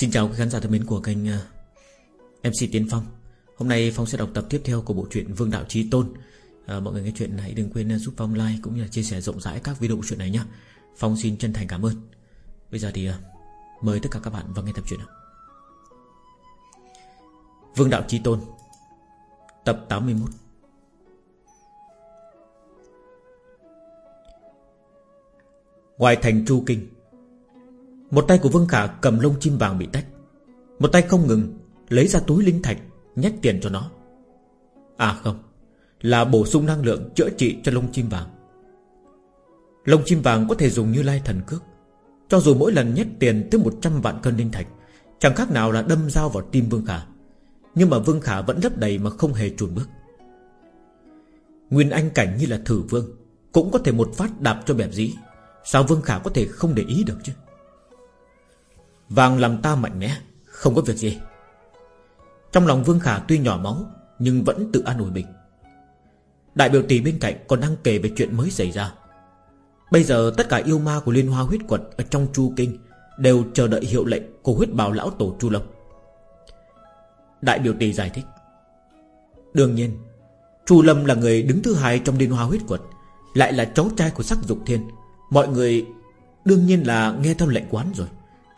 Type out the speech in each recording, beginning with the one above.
Xin chào các khán giả thân mến của kênh ờ, MC Tiến Phong. Hôm nay Phong sẽ đọc tập tiếp theo của bộ truyện Vương Đạo Trí Tôn. À, Mọi người nghe chuyện hãy đừng quên ờ, giúp Phong like cũng như là chia sẻ rộng rãi các video chuyện này nhé Phong xin chân thành cảm ơn. Bây giờ thì mời tất cả các bạn vào nghe tập truyện Vương Đạo Trí Tôn Tập 81 Ngoài thành Chu Kinh một tay của Vương Khả cầm lông chim vàng bị tách. Một tay không ngừng, Lấy ra túi linh thạch, Nhét tiền cho nó. À không, Là bổ sung năng lượng chữa trị cho lông chim vàng. Lông chim vàng có thể dùng như lai thần cước. Cho dù mỗi lần nhét tiền tới 100 vạn cân linh thạch, Chẳng khác nào là đâm dao vào tim Vương Khả. Nhưng mà Vương Khả vẫn lấp đầy mà không hề chùn bước. Nguyên Anh cảnh như là thử vương, Cũng có thể một phát đạp cho bẹp dĩ Sao Vương Khả có thể không để ý được chứ? Vàng làm ta mạnh mẽ, Không có việc gì. Trong lòng Vương Khả tuy nhỏ máu, Nhưng vẫn tự an ủi mình. Đại biểu tỷ bên cạnh còn đang kể về chuyện mới xảy ra. Bây giờ tất cả yêu ma của Liên Hoa huyết quật Ở trong Chu Kinh Đều chờ đợi hiệu lệnh của huyết bào lão tổ Chu Lâm. Đại biểu tỷ giải thích. Đương nhiên, Chu Lâm là người đứng thứ hai trong Liên Hoa huyết quật Lại là cháu trai của sắc dục thiên. Mọi người đương nhiên là nghe theo lệnh quán rồi.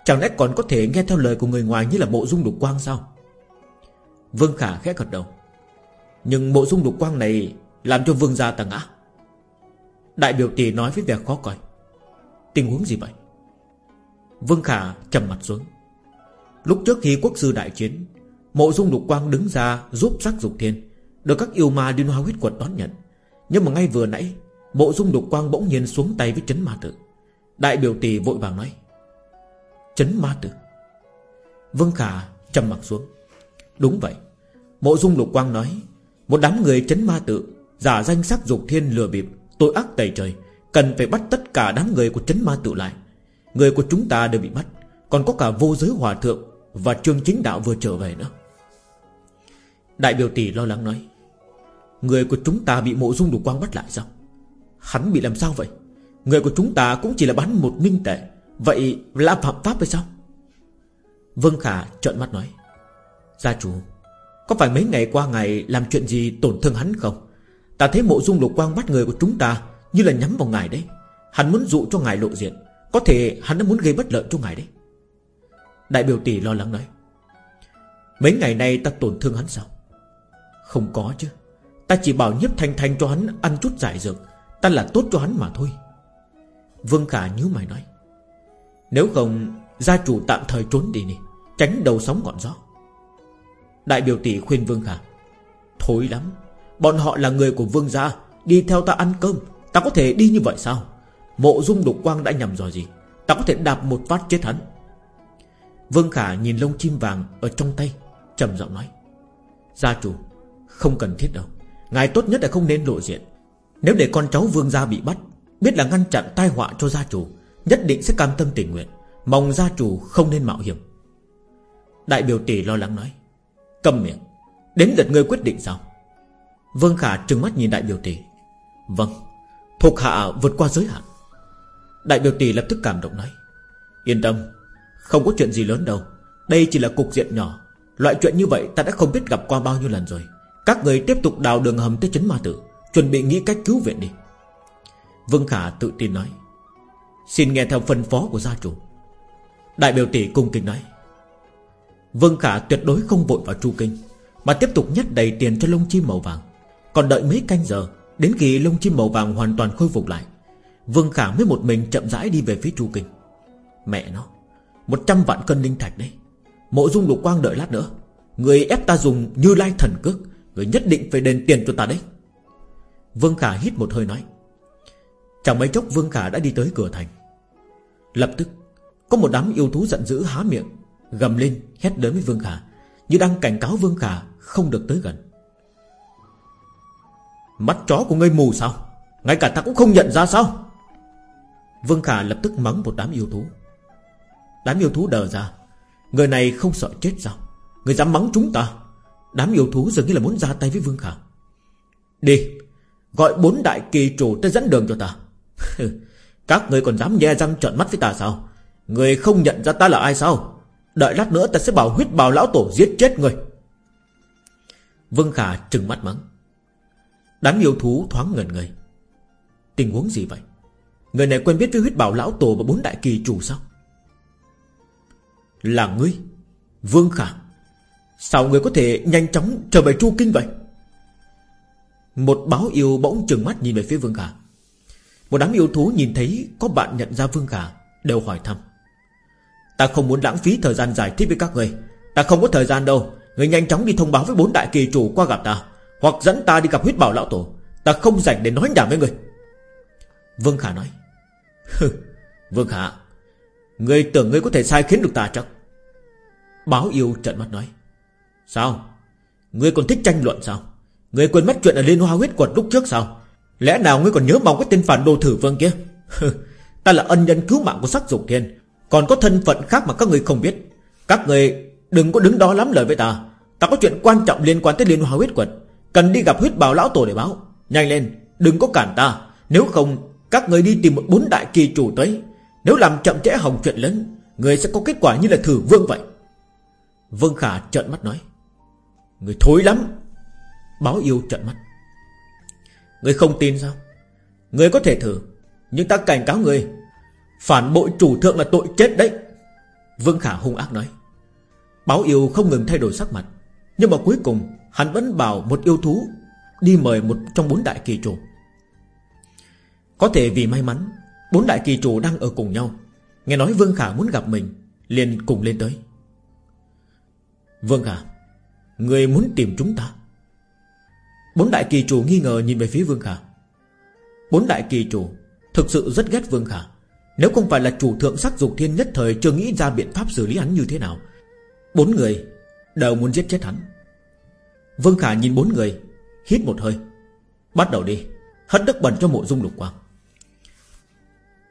Chẳng lẽ còn có thể nghe theo lời của người ngoài Như là bộ dung đục quang sao? Vương Khả khẽ gật đầu. Nhưng bộ dung đục quang này Làm cho vương gia ta ngã. Đại biểu tỷ nói với vẻ khó coi. Tình huống gì vậy? Vương Khả trầm mặt xuống. Lúc trước khi quốc sư đại chiến, Mộ dung đục quang đứng ra giúp sắc dục thiên, Được các yêu ma điên hoa huyết quật đón nhận. Nhưng mà ngay vừa nãy, Mộ dung đục quang bỗng nhiên xuống tay với chấn ma tử. Đại biểu tỷ vội vàng nói Chấn ma tử. Vương Khả trầm mặt xuống. Đúng vậy, Mộ dung lục quang nói, Một đám người chấn ma tử, Giả danh sắc dục thiên lừa bịp, Tội ác tày trời, Cần phải bắt tất cả đám người của chấn ma tử lại. Người của chúng ta đều bị bắt, Còn có cả vô giới hòa thượng Và trương chính đạo vừa trở về nữa. Đại biểu tỷ lo lắng nói, Người của chúng ta bị mộ dung lục quang bắt lại sao? Hắn bị làm sao vậy? Người của chúng ta cũng chỉ là bán một minh tệ. Vậy là phạm pháp hay sao? Vương Khả trợn mắt nói. Gia chủ, Có phải mấy ngày qua ngày làm chuyện gì tổn thương hắn không? Ta thấy mộ dung lục quang bắt người của chúng ta Như là nhắm vào ngài đấy. Hắn muốn dụ cho ngài lộ diện. Có thể hắn đã muốn gây bất lợi cho ngài đấy. Đại biểu tỷ lo lắng nói. Mấy ngày nay ta tổn thương hắn sao? Không có chứ. Ta chỉ bảo nhiếp thanh thanh cho hắn ăn chút giải dược. Ta là tốt cho hắn mà thôi. Vương Khả nhíu mày nói. Nếu không, Gia chủ tạm thời trốn đi đi Tránh đầu sóng ngọn gió. Đại biểu tỷ khuyên Vương Khả Thối lắm, Bọn họ là người của Vương gia, Đi theo ta ăn cơm, Ta có thể đi như vậy sao? Mộ dung đục quang đã nhầm rồi gì, Ta có thể đạp một phát chết hắn. Vương Khả nhìn lông chim vàng Ở trong tay, trầm giọng nói, Gia chủ, Không cần thiết đâu, Ngài tốt nhất là không nên lộ diện. Nếu để con cháu vương gia bị bắt, Biết là ngăn chặn tai họa cho gia chủ Nhất định sẽ cam tâm tình nguyện, Mong gia chủ không nên mạo hiểm. Đại biểu tỷ lo lắng nói Cầm miệng, Đến lượt ngươi quyết định sao? Vương Khả trừng mắt nhìn đại biểu tỷ. Vâng Thuộc hạ vượt qua giới hạn. Đại biểu tỷ lập tức cảm động nói, Yên tâm, Không có chuyện gì lớn đâu, Đây chỉ là cục diện nhỏ. Loại chuyện như vậy ta đã không biết gặp qua bao nhiêu lần rồi. Các người tiếp tục đào đường hầm tới chấn ma tử, Chuẩn bị nghĩ cách cứu viện đi. Vương Khả tự tin nói Xin nghe theo phân phó của gia chủ. Đại biểu tỷ cung kính nói, Vương Khả tuyệt đối không vội vào Chu Kinh, Mà tiếp tục nhét đầy tiền cho lông chim màu vàng. Còn đợi mấy canh giờ, Đến khi lông chim màu vàng hoàn toàn khôi phục lại, Vương Khả mới một mình chậm rãi đi về phía Chu Kinh. Mẹ nó, Một trăm vạn cân linh thạch đấy. Mộ dung lục quang đợi lát nữa. Người ép ta dùng như lai thần cước, Người nhất định phải đền tiền cho ta đấy. Vương Khả hít một hơi nói Chẳng mấy chốc Vương Khả đã đi tới cửa thành. Lập tức, Có một đám yêu thú giận dữ há miệng, Gầm lên, hét lớn với Vương Khả, Như đang cảnh cáo Vương Khả không được tới gần. Mắt chó của ngươi mù sao? Ngay cả ta cũng không nhận ra sao? Vương Khả lập tức mắng một đám yêu thú. Đám yêu thú đờ ra. Người này không sợ chết sao? Người dám mắng chúng ta? Đám yêu thú dường như là muốn ra tay với Vương Khả. Đi, Gọi bốn đại kỳ chủ tới dẫn đường cho ta. Các người còn dám nhe răng trợn mắt với ta sao? Người không nhận ra ta là ai sao? Đợi lát nữa ta sẽ bảo huyết bào lão tổ giết chết người. Vương Khả trừng mắt mắng. Đám yêu thú thoáng ngẩn người. Tình huống gì vậy? Người này quen biết với huyết bảo lão tổ Và bốn đại kỳ chủ sao? Là ngươi, Vương Khả. Sao người có thể nhanh chóng trở về Chu Kinh vậy? Một báo yêu bỗng trừng mắt nhìn về phía Vương Khả. Một đám yêu thú nhìn thấy Có bạn nhận ra Vương Khả Đều hỏi thăm. Ta không muốn lãng phí thời gian giải thích với các người. Ta không có thời gian đâu. Người nhanh chóng đi thông báo với bốn đại kỳ chủ qua gặp ta, Hoặc dẫn ta đi gặp huyết bảo lão tổ. Ta không rảnh để nói nhảm với người. Vương Khả nói Vương Khả, Người tưởng người có thể sai khiến được ta chắc? Báo yêu trận mắt nói, Sao? Ngươi còn thích tranh luận sao? Ngươi quên mất chuyện ở Liên Hoa huyết quật lúc trước sao? Lẽ nào ngươi còn nhớ mong cái tên phản đồ thử vương kia? Ta là ân nhân cứu mạng của sắc dục thiên. Còn có thân phận khác mà các người không biết. Các người đừng có đứng đó lắm lời với ta. Ta có chuyện quan trọng liên quan tới Liên Hoa huyết quật Cần đi gặp huyết bào lão tổ để báo. Nhanh lên, đừng có cản ta. Nếu không, các người đi tìm một bốn đại kỳ chủ tới. Nếu làm chậm trễ hỏng chuyện lớn, Người sẽ có kết quả như là thử vương vậy. Vương Khả trợn mắt nói. Người thối lắm. Báo yêu trợn mắt. Người không tin sao? Người có thể thử, Nhưng ta cảnh cáo người, Phản bội chủ thượng là tội chết đấy. Vương Khả hung ác nói, Báo yêu không ngừng thay đổi sắc mặt, Nhưng mà cuối cùng Hắn vẫn bảo một yêu thú Đi mời một trong bốn đại kỳ chủ. Có thể vì may mắn, Bốn đại kỳ chủ đang ở cùng nhau. Nghe nói Vương Khả muốn gặp mình, liền cùng lên tới. Vương Khả, Người muốn tìm chúng ta. Bốn đại kỳ chủ nghi ngờ nhìn về phía Vương Khả. Bốn đại kỳ chủ Thực sự rất ghét Vương Khả. Nếu không phải là chủ thượng sắc dục thiên nhất thời Chưa nghĩ ra biện pháp xử lý hắn như thế nào, Bốn người Đều muốn giết chết hắn. Vương Khả nhìn bốn người, Hít một hơi, Bắt đầu đi, Hất đất bẩn cho mộ dung lục quang.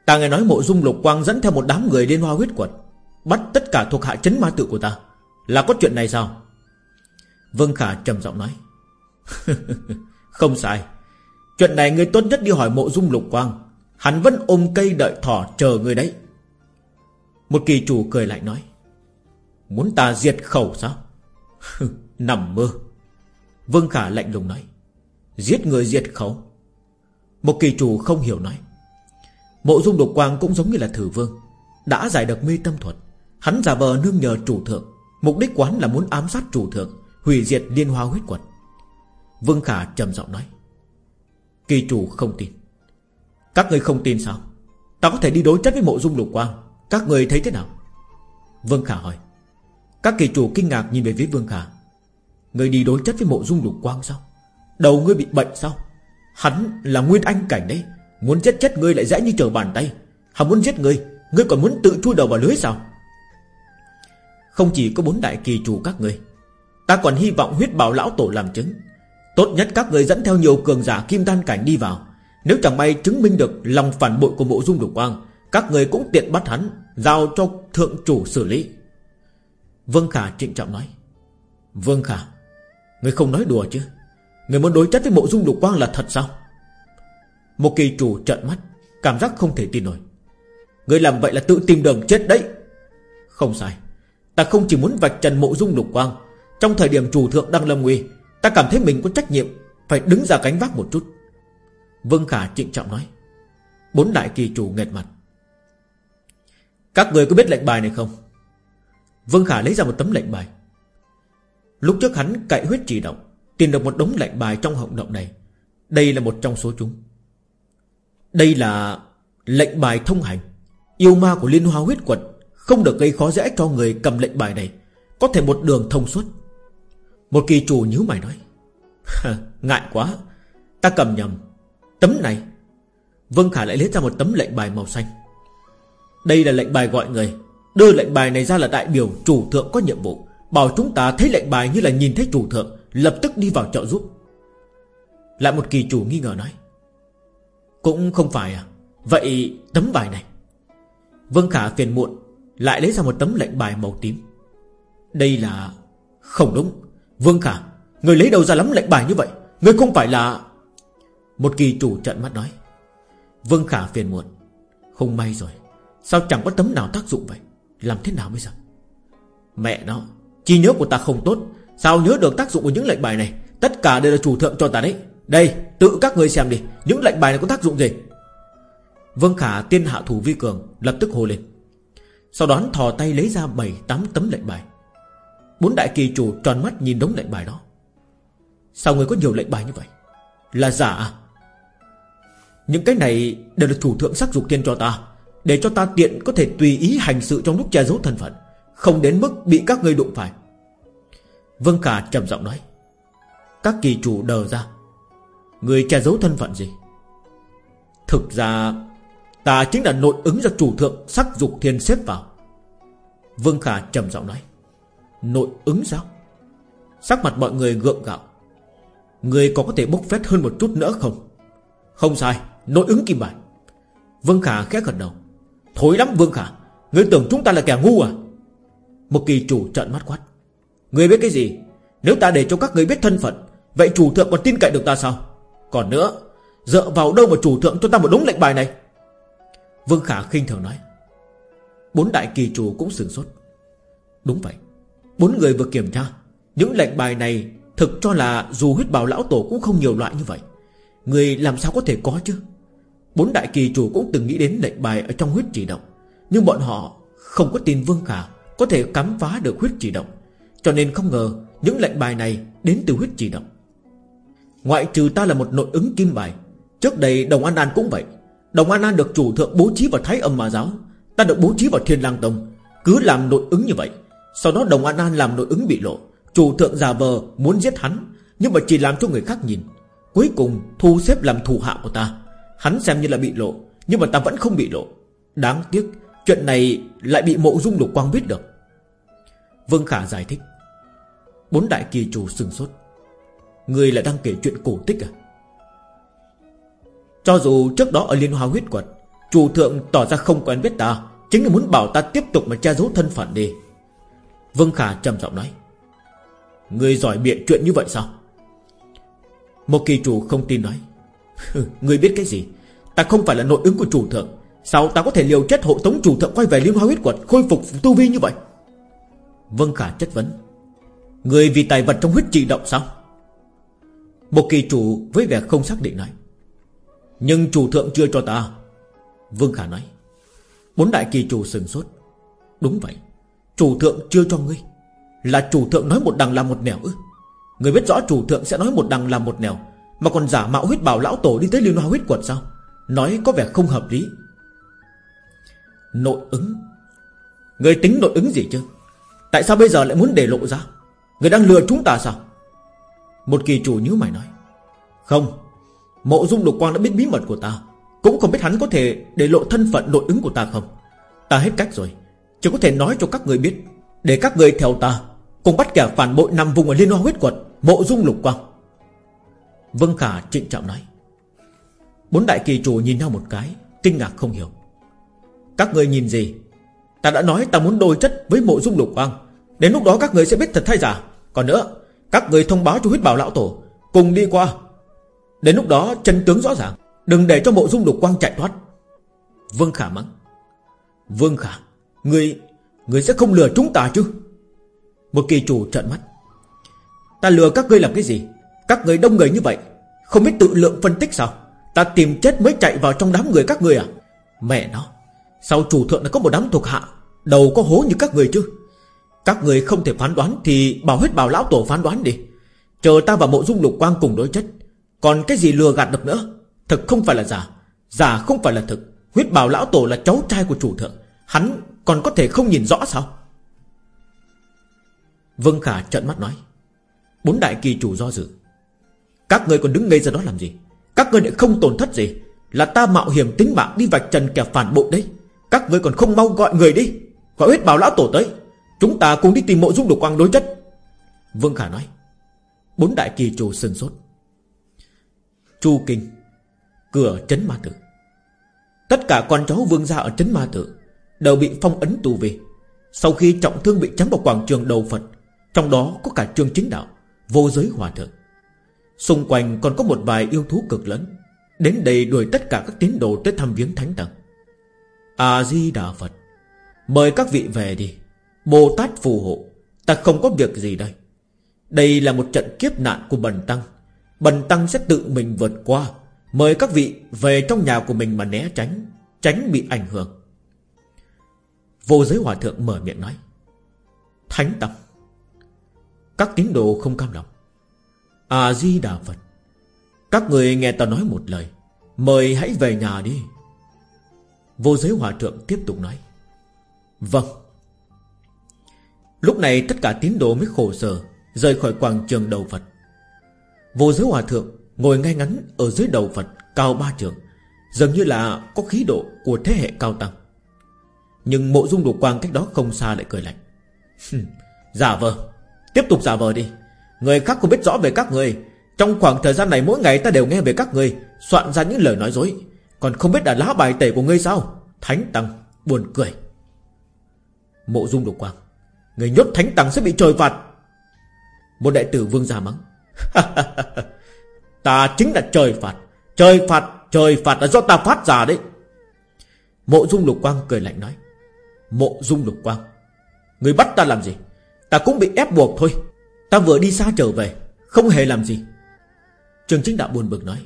Ta nghe nói mộ dung lục quang dẫn theo một đám người đến hoa huyết quật Bắt tất cả thuộc hạ chấn ma tự của ta. Là có chuyện này sao? Vương Khả trầm giọng nói. Không sai. Chuyện này người tốt nhất đi hỏi mộ dung lục quang. Hắn vẫn ôm cây đợi thỏ chờ người đấy. Một kỳ chủ cười lại nói, Muốn ta diệt khẩu sao? Nằm mơ. Vương Khả lạnh lùng nói, Giết người diệt khẩu? Một kỳ chủ không hiểu nói, Mộ dung độc quang cũng giống như là thử vương, Đã giải được mê tâm thuật. Hắn giả vờ nương nhờ chủ thượng, Mục đích quán là muốn ám sát chủ thượng, Hủy diệt liên hoa huyết quật. Vương Khả trầm giọng nói. Kỳ chủ không tin. Các người không tin sao? Ta có thể đi đối chất với mộ dung lục quang. Các người thấy thế nào? Vương Khả hỏi. Các kỳ chủ kinh ngạc nhìn về phía Vương Khả. Người đi đối chất với mộ dung lục quang sao? Đầu ngươi bị bệnh sao? Hắn là nguyên anh cảnh đấy. Muốn chết chết ngươi lại dễ như trở bàn tay. Hắn muốn giết ngươi Ngươi còn muốn tự chui đầu vào lưới sao? Không chỉ có bốn đại kỳ chủ các ngươi, Ta còn hy vọng huyết bảo lão tổ làm chứng. Tốt nhất các người dẫn theo nhiều cường giả kim đan cảnh đi vào. Nếu chẳng may chứng minh được lòng phản bội của mộ dung lục quang, Các người cũng tiện bắt hắn, Giao cho thượng chủ xử lý. Vương Khả trịnh trọng nói. Vương Khả, Người không nói đùa chứ? Người muốn đối chất với mộ dung lục quang là thật sao? Một kỳ chủ trợn mắt, Cảm giác không thể tin nổi. Người làm vậy là tự tìm đường chết đấy. Không sai, Ta không chỉ muốn vạch trần mộ dung lục quang. Trong thời điểm chủ thượng đang lâm nguy Ta cảm thấy mình có trách nhiệm Phải đứng ra cánh vác một chút. Vương Khả trịnh trọng nói. Bốn đại kỳ chủ nghẹt mặt. Các người có biết lệnh bài này không? Vương Khả lấy ra một tấm lệnh bài. Lúc trước hắn cậy huyết chỉ động, Tìm được một đống lệnh bài trong họng động này. Đây là một trong số chúng. Đây là lệnh bài thông hành. Yêu ma của Liên Hoa huyết quật Không được gây khó dễ cho người cầm lệnh bài này. Có thể một đường thông suốt. Một kỳ chủ nhíu mày nói Ngại quá, Ta cầm nhầm Tấm này. Vương Khả lại lấy ra một tấm lệnh bài màu xanh. Đây là lệnh bài gọi người, Đưa lệnh bài này ra là đại biểu chủ thượng có nhiệm vụ, Bảo chúng ta thấy lệnh bài như là nhìn thấy chủ thượng, Lập tức đi vào trợ giúp. Lại một kỳ chủ nghi ngờ nói, Cũng không phải à? Vậy tấm bài này? Vương Khả phiền muộn, Lại lấy ra một tấm lệnh bài màu tím. Đây là Không đúng. Vương Khả, Người lấy đầu ra lắm lệnh bài như vậy? Người không phải là Một kỳ chủ trận mắt nói. Vương Khả phiền muộn. Không may rồi. Sao chẳng có tấm nào tác dụng vậy? Làm thế nào bây giờ? Mẹ nó Chi nhớ của ta không tốt. Sao nhớ được tác dụng của những lệnh bài này? Tất cả đều là chủ thượng cho ta đấy. Đây, tự các người xem đi. Những lệnh bài này có tác dụng gì? Vương Khả tiên hạ thủ vi cường, Lập tức hô lên. Sau đó thò tay lấy ra 7-8 tấm lệnh bài. Bốn đại kỳ chủ tròn mắt nhìn đống lệnh bài đó. Sao người có nhiều lệnh bài như vậy? Là giả à? Những cái này đều là thủ thượng sắc dục tiên cho ta, Để cho ta tiện có thể tùy ý hành sự trong lúc che giấu thân phận, Không đến mức bị các ngươi đụng phải. Vương Khả trầm giọng nói, Các kỳ chủ đờ ra. Người che giấu thân phận gì? Thực ra, Ta chính là nội ứng do chủ thượng Sắc dục thiên xếp vào. Vương Khả trầm giọng nói Nội ứng sao? Sắc mặt mọi người gượng gạo. Người có có thể bốc phét hơn một chút nữa không? Không sai, Nội ứng kim bài. Vương Khả khẽ gật đầu. Thối lắm, Vương Khả. Người tưởng chúng ta là kẻ ngu à? Một kỳ chủ trợn mắt quát. Người biết cái gì? Nếu ta để cho các người biết thân phận, Vậy chủ thượng còn tin cậy được ta sao? Còn nữa, Dựa vào đâu mà chủ thượng cho ta một đống lệnh bài này? Vương Khả khinh thường nói. Bốn đại kỳ chủ cũng sửng sốt. Đúng vậy Bốn người vừa kiểm tra, Những lệnh bài này Thực cho là dù huyết bào lão tổ cũng không nhiều loại như vậy. Người làm sao có thể có chứ? Bốn đại kỳ chủ cũng từng nghĩ đến lệnh bài Ở trong huyết chỉ động, Nhưng bọn họ không có tin Vương Khả Có thể cắm phá được huyết chỉ động, Cho nên không ngờ những lệnh bài này Đến từ huyết chỉ động. Ngoại trừ ta là một nội ứng kim bài, Trước đây Đồng An An cũng vậy. Đồng An An được chủ thượng bố trí vào Thái âm mà giáo, Ta được bố trí vào Thiên lang Tông, Cứ làm nội ứng như vậy. Sau đó Đồng An An làm nội ứng bị lộ. Chủ thượng giả vờ muốn giết hắn, Nhưng mà chỉ làm cho người khác nhìn. Cuối cùng thu xếp làm thủ hạ của ta. Hắn xem như là bị lộ, Nhưng mà ta vẫn không bị lộ. Đáng tiếc, Chuyện này lại bị mộ dung lục quang biết được. Vương Khả giải thích. Bốn đại kỳ chủ sừng sốt. Người lại đang kể chuyện cổ tích à? Cho dù trước đó ở Liên Hoa huyết quật Chủ thượng tỏ ra không quen biết ta, Chính là muốn bảo ta tiếp tục mà che giấu thân phận đi. Vương Khả trầm giọng nói, Người giỏi biện chuyện như vậy sao? Một kỳ chủ không tin nói Người biết cái gì? Ta không phải là nội ứng của chủ thượng. Sao ta có thể liều chết hộ tống chủ thượng Quay về liên hoa huyết quật Khôi phục tu vi như vậy? Vương Khả chất vấn, Người vì tài vật trong huyết trị động sao? Một kỳ chủ với vẻ không xác định nói, Nhưng chủ thượng chưa cho ta. Vương Khả nói, Bốn đại kỳ chủ sừng sốt. Đúng vậy. Chủ thượng chưa cho ngươi. Là chủ thượng nói một đằng làm một nẻo ư? Người biết rõ chủ thượng sẽ nói một đằng làm một nẻo, Mà còn giả mạo huyết bảo lão tổ đi tới liên hoa huyết quật sao? Nói có vẻ không hợp lý. Nội ứng. Người tính nội ứng gì chứ? Tại sao bây giờ lại muốn để lộ ra? Người đang lừa chúng ta sao? Một kỳ chủ như mày nói. Không, Mộ dung lục quang đã biết bí mật của ta, Cũng không biết hắn có thể để lộ thân phận nội ứng của ta không? Ta hết cách rồi. Chỉ có thể nói cho các người biết, Để các người theo ta, Cùng bắt kẻ phản bội nằm vùng ở liên hoa huyết quật, Mộ dung lục quang. Vân Khả trịnh trọng nói. Bốn đại kỳ chủ nhìn nhau một cái, Kinh ngạc không hiểu. Các người nhìn gì? Ta đã nói ta muốn đôi chất với mộ dung lục quang. Đến lúc đó các người sẽ biết thật hay giả. Còn nữa, Các người thông báo cho huyết bảo lão tổ, Cùng đi qua. Đến lúc đó, chân tướng rõ ràng. Đừng để cho mộ dung lục quang chạy thoát. Vương Khả mắng. Vương Khả Người Người sẽ không lừa chúng ta chứ? Một kỳ chủ trợn mắt. Ta lừa các ngươi làm cái gì? Các người đông người như vậy, Không biết tự lượng phân tích sao? Ta tìm chết mới chạy vào trong đám người các người à? Mẹ nó, Sao chủ thượng lại có một đám thuộc hạ, Đầu có hố như các người chứ? Các người không thể phán đoán Thì bảo huyết bảo lão tổ phán đoán đi. Chờ ta và mộ dung lục quang cùng đối chất. Còn cái gì lừa gạt được nữa? Thực không phải là giả. Giả không phải là thực. Huyết bảo lão tổ là cháu trai của chủ thượng. Hắn còn có thể không nhìn rõ sao? Vương Khả trợn mắt nói. Bốn đại kỳ chủ do dự. Các người còn đứng ngây ra đó làm gì? Các người lại không tổn thất gì? Là ta mạo hiểm tính mạng đi vạch trần kẻ phản bội đấy Các người còn không mau gọi người đi. Gọi huyết bảo lão tổ tới. Chúng ta cùng đi tìm mộ dung đục quang đối chất. Vương Khả nói. Bốn đại kỳ chủ sừng sốt. Chu Kinh, Cửa trấn ma tử. Tất cả con cháu vương gia ở trấn ma tử Đều bị phong ấn tù về. Sau khi trọng thương bị chém vào quảng trường đầu Phật, Trong đó có cả trương chính đạo, Vô giới hòa thượng. Xung quanh còn có một vài yêu thú cực lớn, Đến đây đuổi tất cả các tín đồ tới thăm viếng thánh tầng. A-di-đà Phật, Mời các vị về đi. Bồ Tát phù hộ, Ta không có việc gì đây. Đây là một trận kiếp nạn của Bần Tăng. Bần Tăng sẽ tự mình vượt qua, Mời các vị về trong nhà của mình mà né tránh Tránh bị ảnh hưởng. Vô giới hòa thượng mở miệng nói, Thánh tâm Các tín đồ không cam lòng. A-di-đà Phật, Các người nghe ta nói một lời, Mời hãy về nhà đi. Vô giới hòa thượng tiếp tục nói Vâng. Lúc này tất cả tín đồ mới khổ sở Rời khỏi quảng trường đầu Phật. Vô giới hòa thượng Ngồi ngay ngắn ở dưới đầu Phật Cao ba trường Dường như là có khí độ của thế hệ cao tăng. Nhưng mộ dung đục quang cách đó không xa lại cười lạnh. Giả vờ. Tiếp tục giả vờ đi. Người khác không biết rõ về các người. Trong khoảng thời gian này mỗi ngày ta đều nghe về các người, Soạn ra những lời nói dối. Còn không biết là lá bài tẩy của ngươi sao? Thánh Tăng, buồn cười. Mộ dung đục quang, Người nhốt Thánh Tăng sẽ bị trời phạt. Một đại tử vương gia mắng. Ta chính là trời phạt. Trời phạt Trời phạt là do ta phát ra đấy. Mộ dung lục quang cười lạnh nói. Mộ dung lục quang. Người bắt ta làm gì? Ta cũng bị ép buộc thôi. Ta vừa đi xa trở về, Không hề làm gì. Trường chính đạo buồn bực nói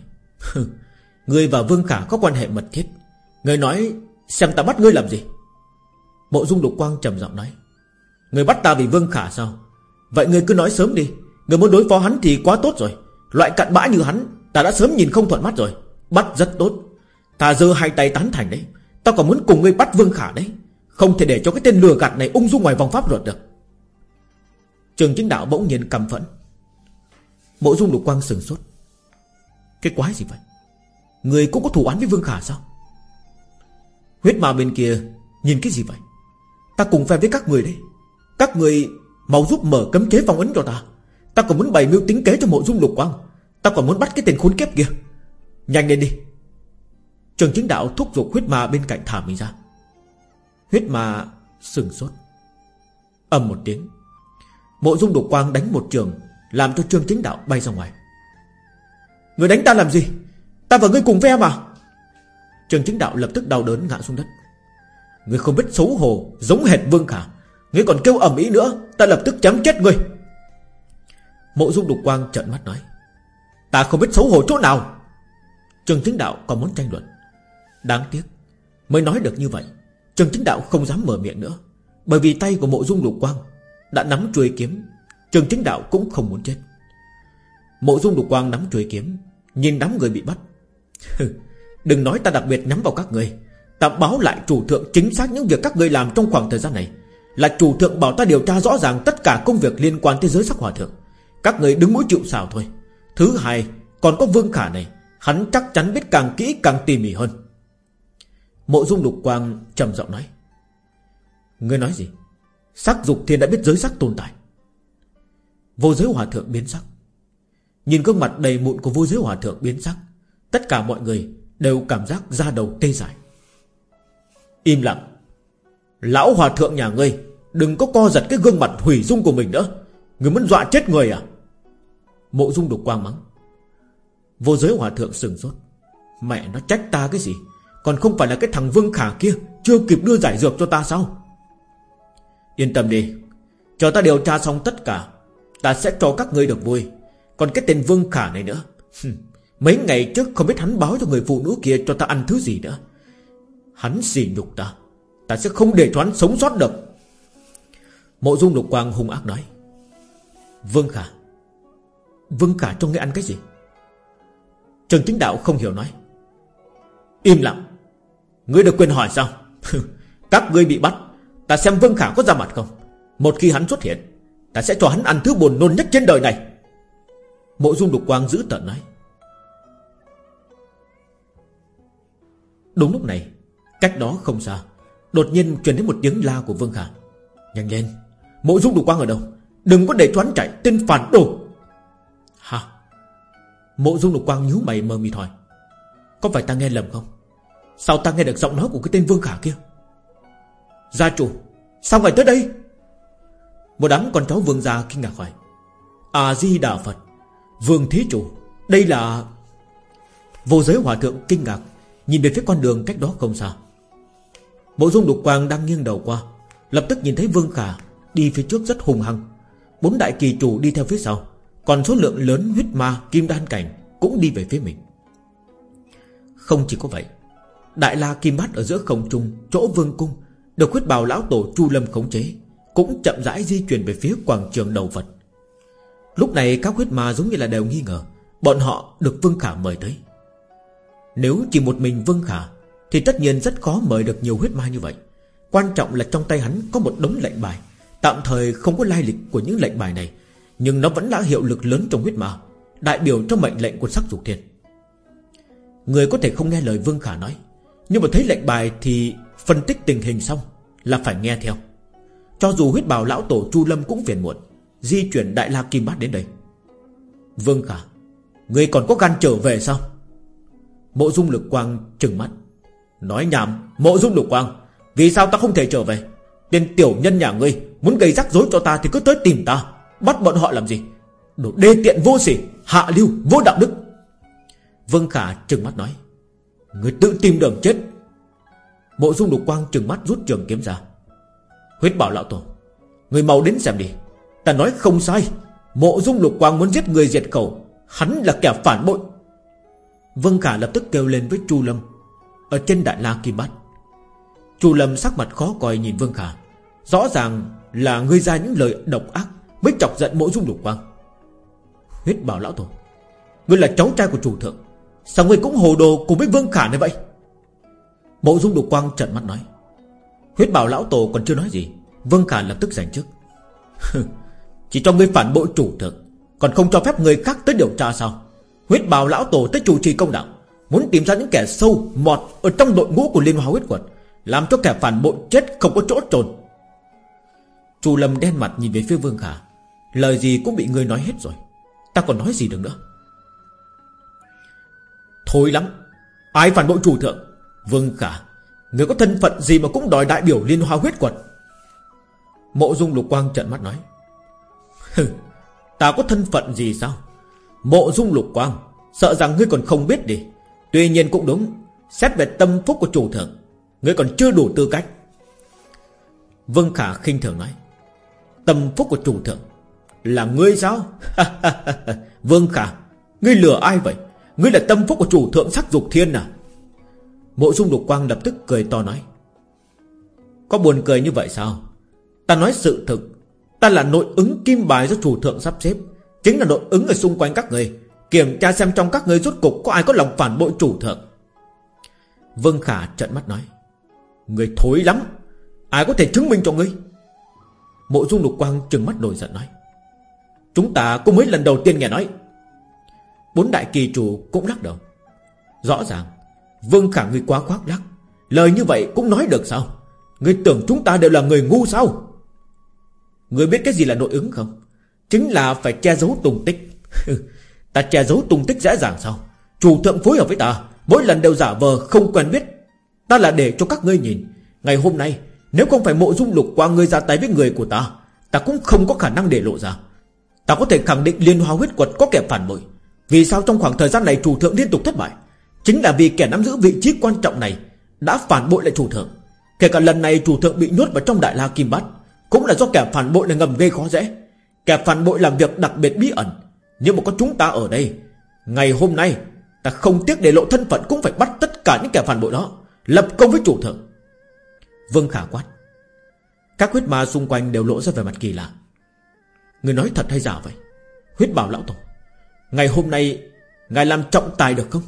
Người và Vương Khả có quan hệ mật thiết. Người nói xem ta bắt ngươi làm gì? Mộ dung lục quang trầm giọng nói, Người bắt ta vì Vương Khả sao? Vậy người cứ nói sớm đi. Người muốn đối phó hắn thì quá tốt rồi. Loại cặn bã như hắn, Ta đã sớm nhìn không thuận mắt rồi. Bắt rất tốt. Ta giơ hai tay tán thành đấy. Ta còn muốn cùng ngươi bắt Vương Khả đấy. Không thể để cho cái tên lừa gạt này ung dung ngoài vòng pháp luật được. Trường chính đạo bỗng nhiên cầm phẫn. Mộ dung lục quang sừng sốt. Cái quái gì vậy? Người cũng có thủ án với Vương Khả sao? Huyết ma bên kia Nhìn cái gì vậy? Ta cùng phe với các người đây. Các người mau giúp mở cấm chế phong ấn cho ta. Ta còn muốn bày mưu tính kế cho mộ dung lục quang. Ta còn muốn bắt cái tên khốn kiếp kia. Nhanh lên đi. Trường chính đạo thúc giục huyết ma bên cạnh thả mình ra. Huyết ma sừng sốt. Âm một tiếng, Mộ dung đục quang đánh một trường, Làm cho trương chính đạo bay ra ngoài. Người đánh ta làm gì? Ta và ngươi cùng ve mà. Trường chính đạo lập tức đau đớn ngã xuống đất. Ngươi không biết xấu hổ, Giống hệt vương khả. Ngươi còn kêu ầm ý nữa, Ta lập tức chém chết ngươi Mộ dung đục quang trợn mắt nói, Ta không biết xấu hổ chỗ nào. Trường chính đạo còn muốn tranh luận. Đáng tiếc, Mới nói được như vậy trần chính đạo không dám mở miệng nữa. Bởi vì tay của mộ dung lục quang Đã nắm chuôi kiếm trần chính đạo cũng không muốn chết. Mộ dung lục quang nắm chuôi kiếm, Nhìn đám người bị bắt. Đừng nói ta đặc biệt nhắm vào các người. Ta báo lại chủ thượng chính xác những việc các người làm trong khoảng thời gian này. Là chủ thượng bảo ta điều tra rõ ràng Tất cả công việc liên quan tới giới sắc hòa thượng. Các người đứng mũi chịu xào thôi. Thứ hai, Còn có vương khả này. Hắn chắc chắn biết càng kỹ càng tỉ mỉ hơn. Mộ dung lục quang trầm giọng nói. Ngươi nói gì? Sắc dục thiên đã biết giới sắc tồn tại. Vô giới hòa thượng biến sắc. Nhìn gương mặt đầy mụn của vô giới hòa thượng biến sắc, Tất cả mọi người Đều cảm giác da đầu tê dại. Im lặng. Lão hòa thượng nhà ngươi, Đừng có co giật cái gương mặt hủy dung của mình nữa. Người muốn dọa chết người à? Mộ dung đục quang mắng. Vô giới hòa thượng sừng sốt. Mẹ nó trách ta cái gì? Còn không phải là cái thằng Vương Khả kia, Chưa kịp đưa giải dược cho ta sao? Yên tâm đi, Chờ ta điều tra xong tất cả, Ta sẽ cho các ngươi được vui. Còn cái tên Vương Khả này nữa Mấy ngày trước không biết hắn báo cho người phụ nữ kia Cho ta ăn thứ gì nữa. Hắn xỉ nhục ta Ta sẽ không để cho hắn sống sót được. Mộ dung lục quang hung ác nói, Vương Khả Vương Khả cho ngươi ăn cái gì? Trần Chính Đạo không hiểu nói, Im lặng Ngươi được quyền hỏi sao? Các ngươi bị bắt, Ta xem Vương Khả có ra mặt không? Một khi hắn xuất hiện, Ta sẽ cho hắn ăn thứ buồn nôn nhất trên đời này. Mộ dung đục quang giữ tận nói. Đúng lúc này, Cách đó không xa, Đột nhiên truyền đến một tiếng la của Vương Khả. Nhanh lên, Mộ dung đục quang ở đâu? Đừng có để choán chạy, tên phản đồ. Hả Mộ dung đục quang nhíu mày mơ mịt hỏi. Có phải ta nghe lầm không? Sao ta nghe được giọng nói của cái tên Vương Khả kia? Gia chủ, Sao ngài tới đây? Một đám con cháu Vương gia kinh ngạc hỏi. À di đà Phật, Vương thế Chủ, Đây là Vô giới hòa thượng kinh ngạc, Nhìn về phía con đường cách đó không xa. Bộ dung đục quang đang nghiêng đầu qua, Lập tức nhìn thấy Vương Khả đi phía trước rất hùng hăng. Bốn đại kỳ chủ đi theo phía sau, Còn số lượng lớn huyết ma, kim đan cảnh Cũng đi về phía mình. Không chỉ có vậy Đại la kim bát ở giữa không trung, Chỗ vương cung, Được huyết bào lão tổ Chu Lâm khống chế, Cũng chậm rãi di chuyển về phía quảng trường đầu Phật. Lúc này các huyết ma giống như là đều nghi ngờ, Bọn họ được Vương Khả mời tới. Nếu chỉ một mình Vương Khả, Thì tất nhiên rất khó mời được nhiều huyết ma như vậy. Quan trọng là trong tay hắn có một đống lệnh bài. Tạm thời không có lai lịch của những lệnh bài này, Nhưng nó vẫn đã hiệu lực lớn trong huyết ma, Đại biểu cho mệnh lệnh của sắc dục thiên. Người có thể không nghe lời Vương Khả nói nhưng mà thấy lệnh bài thì Phân tích tình hình xong Là phải nghe theo. Cho dù huyết bào lão tổ Chu Lâm cũng phiền muộn, Di chuyển Đại La Kim Bát đến đây. Vương Khả Người còn có gan trở về sao? Mộ dung lực quang trừng mắt, Nói nhảm, Mộ dung lực quang, Vì sao ta không thể trở về? Tên tiểu nhân nhà ngươi Muốn gây rắc rối cho ta thì cứ tới tìm ta, Bắt bọn họ làm gì? Đồ đê tiện vô sỉ, Hạ lưu, vô đạo đức. Vương Khả trừng mắt nói Người tự tìm đường chết. Mộ dung lục quang trừng mắt rút trường kiếm ra. Huyết bảo lão tổ, Người mau đến xem đi. Ta nói không sai, Mộ dung lục quang muốn giết người diệt khẩu, Hắn là kẻ phản bội. Vương Khả lập tức kêu lên với Chu Lâm. Ở trên đại la kim bát, Chu Lâm sắc mặt khó coi nhìn Vương Khả. Rõ ràng là ngươi ra những lời độc ác Mới chọc giận mộ dung lục quang. Huyết bảo lão tổ, Ngươi là cháu trai của chủ thượng. Sao ngươi cũng hồ đồ cùng với Vương Khả này vậy? Mộ dung đục quang trợn mắt nói. Huyết bảo lão tổ còn chưa nói gì, Vương Khả lập tức giành trước Chỉ cho ngươi phản bội chủ thượng, Còn không cho phép người khác tới điều tra sao? Huyết bào lão tổ tới chủ trì công đạo, Muốn tìm ra những kẻ sâu, mọt Ở trong đội ngũ của Liên Hoa huyết quật, Làm cho kẻ phản bội chết không có chỗ trồn. Chu Lâm đen mặt nhìn về phía Vương Khả, Lời gì cũng bị người nói hết rồi. Ta còn nói gì được nữa? Thôi lắm. Ai phản bội chủ thượng? Vương Khả. Người có thân phận gì mà cũng đòi đại biểu Liên Hoa huyết quật Mộ dung lục quang trận mắt nói. Hừ, Ta có thân phận gì sao? Mộ dung lục quang, Sợ rằng ngươi còn không biết đi. Tuy nhiên cũng đúng, Xét về tâm phúc của chủ thượng, Ngươi còn chưa đủ tư cách. Vương Khả khinh thường nói. Tâm phúc của chủ thượng Là ngươi sao? Vương Khả, Ngươi lừa ai vậy? Ngươi là tâm phúc của chủ thượng sắc dục thiên à? Mộ dung lục quang lập tức cười to nói. Có buồn cười như vậy sao? Ta nói sự thực. Ta là nội ứng kim bài do chủ thượng sắp xếp. Chính là nội ứng ở xung quanh các người. Kiểm tra xem trong các người rốt cục Có ai có lòng phản bội chủ thượng. Vương Khả trận mắt nói. Người thối lắm. Ai có thể chứng minh cho ngươi? Mộ dung lục quang trừng mắt nổi giận nói. Chúng ta cũng mới lần đầu tiên nghe nói. Bốn đại kỳ chủ cũng lắc đầu. Rõ ràng, Vương Khả Nguy quá khoác lắc Lời như vậy cũng nói được sao? Người tưởng chúng ta đều là người ngu sao? Người biết cái gì là nội ứng không? Chính là phải che giấu tung tích. Ta che giấu tung tích dễ dàng sao? Chủ thượng phối hợp với ta, Mỗi lần đều giả vờ không quen biết. Ta là để cho các ngươi nhìn. Ngày hôm nay, nếu không phải mộ dung lục qua ngươi ra tay với người của ta Ta cũng không có khả năng để lộ ra. Ta có thể khẳng định liên hoa huyết quật có kẻ phản bội. Vì sao trong khoảng thời gian này chủ thượng liên tục thất bại? Chính là vì kẻ nắm giữ vị trí quan trọng này Đã phản bội lại chủ thượng. Kể cả lần này chủ thượng bị nhốt vào trong đại la kim bát, Cũng là do kẻ phản bội này ngầm gây khó dễ. Kẻ phản bội làm việc đặc biệt bí ẩn. Nhưng mà có chúng ta ở đây, Ngày hôm nay, Ta không tiếc để lộ thân phận Cũng phải bắt tất cả những kẻ phản bội đó, Lập công với chủ thượng. Vương khả quát. Các huyết ma xung quanh đều lộ ra vẻ mặt kỳ lạ. Người nói thật hay giả vậy? Huyết bảo lão tổ. Ngày hôm nay, Ngài làm trọng tài được không?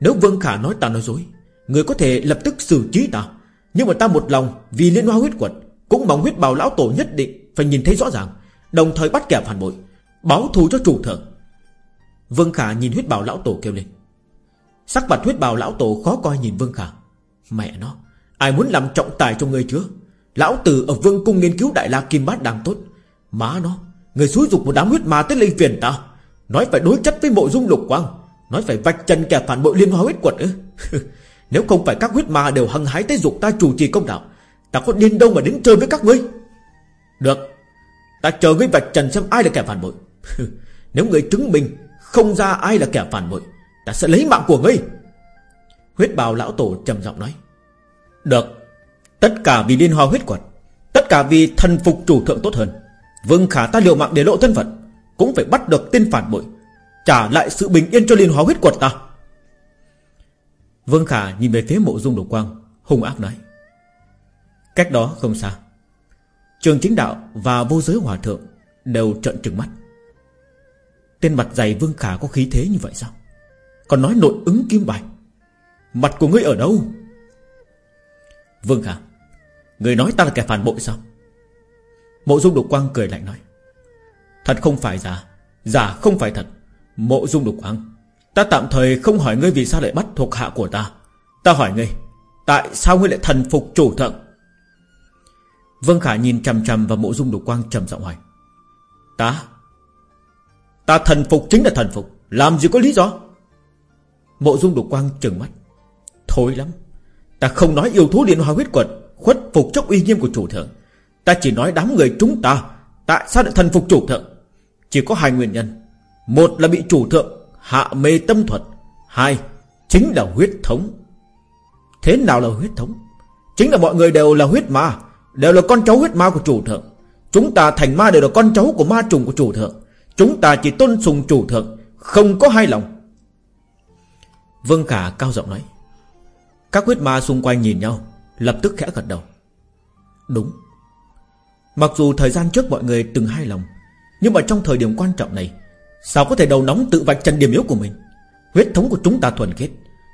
Nếu Vương Khả nói ta nói dối, Người có thể lập tức xử trí ta. Nhưng mà ta một lòng vì liên hoa huyết quật Cũng mong huyết bào lão tổ nhất định Phải nhìn thấy rõ ràng, Đồng thời bắt kẻ phản bội, Báo thù cho chủ thượng Vương Khả nhìn huyết bào lão tổ kêu lên. Sắc mặt huyết bào lão tổ khó coi nhìn Vương Khả. Mẹ nó, Ai muốn làm trọng tài cho người chứ? Lão tử ở vương cung nghiên cứu đại la kim bát đang tốt. Má nó, Người xúi dục một đám huyết ma tới lây phiền ta. Nói phải đối chất với mộ dung lục quang, Nói phải vạch trần kẻ phản bội liên hoa huyết quật ư? Nếu không phải các huyết ma đều hăng hái tới dục ta chủ trì công đạo, Ta có điên đâu mà đến chơi với các ngươi? Được, Ta chờ ngươi vạch trần xem ai là kẻ phản bội. Nếu ngươi chứng minh Không ra ai là kẻ phản bội, Ta sẽ lấy mạng của ngươi. Huyết bào lão tổ trầm giọng nói. Được, Tất cả vì liên hoa huyết quật, Tất cả vì thần phục chủ thượng tốt hơn. Vương Khả ta liều mạng để lộ thân phận. Cũng phải bắt được tên phản bội. Trả lại sự bình yên cho liên hóa huyết quật ta. Vương Khả nhìn về phía mộ dung độc quang, Hung ác nói. Cách đó không xa, Trường chính đạo và vô giới hòa thượng Đều trợn trừng mắt. Tên mặt dày Vương Khả có khí thế như vậy sao? Còn nói nội ứng kim bài. Mặt của ngươi ở đâu? Vương Khả, Người nói ta là kẻ phản bội sao? Mộ dung độc quang cười lạnh nói. Thật không phải giả. Giả không phải thật. Mộ dung độc quang Ta tạm thời không hỏi ngươi vì sao lại bắt thuộc hạ của ta. Ta hỏi ngươi, Tại sao ngươi lại thần phục chủ thượng? Vương Khả nhìn chằm chằm vào mộ dung độc quang trầm giọng hỏi. Ta? Ta thần phục chính là thần phục. Làm gì có lý do? Mộ dung độc quang trừng mắt. Thôi lắm. Ta không nói yêu thú điện hoa huyết quật, Khuất phục chốc uy nghiêm của chủ thượng. Ta chỉ nói đám người chúng ta, Tại sao lại thần phục chủ thượng? Chỉ có hai nguyên nhân. Một là bị chủ thượng hạ mê tâm thuật. Hai, chính là huyết thống. Thế nào là huyết thống? Chính là mọi người đều là huyết ma, Đều là con cháu huyết ma của chủ thượng. Chúng ta thành ma đều là con cháu của ma trùng của chủ thượng. Chúng ta chỉ tôn sùng chủ thượng, Không có hai lòng. Vương Khả cao giọng nói. Các huyết ma xung quanh nhìn nhau, Lập tức khẽ gật đầu. Đúng. Mặc dù thời gian trước mọi người từng hai lòng nhưng mà trong thời điểm quan trọng này, Sao có thể đầu nóng tự vạch chân điểm yếu của mình? Huyết thống của chúng ta thuần khiết,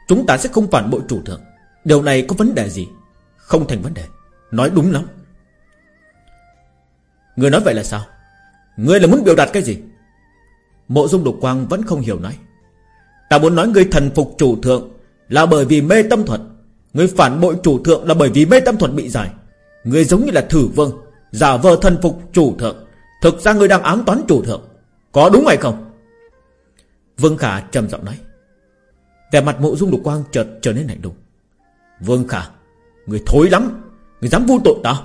Chúng ta sẽ không phản bội chủ thượng. Điều này có vấn đề gì? Không thành vấn đề. Nói đúng lắm. Người nói vậy là sao? Người là muốn biểu đạt cái gì? Mộ dung đục quang vẫn không hiểu nói. Ta muốn nói người thần phục chủ thượng Là bởi vì mê tâm thuật. Người phản bội chủ thượng là bởi vì mê tâm thuật bị giải. Người giống như là thử vương, Giả vờ thần phục chủ thượng. Thực ra người đang ám toán chủ thượng, Có đúng hay không? Vương Khả trầm giọng nói. Vẻ mặt mộ dung đục quang chợt trở nên lạnh lùng. Vương Khả, Người thối lắm, Người dám vu tội ta,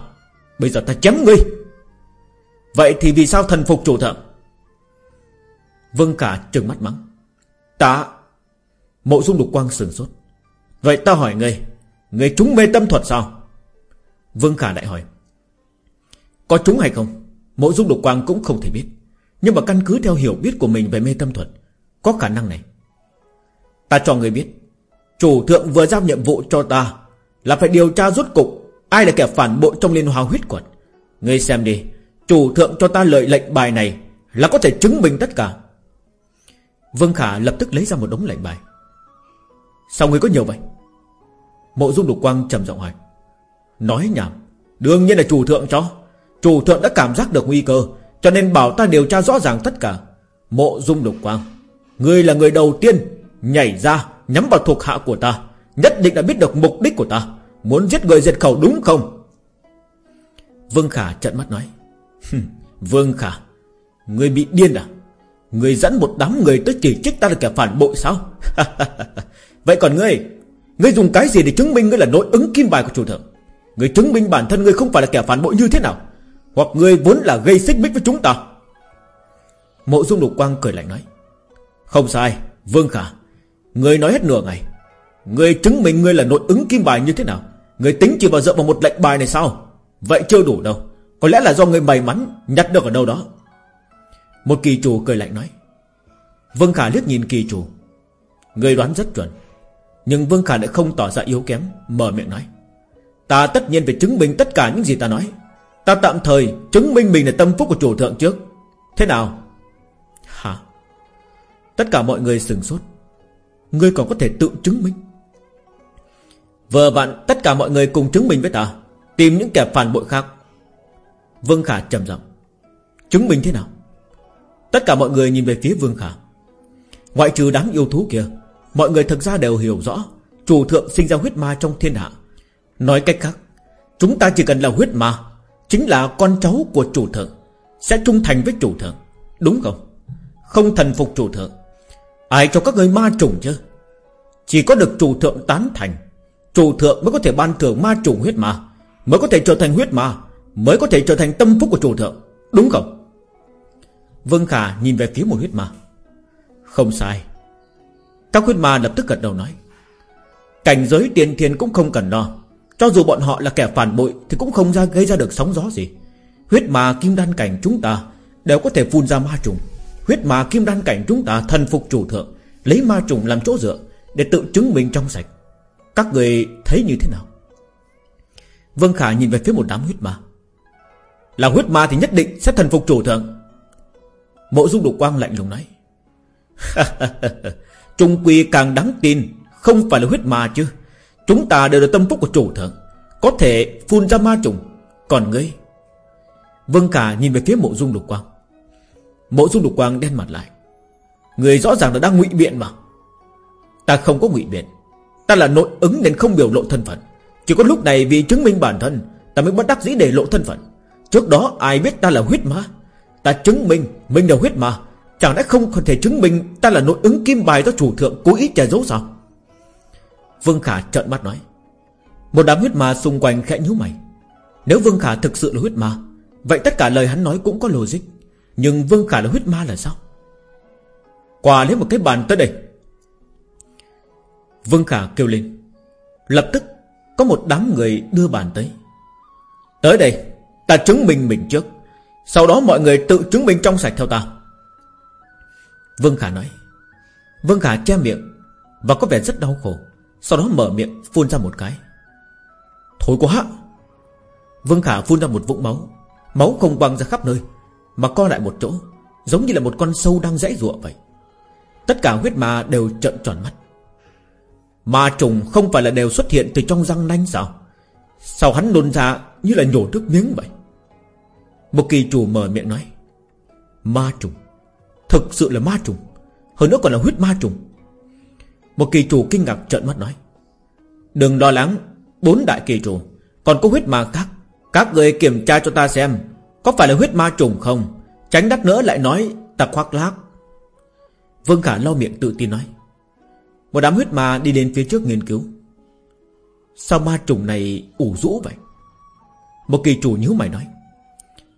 Bây giờ ta chém ngươi. Vậy thì vì sao thần phục chủ thượng? Vương Khả trừng mắt mắng. Ta, Mộ dung đục quang sừng sốt. Vậy ta hỏi ngươi Ngươi trúng mê tâm thuật sao? Vương Khả lại hỏi. Có trúng hay không? Mộ dung đục quang cũng không thể biết. Nhưng mà căn cứ theo hiểu biết của mình về mê tâm thuật, Có khả năng này. Ta cho người biết, Chủ thượng vừa giao nhiệm vụ cho ta Là phải điều tra rốt cục Ai là kẻ phản bội trong liên hoa huyết quật Ngươi xem đi, Chủ thượng cho ta lợi lệnh bài này Là có thể chứng minh tất cả. Vương Khả lập tức lấy ra một đống lệnh bài. Sao ngươi có nhiều vậy? Mộ dung đục quang trầm giọng hỏi. Nói nhảm, Đương nhiên là chủ thượng cho. Chủ thượng đã cảm giác được nguy cơ, Cho nên bảo ta điều tra rõ ràng tất cả. Mộ dung lục quang, Ngươi là người đầu tiên Nhảy ra nhắm vào thuộc hạ của ta, Nhất định đã biết được mục đích của ta. Muốn giết người diệt khẩu đúng không? Vương Khả trận mắt nói Vương Khả, Ngươi bị điên à? Ngươi dẫn một đám người tới chỉ trích ta là kẻ phản bội sao? Vậy còn ngươi Ngươi dùng cái gì để chứng minh ngươi là nội ứng kim bài của chủ thượng? Ngươi chứng minh bản thân ngươi không phải là kẻ phản bội như thế nào? Hoặc ngươi vốn là gây xích mích với chúng ta. Mộ dung lục quang cười lạnh nói, Không sai, Vương Khả. Ngươi nói hết nửa ngày. Ngươi chứng minh ngươi là nội ứng kim bài như thế nào? Ngươi tính chỉ vào dựa vào một lệnh bài này sao? Vậy chưa đủ đâu. Có lẽ là do ngươi may mắn nhặt được ở đâu đó. Một kỳ chủ cười lạnh nói, Vương Khả liếc nhìn kỳ chủ. Ngươi đoán rất chuẩn. Nhưng Vương Khả lại không tỏ ra yếu kém, Mở miệng nói, Ta tất nhiên phải chứng minh tất cả những gì ta nói. Ta tạm thời chứng minh mình là tâm phúc của chủ thượng trước. Thế nào? Hả? Tất cả mọi người sừng sốt. Ngươi còn có thể tự chứng minh. Vừa vặn tất cả mọi người cùng chứng minh với ta, Tìm những kẻ phản bội khác. Vương Khả trầm giọng. Chứng minh thế nào? Tất cả mọi người nhìn về phía Vương Khả. Ngoại trừ đám yêu thú kia, Mọi người thực ra đều hiểu rõ Chủ thượng sinh ra huyết ma trong thiên hạ. Nói cách khác, Chúng ta chỉ cần là huyết ma Chính là con cháu của chủ thượng. Sẽ trung thành với chủ thượng. Đúng không? Không thần phục chủ thượng. Ai cho các người ma trùng chứ? Chỉ có được chủ thượng tán thành, Chủ thượng mới có thể ban thưởng ma trùng huyết ma, Mới có thể trở thành huyết ma, Mới có thể trở thành tâm phúc của chủ thượng. Đúng không? Vương Khả nhìn về phía một huyết ma. Không sai. Các huyết ma lập tức gật đầu nói. Cảnh giới tiền thiên cũng không cần lo. Cho dù bọn họ là kẻ phản bội Thì cũng không ra gây ra được sóng gió gì. Huyết mà kim đan cảnh chúng ta Đều có thể phun ra ma trùng. Huyết mà kim đan cảnh chúng ta thần phục chủ thượng, Lấy ma trùng làm chỗ dựa Để tự chứng minh trong sạch. Các người thấy như thế nào? Vân Khả nhìn về phía một đám huyết ma. Là huyết ma thì nhất định sẽ thần phục chủ thượng. Mộ dung đục quang lạnh lùng nói. Trung quy càng đáng tin, Không phải là huyết ma chứ. Chúng ta đều là tâm phúc của chủ thượng. Có thể phun ra ma trùng. Còn ngươi? Vân cả nhìn về phía mộ dung lục quang. Mộ dung lục quang đen mặt lại. Người rõ ràng là đang ngụy biện mà. Ta không có ngụy biện. Ta là nội ứng nên không biểu lộ thân phận. Chỉ có lúc này vì chứng minh bản thân, Ta mới bất đắc dĩ để lộ thân phận. Trước đó ai biết ta là huyết ma? Ta chứng minh Mình là huyết ma. Chẳng lẽ không thể chứng minh Ta là nội ứng kim bài do chủ thượng cố ý che giấu sao? Vương Khả trợn mắt nói. Một đám huyết ma xung quanh khẽ nhíu mày. Nếu Vương Khả thực sự là huyết ma, Vậy tất cả lời hắn nói cũng có logic. Nhưng Vương Khả là huyết ma là sao? Quà lấy một cái bàn tới đây. Vương Khả kêu lên. Lập tức, Có một đám người đưa bàn tới. Tới đây, Ta chứng minh mình trước. Sau đó mọi người tự chứng minh trong sạch theo ta. Vương Khả nói. Vương Khả che miệng Và có vẻ rất đau khổ. Sau đó mở miệng phun ra một cái. Thôi quá. Vương Khả phun ra một vũng máu. Máu không văng ra khắp nơi, Mà co lại một chỗ, Giống như là một con sâu đang rãy rụa vậy. Tất cả huyết ma đều trợn tròn mắt. Ma trùng không phải là đều xuất hiện từ trong răng nanh sao? Sao hắn nôn ra như là nhổ nước miếng vậy? Một kỳ chủ mở miệng nói, Ma trùng, Thực sự là ma trùng, Hơn nữa còn là huyết ma trùng. Một kỳ chủ kinh ngạc trợn mắt nói, Đừng lo lắng, Bốn đại kỳ chủ Còn có huyết ma khác. Các người kiểm tra cho ta xem, Có phải là huyết ma trùng không? Tránh đắt nữa lại nói, ta khoác lác. Vương Khả lau miệng tự tin nói, Một đám huyết ma đi đến phía trước nghiên cứu. Sao ma trùng này ủ rũ vậy? Một kỳ chủ nhíu mày nói,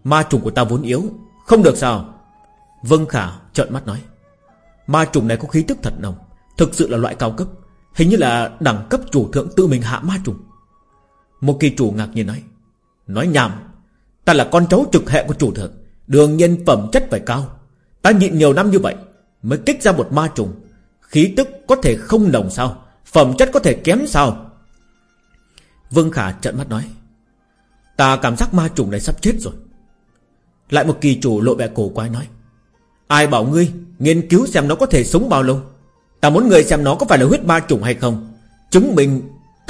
Ma trùng của ta vốn yếu, Không được sao? Vân Khả trợn mắt nói, Ma trùng này có khí tức thật nồng Thực sự là loại cao cấp, Hình như là đẳng cấp chủ thượng tự mình hạ ma trùng Một kỳ chủ ngạc nhiên nói Nói nhảm, Ta là con cháu trực hệ của chủ thượng, Đương nhiên phẩm chất phải cao. Ta nhịn nhiều năm như vậy Mới kích ra một ma trùng, Khí tức có thể không nồng sao, Phẩm chất có thể kém sao? Vương Khả trợn mắt nói, Ta cảm giác ma trùng này sắp chết rồi. Lại một kỳ chủ lộ vẻ cổ quái nói, Ai bảo ngươi Nghiên cứu xem nó có thể sống bao lâu? Ta muốn người xem nó có phải là huyết ma trùng hay không? Chứng minh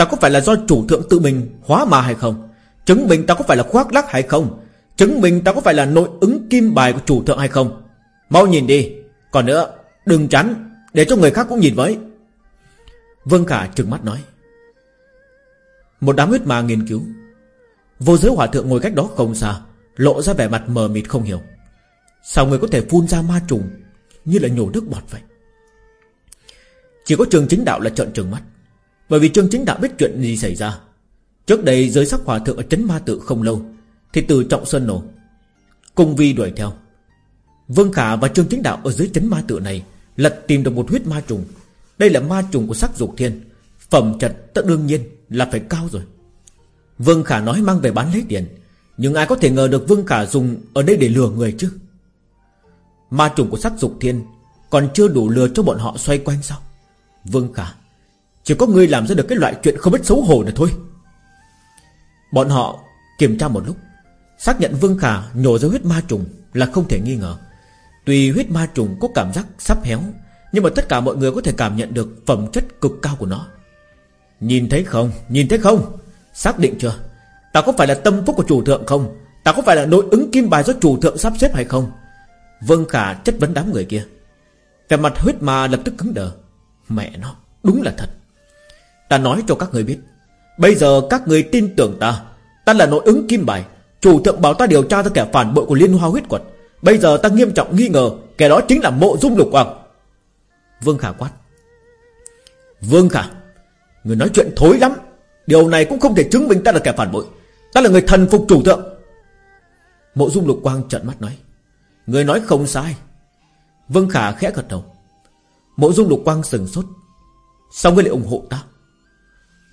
Ta có phải là do chủ thượng tự mình hóa ma hay không? Chứng minh ta có phải là khoác lắc hay không? Chứng minh ta có phải là nội ứng kim bài của chủ thượng hay không? Mau nhìn đi. Còn nữa Đừng tránh, Để cho người khác cũng nhìn với. Vương Khả trừng mắt nói. Một đám huyết ma nghiên cứu. Vô giới hỏa thượng ngồi cách đó không xa Lộ ra vẻ mặt mờ mịt không hiểu. Sao người có thể phun ra ma trùng Như là nhổ nước bọt vậy? Chỉ có trường chính đạo là trợn trừng mắt. Bởi vì trường chính đạo biết chuyện gì xảy ra. Trước đây giới sắc hòa thượng ở trấn ma tự không lâu, Thì từ trọng sơn nổ, Cung vi đuổi theo. Vương Khả và Trương Chính Đạo ở dưới trấn ma tự này Lật tìm được một huyết ma trùng. Đây là ma trùng của sắc dục thiên. Phẩm trật tất đương nhiên là phải cao rồi. Vương Khả nói mang về bán lấy tiền. Nhưng ai có thể ngờ được Vương Khả dùng Ở đây để lừa người chứ? Ma trùng của sắc dục thiên Còn chưa đủ lừa cho bọn họ xoay quanh sao? Vương Khả Chỉ có ngươi làm ra được cái loại chuyện không biết xấu hổ này thôi. Bọn họ kiểm tra một lúc Xác nhận Vương Khả nhổ ra huyết ma trùng Là không thể nghi ngờ. Tuy huyết ma trùng có cảm giác sắp héo Nhưng mà tất cả mọi người có thể cảm nhận được Phẩm chất cực cao của nó. Nhìn thấy không, nhìn thấy không? Xác định chưa? Ta có phải là tâm phúc của chủ thượng không? Ta có phải là nội ứng kim bài do chủ thượng sắp xếp hay không? Vương Khả chất vấn đám người kia. Về mặt huyết ma lập tức cứng đờ. Mẹ nó, đúng là thật. Ta nói cho các người biết, Bây giờ các người tin tưởng ta. Ta là nội ứng kim bài, Chủ thượng bảo ta điều tra ra kẻ phản bội của Liên Hoa huyết quật. Bây giờ ta nghiêm trọng nghi ngờ, Kẻ đó chính là mộ dung lục hoàng Vương Khả quát. Vương Khả, Người nói chuyện thối lắm. Điều này cũng không thể chứng minh ta là kẻ phản bội. Ta là người thần phục chủ thượng. Mộ dung lục quang trợn mắt nói. Người nói không sai. Vương Khả khẽ gật đầu. Mộ dung lục quang sừng sốt. Sao ngươi lại ủng hộ ta?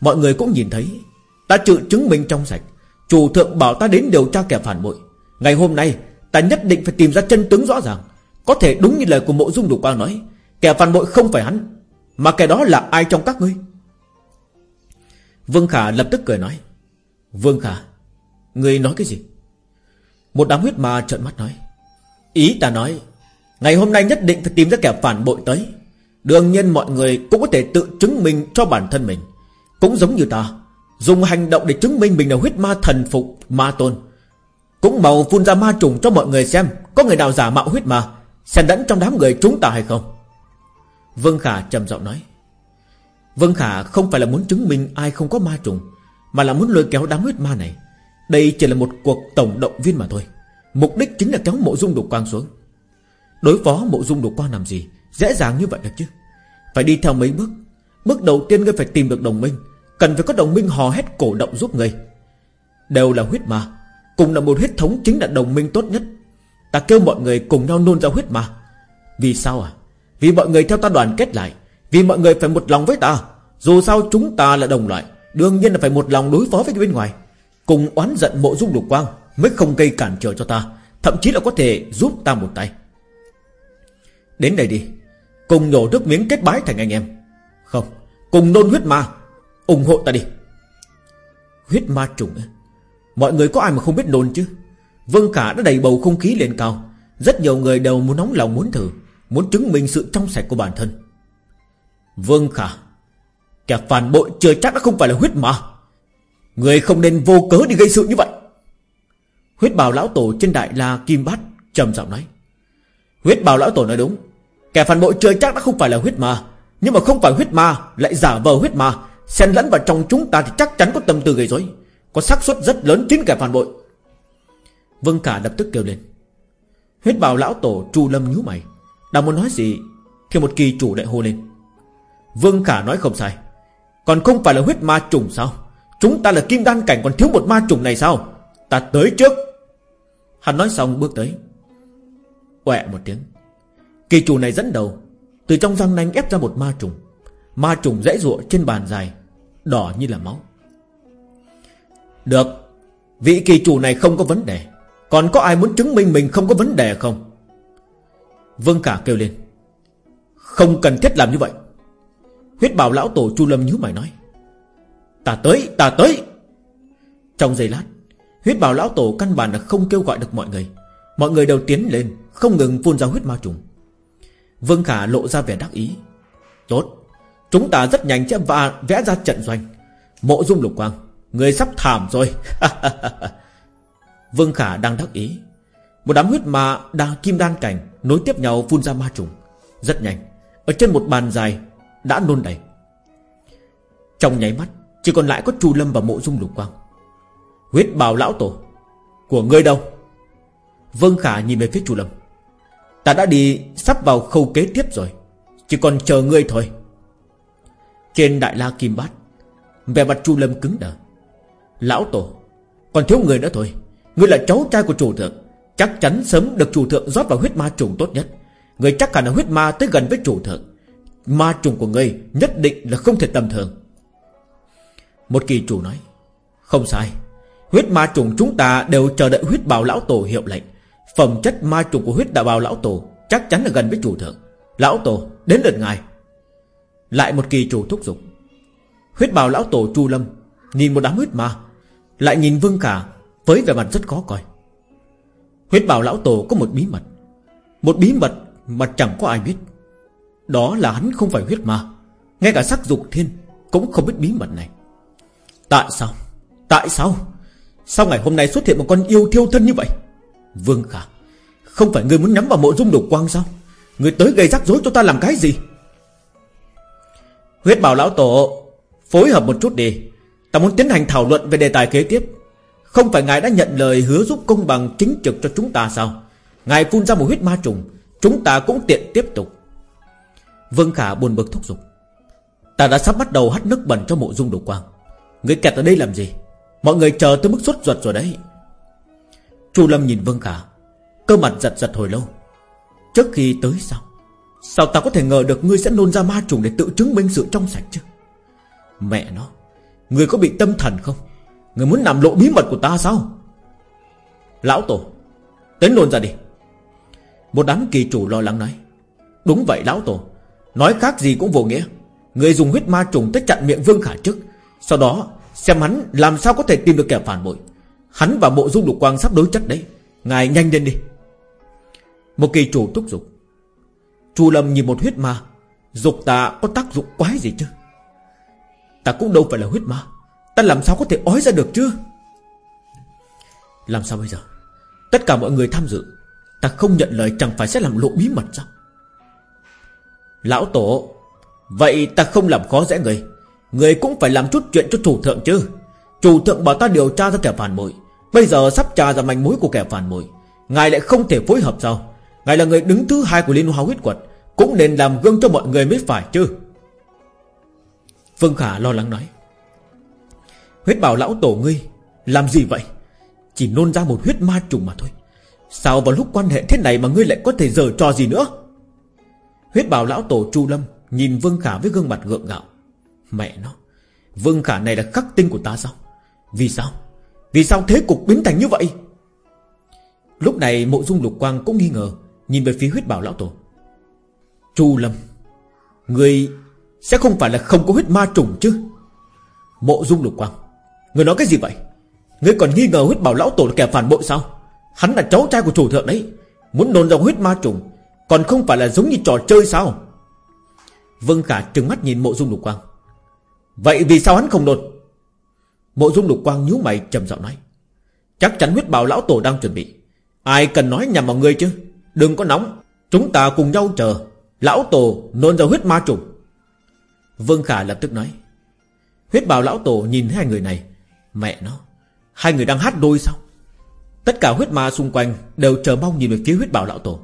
Mọi người cũng nhìn thấy, Ta tự chứng minh trong sạch. Chủ thượng bảo ta đến điều tra kẻ phản bội. Ngày hôm nay, Ta nhất định phải tìm ra chân tướng rõ ràng. Có thể đúng như lời của mộ dung Lục quang nói, Kẻ phản bội không phải hắn, Mà kẻ đó là ai trong các ngươi? Vương Khả lập tức cười nói, Vương Khả, Ngươi nói cái gì? Một đám huyết ma trợn mắt nói, Ý ta nói, Ngày hôm nay nhất định phải tìm ra kẻ phản bội tới. Đương nhiên mọi người cũng có thể tự chứng minh cho bản thân mình. Cũng giống như ta, Dùng hành động để chứng minh mình là huyết ma thần phục ma tôn. Cũng màu phun ra ma trùng cho mọi người xem Có người nào giả mạo huyết ma, Xen lẫn trong đám người chúng ta hay không. Vương Khả trầm giọng nói. Vương Khả không phải là muốn chứng minh ai không có ma trùng, Mà là muốn lôi kéo đám huyết ma này. Đây chỉ là một cuộc tổng động viên mà thôi. Mục đích chính là kéo mộ dung đục quang xuống. Đối phó mộ dung đục quang làm gì? Dễ dàng như vậy được chứ. Phải đi theo mấy bước. Bước đầu tiên ngươi phải tìm được đồng minh. Cần phải có đồng minh hò hét cổ động giúp ngươi. Đều là huyết ma. Cùng là một huyết thống chính là đồng minh tốt nhất. Ta kêu mọi người cùng nhau nôn ra huyết ma. Vì sao à? Vì mọi người theo ta đoàn kết lại. Vì mọi người phải một lòng với ta. Dù sao chúng ta là đồng loại, Đương nhiên là phải một lòng đối phó với bên ngoài. Cùng oán giận mộ dung lục quang Mới không gây cản trở cho ta, Thậm chí là có thể giúp ta một tay. Đến đây đi. Cùng nhổ nước miếng kết bái thành anh em. Không, Cùng nôn huyết ma. Ủng hộ ta đi. Huyết ma trùng Mọi người có ai mà không biết nôn chứ? Vương Khả đã đầy bầu không khí lên cao. Rất nhiều người đều muốn nóng lòng muốn thử, Muốn chứng minh sự trong sạch của bản thân. Vương Khả, Kẻ phản bội chưa chắc đã không phải là huyết ma. Người không nên vô cớ đi gây sự như vậy. Huyết bào lão tổ trên đại la kim bát trầm giọng nói. Huyết bào lão tổ nói đúng. Kẻ phản bội chưa chắc đã không phải là huyết ma. Nhưng mà không phải huyết ma, Lại giả vờ huyết ma. Xen lẫn vào trong chúng ta thì chắc chắn có tâm tư gây rối. Có xác suất rất lớn chính kẻ phản bội. Vương Cả lập tức kêu lên. Huyết bào lão tổ Chu Lâm nhíu mày. Đang muốn nói gì Thì một kỳ chủ lại hô lên. Vương Khả nói không sai. Còn không phải là huyết ma trùng sao? Chúng ta là kim đan cảnh còn thiếu một ma trùng này sao? Ta tới trước. Hắn nói xong bước tới. Quẹ một tiếng. Kỳ chủ này dẫn đầu Từ trong răng nanh ép ra một ma trùng. Ma trùng dãy ruộng trên bàn dài Đỏ như là máu. Được Vị kỳ chủ này không có vấn đề. Còn có ai muốn chứng minh mình không có vấn đề không? Vương cả kêu lên. Không cần thiết làm như vậy. Huyết bảo lão tổ Chu Lâm nhíu mày nói. Ta tới, ta tới. Trong giây lát Huyết bảo lão tổ căn bản là không kêu gọi được mọi người. Mọi người đều tiến lên Không ngừng phun ra huyết ma trùng. Vương Khả lộ ra vẻ đắc ý. Tốt. Chúng ta rất nhanh sẽ và vẽ ra trận doanh. Mộ dung lục quang, Người sắp thảm rồi. Vương Khả đang đắc ý. Một đám huyết ma đang kim đan cảnh Nối tiếp nhau phun ra ma trùng. Rất nhanh, Ở trên một bàn dài Đã nôn đầy. Trong nháy mắt, Chỉ còn lại có Chu Lâm và mộ dung lục quang. Huyết bào lão tổ, Của ngươi đâu? Vương Khả nhìn về phía Chu Lâm. Ta đã đi sắp vào khâu kế tiếp rồi, Chỉ còn chờ ngươi thôi. Trên đại la kim bát về mặt Chu Lâm cứng đờ. Lão tổ, Còn thiếu người nữa thôi. Ngươi là cháu trai của chủ thượng, Chắc chắn sớm được chủ thượng rót vào huyết ma trùng tốt nhất. Ngươi chắc hẳn là huyết ma tới gần với chủ thượng. Ma trùng của ngươi Nhất định là không thể tầm thường. Một kỳ chủ nói, Không sai. Huyết ma trùng chúng ta đều chờ đợi huyết bào lão tổ hiệu lệnh. Phẩm chất ma trùng của huyết đạo bào lão tổ Chắc chắn là gần với chủ thượng. Lão tổ, đến lượt ngài. Lại một kỳ chủ thúc giục. Huyết bào lão tổ Chu Lâm Nhìn một đám huyết ma, Lại nhìn Vương Khả Với vẻ mặt rất khó coi. Huyết bào lão tổ có một bí mật. Một bí mật mà chẳng có ai biết. Đó là hắn không phải huyết ma. Ngay cả sắc dục thiên Cũng không biết bí mật này. Tại sao? Tại sao? Sao ngày hôm nay xuất hiện một con yêu thiêu thân như vậy? Vương Khả, Không phải ngươi muốn nhắm vào mộ dung đục quang sao? Người tới gây rắc rối cho ta làm cái gì? Huyết bảo lão tổ Phối hợp một chút đi. Ta muốn tiến hành thảo luận về đề tài kế tiếp. Không phải ngài đã nhận lời hứa giúp công bằng chính trực cho chúng ta sao? Ngài phun ra một huyết ma trùng, Chúng ta cũng tiện tiếp tục. Vương Khả buồn bực thúc giục. Ta đã sắp bắt đầu hắt nước bẩn cho mộ dung đục quang. Người kẹt ở đây làm gì? Mọi người chờ tới mức sốt ruột rồi đấy. Chu Lâm nhìn Vương Khả, Cơ mặt giật giật hồi lâu. Trước khi tới sao? Sao ta có thể ngờ được ngươi sẽ nôn ra ma trùng Để tự chứng minh sự trong sạch chứ? Mẹ nó, Ngươi có bị tâm thần không? Người muốn làm lộ bí mật của ta sao? Lão Tổ Tiến nôn ra đi. Một đám kỳ chủ lo lắng nói. Đúng vậy Lão Tổ, Nói khác gì cũng vô nghĩa. Người dùng huyết ma trùng tới chặn miệng Vương Khả trước, Sau đó xem hắn làm sao có thể tìm được kẻ phản bội. Hắn và bộ dung lục quang sắp đối chất đấy. Ngài nhanh lên đi. Một kỳ chủ thúc giục Chu Lâm nhìn một huyết ma. Dục ta có tác dụng quái gì chứ? Ta cũng đâu phải là huyết ma. Ta làm sao có thể ói ra được chứ? Làm sao bây giờ? Tất cả mọi người tham dự. Ta không nhận lời chẳng phải sẽ làm lộ bí mật sao? Lão Tổ, Vậy ta không làm khó dễ người. Người cũng phải làm chút chuyện cho chủ thượng chứ. Chủ thượng bảo ta điều tra ra kẻ phản bội. Bây giờ sắp tra ra manh mối của kẻ phản bội. Ngài lại không thể phối hợp sao? Ngài là người đứng thứ hai của Liên Hoa huyết quật Cũng nên làm gương cho mọi người mới phải chứ? Vương Khả lo lắng nói. Huyết bảo lão tổ ngươi, Làm gì vậy? Chỉ nôn ra một huyết ma trùng mà thôi. Sao vào lúc quan hệ thế này mà ngươi lại có thể giờ trò gì nữa? Huyết bảo lão tổ Chu Lâm Nhìn Vương Khả với gương mặt gượng gạo. Mẹ nó, Vương Khả này là khắc tinh của ta sao? Vì sao? Vì sao thế cục biến thành như vậy? Lúc này mộ dung lục quang cũng nghi ngờ, Nhìn về phía huyết bảo lão tổ. Chu Lâm, Người sẽ không phải là không có huyết ma trùng chứ? Mộ dung lục quang, Người nói cái gì vậy? Người còn nghi ngờ huyết bảo lão tổ là kẻ phản bội sao? Hắn là cháu trai của chủ thượng đấy, Muốn đồn dòng huyết ma trùng Còn không phải là giống như trò chơi sao? Vương Khả trừng mắt nhìn mộ dung lục quang. Vậy vì sao hắn không đột Mộ dung lục quang nhíu mày trầm giọng nói. Chắc chắn huyết bảo lão tổ đang chuẩn bị. Ai cần nói nhầm vào ngươi chứ? Đừng có nóng. Chúng ta cùng nhau chờ. Lão tổ nôn ra huyết ma trùng. Vương Khả lập tức nói. Huyết bảo lão tổ nhìn thấy hai người này. Mẹ nó, Hai người đang hát đôi sao? Tất cả huyết ma xung quanh Đều chờ mong nhìn về phía huyết bảo lão tổ.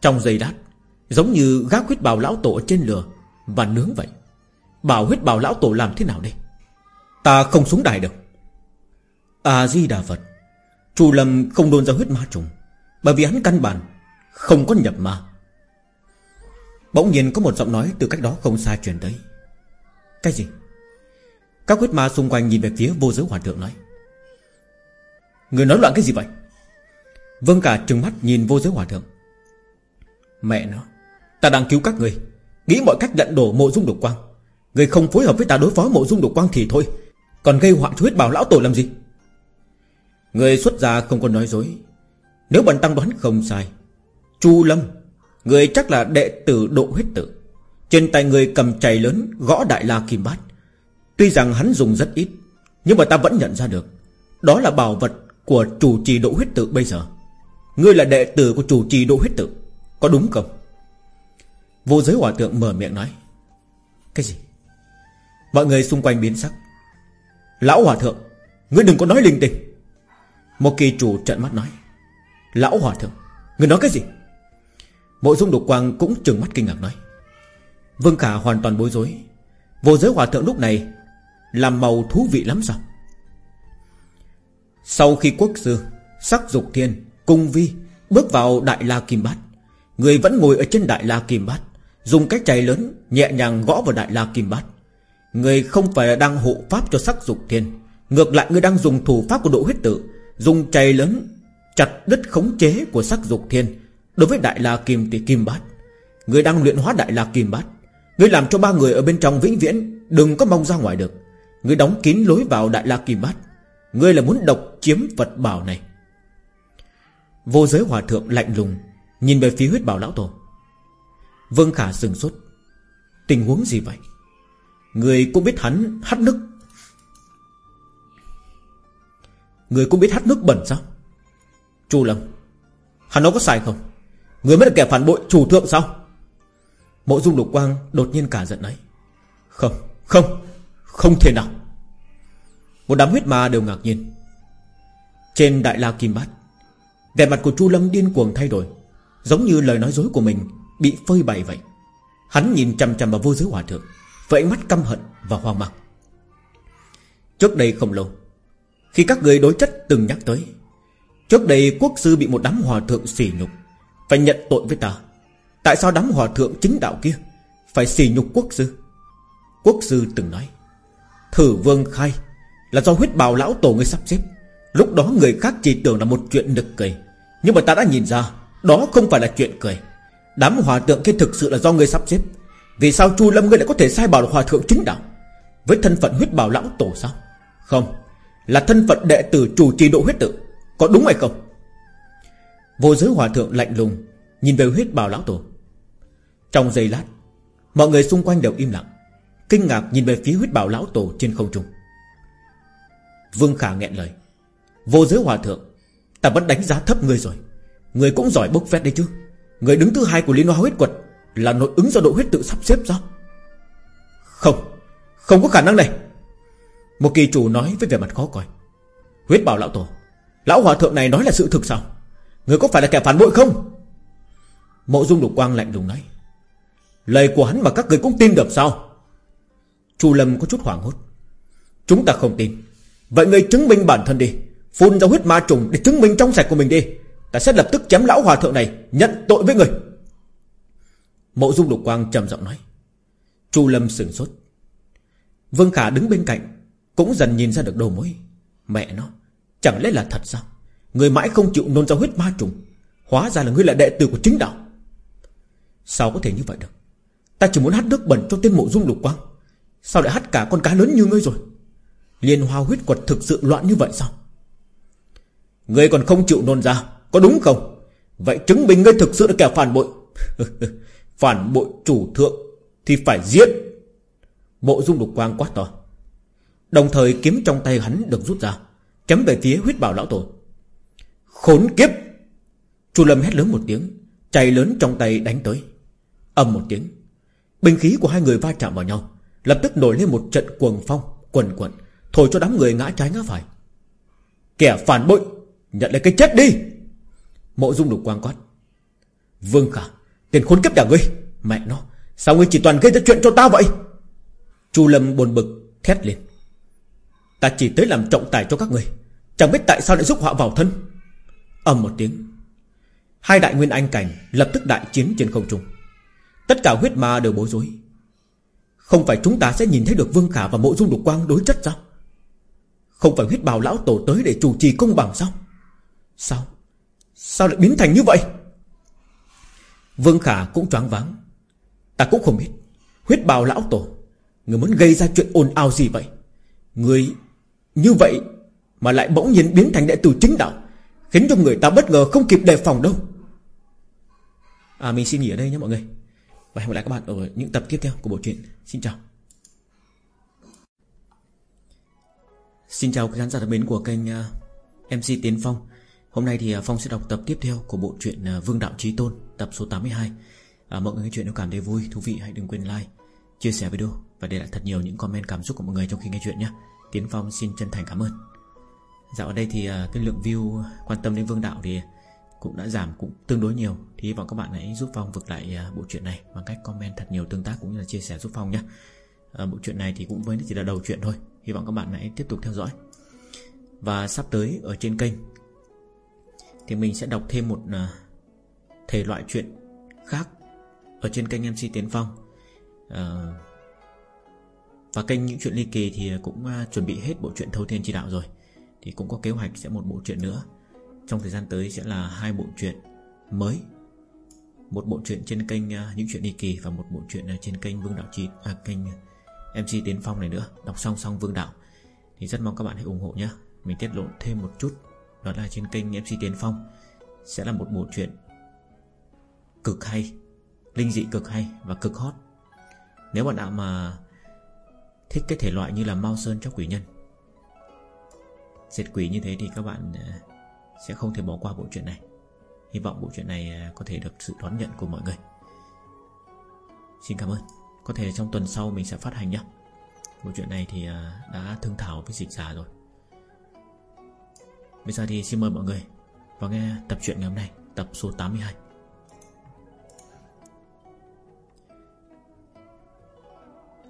Trong giây đát Giống như gác huyết bào lão tổ ở trên lửa Và nướng vậy. Bảo huyết bào lão tổ làm thế nào đây? Ta không xuống đài được. A-di-đà Phật, Chu Lâm không đôn ra huyết ma trùng, Bởi vì hắn căn bản Không có nhập ma. Bỗng nhiên có một giọng nói từ cách đó không xa truyền tới. Cái gì? Các huyết ma xung quanh nhìn về phía vô giới hòa thượng nói. Người nói loạn cái gì vậy? Vương cả trừng mắt nhìn vô giới hòa thượng. Mẹ nó, Ta đang cứu các người. Nghĩ mọi cách lận đổ mộ dung độc quang. Người không phối hợp với ta đối phó mộ dung độc quang thì thôi. Còn gây họa cho huyết bảo lão tổ làm gì? Người xuất gia không có nói dối. Nếu bần tăng đoán không sai, Chu Lâm, Người chắc là đệ tử độ huyết tử Trên tay người cầm chày lớn Gõ đại la kim bát. Tuy rằng hắn dùng rất ít, Nhưng mà ta vẫn nhận ra được, Đó là bảo vật của chủ trì độ huyết tử bây giờ. Ngươi là đệ tử của chủ trì độ huyết tử Có đúng không? Vô giới hòa tượng mở miệng nói, Cái gì? Mọi người xung quanh biến sắc. Lão hòa thượng, Ngươi đừng có nói linh tinh. Một kỳ chủ trận mắt nói. Lão hòa thượng, Ngươi nói cái gì? Mộ dung đục quang cũng trừng mắt kinh ngạc nói. Vương Khả hoàn toàn bối rối. Vô giới hòa thượng lúc này Làm màu thú vị lắm sao? Sau khi quốc sư, Sắc dục thiên, Cung vi Bước vào đại la kim bát, Người vẫn ngồi ở trên đại la kim bát, Dùng cái chày lớn Nhẹ nhàng gõ vào đại la kim bát. Người không phải là đang hộ pháp cho sắc dục thiên. Ngược lại, người đang dùng thủ pháp của độ huyết tự Dùng chày lớn Chặt đứt khống chế của sắc dục thiên. Đối với đại la kim thì kim bát. Người đang luyện hóa đại la kim bát. Người làm cho ba người ở bên trong vĩnh viễn, Đừng có mong ra ngoài được. Người đóng kín lối vào đại la kim bát. Người là muốn độc chiếm vật bảo này. Vô giới hòa thượng lạnh lùng, Nhìn về phía huyết bảo lão tổ. Vương Khả sừng sốt. Tình huống gì vậy? Người cũng biết hắn hát nước. Người cũng biết hát nước bẩn sao? Chu Lâm, Hắn nói có sai không? Người mới là kẻ phản bội chủ thượng sao? Mộ dung lục quang đột nhiên cả giận ấy Không Không Không thể nào. Một đám huyết ma đều ngạc nhiên. Trên đại la kim bát, Vẻ mặt của Chu Lâm điên cuồng thay đổi, Giống như lời nói dối của mình Bị phơi bày vậy. Hắn nhìn chằm chằm vào vô giới hòa thượng. Với ánh mắt căm hận và hoang mang. Trước đây không lâu, Khi các người đối chất từng nhắc tới, Trước đây quốc sư bị một đám hòa thượng xỉ nhục Phải nhận tội với ta. Tại sao đám hòa thượng chính đạo kia Phải xỉ nhục quốc sư? Quốc sư từng nói, Thử vương khai Là do huyết bào lão tổ người sắp xếp. Lúc đó người khác chỉ tưởng là một chuyện nực cười, Nhưng mà ta đã nhìn ra Đó không phải là chuyện cười. Đám hòa tượng kia thực sự là do người sắp xếp. Vì sao Chu Lâm ngươi lại có thể sai bảo là hòa thượng chính đạo? Với thân phận huyết bào lão tổ sao? Không, Là thân phận đệ tử chủ trì độ huyết tự. Có đúng hay không? Vô giới hòa thượng lạnh lùng, Nhìn về huyết bào lão tổ. Trong giây lát, Mọi người xung quanh đều im lặng, Kinh ngạc nhìn về phía huyết bào lão tổ trên không trung. Vương Khả nghẹn lời, Vô giới hòa thượng, Ta vẫn đánh giá thấp người rồi. Người cũng giỏi bốc phét đấy chứ. Người đứng thứ hai của Liên Hoa huyết quật là nội ứng do độ huyết tự sắp xếp sao? Không Không có khả năng này. Một kỳ chủ nói với vẻ mặt khó coi. Huyết bảo lão tổ, Lão hòa thượng này nói là sự thực sao? Người có phải là kẻ phản bội không? Mộ dung lục quang lạnh lùng nói. Lời của hắn mà các người cũng tin được sao? Chu Lâm có chút hoảng hốt. Chúng ta không tin. Vậy người chứng minh bản thân đi. Phun ra huyết ma trùng để chứng minh trong sạch của mình đi. Ta sẽ lập tức chém lão hòa thượng này, Nhận tội với người Mộ dung lục quang trầm giọng nói. Chu Lâm sửng sốt. Vương Khả đứng bên cạnh, Cũng dần nhìn ra được đầu mối. Mẹ nó, Chẳng lẽ là thật sao? Người mãi không chịu nôn ra huyết ma trùng, Hóa ra là ngươi là đệ tử của chính đạo. Sao có thể như vậy được? Ta chỉ muốn hát nước bẩn cho tên mộ dung lục quang. Sao lại hát cả con cá lớn như ngươi rồi? Liên hoa huyết quật thực sự loạn như vậy sao? Ngươi còn không chịu nôn ra, Có đúng không? Vậy chứng minh ngươi thực sự là kẻ phản bội. Phản bội chủ thượng Thì phải giết. Mộ dung lục quang quát to. Đồng thời kiếm trong tay hắn được rút ra, Chấm về phía huyết bảo lão tổ. Khốn kiếp! Chu Lâm hét lớn một tiếng chày lớn trong tay đánh tới. Ầm một tiếng, Binh khí của hai người va chạm vào nhau, Lập tức nổi lên một trận cuồng phong, Quần quần Thổi cho đám người ngã trái ngã phải. Kẻ phản bội, Nhận lấy cái chết đi! Mộ dung lục quang quát. Vương Khả Tiền khốn kiếp nhà ngươi. Mẹ nó, Sao ngươi chỉ toàn gây ra chuyện cho ta vậy? Chu Lâm buồn bực, Thét lên. Ta chỉ tới làm trọng tài cho các ngươi Chẳng biết tại sao lại giúp họa vào thân. Ầm một tiếng. Hai đại nguyên anh cảnh lập tức đại chiến trên không trung. Tất cả huyết ma đều bối rối. Không phải chúng ta sẽ nhìn thấy được Vương Khả và Mộ Dung Lục Quang đối chất sao? Không phải huyết bào lão tổ tới để chủ trì công bằng sao? Sao? Sao lại biến thành như vậy? Vương Khả cũng choáng váng. Ta cũng không biết, Huyết bào lão tổ, Người muốn gây ra chuyện ồn ào gì vậy? Người như vậy Mà lại bỗng nhiên biến thành đệ tử chính đạo, Khiến cho người ta bất ngờ không kịp đề phòng đâu. À mình xin nghỉ ở đây nhé mọi người. Và hẹn gặp lại các bạn ở những tập tiếp theo của bộ truyện. Xin chào. Xin chào khán giả thân mến của kênh à, MC Tiến Phong. Hôm nay thì à, Phong sẽ đọc tập tiếp theo của bộ truyện à, Vương Đạo Trí Tôn Tập số 82 à, Mọi người nghe chuyện nếu cảm thấy vui, thú vị hãy đừng quên like Chia sẻ video và để lại thật nhiều những comment cảm xúc của mọi người trong khi nghe chuyện nhé. Tiến Phong xin chân thành cảm ơn. Dạo ở đây thì à, cái lượng view quan tâm đến Vương Đạo thì cũng đã giảm cũng tương đối nhiều. Thì hy vọng các bạn hãy giúp Phong vực lại bộ truyện này bằng cách comment thật nhiều tương tác cũng như là chia sẻ giúp Phong nhé. À, bộ truyện này thì cũng mới chỉ là đầu chuyện thôi. Hy vọng các bạn hãy tiếp tục theo dõi. Và sắp tới ở trên kênh thì mình sẽ đọc thêm một à, thể loại chuyện khác ở trên kênh MC Tiến Phong. À, và kênh những chuyện ly kỳ thì cũng à, chuẩn bị hết bộ truyện Thâu Thiên Chi Đạo rồi. Thì cũng có kế hoạch sẽ một bộ truyện nữa. Trong thời gian tới sẽ là hai bộ truyện mới. Một bộ truyện trên kênh uh, Những chuyện đi kỳ Và một bộ truyện uh, trên kênh Vương Đạo Chí à, Kênh MC Tiến Phong này nữa. Đọc song song Vương Đạo. Thì rất mong các bạn hãy ủng hộ nhé Mình tiết lộ thêm một chút. Đó là trên kênh MC Tiến Phong. Sẽ là một bộ truyện Cực hay, Linh dị cực hay và cực hot. Nếu bạn nào mà Thích cái thể loại như là Mao Sơn cho quỷ nhân, Diệt quỷ như thế thì các bạn à, sẽ không thể bỏ qua bộ truyện này. Hy vọng bộ truyện này à, có thể được sự đón nhận của mọi người. Xin cảm ơn. Có thể trong tuần sau mình sẽ phát hành nhé Bộ truyện này thì à, đã thương thảo với dịch giả rồi. Bây giờ thì xin mời mọi người Vào nghe tập truyện ngày hôm nay, Tập số 82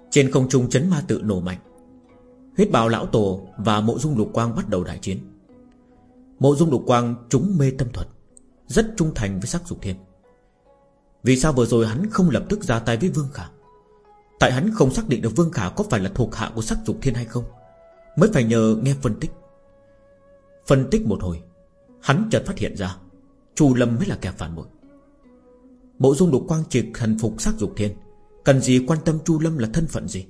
Trên không trung chấn ma tự nổ mạnh, Huyết bào lão tổ và mộ dung lục quang bắt đầu đại chiến. Mộ dung lục quang trúng mê tâm thuật, Rất trung thành với sắc dục thiên. Vì sao vừa rồi hắn không lập tức ra tay với Vương Khả? Tại hắn không xác định được Vương Khả có phải là thuộc hạ của sắc dục thiên hay không, Mới phải nhờ nghe phân tích. Phân tích một hồi, Hắn chợt phát hiện ra, Chu Lâm mới là kẻ phản bội. Bộ dung lục quang trực hành phục sắc dục thiên, Cần gì quan tâm Chu Lâm là thân phận gì?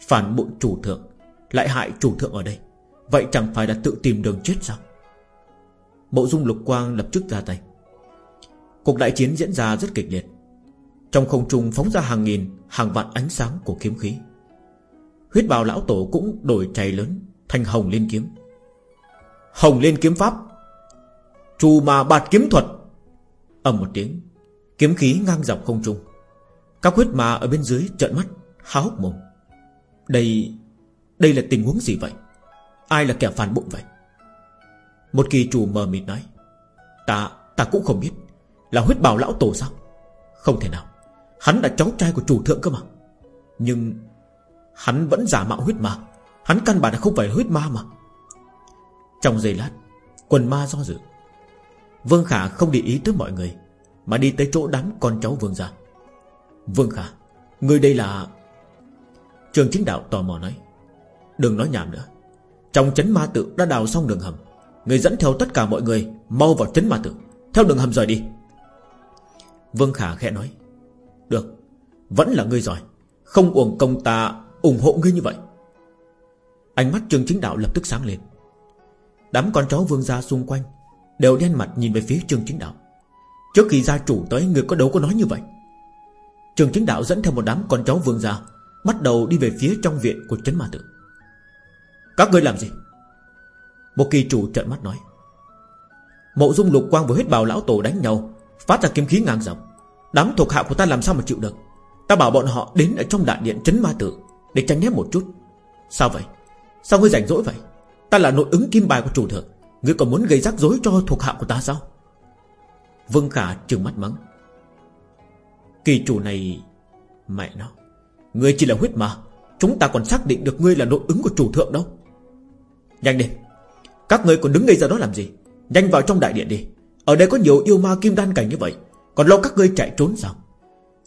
Phản bội chủ thượng, Lại hại chủ thượng ở đây, Vậy chẳng phải là tự tìm đường chết sao? Bộ dung lục quang lập tức ra tay. Cuộc đại chiến diễn ra rất kịch liệt. Trong không trung phóng ra hàng nghìn, Hàng vạn ánh sáng của kiếm khí. Huyết bào lão tổ cũng đổi chày lớn, Thành hồng liên kiếm. Hồng liên kiếm pháp. Trù mà bạt kiếm thuật. Ầm một tiếng, Kiếm khí ngang dọc không trung. Các huyết mà ở bên dưới trợn mắt, Há hốc mồm. Đây Đây là tình huống gì vậy? Ai là kẻ phản bội vậy? Một kỳ chủ mờ mịt nói. Ta Ta cũng không biết. Là huyết bào lão tổ sao? Không thể nào. Hắn là cháu trai của chủ thượng cơ mà. Nhưng Hắn vẫn giả mạo huyết ma. Hắn căn bản là không phải huyết ma mà. Trong giây lát, Quần ma do dự. Vương Khả không để ý tới mọi người, Mà đi tới chỗ đám con cháu Vương gia. Vương Khả, Người đây là Trường chính đạo tò mò nói. Đừng nói nhảm nữa. Trong chấn ma tự đã đào xong đường hầm. Người dẫn theo tất cả mọi người Mau vào chấn ma tự. Theo đường hầm rời đi. Vương Khả khẽ nói. Được, Vẫn là ngươi giỏi. Không uổng công ta ủng hộ ngươi như vậy. Ánh mắt trường Chính Đạo lập tức sáng lên. Đám con cháu vương gia xung quanh Đều đen mặt nhìn về phía trường Chính Đạo. Trước khi gia chủ tới, Người có đâu có nói như vậy. Trường Chính Đạo dẫn theo một đám con cháu vương gia Bắt đầu đi về phía trong viện của chấn Ma Tử Các ngươi làm gì? Một kỳ chủ trợn mắt nói. Mộ dung lục quang với huyết bào lão tổ đánh nhau, Phát ra kiếm khí ngang dọc. Đám thuộc hạ của ta làm sao mà chịu được? Ta bảo bọn họ đến ở trong đại điện chấn Ma Tử Để tranh né một chút. Sao vậy? Sao ngươi rảnh rỗi vậy? Ta là nội ứng kim bài của chủ thượng. Ngươi còn muốn gây rắc rối cho thuộc hạ của ta sao? Vương Khả trừng mắt mắng. Kỳ chủ này, Mẹ nó. Ngươi chỉ là huyết mà. Chúng ta còn xác định được ngươi là nội ứng của chủ thượng đâu. Nhanh đi. Các ngươi còn đứng ngây ra đó làm gì? Nhanh vào trong đại điện đi. Ở đây có nhiều yêu ma kim đan cảnh như vậy. Còn lo các ngươi chạy trốn sao?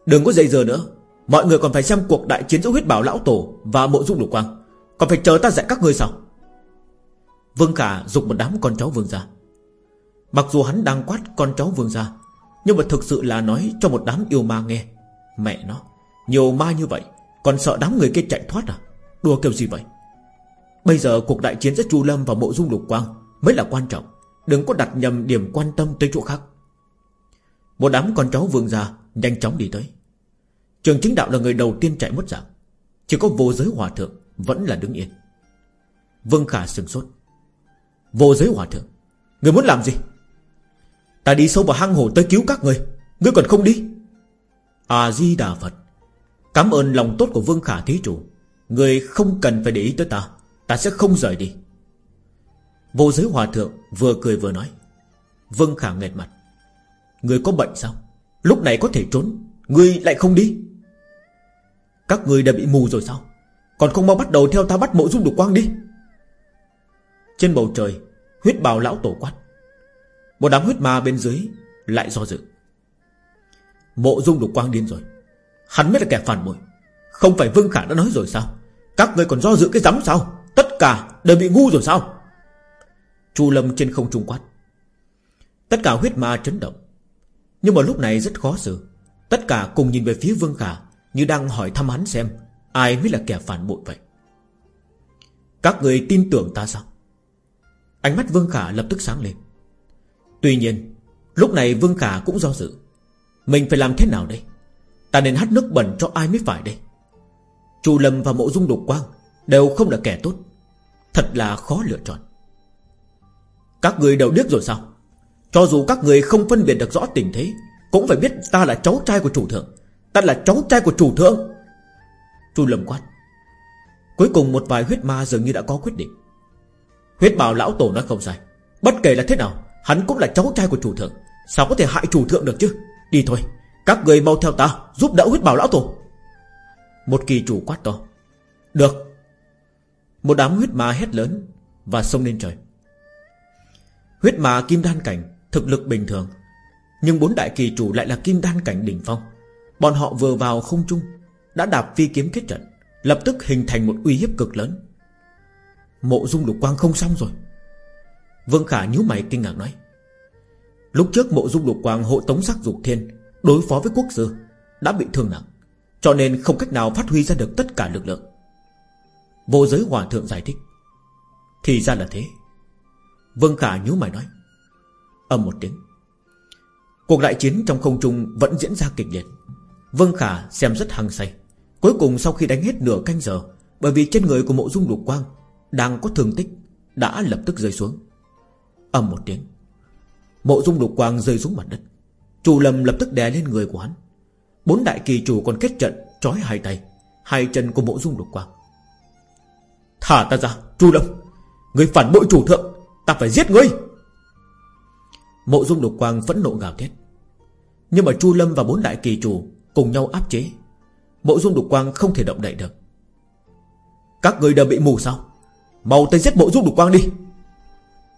Đừng có dây dưa nữa. Mọi người còn phải xem cuộc đại chiến giữa huyết bảo lão tổ Và mộ dung lục quang. Còn phải chờ ta dạy các ngươi sao? Vương Khả dục một đám con cháu vương ra. Mặc dù hắn đang quát con cháu vương ra, Nhưng mà thực sự là nói cho một đám yêu ma nghe, Mẹ nó, Nhiều ma như vậy, Còn sợ đám người kia chạy thoát à? Đùa kiểu gì vậy? Bây giờ cuộc đại chiến giữa Chu Lâm và mộ dung lục quang Mới là quan trọng, Đừng có đặt nhầm điểm quan tâm tới chỗ khác. Một đám con cháu vương ra Nhanh chóng đi tới. Trường chính đạo là người đầu tiên chạy mất dạng, Chỉ có vô giới hòa thượng Vẫn là đứng yên. Vương Khả sừng sốt. Vô giới hòa thượng, Người muốn làm gì? Ta đi sâu vào hang hồ tới cứu các người Ngươi còn không đi. A-di-đà Phật, Cảm ơn lòng tốt của Vương Khả Thí Chủ. Người không cần phải để ý tới ta Ta sẽ không rời đi. Vô giới hòa thượng vừa cười vừa nói, Vương Khả nghẹt mặt, Người có bệnh sao? Lúc này có thể trốn, Người lại không đi. Các người đã bị mù rồi sao? Còn không mau bắt đầu theo ta bắt mộ dung đục quang đi. Trên bầu trời, Huyết bào lão tổ quát. Một đám huyết ma bên dưới Lại do dự. Mộ dung đục quang điên rồi. Hắn mới là kẻ phản bội. Không phải Vương Khả đã nói rồi sao? Các người còn do dự cái rắm sao? Tất cả đều bị ngu rồi sao? Chu Lâm trên không trung quát. Tất cả huyết ma chấn động. Nhưng mà lúc này rất khó xử. Tất cả cùng nhìn về phía Vương Khả Như đang hỏi thăm hắn xem Ai mới là kẻ phản bội vậy. Các người tin tưởng ta sao? Ánh mắt Vương Khả lập tức sáng lên. Tuy nhiên, Lúc này Vương Khả cũng do dự. Mình phải làm thế nào đây? Ta nên hát nước bẩn cho ai mới phải đây? Chu Lâm và Mộ Dung Đục Quang Đều không là kẻ tốt. Thật là khó lựa chọn. Các người đều biết rồi sao? Cho dù các người không phân biệt được rõ tình thế, Cũng phải biết ta là cháu trai của chủ thượng. Ta là cháu trai của chủ thượng. Chu Lâm quát. Cuối cùng một vài huyết ma dường như đã có quyết định. Huyết bào lão tổ nói không sai. Bất kể là thế nào, Hắn cũng là cháu trai của chủ thượng. Sao có thể hại chủ thượng được chứ? Đi thôi, Các người mau theo ta Giúp đỡ huyết bào lão tổ. Một kỳ chủ quát to. Được. Một đám huyết ma hét lớn Và xông lên trời. Huyết ma kim đan cảnh Thực lực bình thường, Nhưng bốn đại kỳ chủ lại là kim đan cảnh đỉnh phong. Bọn họ vừa vào không trung, Đã đạp phi kiếm kết trận, Lập tức hình thành một uy hiếp cực lớn. Mộ dung lục quang không xong rồi. Vương Khả nhíu mày kinh ngạc nói, Lúc trước mộ dung lục quang hộ tống sắc dục thiên Đối phó với quốc sư Đã bị thương nặng, Cho nên không cách nào phát huy ra được tất cả lực lượng. Vô giới hòa thượng giải thích, Thì ra là thế. Vương Khả nhíu mày nói, Âm một tiếng, Cuộc đại chiến trong không trung vẫn diễn ra kịch liệt. Vương Khả xem rất hăng say, Cuối cùng sau khi đánh hết nửa canh giờ, Bởi vì trên người của mộ dung lục quang đang có thương tích Đã lập tức rơi xuống. Âm một tiếng, Mộ dung lục quang rơi xuống mặt đất. Chủ lầm lập tức đè lên người của hắn. Bốn đại kỳ chủ còn kết trận, Trói hai tay, Hai chân của mộ dung lục quang. Thả ta ra, Chu Lâm, Người phản bội chủ thượng, Ta phải giết ngươi. Mộ dung lục quang phẫn nộ gào thét. Nhưng mà Chu Lâm và bốn đại kỳ chủ Cùng nhau áp chế. Mộ dung lục quang không thể động đậy được. Các người đều bị mù sao? Mau tới giết bộ dung lục quang đi.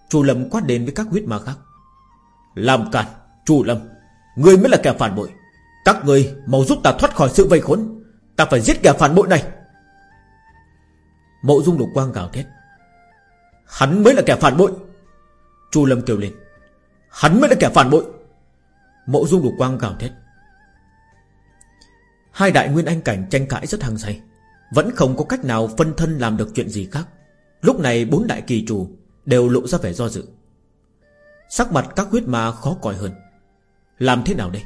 Chu Lâm quát đến với các huyết ma khác. Làm cản, Chu Lâm Người mới là kẻ phản bội. Các người mau giúp ta thoát khỏi sự vây khốn. Ta phải giết kẻ phản bội này. Mộ dung lục quang gào thét. Hắn mới là kẻ phản bội. Chu Lâm kêu lên. Hắn mới là kẻ phản bội. Mộ dung lục quang gào thét. Hai đại nguyên anh cảnh tranh cãi rất hăng say. Vẫn không có cách nào phân thân làm được chuyện gì khác. Lúc này bốn đại kỳ chủ Đều lộ ra vẻ do dự. Sắc mặt các huyết ma khó coi hơn. Làm thế nào đây?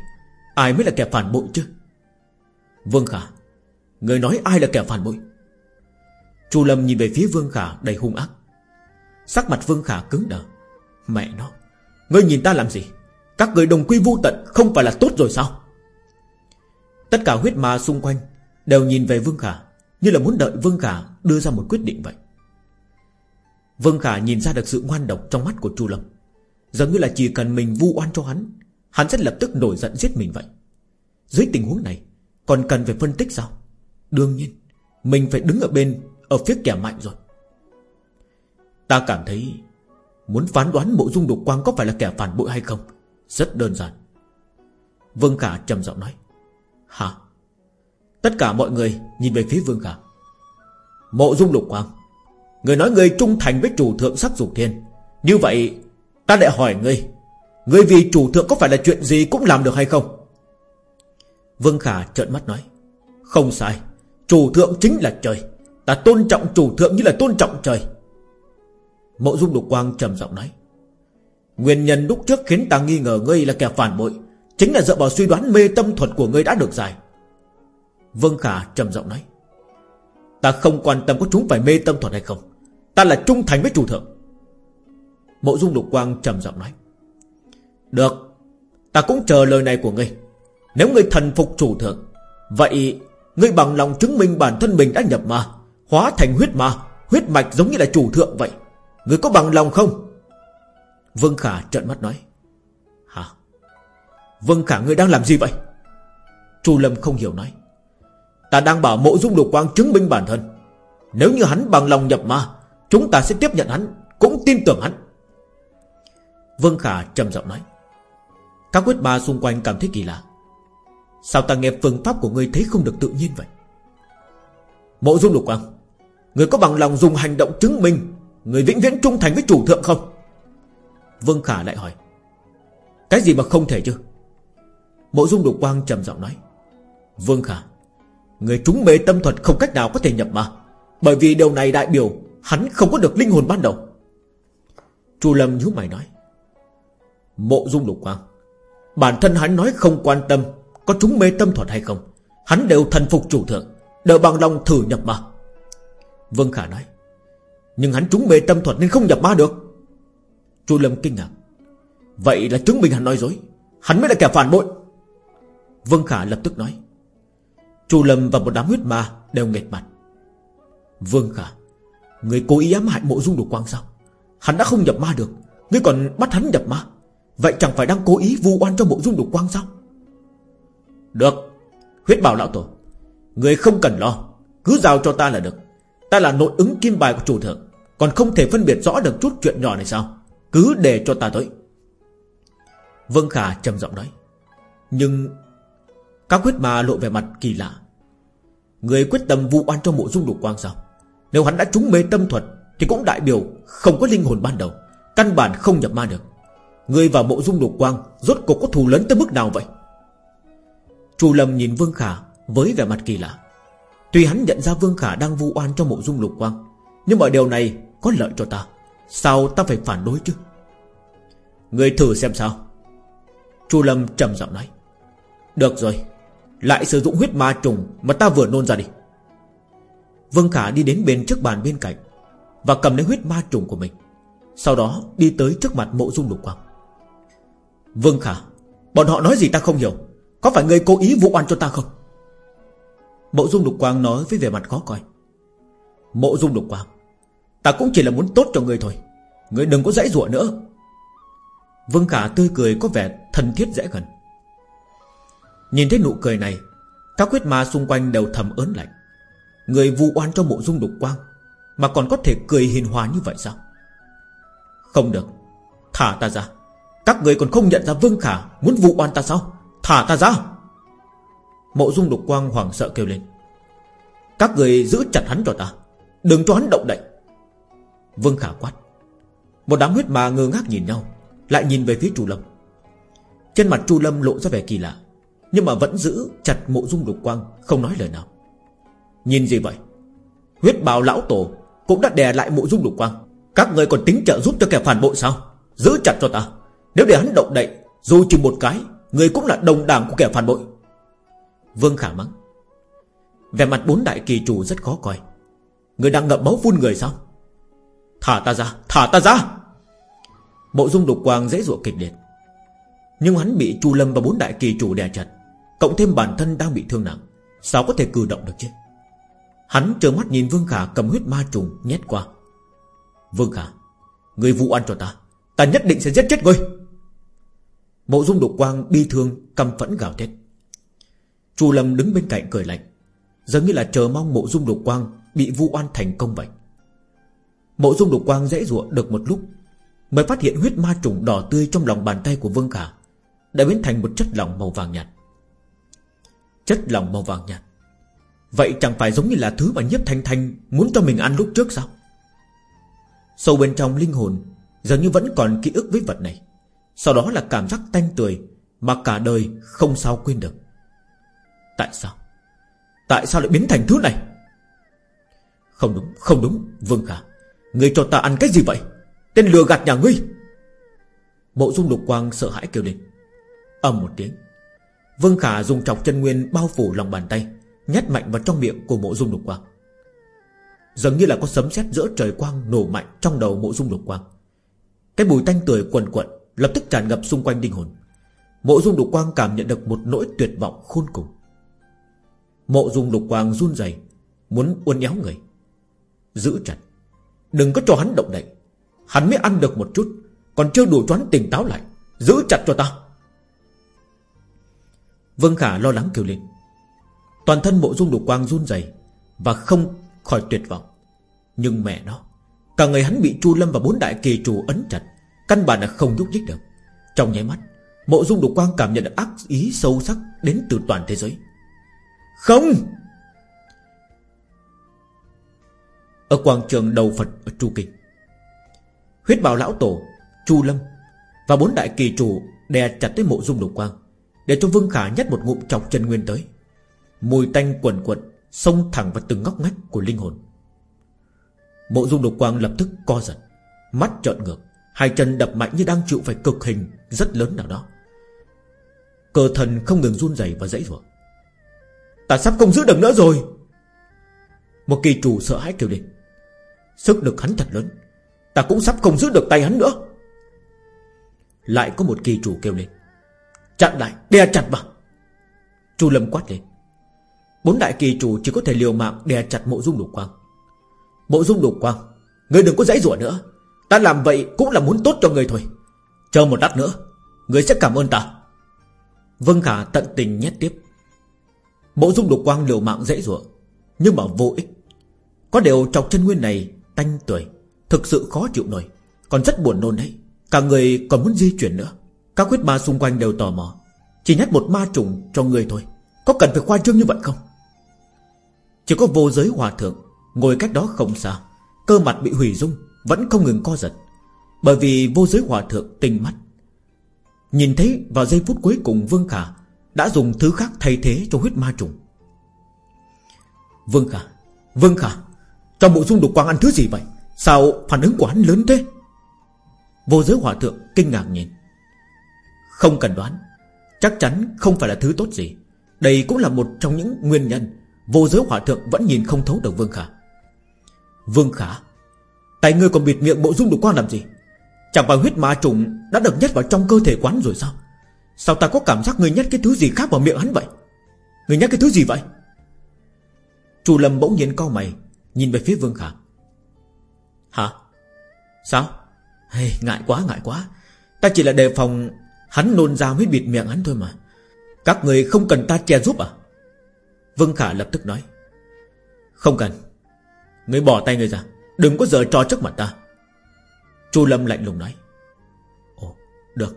Ai mới là kẻ phản bội chứ? Vương Khả, Người nói ai là kẻ phản bội? Chu Lâm nhìn về phía Vương Khả đầy hung ác. Sắc mặt Vương Khả cứng đờ. Mẹ nó, Ngươi nhìn ta làm gì? Các người đồng quy vu tận không phải là tốt rồi sao? Tất cả huyết ma xung quanh Đều nhìn về Vương Khả Như là muốn đợi Vương Khả đưa ra một quyết định vậy. Vương Khả nhìn ra được sự ngoan độc trong mắt của Chu Lâm. Giống như là chỉ cần mình vu oan cho hắn Hắn sẽ lập tức nổi giận giết mình vậy. Dưới tình huống này, Còn cần phải phân tích sao? Đương nhiên, Mình phải đứng ở bên, Ở phía kẻ mạnh rồi. Ta cảm thấy Muốn phán đoán mộ dung đục quang có phải là kẻ phản bội hay không, Rất đơn giản. Vương Khả trầm giọng nói, Hả? Tất cả mọi người nhìn về phía Vương Khả. Mộ dung lục quang Người nói người trung thành với chủ thượng sắc dục thiên. Như vậy, Ta lại hỏi ngươi Ngươi vì chủ thượng có phải là chuyện gì cũng làm được hay không? Vương Khả trợn mắt nói, Không sai, Chủ thượng chính là trời. Ta tôn trọng chủ thượng như là tôn trọng trời. Mộ dung đục quang trầm giọng nói, Nguyên nhân lúc trước khiến ta nghi ngờ ngươi là kẻ phản bội, Chính là dựa vào suy đoán mê tâm thuật của ngươi đã được giải. Vương Khả trầm giọng nói, Ta không quan tâm có chúng phải mê tâm thuật hay không. Ta là trung thành với chủ thượng. Mộ dung lục quang trầm giọng nói. Được, Ta cũng chờ lời này của ngươi. Nếu ngươi thần phục chủ thượng, Vậy Ngươi bằng lòng chứng minh bản thân mình đã nhập ma, Hóa thành huyết ma, Huyết mạch giống như là chủ thượng vậy. Ngươi có bằng lòng không? Vương Khả trợn mắt nói. Hả? Vương Khả ngươi đang làm gì vậy? Chu Lâm không hiểu nói. Ta đang bảo mộ dung lục quang chứng minh bản thân. Nếu như hắn bằng lòng nhập ma Chúng ta sẽ tiếp nhận hắn, Cũng tin tưởng hắn. Vương Khả trầm giọng nói. Các quyết ba xung quanh cảm thấy kỳ lạ. Sao ta nghe phương pháp của ngươi thấy không được tự nhiên vậy? Mộ dung lục quang Người có bằng lòng dùng hành động chứng minh Người vĩnh viễn trung thành với chủ thượng không? Vương Khả lại hỏi. Cái gì mà không thể chứ? Mộ dung lục quang trầm giọng nói. Vương Khả, Người chúng mê tâm thuật không cách nào có thể nhập mà Bởi vì điều này đại biểu Hắn không có được linh hồn ban đầu. Chu Lâm nhíu mày nói, Mộ dung lục quang, Bản thân hắn nói không quan tâm Có chúng mê tâm thuật hay không, Hắn đều thần phục chủ thượng Đều bằng lòng thử nhập ma. Vương Khả nói, Nhưng hắn chúng mê tâm thuật nên không nhập ma được. Chu Lâm kinh ngạc, Vậy là chứng minh hắn nói dối, Hắn mới là kẻ phản bội. Vương Khả lập tức nói, Chu Lâm và một đám huyết ma đều nghẹt mặt. Vương Khả Người cố ý ám hại mộ dung đồ quang sao? Hắn đã không nhập ma được. Ngươi còn bắt hắn nhập ma? Vậy chẳng phải đang cố ý vu oan cho mộ dung đồ quang sao? Được. Huyết bảo lão tổ, Người không cần lo. Cứ giao cho ta là được. Ta là nội ứng kim bài của chủ thượng. Còn không thể phân biệt rõ được chút chuyện nhỏ này sao? Cứ để cho ta tới. Vương Khả trầm giọng nói. Nhưng Các huyết ma lộ về mặt kỳ lạ. Người quyết tâm vu oan cho mộ dung đục quang sao? Nếu hắn đã trúng mê tâm thuật, Thì cũng đại biểu không có linh hồn ban đầu, Căn bản không nhập ma được. Người vào bộ dung lục quang, Rốt cuộc có thù lớn tới mức nào vậy? Chu Lâm nhìn Vương Khả Với vẻ mặt kỳ lạ. Tuy hắn nhận ra Vương Khả đang vu oan cho mộ dung lục quang, Nhưng mà điều này có lợi cho ta. Sao ta phải phản đối chứ? Người thử xem sao. Chu Lâm trầm giọng nói. Được rồi, Lại sử dụng huyết ma trùng Mà ta vừa nôn ra đi. Vương Khả đi đến bên trước bàn bên cạnh Và cầm lấy huyết ma trùng của mình, Sau đó đi tới trước mặt mộ dung lục quang. Vương Khả, Bọn họ nói gì ta không hiểu, Có phải người cố ý vụ oan cho ta không? Mộ dung lục quang nói với vẻ mặt khó coi. Mộ dung lục quang, Ta cũng chỉ là muốn tốt cho người thôi Người đừng có dãy rủa nữa. Vương Khả tươi cười có vẻ thân thiết dễ gần. Nhìn thấy nụ cười này, Các huyết ma xung quanh đều thầm ớn lạnh. Người vu oan cho mộ dung đục quang Mà còn có thể cười hiền hòa như vậy sao? Không được. Thả ta ra. Các người còn không nhận ra Vương Khả Muốn vu oan ta sao? Thả ta ra. Mộ dung đục quang hoảng sợ kêu lên. Các người giữ chặt hắn cho ta. Đừng cho hắn động đậy. Vương Khả quát. Một đám huyết ma ngơ ngác nhìn nhau, Lại nhìn về phía Chu Lâm. Trên mặt Chu Lâm lộ ra vẻ kỳ lạ, Nhưng mà vẫn giữ chặt mộ dung lục quang, Không nói lời nào. Nhìn gì vậy? Huyết bào lão tổ Cũng đã đè lại mộ dung lục quang. Các người còn tính trợ giúp cho kẻ phản bội sao? Giữ chặt cho ta. Nếu để hắn động đậy, Dù chỉ một cái, Người cũng là đồng đảng của kẻ phản bội. Vương Khả mắng. Về mặt bốn đại kỳ chủ rất khó coi. Người đang ngậm máu phun người sao? Thả ta ra, Thả ta ra! Mộ dung lục quang dễ dụa kịch liệt. Nhưng hắn bị Chu Lâm và bốn đại kỳ chủ đè chặt, Cộng thêm bản thân đang bị thương nặng, Sao có thể cử động được chứ? Hắn trợn mắt nhìn Vương Khả cầm huyết ma trùng nhét qua. Vương Khả, Người vụ ăn cho ta. Ta nhất định sẽ giết chết ngươi. Mộ dung đục quang bi thương, Căm phẫn gào thét. Chu Lâm đứng bên cạnh cười lạnh. Giống như là chờ mong mộ dung đục quang Bị vu oan thành công vậy. Mộ dung đục quang dễ dụa được một lúc, Mới phát hiện huyết ma trùng đỏ tươi Trong lòng bàn tay của Vương Khả Đã biến thành một chất lỏng màu vàng nhạt. Chất lỏng màu vàng nhạt. Vậy chẳng phải giống như là thứ mà nhiếp thanh thanh Muốn cho mình ăn lúc trước sao? Sâu bên trong linh hồn, Dường như vẫn còn ký ức với vật này. Sau đó là cảm giác tanh tươi Mà cả đời không sao quên được. Tại sao? Tại sao lại biến thành thứ này? Không đúng không đúng, Vương Khả. Ngươi cho ta ăn cái gì vậy? Tên lừa gạt nhà ngươi! Bộ dung lục quang sợ hãi kêu lên. Ầm một tiếng, Vương Khả dùng chọc chân nguyên bao phủ lòng bàn tay. Nhét mạnh vào trong miệng của mộ dung lục quang. Dường như là có sấm sét giữa trời quang nổ mạnh Trong đầu mộ dung lục quang. Cái mùi tanh tươi quần quận Lập tức tràn ngập xung quanh linh hồn. Mộ dung lục quang cảm nhận được một nỗi tuyệt vọng khôn cùng. Mộ dung lục quang run rẩy, Muốn uốn éo người. Giữ chặt. Đừng có cho hắn động đậy. Hắn mới ăn được một chút, Còn chưa đủ choán tỉnh táo lại. Giữ chặt cho ta. Vương Khả lo lắng kêu lên. Toàn thân mộ dung lục quang run rẩy Và không khỏi tuyệt vọng. Nhưng mẹ nó, Cả người hắn bị Chu Lâm và bốn đại kỳ chủ ấn chặt, Căn bản là không nhúc nhích được. Trong nháy mắt, Mộ dung lục quang cảm nhận được ác ý sâu sắc Đến từ toàn thế giới. Không! Ở quảng trường đầu Phật ở Chu Kinh, Huyết bào lão tổ Chu Lâm Và bốn đại kỳ chủ đè chặt tới mộ dung lục quang Để cho Vương Khả nhét một ngụm chọc chân nguyên tới. Mùi tanh quẩn quẩn Xông thẳng vào từng ngóc ngách của linh hồn. Mộ dung Độc quang lập tức co giật, Mắt trợn ngược, Hai chân đập mạnh như đang chịu phải cực hình Rất lớn nào đó. Cơ thần không ngừng run rẩy và dãy rủa. Ta sắp không giữ được nữa rồi. Một kỳ chủ sợ hãi kêu lên. Sức lực hắn thật lớn, Ta cũng sắp không giữ được tay hắn nữa. Lại có một kỳ chủ kêu lên. Chặn lại đe chặt vào. Chu Lâm quát lên. Bốn đại kỳ chủ chỉ có thể liều mạng đè chặt mộ dung lục quang. Mộ dung lục quang, Người đừng có dãy rủa nữa. Ta làm vậy cũng là muốn tốt cho người thôi. Chờ một lát nữa, Người sẽ cảm ơn ta. Vân Khả tận tình nhét tiếp. Mộ dung lục quang liều mạng dãy rủa, Nhưng mà vô ích. Có điều trọc chân nguyên này Tanh tuổi Thực sự khó chịu nổi. Còn rất buồn nôn đấy, Cả người còn muốn di chuyển nữa. Các huyết ma xung quanh đều tò mò, Chỉ nhét một ma trùng cho người thôi. Có cần phải khoa trương như vậy không? Chỉ có vô giới hòa thượng Ngồi cách đó không xa, Cơ mặt bị hủy dung, Vẫn không ngừng co giật. Bởi vì vô giới hòa thượng tinh mắt. Nhìn thấy vào giây phút cuối cùng Vương Khả Đã dùng thứ khác thay thế cho huyết ma trùng. Vương Khả Vương Khả, Trong bộ dung đục quang ăn thứ gì vậy? Sao phản ứng của hắn lớn thế? Vô giới hòa thượng kinh ngạc nhìn. Không cần đoán, Chắc chắn không phải là thứ tốt gì. Đây cũng là một trong những nguyên nhân Vô giới hỏa thượng vẫn nhìn không thấu được Vương Khả. Vương Khả Tại ngươi còn bịt miệng bộ dung đục quan làm gì? Chẳng phải huyết ma trùng Đã được nhét vào trong cơ thể quán rồi sao? Sao ta có cảm giác ngươi nhét cái thứ gì khác vào miệng hắn vậy? Ngươi nhét cái thứ gì vậy? Chu Lâm bỗng nhiên cau mày Nhìn về phía Vương Khả. Hả? Sao? Hey, Ngại quá ngại quá. Ta chỉ là đề phòng Hắn nôn ra mới bịt miệng hắn thôi mà. Các người không cần ta che giúp à? Vương Khả lập tức nói. Không cần. Người bỏ tay người ra. Đừng có giờ trò trước mặt ta. Chu Lâm lạnh lùng nói. Ồ, được.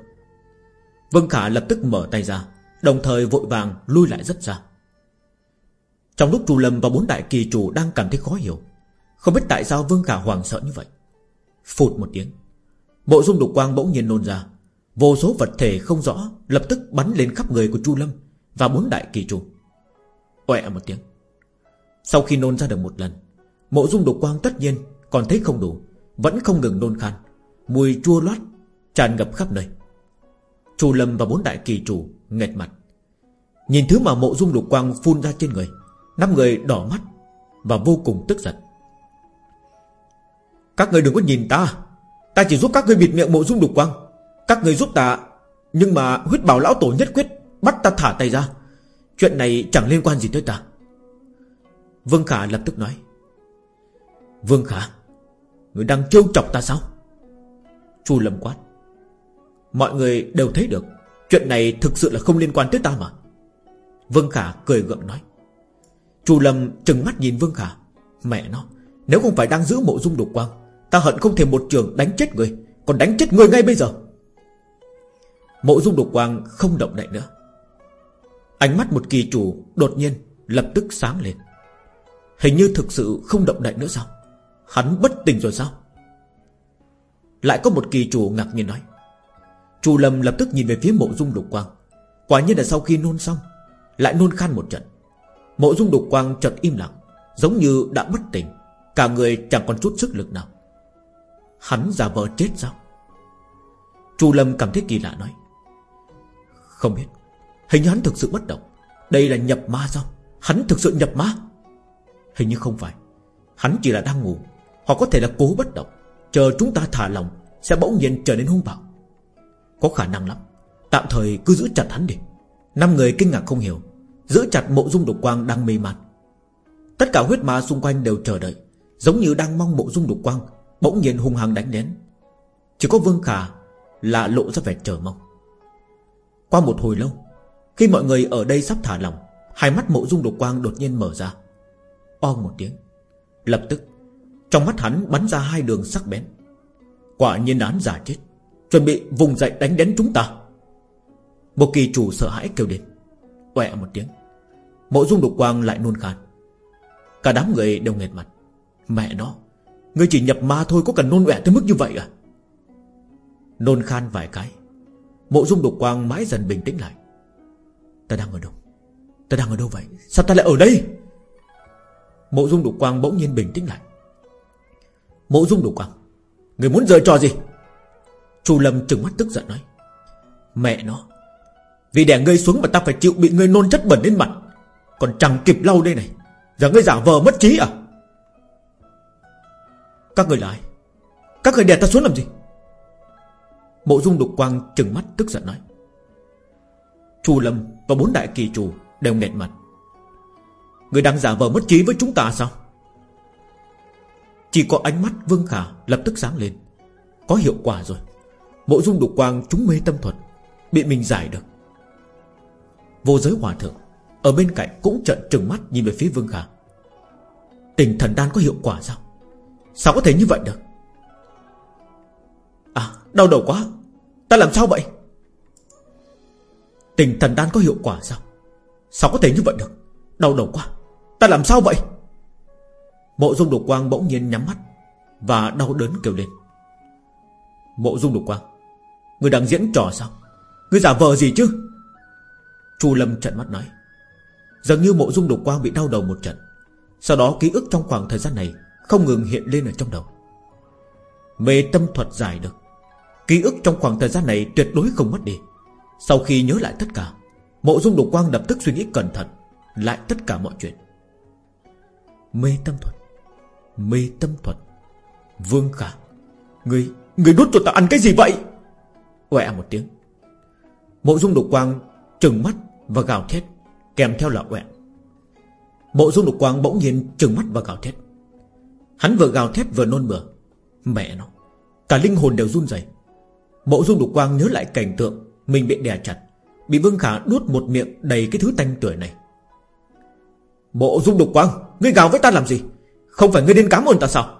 Vương Khả lập tức mở tay ra, Đồng thời vội vàng lui lại rất xa. Trong lúc Chu Lâm và bốn đại kỳ chủ Đang cảm thấy khó hiểu, Không biết tại sao Vương Khả hoàng sợ như vậy. Phụt một tiếng, Bộ dung đục quang bỗng nhiên nôn ra. Vô số vật thể không rõ Lập tức bắn lên khắp người của Chu Lâm Và bốn đại kỳ chủ. Oẹ một tiếng. Sau khi nôn ra được một lần, Mộ dung đục quang tất nhiên còn thấy không đủ, Vẫn không ngừng nôn khan. Mùi chua loát tràn ngập khắp nơi. Chu Lâm và bốn đại kỳ chủ nghẹt mặt. Nhìn thứ mà mộ dung Độc quang phun ra trên người, Năm người đỏ mắt Và vô cùng tức giận. Các người đừng có nhìn ta Ta chỉ giúp các người bịt miệng mộ dung Độc quang. Các người giúp ta, Nhưng mà huyết bảo lão tổ nhất quyết Bắt ta thả tay ra. Chuyện này chẳng liên quan gì tới ta. Vương Khả lập tức nói. Vương Khả, Người đang trêu chọc ta sao? Chu Lâm quát. Mọi người đều thấy được, Chuyện này thực sự là không liên quan tới ta mà. Vương Khả cười gượng nói. Chu Lâm trừng mắt nhìn Vương Khả. Mẹ nó, Nếu không phải đang giữ mộ dung đục quang, Ta hận không thể một trường đánh chết người, Còn đánh chết người ngay bây giờ. Mộ dung đục quang không động đậy nữa. Ánh mắt một kỳ chủ đột nhiên Lập tức sáng lên. Hình như thực sự không động đậy nữa sao? Hắn bất tỉnh rồi sao? Lại có một kỳ chủ ngạc nhiên nói. Chu Lâm lập tức nhìn về phía mộ dung đục quang. Quả nhiên là sau khi nôn xong, Lại nôn khan một trận. Mộ dung đục quang chợt im lặng, Giống như đã bất tỉnh, Cả người chẳng còn chút sức lực nào. Hắn giả vờ chết sao? Chu Lâm cảm thấy kỳ lạ nói. Không biết. Hình như hắn thực sự bất động. Đây là nhập ma sao? Hắn thực sự nhập ma? Hình như không phải. Hắn chỉ là đang ngủ, Hoặc có thể là cố bất động. Chờ chúng ta thả lòng Sẽ bỗng nhiên trở nên hung bạo. Có khả năng lắm. Tạm thời cứ giữ chặt hắn đi. Năm người kinh ngạc không hiểu. Giữ chặt mộ dung đục quang đang mê man. Tất cả huyết ma xung quanh đều chờ đợi, Giống như đang mong mộ dung đục quang Bỗng nhiên hung hăng đánh đến. Chỉ có Vương Khả là lộ ra vẻ chờ mong. Qua một hồi lâu khi mọi người ở đây sắp thả lòng Hai mắt mộ dung Độc quang đột nhiên mở ra. O một tiếng, Lập tức, Trong mắt hắn bắn ra hai đường sắc bén. Quả nhiên án giả chết, Chuẩn bị vùng dậy đánh đến chúng ta. Một kỳ chủ sợ hãi kêu đến Quẹ một tiếng. Mộ dung Độc quang lại nôn khan. Cả đám người đều nghẹt mặt. Mẹ nó, Ngươi chỉ nhập ma thôi, có cần nôn ọe tới mức như vậy à? Nôn khan vài cái, Mộ dung đục quang mãi dần bình tĩnh lại. Ta đang ở đâu? Ta đang ở đâu vậy? Sao ta lại ở đây? Mộ dung đục quang bỗng nhiên bình tĩnh lại. Mộ dung đục quang, Người muốn rời trò gì? Chu Lâm trừng mắt tức giận nói. Mẹ nó, Vì đè ngươi xuống mà ta phải chịu bị ngươi nôn chất bẩn lên mặt. Còn chẳng kịp lau đây này, Giờ ngươi giả vờ mất trí à? Các người lại Các người đè ta xuống làm gì? Mộ dung đục quang trừng mắt tức giận nói. Chu Lâm và bốn đại kỳ chủ Đều nghẹt mặt. Người đang giả vờ mất trí với chúng ta sao? Chỉ có ánh mắt Vương Khả lập tức sáng lên. Có hiệu quả rồi. Mộ dung đục quang chúng mê tâm thuật, Bị mình giải được. Vô giới hòa thượng, Ở bên cạnh cũng trợn trừng mắt nhìn về phía Vương Khả. Tình thần đan có hiệu quả sao? Sao có thể như vậy được? À đau đầu quá. Ta làm sao vậy? Tình thần đan có hiệu quả sao? Sao có thể như vậy được? Đau đầu quá. Ta làm sao vậy? Mộ dung đục quang bỗng nhiên nhắm mắt Và đau đớn kêu lên. Mộ dung đục quang Người đang diễn trò sao? Người giả vờ gì chứ? Chu Lâm trận mắt nói. Dường như mộ dung đục quang bị đau đầu một trận. Sau đó ký ức trong khoảng thời gian này Không ngừng hiện lên ở trong đầu. Mê tâm thuật giải được. Ký ức trong khoảng thời gian này tuyệt đối không mất đi. Sau khi nhớ lại tất cả Mộ dung đục quang lập tức suy nghĩ cẩn thận Lại tất cả mọi chuyện. Mê tâm thuật Mê tâm thuật. Vương Khả Người, người đút cho ta ăn cái gì vậy? Quẹ một tiếng. Mộ dung đục quang trừng mắt và gào thét Kèm theo là quẹ Mộ dung đục quang bỗng nhiên trừng mắt và gào thét. Hắn vừa gào thét vừa nôn mửa. Mẹ nó Cả linh hồn đều run rẩy. Mộ dung đục quang nhớ lại cảnh tượng mình bị đè chặt. Bị Vương Khả đút một miệng đầy cái thứ tanh tuổi này. Bộ dung đục quang, Ngươi gào với ta làm gì? Không phải ngươi đến cám ơn ta sao?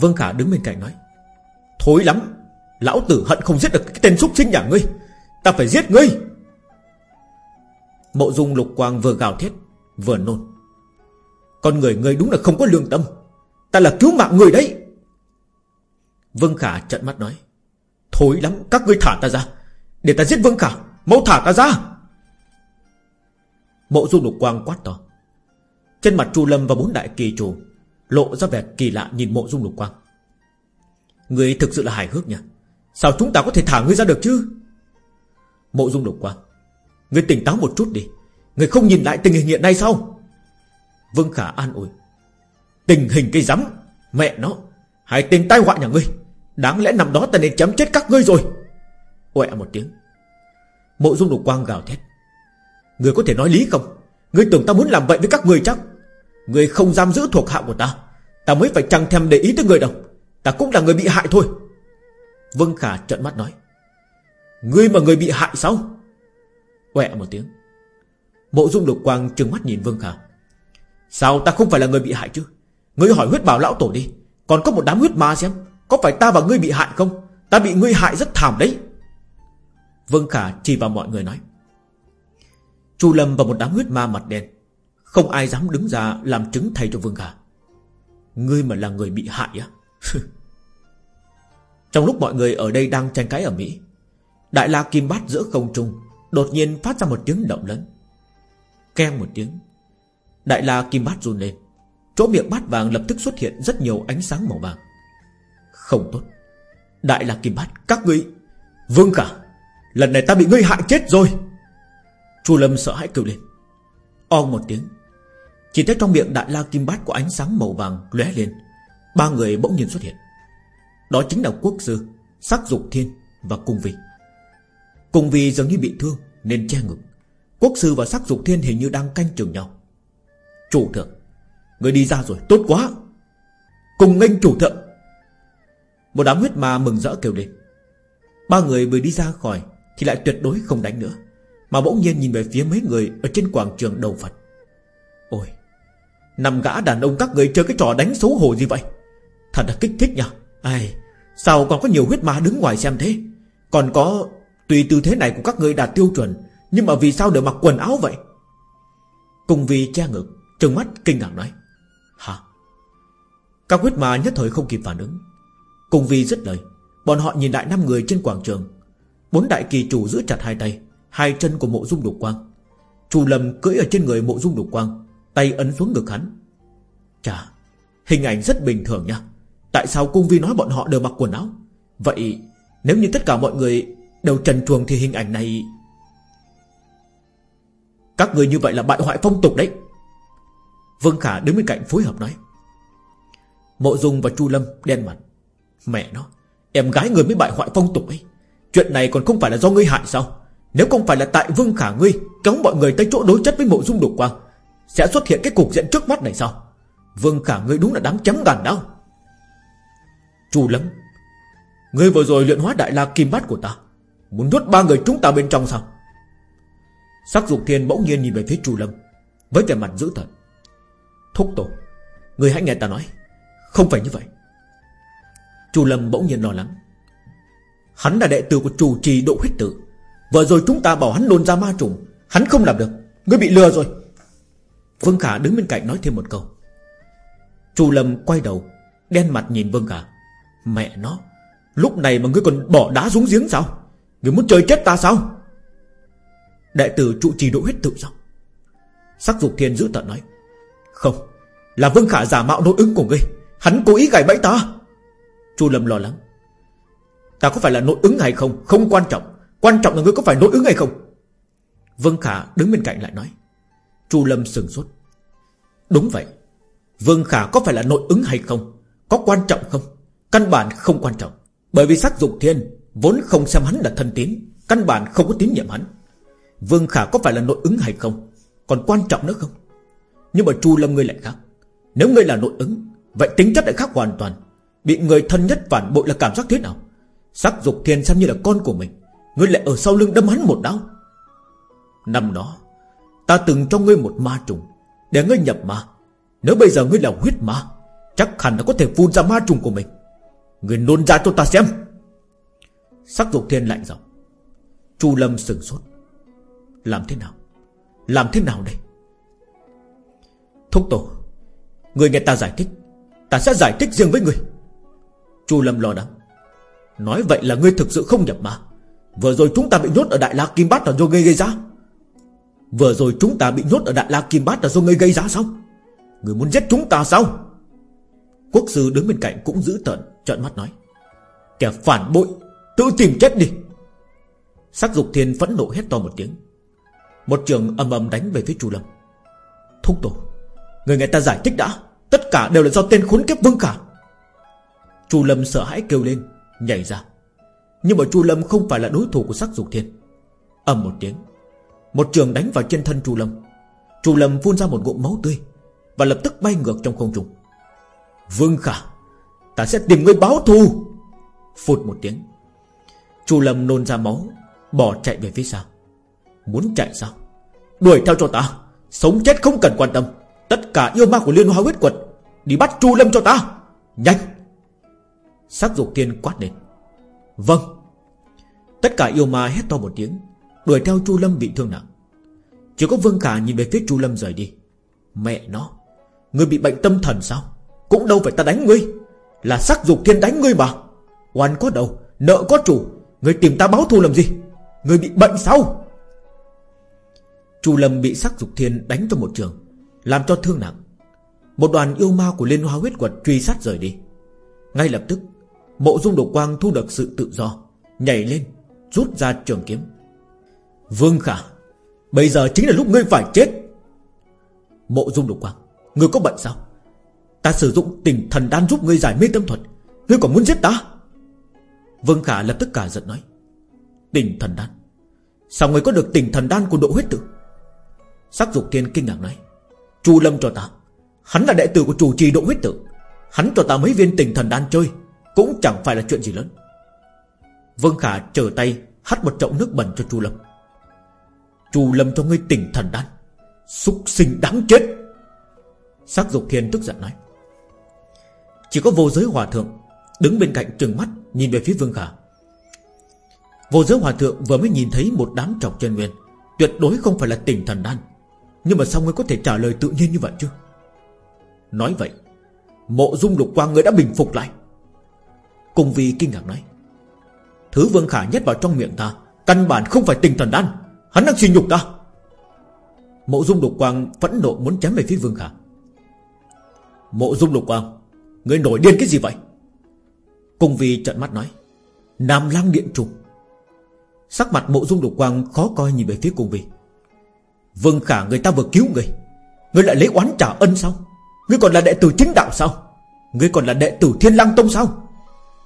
Vương Khả đứng bên cạnh nói, Thối lắm. Lão tử hận không giết được cái tên súc sinh nhà ngươi. Ta phải giết ngươi. Mộ dung lục quang vừa gào thét, Vừa nôn. Con người ngươi đúng là không có lương tâm. Ta là cứu mạng người đấy. Vương Khả trận mắt nói Thối lắm, các ngươi thả ta ra. Để ta giết Vương Khả, Mau thả ta ra. Mộ dung lục quang quát to. Trên mặt Chu Lâm và bốn đại kỳ chủ Lộ ra vẻ kỳ lạ nhìn mộ dung lục quang. Người thực sự là hài hước nhỉ? Sao chúng ta có thể thả ngươi ra được chứ? Mộ dung lục quang. Ngươi tỉnh táo một chút đi. Ngươi không nhìn lại tình hình hiện nay sao? Vương Khả an ủi. Tình hình cái rắm, Mẹ nó. Hãy tên tai họa nhà ngươi. Đáng lẽ nằm đó ta nên chém chết các ngươi rồi. Oẹ một tiếng. Mộ dung lục quang gào thét. Ngươi có thể nói lý không? Ngươi tưởng ta muốn làm vậy với các ngươi chắc? Ngươi không giam giữ thuộc hạ của ta Ta mới phải chẳng thèm để ý tới người đâu. Ta cũng là người bị hại thôi. Vương Khả trợn mắt nói. Ngươi mà người bị hại sao? Quẹ một tiếng. Mộ dung lục quang trừng mắt nhìn Vương Khả. Sao ta không phải là người bị hại chứ? Ngươi hỏi huyết bảo lão tổ đi. Còn có một đám huyết ma xem. Có phải ta và ngươi bị hại không? Ta bị ngươi hại rất thảm đấy. Vương Khả chỉ vào mọi người nói. Chu Lâm và một đám huyết ma mặt đen. Không ai dám đứng ra làm chứng thay cho Vương Khả. Ngươi mà là người bị hại á? Trong lúc mọi người ở đây đang tranh cãi ở Mỹ, Đại la kim bát giữa không trung Đột nhiên phát ra một tiếng động lớn. Keng một tiếng, Đại la kim bát run lên. Chỗ miệng bát vàng lập tức xuất hiện Rất nhiều ánh sáng màu vàng. Không tốt. Đại la kim bát, các ngươi, Vương cả, Lần này ta bị ngươi hại chết rồi. Chu Lâm sợ hãi kêu lên. O một tiếng, Chỉ thấy trong miệng đại la kim bát có ánh sáng màu vàng lóe lên. Ba người bỗng nhiên xuất hiện. Đó chính là quốc sư, Sắc dục thiên và cung vi. Cung vi dường như bị thương Nên che ngực. Quốc sư và sắc dục thiên hình như đang canh chừng nhau. Chủ thượng Người đi ra rồi, tốt quá. Cùng nghênh chủ thượng. Một đám huyết ma mừng rỡ kêu lên. Ba người vừa đi ra khỏi Thì lại tuyệt đối không đánh nữa, Mà bỗng nhiên nhìn về phía mấy người Ở trên quảng trường đầu Phật. Ôi Nằm gã đàn ông các người chơi cái trò đánh xấu hổ gì vậy? Thật là kích thích nhỉ? Ai, Sao còn có nhiều huyết ma đứng ngoài xem thế? Còn có, Tùy tư thế này của các người đạt tiêu chuẩn, Nhưng mà vì sao đều mặc quần áo vậy? Cùng vì che ngực, Trừng mắt, kinh ngạc nói, Hả? Các huyết ma nhất thời không kịp phản ứng. Cùng vì dứt lời, Bọn họ nhìn lại năm người trên quảng trường. Bốn đại kỳ chủ giữ chặt hai tay, Hai chân của mộ dung đục quang. Chu lầm cưỡi ở trên người mộ dung đục quang, Tay ấn xuống ngực hắn. Chà, Hình ảnh rất bình thường nha. Tại sao cung vi nói bọn họ đều mặc quần áo? Vậy nếu như tất cả mọi người Đều trần truồng thì hình ảnh này Các người như vậy là bại hoại phong tục đấy. Vương Khả đứng bên cạnh phối hợp nói. Mộ Dung và Chu Lâm đen mặt. Mẹ nó, Em gái người mới bại hoại phong tục ấy. Chuyện này còn không phải là do ngươi hại sao? Nếu không phải là tại Vương Khả ngươi Kéo mọi người tới chỗ đối chất với mộ dung đục quang, Sẽ xuất hiện cái cục diện trước mắt này sao? Vương Khả ngươi đúng là đáng chấm gàn đau. Chu Lâm, Ngươi vừa rồi luyện hóa đại la kim bát của ta, Muốn nuốt ba người chúng ta bên trong sao? Sắc dục thiên bỗng nhiên nhìn về phía Chu Lâm, Với vẻ mặt dữ tợn. Thúc tổ Người hãy nghe ta nói, Không phải như vậy. Chu Lâm bỗng nhiên lo lắng. Hắn là đệ tử của chủ trì độ huyết tử. Vừa rồi chúng ta bảo hắn nôn ra ma trùng, Hắn không làm được. Ngươi bị lừa rồi. Vương Khả đứng bên cạnh nói thêm một câu. Chu Lâm quay đầu, Đen mặt nhìn Vương Khả. Mẹ nó, Lúc này mà ngươi còn bỏ đá xuống giếng sao? Ngươi muốn chơi chết ta sao? Đệ tử trụ trì độ huyết tự sao? Sắc dục thiên giữ tận nói. Không, Là Vương Khả giả mạo nội ứng của ngươi. Hắn cố ý gài bẫy ta. Chu Lâm lo lắng. Ta có phải là nội ứng hay không? Không quan trọng. Quan trọng là ngươi có phải nội ứng hay không? Vương Khả đứng bên cạnh lại nói. Chu Lâm sừng sốt. Đúng vậy. Vương Khả có phải là nội ứng hay không? Có quan trọng không? Căn bản không quan trọng. Bởi vì sắc dục thiên Vốn không xem hắn là thân tín. Căn bản không có tín nhiệm hắn. Vương Khả có phải là nội ứng hay không? Còn quan trọng nữa không? Nhưng mà Chu Lâm ngươi lại khác. Nếu ngươi là nội ứng, Vậy tính chất lại khác hoàn toàn. Bị người thân nhất phản bội là cảm giác thế nào? Sắc dục thiên xem như là con của mình, Ngươi lại ở sau lưng đâm hắn một đau Năm đó, Ta từng cho ngươi một ma trùng, Để ngươi nhập ma. Nếu bây giờ ngươi là huyết ma, Chắc hẳn là có thể phun ra ma trùng của mình. Ngươi nôn ra cho ta xem. Sắc dục thiên lạnh giọng. Chu Lâm sừng sốt. Làm thế nào? Làm thế nào đây? Thúc tổ, Người nghe ta giải thích. Ta sẽ giải thích riêng với người. Chu Lâm lo lắng. Nói vậy là ngươi thực sự không nhập ma Vừa rồi chúng ta bị nhốt ở Đại La Kim Bát là do ngươi gây ra. Vừa rồi chúng ta bị nhốt ở Đại La Kim Bát là do ngươi gây ra sao? Ngươi muốn giết chúng ta sao? Quốc sư đứng bên cạnh cũng giữ tợn, trợn mắt nói. Kẻ phản bội, Tự tìm chết đi. Sắc dục thiên phẫn nộ hét to một tiếng. Một trường ầm ầm đánh về phía Chu Lâm. Thúc tổ, Người nghe ta giải thích đã. Tất cả đều là do tên khốn kiếp vương cả. Chu Lâm sợ hãi kêu lên, Nhảy ra. Nhưng mà Chu Lâm không phải là đối thủ của sắc dục thiên. Ầm một tiếng, Một trường đánh vào trên thân Chu Lâm. Chu Lâm phun ra một ngụm máu tươi Và lập tức bay ngược trong không trung. Vương Khả, Ta sẽ tìm người báo thù! Phụt một tiếng, Chu Lâm nôn ra máu, Bỏ chạy về phía sau. Muốn chạy sao? Đuổi theo cho ta, Sống chết không cần quan tâm. Tất cả yêu ma của Liên Hoa huyết quật, Đi bắt Chu Lâm cho ta. Nhanh! Sắc dục thiên quát lên. Vâng. Tất cả yêu ma hét to một tiếng, Đuổi theo Chu Lâm bị thương nặng. Chỉ có Vương Khả nhìn về phía Chu Lâm rời đi. Mẹ nó Ngươi bị bệnh tâm thần sao? Cũng đâu phải ta đánh ngươi, Là sắc dục thiên đánh ngươi mà. Oan có đầu, Nợ có chủ Ngươi tìm ta báo thù làm gì? Ngươi bị bệnh sao? Chu Lâm bị sắc dục thiên đánh cho một trường, Làm cho thương nặng. Một đoàn yêu ma của Liên Hoa huyết quật truy sát rời đi. Ngay lập tức Mộ dung độc quang thu được sự tự do, Nhảy lên, Rút ra trường kiếm. Vương Khả, Bây giờ chính là lúc ngươi phải chết. Mộ dung độc quang, Ngươi có bệnh sao? Ta sử dụng tình thần đan giúp ngươi giải mê tâm thuật, Ngươi còn muốn giết ta? Vương Khả lập tức cả giận nói, Tình thần đan? Sao ngươi có được tình thần đan của độ huyết tử? Sắc dục thiên kinh ngạc nói, Chu lâm cho ta, Hắn là đệ tử của chủ trì độ huyết tử, Hắn cho ta mấy viên tình thần đan chơi. Cũng chẳng phải là chuyện gì lớn. Vương Khả trở tay Hắt một chậu nước bẩn cho Chu Lâm. Chu Lâm cho ngươi tỉnh thần đan Xúc sinh đáng chết. Sắc dục thiên tức giận nói, Chỉ có vô giới hòa thượng Đứng bên cạnh trừng mắt Nhìn về phía Vương Khả. Vô giới hòa thượng vừa mới nhìn thấy một đám trọc chân nguyên, Tuyệt đối không phải là tỉnh thần đan. Nhưng mà sao ngươi có thể trả lời tự nhiên như vậy chứ? Nói vậy, Mộ dung lục quang ngươi đã bình phục lại. Cùng vì kinh ngạc nói, Thứ Vương Khả nhét vào trong miệng ta, Căn bản không phải tình thần đan, Hắn đang suy nhục ta. Mộ dung lục quang phẫn nộ muốn chém về phía Vương Khả. Mộ dung lục quang Người nổi điên cái gì vậy? Cùng vì trận mắt nói, Nam lang điện trùng. Sắc mặt mộ dung lục quang khó coi nhìn về phía cùng vì. Vương Khả, người ta vừa cứu người Người lại lấy oán trả ân sao? Ngươi còn là đệ tử chính đạo sao? Ngươi còn là đệ tử thiên lang tông sao?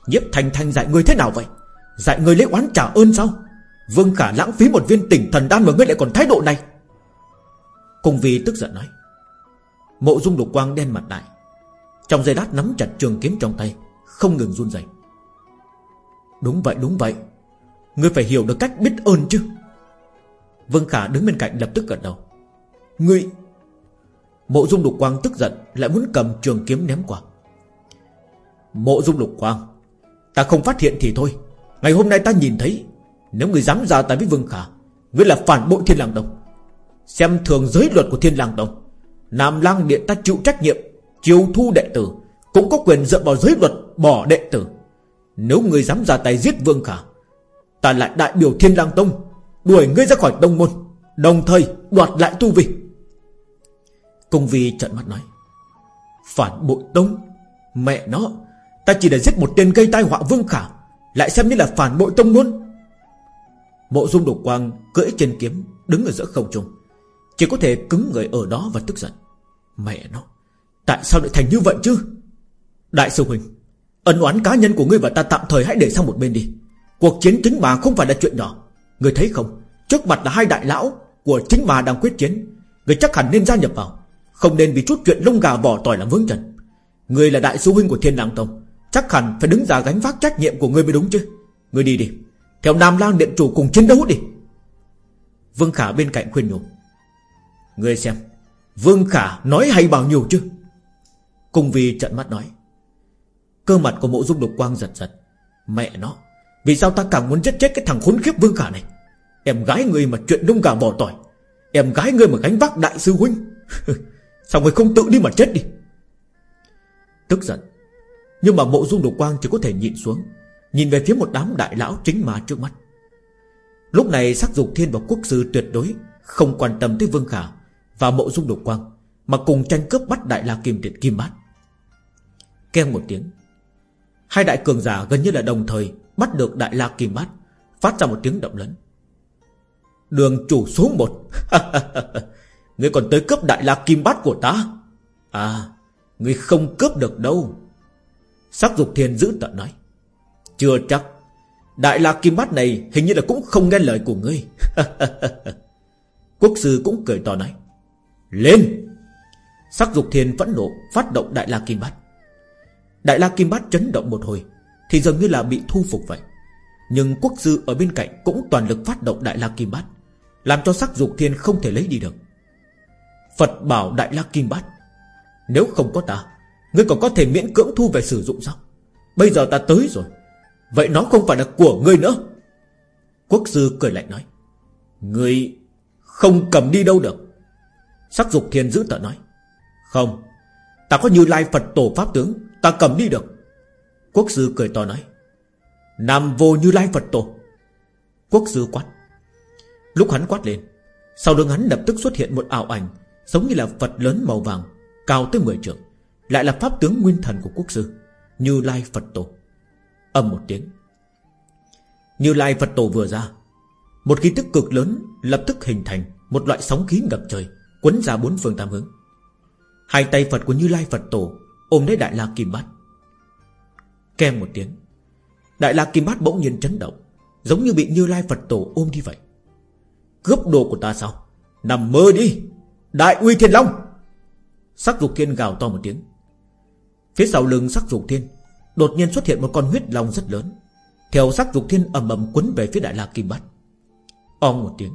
Nhiếp thành thành dạy ngươi thế nào vậy? Dạy ngươi lấy oán trả ơn sao? Vương Khả lãng phí một viên tỉnh thần đan Mà ngươi lại còn thái độ này. Cùng vì tức giận nói. Mộ dung lục quang đen mặt đại Trong giây lát nắm chặt trường kiếm trong tay, Không ngừng run rẩy. Đúng vậy đúng vậy. Ngươi phải hiểu được cách biết ơn chứ. Vương Khả đứng bên cạnh lập tức gật đầu. Ngươi, Mộ dung lục quang tức giận, Lại muốn cầm trường kiếm ném qua. Mộ dung lục quang Ta không phát hiện thì thôi. Ngày hôm nay ta nhìn thấy, Nếu người dám ra tay với Vương Khả Ngươi là phản bội Thiên Lang Tông. Xem thường giới luật của Thiên Lang Tông, Nam Lang Điện ta chịu trách nhiệm, Chiêu thu đệ tử, Cũng có quyền dựa vào giới luật bỏ đệ tử. Nếu người dám ra tay giết Vương Khả, Ta lại đại biểu Thiên lang Tông, Đuổi ngươi ra khỏi tông môn, Đồng thời đoạt lại tu vi. Công vi trận mắt nói, Phản bội tông, Mẹ nó Ta chỉ để giết một tên gây tai họa Vương Khả, Lại xem như là phản bội tông môn. Mộ dung độc quang cưỡi trên kiếm, Đứng ở giữa không trung. Chỉ có thể cứng người ở đó và tức giận. Mẹ nó, Tại sao lại thành như vậy chứ? Đại sư Huynh, Ân oán cá nhân của ngươi và ta tạm thời hãy để sang một bên đi. Cuộc chiến chính bà không phải là chuyện nhỏ. Ngươi thấy không? Trước mặt là hai đại lão Của chính bà đang quyết chiến. Ngươi chắc hẳn nên gia nhập vào. Không nên vì chút chuyện lông gà vỏ tỏi làm vướng trần Ngươi là đại sư huynh của thiên lang tông. Chắc hẳn phải đứng ra gánh vác trách nhiệm của ngươi mới đúng chứ. Ngươi đi đi. Theo Nam Lang Điện Chủ cùng chiến đấu đi. Vương Khả bên cạnh khuyên nhủ. Ngươi xem, Vương Khả nói hay bao nhiêu chứ? Cùng vì trận mắt nói. Cơ mặt của mộ dung độc quang giật giật. Mẹ nó, Vì sao ta càng muốn giết chết cái thằng khốn khiếp Vương Khả này? Em gái ngươi mà chuyện đông gà bỏ tỏi. Em gái ngươi mà gánh vác đại sư huynh. Sao người không tự đi mà chết đi? Tức giận nhưng mà mộ dung độc quang chỉ có thể nhịn xuống, Nhìn về phía một đám đại lão chính mà trước mắt. Lúc này sắc dục thiên và quốc sư tuyệt đối Không quan tâm tới Vương Khả Và mộ dung độc quang, Mà cùng tranh cướp bắt đại la kim điện kim bát. Kêu một tiếng, Hai đại cường giả gần như là đồng thời Bắt được đại la kim bát, Phát ra một tiếng động lớn. Đường chủ số một, Ngươi còn tới cướp đại la kim bát của ta? À Ngươi không cướp được đâu. Sắc dục thiên giữ tận nói. Chưa chắc. Đại la kim bát này hình như là cũng không nghe lời của ngươi. Quốc sư cũng cười to nói. Lên! Sắc dục thiên vẫn nộ Phát động đại la kim bát. Đại la kim bát chấn động một hồi, Thì dường như là bị thu phục vậy. Nhưng quốc sư ở bên cạnh Cũng toàn lực phát động đại la kim bát, Làm cho sắc dục thiên không thể lấy đi được. Phật bảo đại la kim bát, Nếu không có ta Ngươi còn có thể miễn cưỡng thu về sử dụng sao? Bây giờ ta tới rồi. Vậy nó không phải là của ngươi nữa. Quốc sư cười lạnh nói. Ngươi không cầm đi đâu được. Sắc dục thiên giữ tợ nói. Không, Ta có như lai Phật tổ Pháp tướng, Ta cầm đi được. Quốc sư cười to nói. Nam vô như lai Phật tổ. Quốc sư quát. Lúc hắn quát lên, Sau lưng hắn lập tức xuất hiện một ảo ảnh, Giống như là Phật lớn màu vàng, Cao tới 10 trượng. Lại là pháp tướng nguyên thần của quốc sư, Như lai Phật tổ. Âm một tiếng. Như lai Phật tổ vừa ra, Một khí tức cực lớn lập tức hình thành Một loại sóng khí ngập trời, Quấn ra bốn phương tám hướng. Hai tay Phật của Như Lai Phật Tổ Ôm lấy Đại La Kim Bát. Kem một tiếng, Đại La Kim Bát bỗng nhiên chấn động, Giống như bị Như Lai Phật Tổ ôm đi vậy. Cướp đồ của ta sao? Nằm mơ đi, Đại uy thiên long! Sắc dục thiên gào to một tiếng. Phía sau lưng sắc dục thiên, Đột nhiên xuất hiện một con huyết long rất lớn. Theo sắc dục thiên ầm ầm quấn về phía đại la kim bát. Ong một tiếng,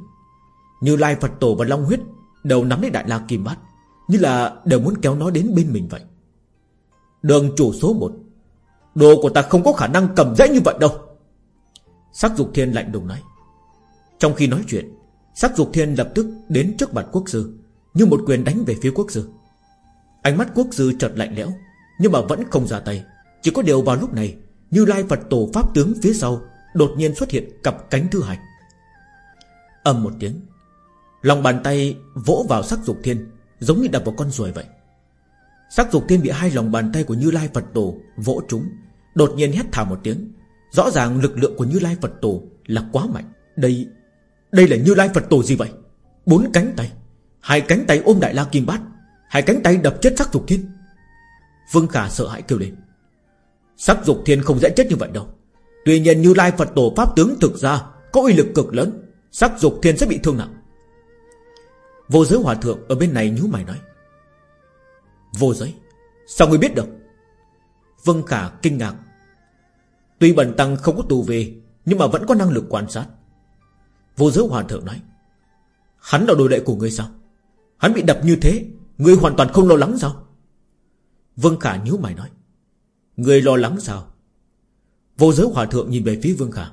Như lai Phật tổ và long huyết Đều nắm lấy đại la kim bát, Như là đều muốn kéo nó đến bên mình vậy. Đường chủ số 1 Đồ của ta không có khả năng cầm dễ như vậy đâu. Sắc dục thiên lạnh đùng nói. Trong khi nói chuyện, Sắc dục thiên lập tức đến trước mặt quốc sư, Như một quyền đánh về phía quốc sư. Ánh mắt quốc sư chợt lạnh lẽo. Nhưng mà vẫn không ra tay. Chỉ có điều vào lúc này, Như lai Phật tổ pháp tướng phía sau Đột nhiên xuất hiện cặp cánh thứ hai. Âm một tiếng, Lòng bàn tay vỗ vào sắc dục thiên, Giống như đập vào con ruồi vậy. Sắc dục thiên bị hai lòng bàn tay của Như Lai Phật Tổ vỗ trúng, Đột nhiên hét thảm một tiếng. Rõ ràng lực lượng của Như Lai Phật Tổ là quá mạnh. Đây Đây là Như Lai Phật Tổ gì vậy? Bốn cánh tay, Hai cánh tay ôm Đại La Kim Bát, Hai cánh tay đập chết sắc dục thiên. Vương Khả sợ hãi kêu lên. Sắc dục thiên không dễ chết như vậy đâu. Tuy nhiên Như Lai Phật Tổ Pháp tướng thực ra Có uy lực cực lớn, Sắc dục thiên sẽ bị thương nặng. Vô giới hòa thượng ở bên này nhú mày nói. Vô giới, Sao ngươi biết được? Vương Khả kinh ngạc. Tuy bần tăng không có tù về, Nhưng mà vẫn có năng lực quan sát. Vô giới hòa thượng nói. Hắn là đồ đệ của ngươi sao? Hắn bị đập như thế, Ngươi hoàn toàn không lo lắng sao? Vương Khả nhíu mày nói. Người lo lắng sao? Vô giới hòa thượng nhìn về phía Vương Khả.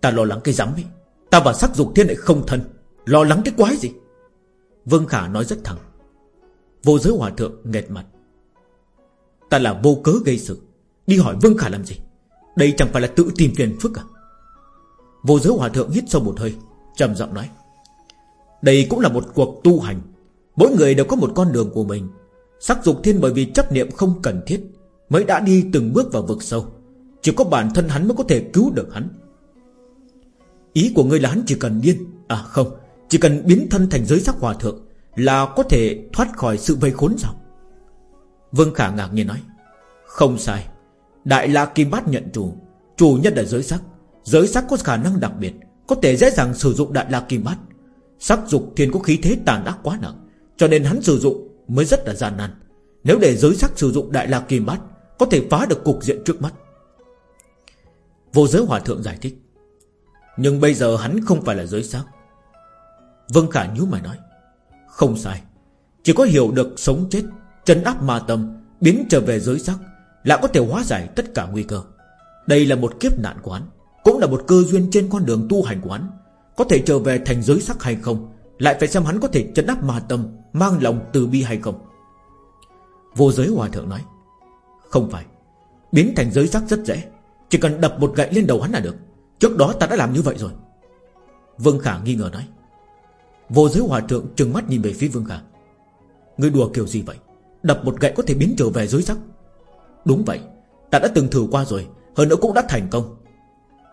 Ta lo lắng cái rắm ấy. Ta và sắc dục thiên lại không thân. Lo lắng cái quái gì? Vương Khả nói rất thẳng. Vô giới hòa thượng nghẹt mặt. Ta là vô cớ gây sự. Đi hỏi Vương Khả làm gì? Đây chẳng phải là tự tìm phiền phức à? Vô giới hòa thượng hít sâu một hơi, trầm giọng nói. Đây cũng là một cuộc tu hành. Mỗi người đều có một con đường của mình. Sắc dục thiên bởi vì chấp niệm không cần thiết, Mới đã đi từng bước vào vực sâu. Chỉ có bản thân hắn mới có thể cứu được hắn. Ý của ngươi là hắn chỉ cần điên. À không. Chỉ cần biến thân thành giới sắc hòa thượng Là có thể thoát khỏi sự vây khốn sao Vương Khả ngạc nhiên nói, Không sai. Đại La Kim Bát nhận chủ Chủ nhân là giới sắc. Giới sắc có khả năng đặc biệt, Có thể dễ dàng sử dụng Đại La Kim Bát. Sắc dục thiên có khí thế tàn ác quá nặng, Cho nên hắn sử dụng mới rất là gian nan. Nếu để giới sắc sử dụng Đại La Kim Bát, Có thể phá được cục diện trước mắt. Vô giới hòa thượng giải thích. Nhưng bây giờ hắn không phải là giới sắc. Vân Khả nhíu mày nói, Không sai. Chỉ có hiểu được sống chết, Chân áp ma tâm, Biến trở về giới sắc Lại có thể hóa giải tất cả nguy cơ. Đây là một kiếp nạn của hắn Cũng là một cơ duyên trên con đường tu hành của hắn Có thể trở về thành giới sắc hay không lại phải xem hắn có thể chấn áp ma tâm, Mang lòng từ bi hay không. Vô giới hòa thượng nói, Không phải. Biến thành giới sắc rất dễ. Chỉ cần đập một gậy lên đầu hắn là được. Trước đó ta đã làm như vậy rồi. Vương Khả nghi ngờ nói, Vô giới hòa thượng trừng mắt nhìn về phía Vương Khả. Ngươi đùa kiểu gì vậy? Đập một gậy có thể biến trở về giới sắc Đúng vậy. Ta đã từng thử qua rồi, Hơn nữa cũng đã thành công.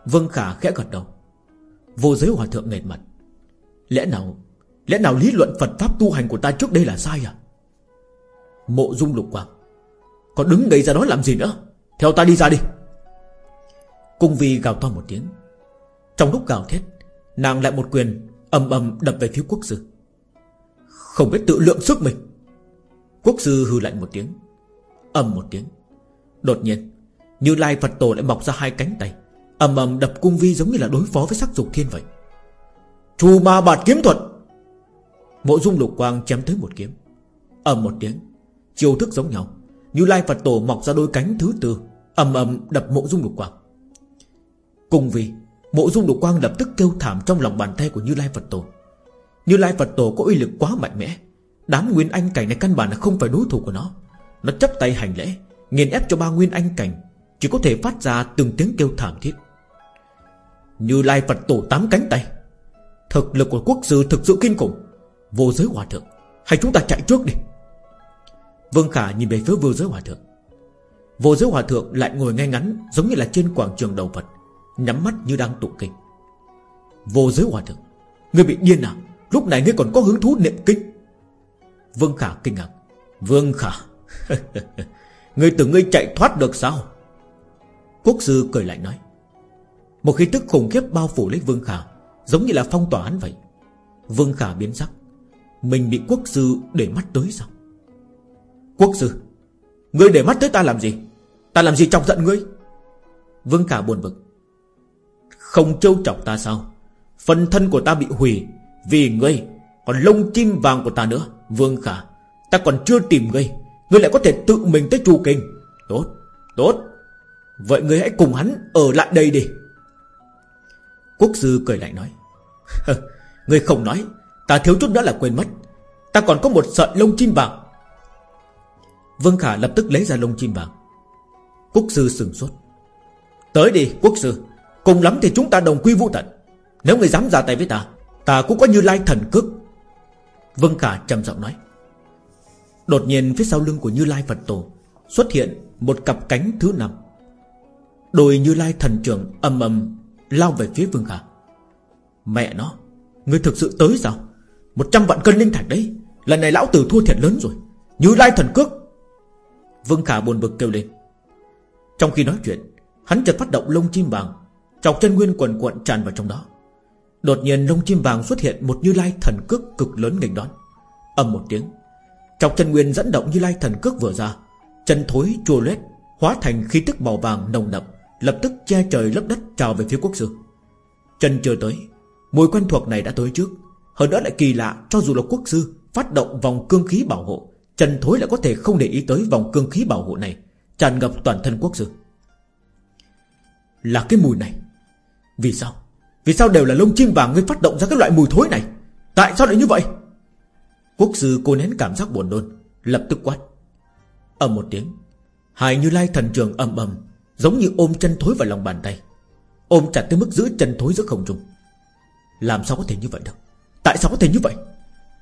Vương Khả khẽ gật đầu. Vô giới hòa thượng nghệt mặt. Lẽ nào Lẽ nào lý luận Phật Pháp tu hành của ta trước đây là sai à? Mộ dung lục quang Còn đứng ngây ra đó làm gì nữa? Theo ta đi ra đi. Cung vi gào to một tiếng. Trong lúc gào thét, Nàng lại một quyền ầm ầm đập về phía quốc sư. Không biết tự lượng sức mình. Quốc sư hư lạnh một tiếng, ầm một tiếng. Đột nhiên, Như Lai Phật Tổ lại mọc ra hai cánh tay, ầm ầm đập cung vi giống như là đối phó với sắc dục thiên vậy. Chù ma bạt kiếm thuật! Mộ dung lục quang chém tới một kiếm. Ầm một tiếng chiều thức giống nhau. Như Lai Phật Tổ mọc ra đôi cánh thứ tư, ầm ầm đập mộ dung lục quang. Cùng vì, Mộ dung lục quang lập tức kêu thảm trong lòng bàn tay của Như Lai Phật Tổ. Như Lai Phật Tổ có uy lực quá mạnh mẽ. Đám Nguyên Anh Cảnh này căn bản là không phải đối thủ của nó. Nó chấp tay hành lễ, Nghiền ép cho ba Nguyên Anh Cảnh, Chỉ có thể phát ra từng tiếng kêu thảm thiết. Như Lai Phật Tổ tám cánh tay. Thực lực của quốc sư thực sự kinh khủng. Vô giới hòa thượng. Hay chúng ta chạy trước đi. Vương Khả nhìn về phía vô giới hòa thượng. Vô giới hòa thượng lại ngồi ngay ngắn, Giống như là trên quảng trường đầu Phật, Nhắm mắt như đang tụng kinh. Vô giới hòa thượng, Ngươi bị điên à? Lúc này ngươi còn có hứng thú niệm kinh. Vương Khả kinh ngạc. Vương Khả, Ngươi tưởng ngươi chạy thoát được sao? Quốc sư cười lạnh nói. Một khí tức khủng khiếp bao phủ lấy Vương Khả, Giống như là phong tỏa hắn vậy. Vương Khả biến sắc. Mình bị quốc sư để mắt tới sao? Quốc sư, Ngươi để mắt tới ta làm gì? Ta làm gì chọc giận ngươi? Vương Khả buồn bực. Không trêu chọc ta sao? Phần thân của ta bị hủy Vì ngươi, Còn lông chim vàng của ta nữa. Vương Khả, Ta còn chưa tìm ngươi. Ngươi lại có thể tự mình tới chu kinh Tốt Tốt. Vậy ngươi hãy cùng hắn ở lại đây đi. Quốc sư cười lại nói. Ngươi không nói Ta thiếu chút nữa là quên mất. Ta còn có một sợi lông chim vàng. Vương Khả lập tức lấy ra lông chim vàng. Quốc sư sừng sốt. Tới đi, quốc sư. Cùng lắm thì chúng ta đồng quy vô tận. Nếu người dám ra tay với ta Ta cũng có như lai thần cước. Vương Khả trầm giọng nói. Đột nhiên phía sau lưng của Như Lai Phật Tổ Xuất hiện một cặp cánh thứ năm. Đôi Như Lai thần trưởng âm âm Lao về phía Vương Khả. Mẹ nó người thực sự tới sao? Một trăm vạn cân linh thạch đấy. Lần này lão tử thua thiệt lớn rồi. Như Lai thần cước. Vương Khả buồn bực kêu lên. Trong khi nói chuyện, Hắn chợt phát động lông chim vàng, Chọc chân nguyên quần cuộn tràn vào trong đó. Đột nhiên lông chim vàng xuất hiện Một như lai thần cước cực lớn nghênh đón. Ầm một tiếng, Chọc chân nguyên dẫn động như lai thần cước vừa ra. Chân thối chua lết Hóa thành khí tức màu vàng nồng đậm, Lập tức che trời lấp đất trào về phía quốc sư. Chân chưa tới Mùi quen thuộc này đã tới trước. Hơn nữa lại kỳ lạ cho dù là quốc sư Phát động vòng cương khí bảo hộ Trần Thối lại có thể không để ý tới vòng cương khí bảo hộ này Tràn ngập toàn thân quốc sư. Là cái mùi này. Vì sao? Vì sao đều là lông chim vàng ngươi phát động ra cái loại mùi thối này? Tại sao lại như vậy? Quốc sư cô nén cảm giác buồn đôn, Lập tức quát. Ầm một tiếng hài như lai thần trường ầm ầm Giống như ôm chân thối vào lòng bàn tay Ôm chặt tới mức giữ chân thối giữa không trung. Làm sao có thể như vậy được? Tại sao có thể như vậy?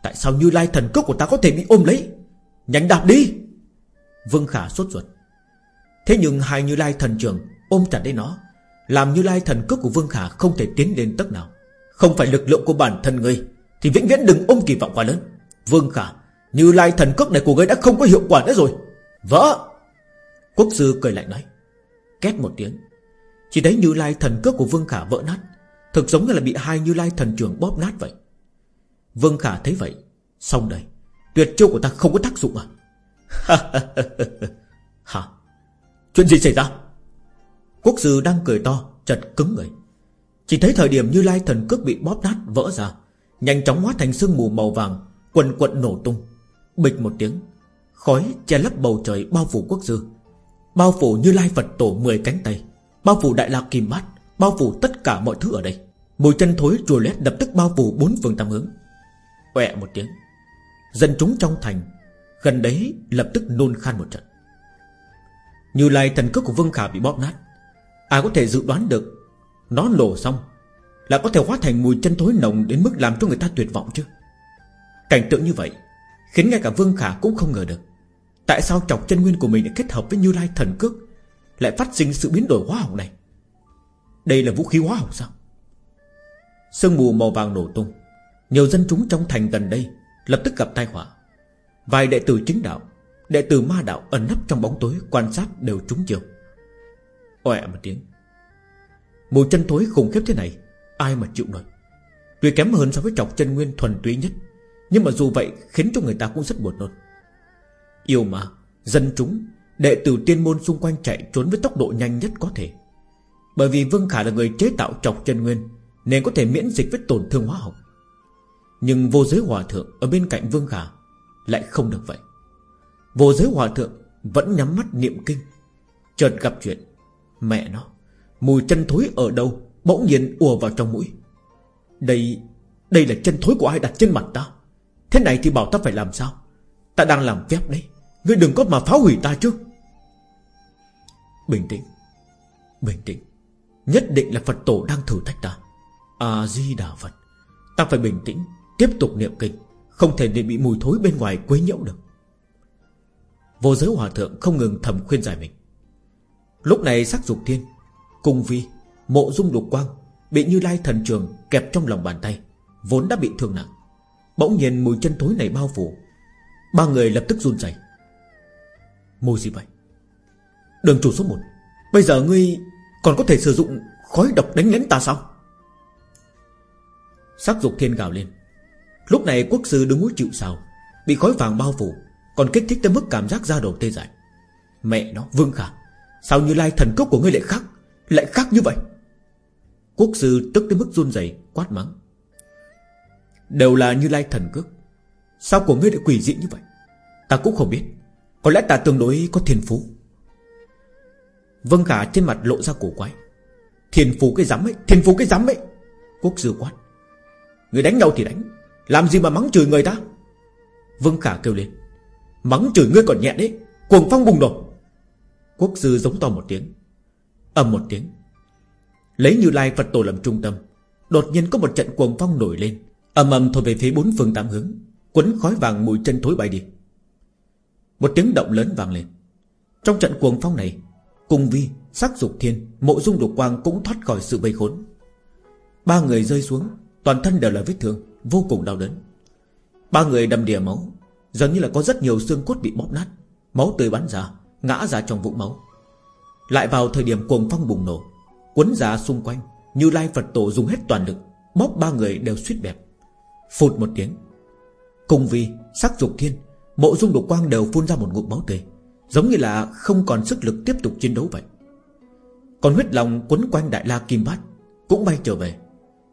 Tại sao như lai thần cốc của ta có thể bị ôm lấy? Nhanh đạp đi! Vương Khả sốt ruột. Thế nhưng hai như lai thần trường ôm chặt lấy nó, Làm như lai thần cốc của Vương Khả không thể tiến lên tấc nào. Không phải lực lượng của bản thân ngươi, Thì vĩnh viễn đừng ôm kỳ vọng quá lớn. Vương Khả, Như lai thần cốc này của ngươi đã không có hiệu quả nữa rồi. Vỡ! Quốc sư cười lạnh nói. Két một tiếng. Chỉ thấy như lai thần cước của Vương Khả vỡ nát. Thực giống như là bị hai như lai thần trưởng bóp nát vậy. Vương Khả thấy vậy, Xong đây. Tuyệt chiêu của ta không có tác dụng à? Hả? Chuyện gì xảy ra? Quốc sư đang cười to, Chật cứng người. Chỉ thấy thời điểm như lai thần cước bị bóp nát vỡ ra, Nhanh chóng hóa thành sương mù màu vàng, Quần quận nổ tung. Bịch một tiếng, Khói che lấp bầu trời bao phủ quốc sư. Bao phủ như lai Phật tổ 10 cánh tay, Bao phủ đại lạc kim bát, Bao phủ tất cả mọi thứ ở đây. Mùi chân thối chùa lét đập tức bao phủ bốn phương tam hướng. Quẹ một tiếng. Dân chúng trong thành Gần đấy lập tức nôn khan một trận. Như lai thần cước của Vương Khả bị bóp nát. Ai có thể dự đoán được Nó nổ xong Là có thể hóa thành mùi chân thối nồng Đến mức làm cho người ta tuyệt vọng chứ? Cảnh tượng như vậy Khiến ngay cả Vương Khả cũng không ngờ được Tại sao chọc chân nguyên của mình lại kết hợp với Như Lai thần cước Lại phát sinh sự biến đổi hóa học này. Đây là vũ khí hóa học sao? Sương mù màu vàng nổ tung. Nhiều dân chúng trong thành gần đây Lập tức gặp tai họa. Vài đệ tử chính đạo, Đệ tử ma đạo ẩn nấp trong bóng tối Quan sát đều trúng chiều. Oẹ một tiếng. Mùi chân thối khủng khiếp thế này, Ai mà chịu nổi? Tuy kém hơn so với trọc chân nguyên thuần túy nhất, Nhưng mà dù vậy khiến cho người ta cũng rất buồn nôn. Yêu mà Dân chúng, Đệ tử tiên môn xung quanh chạy trốn với tốc độ nhanh nhất có thể. Bởi vì Vương Khả là người chế tạo trọc chân nguyên, Nên có thể miễn dịch với tổn thương hóa học. Nhưng vô giới hòa thượng Ở bên cạnh Vương Khả Lại không được vậy. Vô giới hòa thượng vẫn nhắm mắt niệm kinh. Chợt gặp chuyện, Mẹ nó, Mùi chân thối ở đâu Bỗng nhiên ùa vào trong mũi. Đây Đây là chân thối của ai đặt trên mặt ta? Thế này thì bảo ta phải làm sao? Ta đang làm phép đấy, Ngươi đừng có mà phá hủy ta chứ. Bình tĩnh Bình tĩnh. Nhất định là Phật tổ đang thử thách ta. A-di-đà Phật, Ta phải bình tĩnh. Tiếp tục niệm kinh, Không thể để bị mùi thối bên ngoài quấy nhiễu được. Vô giới hòa thượng không ngừng thầm khuyên giải mình. Lúc này sắc dục thiên, Cung vi, Mộ dung lục quang Bị như lai thần trường kẹp trong lòng bàn tay, Vốn đã bị thương nặng. Bỗng nhiên mùi chân thối này bao phủ, Ba người lập tức run rẩy. Mùi gì vậy? Đường chủ số 1 Bây giờ ngươi còn có thể sử dụng Khói độc đánh lén ta sao? Sắc dục thiên gào lên. Lúc này quốc sư đứng mũi chịu sao, Bị khói vàng bao phủ, Còn kích thích tới mức cảm giác da đầu tê dại. Mẹ nó, Vương Khả, Sao như lai thần cốc của ngươi lại khác Lại khác như vậy? Quốc sư tức tới mức run rẩy, quát mắng. Đều là như lai thần cước Sao của ngươi lại quỷ dị như vậy? Ta cũng không biết, Có lẽ ta tương đối có thiên phú. Vân Khả trên mặt lộ ra cổ quái. Thiên phú cái dám ấy, Thiên phú cái dám ấy, Quốc sư quát. Người đánh nhau thì đánh làm gì mà mắng chửi người ta? Vương Khả kêu lên. Mắng chửi ngươi còn nhẹ đấy Cuồng phong bùng nổ. Quốc sư giống to một tiếng ầm một tiếng. Lấy như lai Phật tổ làm trung tâm Đột nhiên có một trận cuồng phong nổi lên ầm ầm thổi về phía bốn phương tám hướng Quấn khói vàng mùi chân thối bay đi. Một tiếng động lớn vang lên. Trong trận cuồng phong này Cùng vi, sắc dục thiên Mộ dung đục quang cũng thoát khỏi sự vây khốn. Ba người rơi xuống Toàn thân đều là vết thương. Vô cùng đau đớn. Ba người đầm đìa máu, Dường như là có rất nhiều xương cốt bị bóp nát, Máu tươi bắn ra, Ngã ra trong vũng máu. Lại vào thời điểm cuồng phong bùng nổ Quấn ra xung quanh, Như Lai Phật Tổ dùng hết toàn lực, Bóp ba người đều suýt bẹp. Phụt một tiếng, Cùng vì sắc dục thiên, Mộ dung đục quang đều phun ra một ngụm máu tươi, Giống như là không còn sức lực tiếp tục chiến đấu vậy. Còn huyết lòng quấn quanh đại la kim bát Cũng bay trở về.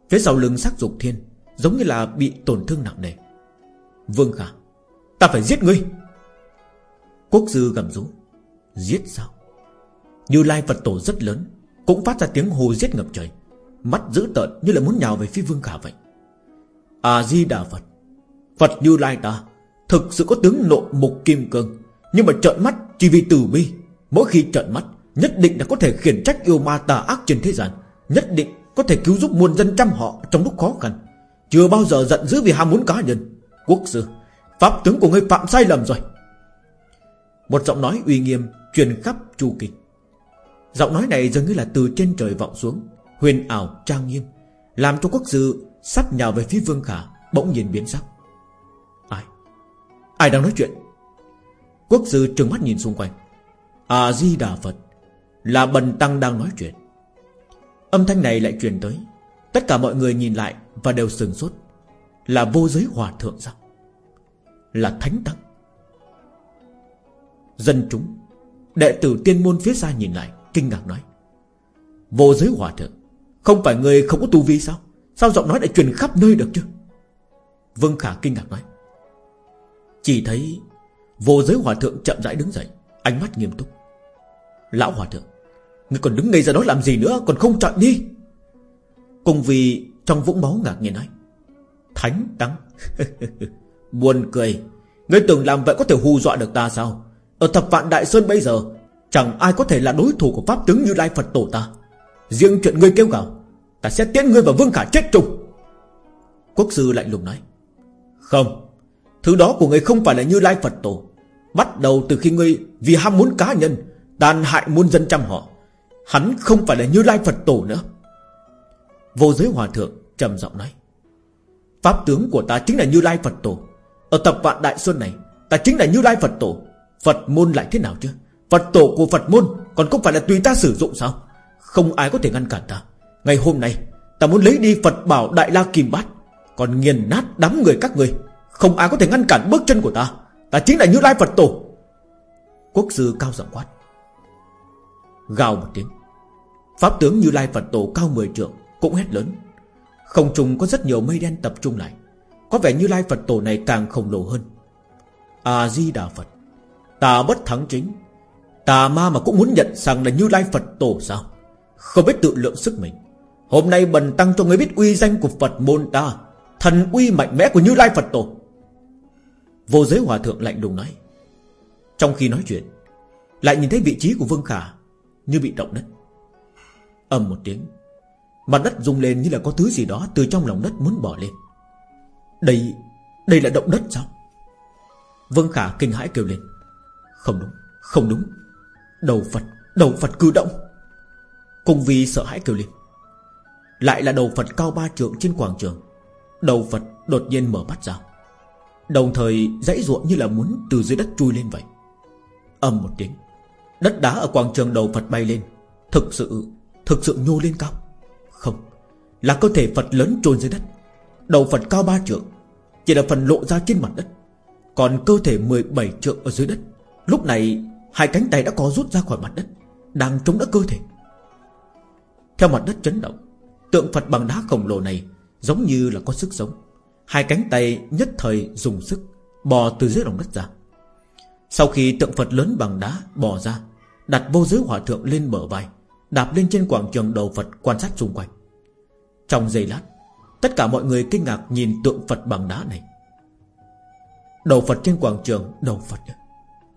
Phía sau lưng sắc dục thiên Giống như là bị tổn thương nặng nề. Vương Khả, Ta phải giết ngươi. Quốc dư gầm rú, Giết sao? Như lai Phật tổ rất lớn, Cũng phát ra tiếng hô giết ngập trời. Mắt dữ tợn như là muốn nhào về phía Vương Khả vậy. A-di-đà Phật Phật Như Lai ta, Thực sự có tướng nộ mục kim cương, Nhưng mà trợn mắt chỉ vì tử bi. Mỗi khi trợn mắt, Nhất định là có thể khiển trách yêu ma tà ác trên thế gian, Nhất định có thể cứu giúp muôn dân trăm họ Trong lúc khó khăn. Chưa bao giờ giận dữ vì ham muốn cá nhân. Quốc sư Pháp tướng của ngươi phạm sai lầm rồi. Một giọng nói uy nghiêm Truyền khắp chu kinh Giọng nói này dường như là từ trên trời vọng xuống Huyền ảo trang nghiêm Làm cho quốc sư sắp nhào về phía Vương Khả Bỗng nhìn biến sắc. Ai? Ai đang nói chuyện? Quốc sư trừng mắt nhìn xung quanh. À, di đà Phật Là bần tăng đang nói chuyện. Âm thanh này lại truyền tới. Tất cả mọi người nhìn lại Và đều sừng sốt. Là vô giới hòa thượng sao? Là thánh tăng. Dân chúng, Đệ tử tiên môn phía xa nhìn lại, Kinh ngạc nói. Vô giới hòa thượng, Không phải người không có tu vi sao? Sao giọng nói lại truyền khắp nơi được chứ? Vương Khả kinh ngạc nói. Chỉ thấy Vô giới hòa thượng chậm rãi đứng dậy, Ánh mắt nghiêm túc. Lão hòa thượng Ngươi còn đứng ngây ra đó làm gì nữa? Còn không chọn đi. Cùng vì trong vũng máu ngạc nhiên nói, Thánh tăng. Buồn cười. Ngươi tưởng làm vậy có thể hù dọa được ta sao? Ở thập vạn đại sơn bây giờ, Chẳng ai có thể là đối thủ của pháp tướng như Lai Phật tổ ta. Riêng chuyện ngươi kêu gào, Ta sẽ tiễn ngươi vào Vương Khả chết chung. Quốc sư lạnh lùng nói, Không, Thứ đó của ngươi không phải là như Lai Phật tổ. Bắt đầu từ khi ngươi Vì ham muốn cá nhân, Tàn hại muôn dân trăm họ, Hắn không phải là như Lai Phật tổ nữa. Vô giới hòa thượng trầm giọng nói, Pháp tướng của ta chính là như Lai Phật tổ. Ở tập vạn Đại Xuân này, Ta chính là như Lai Phật tổ. Phật môn lại thế nào chứ? Phật tổ của Phật môn Còn không phải là tùy ta sử dụng sao? Không ai có thể ngăn cản ta. Ngày hôm nay, Ta muốn lấy đi Phật bảo Đại La Kim Bát, Còn nghiền nát đám người các người. Không ai có thể ngăn cản bước chân của ta. Ta chính là Như Lai Phật Tổ. Quốc sư cao giọng quát. Gào một tiếng. Pháp tướng Như Lai Phật Tổ cao 10 trượng cũng hét lớn. Không trùng có rất nhiều mây đen tập trung lại. Có vẻ Như Lai Phật Tổ này càng khổng lồ hơn. A-di-đà Phật, Ta bất thắng chính. Tà ma mà cũng muốn nhận rằng là Như Lai Phật Tổ sao? Không biết tự lượng sức mình. Hôm nay bần tăng cho người biết uy danh của Phật môn ta, Thần uy mạnh mẽ của Như Lai Phật Tổ. Vô giới hòa thượng lạnh lùng nói. Trong khi nói chuyện, Lại nhìn thấy vị trí của Vương Khả Như bị động đất. Ầm một tiếng Mặt đất rung lên như là có thứ gì đó Từ trong lòng đất muốn bỏ lên. Đây, đây là động đất sao? Vương Khả kinh hãi kêu lên. Không đúng, không đúng. Đầu Phật, đầu Phật cử động. Cùng vì sợ hãi kêu lên. Lại là đầu Phật cao ba trượng trên quảng trường. Đầu Phật đột nhiên mở mắt ra. Đồng thời dãy ruộng như là muốn từ dưới đất chui lên vậy. Âm một tiếng Đất đá ở quảng trường đầu Phật bay lên. Thực sự Thực sự nhô lên cao. Không, Là cơ thể Phật lớn trôn dưới đất. Đầu Phật cao ba trượng, Chỉ là phần lộ ra trên mặt đất. Còn cơ thể 17 trượng ở dưới đất. Lúc này, Hai cánh tay đã có rút ra khỏi mặt đất, Đang chống đỡ cơ thể. Theo mặt đất chấn động, Tượng Phật bằng đá khổng lồ này Giống như là có sức sống. Hai cánh tay nhất thời dùng sức, Bò từ dưới lòng đất ra. Sau khi tượng Phật lớn bằng đá bò ra, Đặt vô giới hỏa thượng lên bờ vai. Đạp lên trên quảng trường đầu Phật quan sát xung quanh. Trong giây lát, Tất cả mọi người kinh ngạc nhìn tượng Phật bằng đá này. Đầu Phật trên quảng trường, Đầu Phật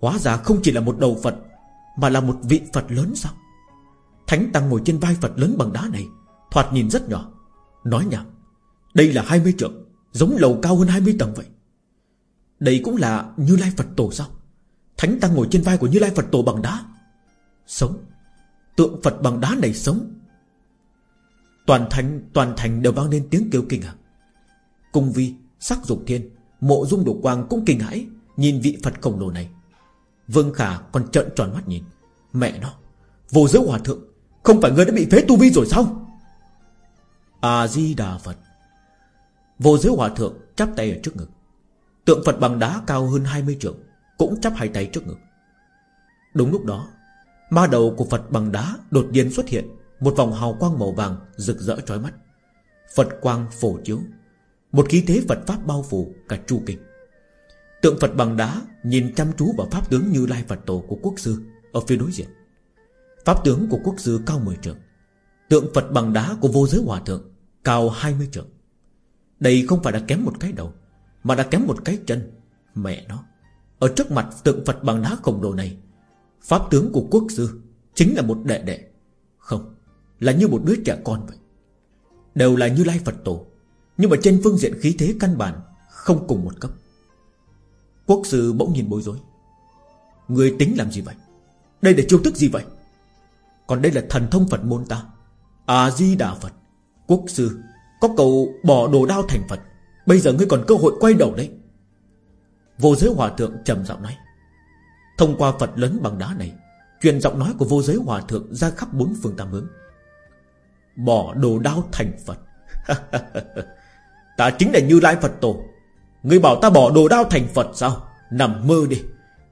Hóa ra không chỉ là một đầu Phật, Mà là một vị Phật lớn sao? Thánh Tăng ngồi trên vai Phật lớn bằng đá này, Thoạt nhìn rất nhỏ. Nói nhảm, Đây là 20 trượng, Giống lầu cao hơn 20 tầng vậy. Đây cũng là Như Lai Phật Tổ sao? Thánh Tăng ngồi trên vai của Như Lai Phật Tổ bằng đá. Sống. Tượng Phật bằng đá này sống. Toàn thành toàn thành đều vang lên tiếng kêu kinh ngạc Cung vi, Sắc dục thiên, Mộ dung đổ quang cũng kinh hãi, Nhìn vị Phật khổng lồ này. Vương Khả còn trợn tròn mắt nhìn. Mẹ nó, Vô giới hòa thượng, Không phải người đã bị phế tu vi rồi sao? A-di-đà Phật. Vô giới hòa thượng chắp tay ở trước ngực. Tượng Phật bằng đá cao hơn 20 trượng, Cũng chắp hai tay trước ngực. Đúng lúc đó Ma đầu của Phật bằng đá đột nhiên xuất hiện, Một vòng hào quang màu vàng rực rỡ trói mắt. Phật quang phổ chiếu, Một khí thế Phật Pháp bao phủ cả chu kinh. Tượng Phật bằng đá Nhìn chăm chú vào Pháp tướng như Lai Phật Tổ của quốc sư Ở phía đối diện. Pháp tướng của quốc sư cao 10 trượng, Tượng Phật bằng đá của vô giới hòa thượng Cao 20 trượng. Đây không phải là kém một cái đầu, Mà đã kém một cái chân, Mẹ nó. Ở trước mặt tượng Phật bằng đá khổng lồ này Pháp tướng của quốc sư Chính là một đệ đệ. Không, Là như một đứa trẻ con vậy. Đều là như lai Phật tổ, Nhưng mà trên phương diện khí thế căn bản Không cùng một cấp. Quốc sư bỗng nhìn bối rối. Người tính làm gì vậy? Đây là chiêu thức gì vậy? Còn đây là thần thông Phật môn ta. A-di-đà Phật. Quốc sư, Có cầu bỏ đồ đao thành Phật. Bây giờ ngươi còn cơ hội quay đầu đấy. Vô giới hòa thượng trầm giọng nói. Thông qua Phật lớn bằng đá này, Truyền giọng nói của vô giới hòa thượng Ra khắp bốn phương tám hướng. Bỏ đồ đao thành Phật. Ta chính là Như Lai Phật Tổ. Ngươi bảo ta bỏ đồ đao thành Phật sao? Nằm mơ đi.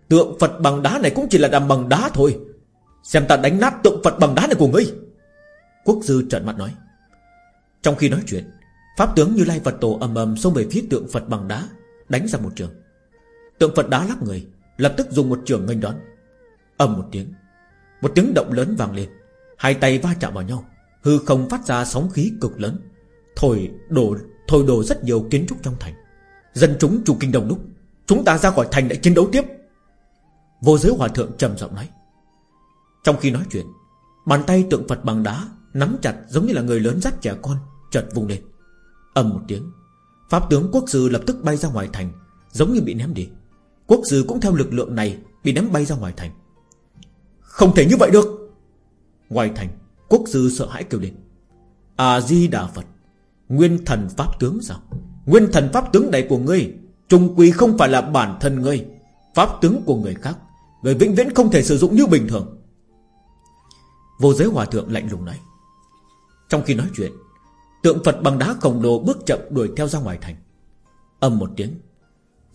Tượng Phật bằng đá này cũng chỉ là làm bằng đá thôi. Xem ta đánh nát tượng Phật bằng đá này của ngươi. Quốc sư trợn mặt nói. Trong khi nói chuyện, Pháp tướng Như Lai Phật Tổ ầm ầm xông về phía tượng Phật bằng đá, Đánh ra một trường. Tượng Phật đá lắc người Lập tức dùng một trường nghênh đón. Ầm một tiếng Một tiếng động lớn vang lên. Hai tay va chạm vào nhau, Hư không phát ra sóng khí cực lớn. Thổi đổ thổi đổ rất nhiều kiến trúc trong thành. Dân chúng chủ kinh đồng lúc, Chúng ta ra khỏi thành để chiến đấu tiếp. Vô giới hòa thượng trầm giọng nói. Trong khi nói chuyện, Bàn tay tượng Phật bằng đá Nắm chặt giống như là người lớn dắt trẻ con, Chợt vùng lên. Ầm một tiếng, Pháp tướng quốc sư lập tức bay ra ngoài thành, Giống như bị ném đi. Quốc sư cũng theo lực lượng này Bị ném bay ra ngoài thành. Không thể như vậy được. Ngoài thành, Quốc sư sợ hãi kêu lên. A-di-đà Phật, Nguyên thần pháp tướng sao? Nguyên thần pháp tướng này của ngươi Trung quy không phải là bản thân ngươi. Pháp tướng của người khác, Người vĩnh viễn không thể sử dụng như bình thường. Vô giới hòa thượng lạnh lùng nói. Trong khi nói chuyện, Tượng Phật bằng đá khổng lồ bước chậm đuổi theo ra ngoài thành. Âm một tiếng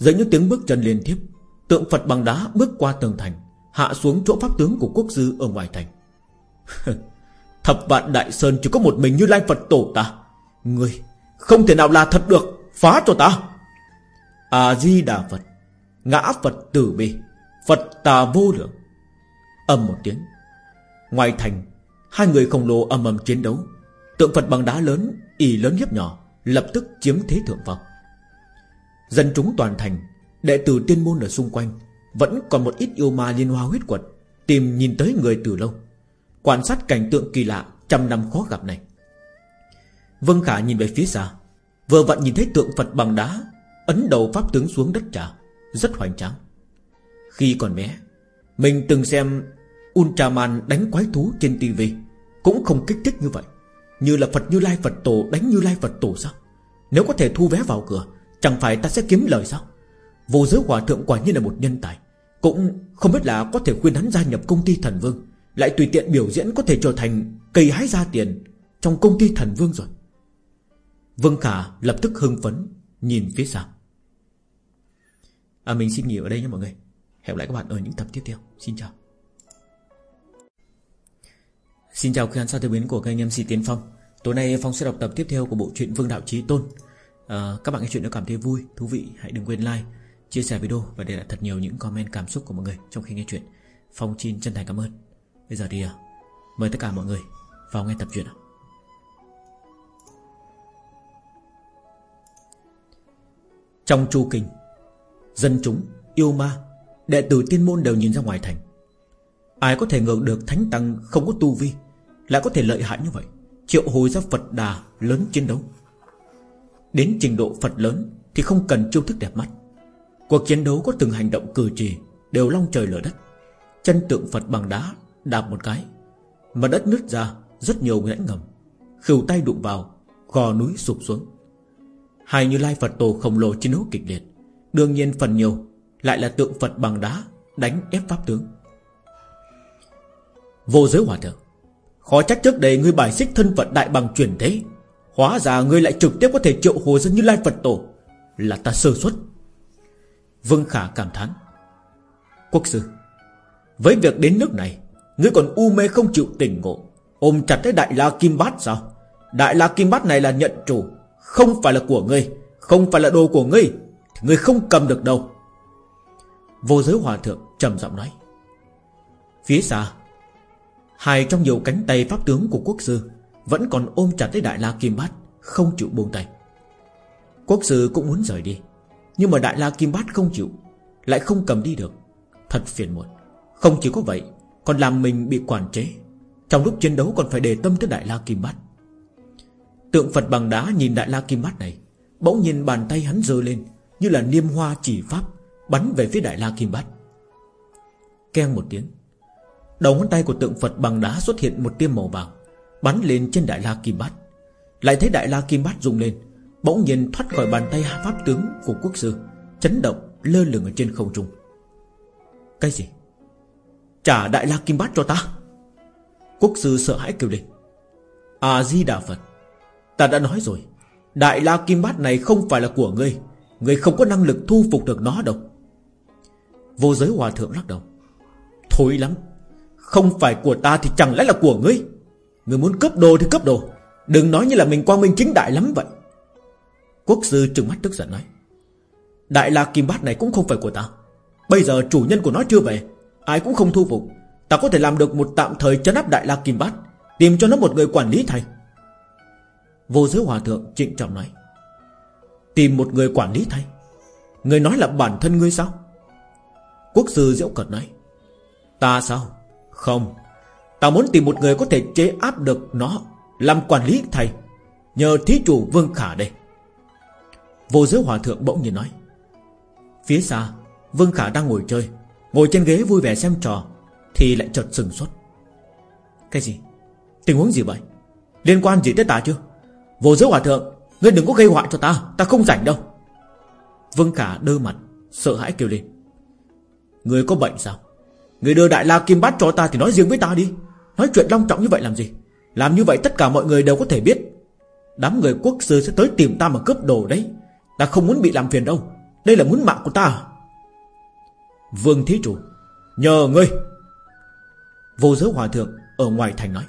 dưới những tiếng bước chân liên tiếp, Tượng Phật bằng đá bước qua tường thành, Hạ xuống chỗ pháp tướng của quốc sư ở ngoài thành. Thập vạn đại sơn chỉ có một mình như Lai Phật tổ ta. Ngươi Không thể nào là thật được, Phá cho ta. A-di-đà Phật, Ngã Phật tử bi, Phật tà vô lượng. Âm một tiếng, Ngoài thành, Hai người khổng lồ âm ầm chiến đấu. Tượng Phật bằng đá lớn ỉ lớn hiếp nhỏ, Lập tức chiếm thế thượng phong. Dân chúng toàn thành, Đệ tử tiên môn ở xung quanh, Vẫn còn một ít yêu ma liên hoa huyết quật, Tìm nhìn tới người từ lâu. Quan sát cảnh tượng kỳ lạ, Trăm năm khó gặp này. Vân Khả nhìn về phía xa, Vừa vặn nhìn thấy tượng Phật bằng đá, Ấn đầu pháp tướng xuống đất trà, Rất hoành tráng. Khi còn bé, Mình từng xem Ultraman đánh quái thú trên tivi Cũng không kích thích như vậy. Như là Phật Như Lai Phật Tổ đánh Như Lai Phật Tổ sao? Nếu có thể thu vé vào cửa Chẳng phải ta sẽ kiếm lời sao? Vô giới hòa thượng quả nhiên là một nhân tài. Cũng không biết là có thể khuyên hắn gia nhập công ty thần vương, Lại tùy tiện biểu diễn có thể trở thành Cây hái ra tiền Trong công ty thần vương rồi. Vương Khả lập tức hưng phấn, Nhìn phía sau. À mình xin nghỉ ở đây nha mọi người. Hẹn lại các bạn ở những tập tiếp theo. Xin chào. Xin chào khán giả thân mến của kênh MC Tiến Phong. Tối nay Phong sẽ đọc tập tiếp theo của bộ truyện Vương Đạo Chí Tôn à, Các bạn nghe chuyện nếu cảm thấy vui, thú vị Hãy đừng quên like, chia sẻ video Và để lại thật nhiều những comment cảm xúc của mọi người Trong khi nghe chuyện. Phong Chin chân thành cảm ơn. Bây giờ thì à, mời tất cả mọi người vào nghe tập truyện nào. Trong chu kinh Dân chúng, yêu ma Đệ tử tiên môn đều nhìn ra ngoài thành. Ai có thể ngờ được thánh tăng không có tu vi Lại có thể lợi hại như vậy Triệu hồi ra Phật đà lớn chiến đấu. Đến trình độ Phật lớn Thì không cần chiêu thức đẹp mắt. Cuộc chiến đấu có từng hành động cử chỉ Đều long trời lở đất. Chân tượng Phật bằng đá đạp một cái, Mà đất nứt ra rất nhiều rãnh ngầm. Khều tay đụng vào, Gò núi sụp xuống. Hai như lai Phật tổ khổng lồ chiến đấu kịch liệt, Đương nhiên phần nhiều Lại là tượng Phật bằng đá Đánh ép pháp tướng. Vô giới hòa thượng, Khó trách trước đây ngươi bài xích thân phận đại bằng truyền thế Hóa ra ngươi lại trực tiếp có thể triệu hồi ra như lai Phật tổ. Là ta sơ suất. Vương Khả cảm thán. Quốc sư, Với việc đến nước này, Ngươi còn u mê không chịu tỉnh ngộ. Ôm chặt cái đại la kim bát sao? Đại la kim bát này là nhận chủ, Không phải là của ngươi, Không phải là đồ của ngươi ngươi không cầm được đâu. Vô giới hòa thượng trầm giọng nói. Phía xa, Hai trong nhiều cánh tay pháp tướng của quốc sư vẫn còn ôm chặt lấy đại la kim bát, Không chịu buông tay. Quốc sư cũng muốn rời đi, Nhưng mà đại la kim bát không chịu, Lại không cầm đi được. Thật phiền muộn. Không chỉ có vậy, Còn làm mình bị quản chế. Trong lúc chiến đấu còn phải đề tâm tới Đại La Kim Bát. Tượng Phật bằng đá nhìn Đại La Kim Bát này, Bỗng nhìn bàn tay hắn giơ lên, Như là niêm hoa chỉ pháp, Bắn về phía Đại La Kim Bát. Keng một tiếng, Đầu ngón tay của tượng Phật bằng đá xuất hiện một tiêm màu vàng. Bắn lên trên Đại La Kim Bát. Lại thấy Đại La Kim Bát rung lên, Bỗng nhiên thoát khỏi bàn tay pháp tướng của quốc sư, Chấn động, lơ lửng ở trên không trung. Cái gì? Trả Đại La Kim Bát cho ta. Quốc sư sợ hãi kêu lên. A-di-đà Phật, Ta đã nói rồi, Đại La Kim Bát này không phải là của ngươi Ngươi không có năng lực thu phục được nó đâu. Vô giới hòa thượng lắc đầu. Thôi lắm, Không phải của ta thì chẳng lẽ là của ngươi? Người muốn cướp đồ thì cướp đồ. Đừng nói như là mình quang minh chính đại lắm vậy. Quốc sư trừng mắt tức giận nói. Đại La Kim Bát này cũng không phải của ta. Bây giờ chủ nhân của nó chưa về, Ai cũng không thu phục. Ta có thể làm được một tạm thời chấn áp Đại La Kim Bát, Tìm cho nó một người quản lý thay. Vô giới hòa thượng trịnh trọng nói. Tìm một người quản lý thay? Người nói là bản thân ngươi sao? Quốc sư diễu cật nói. Ta sao? Không. Ta muốn tìm một người có thể chế áp được nó, Làm quản lý thầy, Nhờ thí chủ Vương Khả đây. Vô giới hòa thượng bỗng nhiên nói, Phía xa, Vương Khả đang ngồi chơi, Ngồi trên ghế vui vẻ xem trò, Thì lại chợt sừng sốt. Cái gì? Tình huống gì vậy? Liên quan gì tới ta chưa? Vô giới hòa thượng, Ngươi đừng có gây họa cho ta Ta không rảnh đâu. Vương Khả đơ mặt, Sợ hãi kêu lên, Ngươi có bệnh sao? Ngươi đưa Đại La Kim Bát cho ta thì nói riêng với ta đi. Nói chuyện long trọng như vậy làm gì? Làm như vậy tất cả mọi người đều có thể biết. Đám người quốc sư sẽ tới tìm ta mà cướp đồ đấy. Ta không muốn bị làm phiền đâu. Đây là muốn mạng của ta à? Vương Thí Chủ Nhờ ngươi. Vô giới hòa thượng ở ngoài thành nói.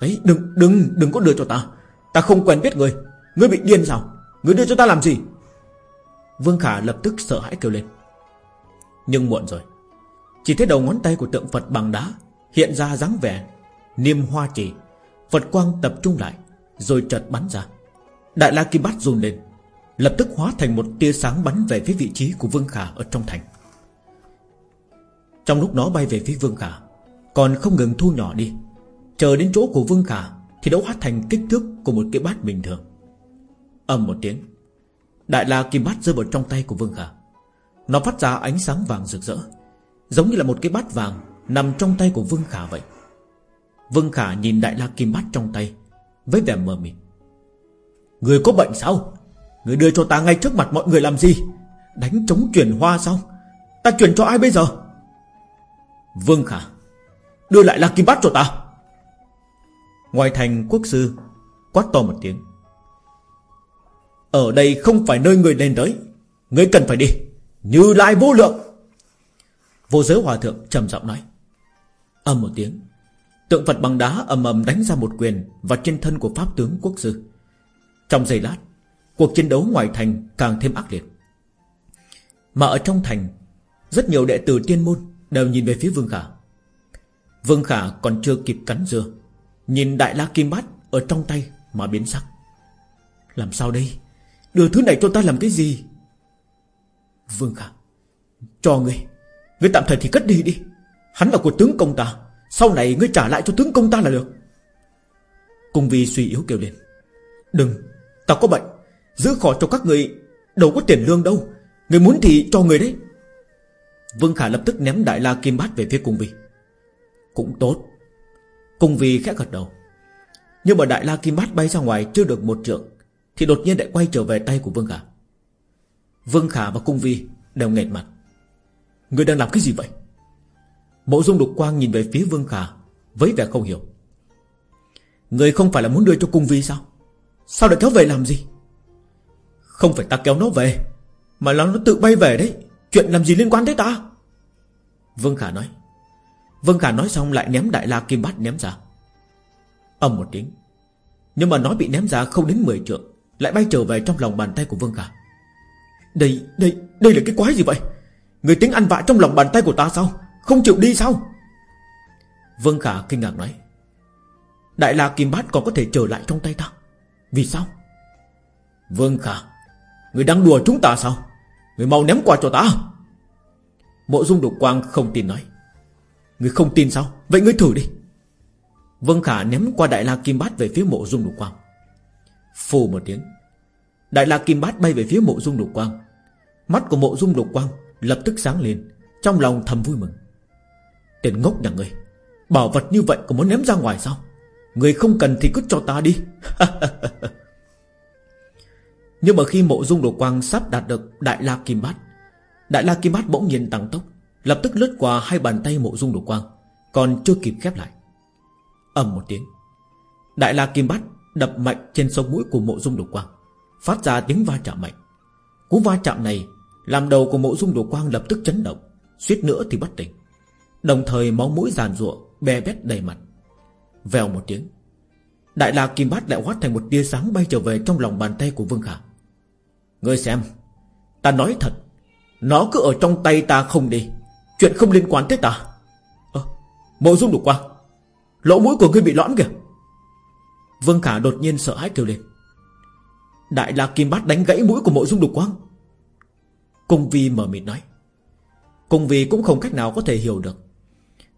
Đấy, đừng đừng đừng có đưa cho ta. Ta không quen biết ngươi. Ngươi bị điên sao? Ngươi đưa cho ta làm gì? Vương Khả lập tức sợ hãi kêu lên. Nhưng muộn rồi. Chỉ thấy đầu ngón tay của tượng Phật bằng đá Hiện ra dáng vẻ, Niêm hoa chỉ, Phật quang tập trung lại, Rồi chợt bắn ra. Đại La Kim Bát run lên, Lập tức hóa thành một tia sáng bắn về phía vị trí của Vương Khả ở trong thành. Trong lúc nó bay về phía Vương Khả, Còn không ngừng thu nhỏ đi. Chờ đến chỗ của Vương Khả Thì đã hóa thành kích thước của một cái bát bình thường. Âm một tiếng, Đại la kim bát rơi vào trong tay của Vương Khả. Nó phát ra ánh sáng vàng rực rỡ, Giống như là một cái bát vàng Nằm trong tay của Vương Khả vậy. Vương Khả nhìn đại la kim bát trong tay, Với vẻ mờ mịt. Người có bệnh sao? Người đưa cho ta ngay trước mặt mọi người làm gì? Đánh chống chuyển hoa sao? Ta chuyển cho ai bây giờ? Vương Khả, Đưa lại La Kim Bát cho ta. Ngoài thành quốc sư Quát to một tiếng. Ở đây không phải nơi người lên tới. Người cần phải đi. Như lại vô lượng. Vô giới hòa thượng trầm giọng nói. Âm một tiếng. Tượng Phật bằng đá ầm ầm đánh ra một quyền Vào trên thân của Pháp tướng quốc sư. Trong giây lát, Cuộc chiến đấu ngoài thành càng thêm ác liệt. Mà ở trong thành, Rất nhiều đệ tử tiên môn Đều nhìn về phía Vương Khả. Vương Khả còn chưa kịp cắn dưa, Nhìn đại la kim bát Ở trong tay mà biến sắc. Làm sao đây? Đưa thứ này cho ta làm cái gì? Vương Khả, Cho ngươi. Ngươi tạm thời thì cất đi đi. Hắn là của tướng công ta. Sau này ngươi trả lại cho tướng công ta là được. Cung vi suy yếu kêu lên. Đừng, Ta có bệnh. Giữ khỏi cho các người Đâu có tiền lương đâu. Người muốn thì cho người đấy. Vương Khả lập tức ném Đại La Kim Bát về phía cung vi. Cũng tốt. Cung vi khẽ gật đầu. Nhưng mà Đại La Kim Bát bay ra ngoài chưa được một trượng, Thì đột nhiên lại quay trở về tay của Vương Khả. Vương Khả và Cung vi đều nghẹt mặt. Người đang làm cái gì vậy? Mộ dung đục quang nhìn về phía Vương Khả Với vẻ không hiểu. Người không phải là muốn đưa cho cung vi sao? Sao lại kéo về làm gì? Không phải ta kéo nó về Mà là nó tự bay về đấy. Chuyện làm gì liên quan tới ta? Vương Khả nói. Vương Khả nói xong lại ném đại la kim bát ném ra. Âm một tiếng. Nhưng mà nó bị ném ra không đến 10 trượng Lại bay trở về trong lòng bàn tay của Vương Khả. Đây, đây, đây là cái quái gì vậy? Người tính ăn vạ trong lòng bàn tay của ta sao? Không chịu đi sao? Vương Khả kinh ngạc nói, Đại la kim bát còn có thể trở lại trong tay ta? Vì sao? Vương Khả, Người đang đùa chúng ta sao? Người mau ném qua cho ta. Mộ dung đục quang không tin nói, Người không tin sao? Vậy ngươi thử đi. Vương Khả ném qua Đại La Kim Bát về phía mộ dung đục quang. Phù một tiếng, Đại La Kim Bát bay về phía mộ dung đục quang. Mắt của mộ dung đục quang Lập tức sáng lên, Trong lòng thầm vui mừng. Tên ngốc nhà ngươi, Bảo vật như vậy còn muốn ném ra ngoài sao? Người không cần thì cứ cho ta đi. Nhưng mà khi mộ dung đồ quang sắp đạt được Đại La Kim Bát, Đại La Kim Bát bỗng nhiên tăng tốc, Lập tức lướt qua hai bàn tay mộ dung đồ quang, Còn chưa kịp khép lại. Ầm một tiếng, Đại La Kim Bát đập mạnh trên sống mũi của mộ dung đồ quang, Phát ra tiếng va chạm mạnh. Cú va chạm này Làm đầu của mộ dung đồ quang lập tức chấn động, Suýt nữa thì bất tỉnh. Đồng thời máu mũi giàn ruộng Bè bét đầy mặt. Vèo một tiếng Đại La Kim Bát lại hóa thành một tia sáng bay trở về Trong lòng bàn tay của Vương Khả. Ngươi xem Ta nói thật Nó cứ ở trong tay ta không đi Chuyện không liên quan tới ta. À, Mộ dung đục quang Lỗ mũi của ngươi bị lõm kìa. Vương Khả đột nhiên sợ hãi kêu lên. Đại La Kim Bát đánh gãy mũi của mộ dung đục quang. Cung Vi mở mịt nói. Cung Vi cũng không cách nào có thể hiểu được.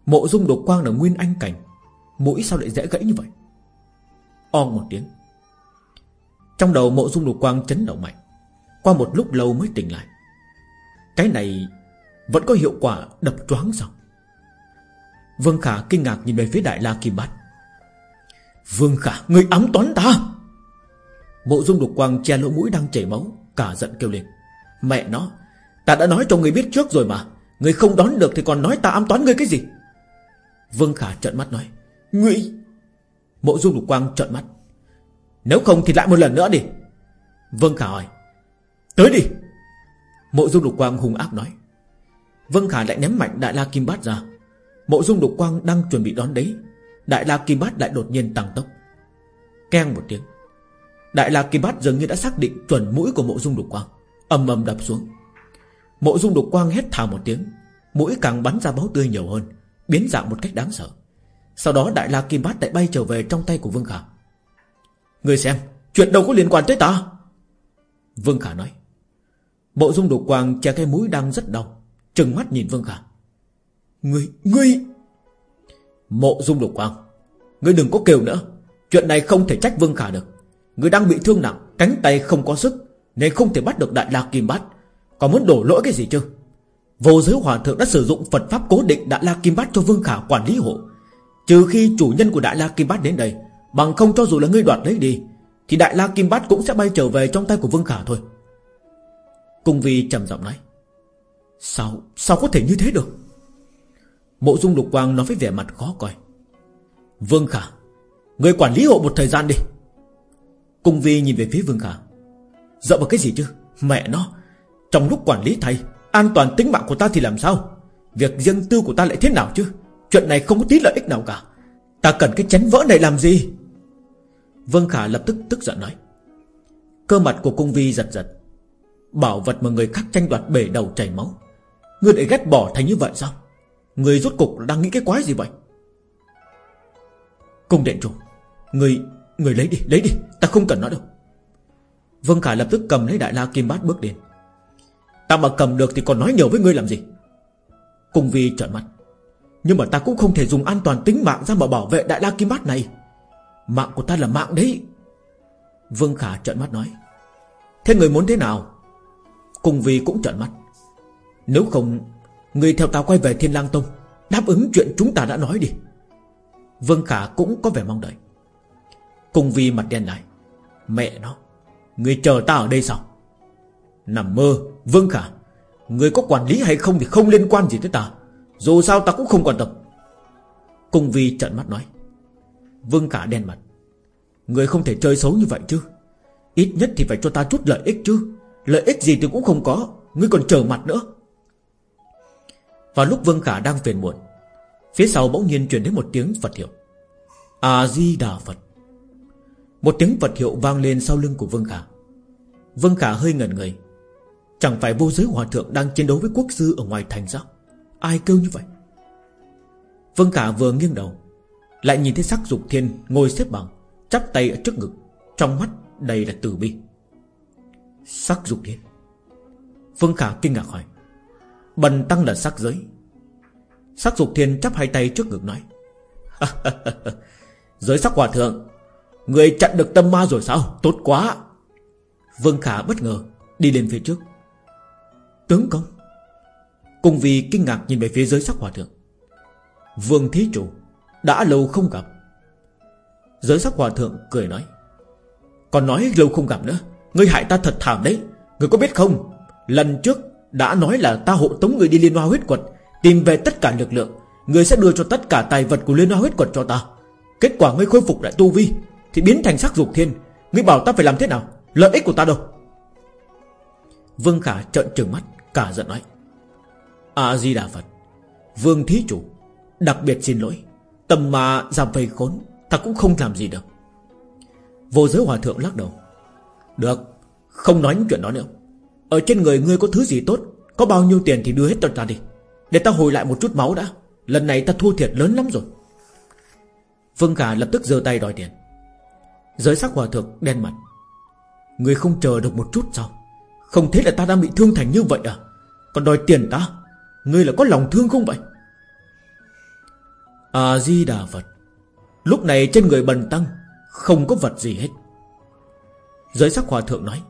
Mộ dung Độc quang là nguyên anh cảnh. Mũi sao lại dễ gãy như vậy? Ong một tiếng. Trong đầu mộ dung Độc quang chấn động mạnh. Qua một lúc lâu mới tỉnh lại. Cái này Vẫn có hiệu quả đập choáng sao? Vương Khả kinh ngạc nhìn về phía Đại La Kim Bát. Vương Khả, Người ám toán ta! Mộ dung Độc quang che lỗ mũi đang chảy máu, Cả giận kêu lên. Mẹ nó, Ta đã nói cho người biết trước rồi mà. Người không đón được thì còn nói ta ám toán người cái gì? Vương Khả trợn mắt nói, Ngươi! Mộ dung lục quang trợn mắt, Nếu không thì lại một lần nữa đi. Vương Khả hỏi, Tới đi. Mộ dung lục quang hung ác nói, Vương Khả lại ném mạnh Đại La Kim Bát ra. Mộ dung lục quang đang chuẩn bị đón đấy, Đại La Kim Bát lại đột nhiên tăng tốc. Keng một tiếng, Đại La Kim Bát dường như đã xác định chuẩn mũi của mộ dung lục quang, ầm ầm đập xuống. Mộ dung lục quang hét thào một tiếng, Mũi càng bắn ra máu tươi nhiều hơn. Biến dạng một cách đáng sợ. Sau đó Đại La Kim Bát lại bay trở về trong tay của Vương Khả. Người xem Chuyện đâu có liên quan tới ta? Vương Khả nói. Mộ dung đục quang che cái mũi đang rất đau Trừng mắt nhìn Vương Khả. Ngươi, ngươi Mộ dung đục quang Ngươi đừng có kêu nữa. Chuyện này không thể trách Vương Khả được. Ngươi đang bị thương nặng Cánh tay không có sức Nên không thể bắt được Đại La Kim Bát. Còn muốn đổ lỗi cái gì chứ? Vô giới hòa thượng đã sử dụng Phật Pháp cố định Đại La Kim Bát cho Vương Khả quản lý hộ. Trừ khi chủ nhân của Đại La Kim Bát đến đây Bằng không cho dù là ngươi đoạt lấy đi Thì Đại La Kim Bát cũng sẽ bay trở về trong tay của Vương Khả thôi. Cung Vi trầm giọng nói Sao, sao có thể như thế được? Mộ dung lục quang nói với vẻ mặt khó coi Vương Khả Người quản lý hộ một thời gian đi. Cung Vi nhìn về phía Vương Khả Dợ vào cái gì chứ? Mẹ nó Trong lúc quản lý thầy An toàn tính mạng của ta thì làm sao? Việc riêng tư của ta lại thế nào chứ? Chuyện này không có tí lợi ích nào cả. Ta cần cái chén vỡ này làm gì? Vương Khả lập tức tức giận nói. Cơ mặt của cung vi giật giật. Bảo vật mà người khác tranh đoạt bể đầu chảy máu. Ngươi lại ghét bỏ thành như vậy sao? Người rốt cục đang nghĩ cái quái gì vậy? Cung điện chủ Người Người lấy đi lấy đi, Ta không cần nó đâu. Vương khả lập tức cầm lấy đại la kim bát bước đến. Ta mà cầm được thì còn nói nhiều với ngươi làm gì? Cung vi trợn mắt. Nhưng mà ta cũng không thể dùng an toàn tính mạng ra mà bảo vệ đại la kim bát này. Mạng của ta là mạng đấy. Vương Khả trợn mắt nói. Thế người muốn thế nào? Cung vi cũng trợn mắt. Nếu không, Người theo ta quay về Thiên lang Tông, Đáp ứng chuyện chúng ta đã nói đi. Vương Khả cũng có vẻ mong đợi. Cùng Vi mặt đen lại. Mẹ nó, Người chờ ta ở đây sao? Nằm mơ. Vương Khả, Người có quản lý hay không thì không liên quan gì tới ta. Dù sao ta cũng không quan tâm. Cùng vì trận mắt nói. Vương Khả đen mặt. Người không thể chơi xấu như vậy chứ. Ít nhất thì phải cho ta chút lợi ích chứ. Lợi ích gì thì cũng không có. Ngươi còn chờ mặt nữa. Vào lúc Vương Khả đang phiền muộn, Phía sau bỗng nhiên truyền đến một tiếng Phật hiệu. A-di-đà Phật. Một tiếng Phật hiệu vang lên sau lưng của Vương Khả. Vương Khả hơi ngẩn người. Chẳng phải vô giới hòa thượng đang chiến đấu với quốc sư ở ngoài thành sao? Ai kêu như vậy? Vương Khả vừa nghiêng đầu, Lại nhìn thấy sắc dục thiên ngồi xếp bằng, Chắp tay ở trước ngực, Trong mắt đầy là từ bi. Sắc dục thiên. Vương Khả kinh ngạc hỏi, Bần tăng là sắc giới? Sắc dục thiên chắp hai tay trước ngực nói, Giới sắc hòa thượng, Người chặn được tâm ma rồi sao? Tốt quá. Vương Khả bất ngờ, Đi lên phía trước. Tướng công. Cùng vì kinh ngạc nhìn về phía giới sắc hòa thượng, Vương Thí Chủ Đã lâu không gặp. Giới sắc hòa thượng cười nói, Còn nói lâu không gặp nữa, Ngươi hại ta thật thảm đấy. Ngươi có biết không, Lần trước đã nói là ta hộ tống người đi liên hoa huyết quật, Tìm về tất cả lực lượng Người sẽ đưa cho tất cả tài vật của liên hoa huyết quật cho ta. Kết quả ngươi khôi phục lại tu vi, Thì biến thành sắc dục thiên. Ngươi bảo ta phải làm thế nào? Lợi ích của ta đâu? Vương Khả trợn trừng mắt. Cả giận nói. A-di-đà Phật, Vương Thí Chủ, Đặc biệt xin lỗi. Tầm mà giảm vây khốn, Ta cũng không làm gì được. Vô giới hòa thượng lắc đầu. Được, Không nói những chuyện đó nữa. Ở trên người ngươi có thứ gì tốt, Có bao nhiêu tiền thì đưa hết cho ta đi. Để ta hồi lại một chút máu đã. Lần này ta thua thiệt lớn lắm rồi. Vương Khả lập tức giơ tay đòi tiền. Giới sắc hòa thượng đen mặt. Người không chờ được một chút sao? Không thấy là ta đang bị thương thành như vậy à? Còn đòi tiền ta? Ngươi là có lòng thương không vậy? À di đà Phật. Lúc này trên người bần tăng Không có vật gì hết. Giới sắc hòa thượng nói,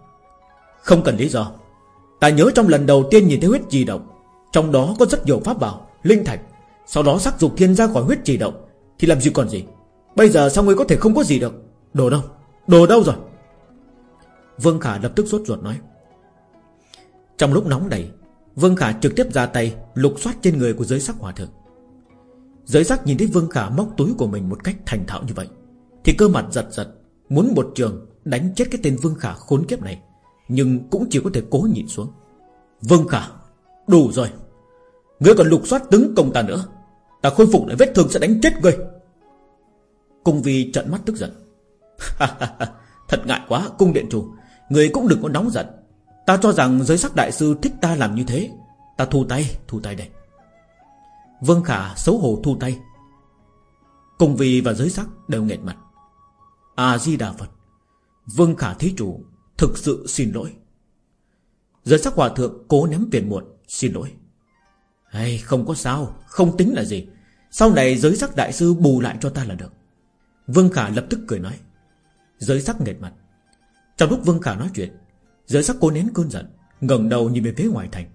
Không cần lý do. Ta nhớ trong lần đầu tiên nhìn thấy huyết trì động, Trong đó có rất nhiều pháp bảo, Linh thạch, Sau đó sắc dục thiên ra khỏi huyết trì động, Thì làm gì còn gì? Bây giờ sao ngươi có thể không có gì được? Đồ đâu? Đồ đâu rồi? Vương Khả lập tức sốt ruột nói trong lúc nóng đẩy Vương Khả trực tiếp ra tay Lục soát trên người của giới sắc hòa thượng. Giới sắc nhìn thấy Vương Khả móc túi của mình Một cách thành thạo như vậy, Thì cơ mặt giật giật, Muốn một trường đánh chết cái tên Vương Khả khốn kiếp này, Nhưng cũng chỉ có thể cố nhịn xuống. Vương Khả, Đủ rồi. Ngươi còn lục soát tướng công ta nữa. Ta khôi phục lại vết thương sẽ đánh chết ngươi. Cung vi trận mắt tức giận. Thật ngại quá, cung điện chủ. Người cũng đừng có nóng giận. Ta cho rằng giới sắc đại sư thích ta làm như thế. Ta thu tay, thu tay đây. Vương Khả xấu hổ thu tay. Cùng vì và giới sắc đều nghẹt mặt. A-di-đà Phật. Vương Khả thí chủ Thực sự xin lỗi. Giới sắc hòa thượng cố ném tiền muộn Xin lỗi. Hay Không có sao Không tính là gì. Sau này giới sắc đại sư bù lại cho ta là được. Vương Khả lập tức cười nói. Giới sắc nghẹt mặt. Trong lúc Vương Khả nói chuyện Giới sắc cố nén cơn giận, ngẩng đầu nhìn về phía ngoài thành.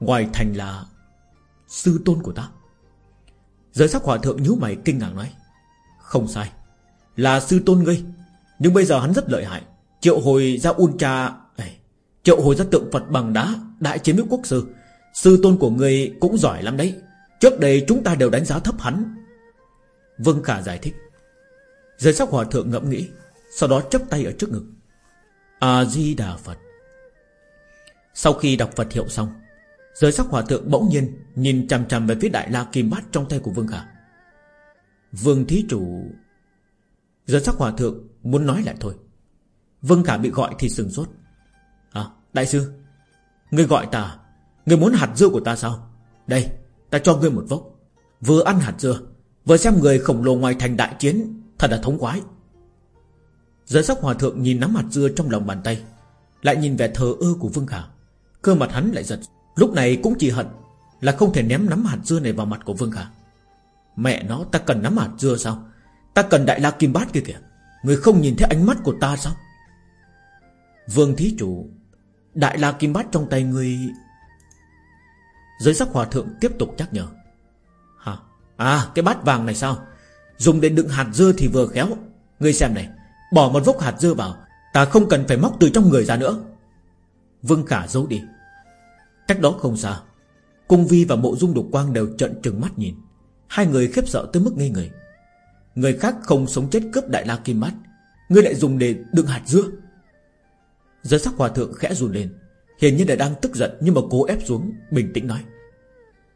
Ngoài thành là Sư tôn của ta. Giới sắc hòa thượng nhíu mày kinh ngạc nói, Không sai, Là sư tôn ngươi. Nhưng bây giờ hắn rất lợi hại. Triệu hồi ra Ultra Triệu hồi ra tượng Phật bằng đá, Đại chiến với quốc sư. Sư tôn của ngươi cũng giỏi lắm đấy. Trước đây chúng ta đều đánh giá thấp hắn. Vương Khả giải thích. Giới sắc hòa thượng ngẫm nghĩ, Sau đó chấp tay ở trước ngực. A-di-đà Phật. Sau khi đọc Phật hiệu xong, Giới sắc hòa thượng bỗng nhiên Nhìn chằm chằm về phía đại la kim bát trong tay của Vương Khả. Vương thí chủ, Giới sắc hòa thượng muốn nói lại thôi. Vương Khả bị gọi thì sừng sốt. À đại sư, Ngươi gọi ta, Ngươi muốn hạt dưa của ta sao? Đây, ta cho ngươi một vốc. Vừa ăn hạt dưa, Vừa xem người khổng lồ ngoài thành đại chiến, Thật là thống quái Giới sắc hòa thượng nhìn nắm hạt dưa trong lòng bàn tay, Lại nhìn vẻ thờ ơ của Vương Khả. Cơ mặt hắn lại giật, Lúc này cũng chỉ hận Là không thể ném nắm hạt dưa này vào mặt của Vương Khả. Mẹ nó, ta cần nắm hạt dưa sao? Ta cần đại la kim bát kia kìa. Người không nhìn thấy ánh mắt của ta sao? Vương thí chủ, Đại la kim bát trong tay người Giới sắc hòa thượng tiếp tục nhắc nhở. Hả? À cái bát vàng này sao? Dùng để đựng hạt dưa thì vừa khéo. Ngươi xem này. Bỏ một vốc hạt dưa vào, Ta không cần phải móc từ trong người ra nữa. Vương Khả giấu đi. Cách đó không xa, Cung Vi và mộ dung đục quang đều trận trừng mắt nhìn. Hai người khiếp sợ tới mức ngây người. Người khác không sống chết cướp đại la kim bát Ngươi lại dùng để đựng hạt dưa. Giới sắc hòa thượng khẽ run lên, Hiển nhiên là đang tức giận Nhưng mà cố ép xuống, Bình tĩnh nói.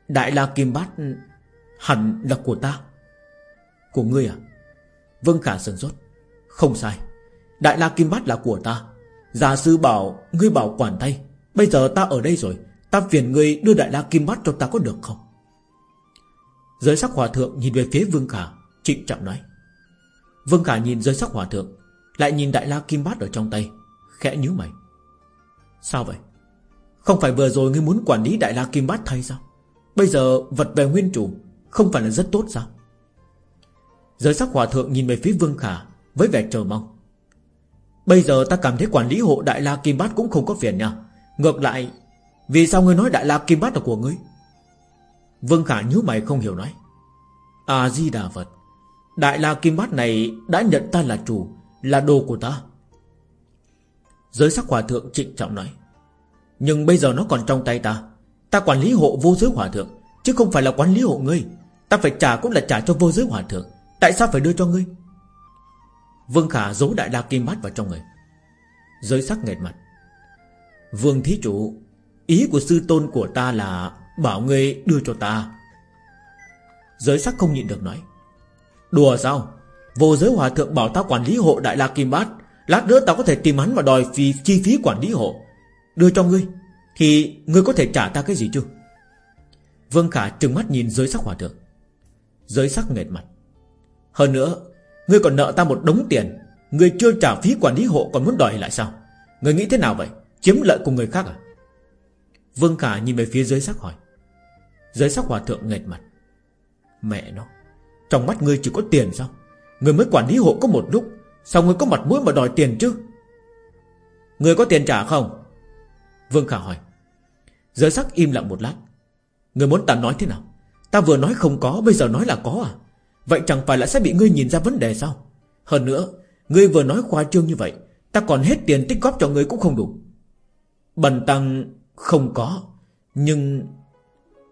Đại la kim bát, Hẳn là của ta. Của ngươi à? Vương Khả sừng rốt. Không sai. Đại la kim bát là của ta. Giả sư bảo, Ngươi bảo quản tay. Bây giờ ta ở đây rồi. Ta phiền ngươi đưa đại la kim bát cho ta có được không? Giới sắc hòa thượng nhìn về phía Vương Khả, Trịnh trọng nói. Vương Khả nhìn giới sắc hòa thượng, Lại nhìn đại la kim bát ở trong tay, Khẽ nhíu mày. Sao vậy? Không phải vừa rồi ngươi muốn quản lý đại la kim bát thay sao? Bây giờ vật về nguyên chủ, Không phải là rất tốt sao? Giới sắc hòa thượng nhìn về phía Vương Khả với vẻ chờ mong. Bây giờ ta cảm thấy quản lý hộ Đại La Kim Bát cũng không có phiền nha. Ngược lại Vì sao ngươi nói Đại La Kim Bát là của ngươi? Vương Khả nhíu mày không hiểu nói. À, di đà Phật Đại La Kim Bát này đã nhận ta là chủ Là đồ của ta. Giới sắc hòa thượng trịnh trọng nói. Nhưng bây giờ nó còn trong tay ta. Ta quản lý hộ vô giới hòa thượng Chứ không phải là quản lý hộ ngươi. Ta phải trả cũng là trả cho vô giới hòa thượng. Tại sao phải đưa cho ngươi? Vương Khả giấu đại la kim bát vào trong người. Giới sắc nghệt mặt. Vương thí chủ Ý của sư tôn của ta là Bảo ngươi đưa cho ta. Giới sắc không nhịn được nói. Đùa sao? Vô giới hòa thượng bảo ta quản lý hộ Đại La Kim Bát. Lát nữa ta có thể tìm hắn và đòi phí, chi phí quản lý hộ. Đưa cho ngươi Thì ngươi có thể trả ta cái gì chưa Vương Khả trừng mắt nhìn giới sắc hòa thượng. Giới sắc nghệt mặt. Hơn nữa Ngươi còn nợ ta một đống tiền. Ngươi chưa trả phí quản lý hộ còn muốn đòi lại sao? Ngươi nghĩ thế nào vậy? Chiếm lợi của người khác à? Vương Khả nhìn về phía giới sắc hỏi. Giới sắc hòa thượng nghệt mặt. Mẹ nó, Trong mắt ngươi chỉ có tiền sao? Ngươi mới quản lý hộ có một lúc, Sao ngươi có mặt mũi mà đòi tiền chứ? Ngươi có tiền trả không? Vương Khả hỏi. Giới sắc im lặng một lát. Ngươi muốn ta nói thế nào? Ta vừa nói không có, Bây giờ nói là có à? Vậy chẳng phải là sẽ bị ngươi nhìn ra vấn đề sao? Hơn nữa, Ngươi vừa nói khoa trương như vậy, Ta còn hết tiền tích góp cho ngươi cũng không đủ. Bần tăng không có, Nhưng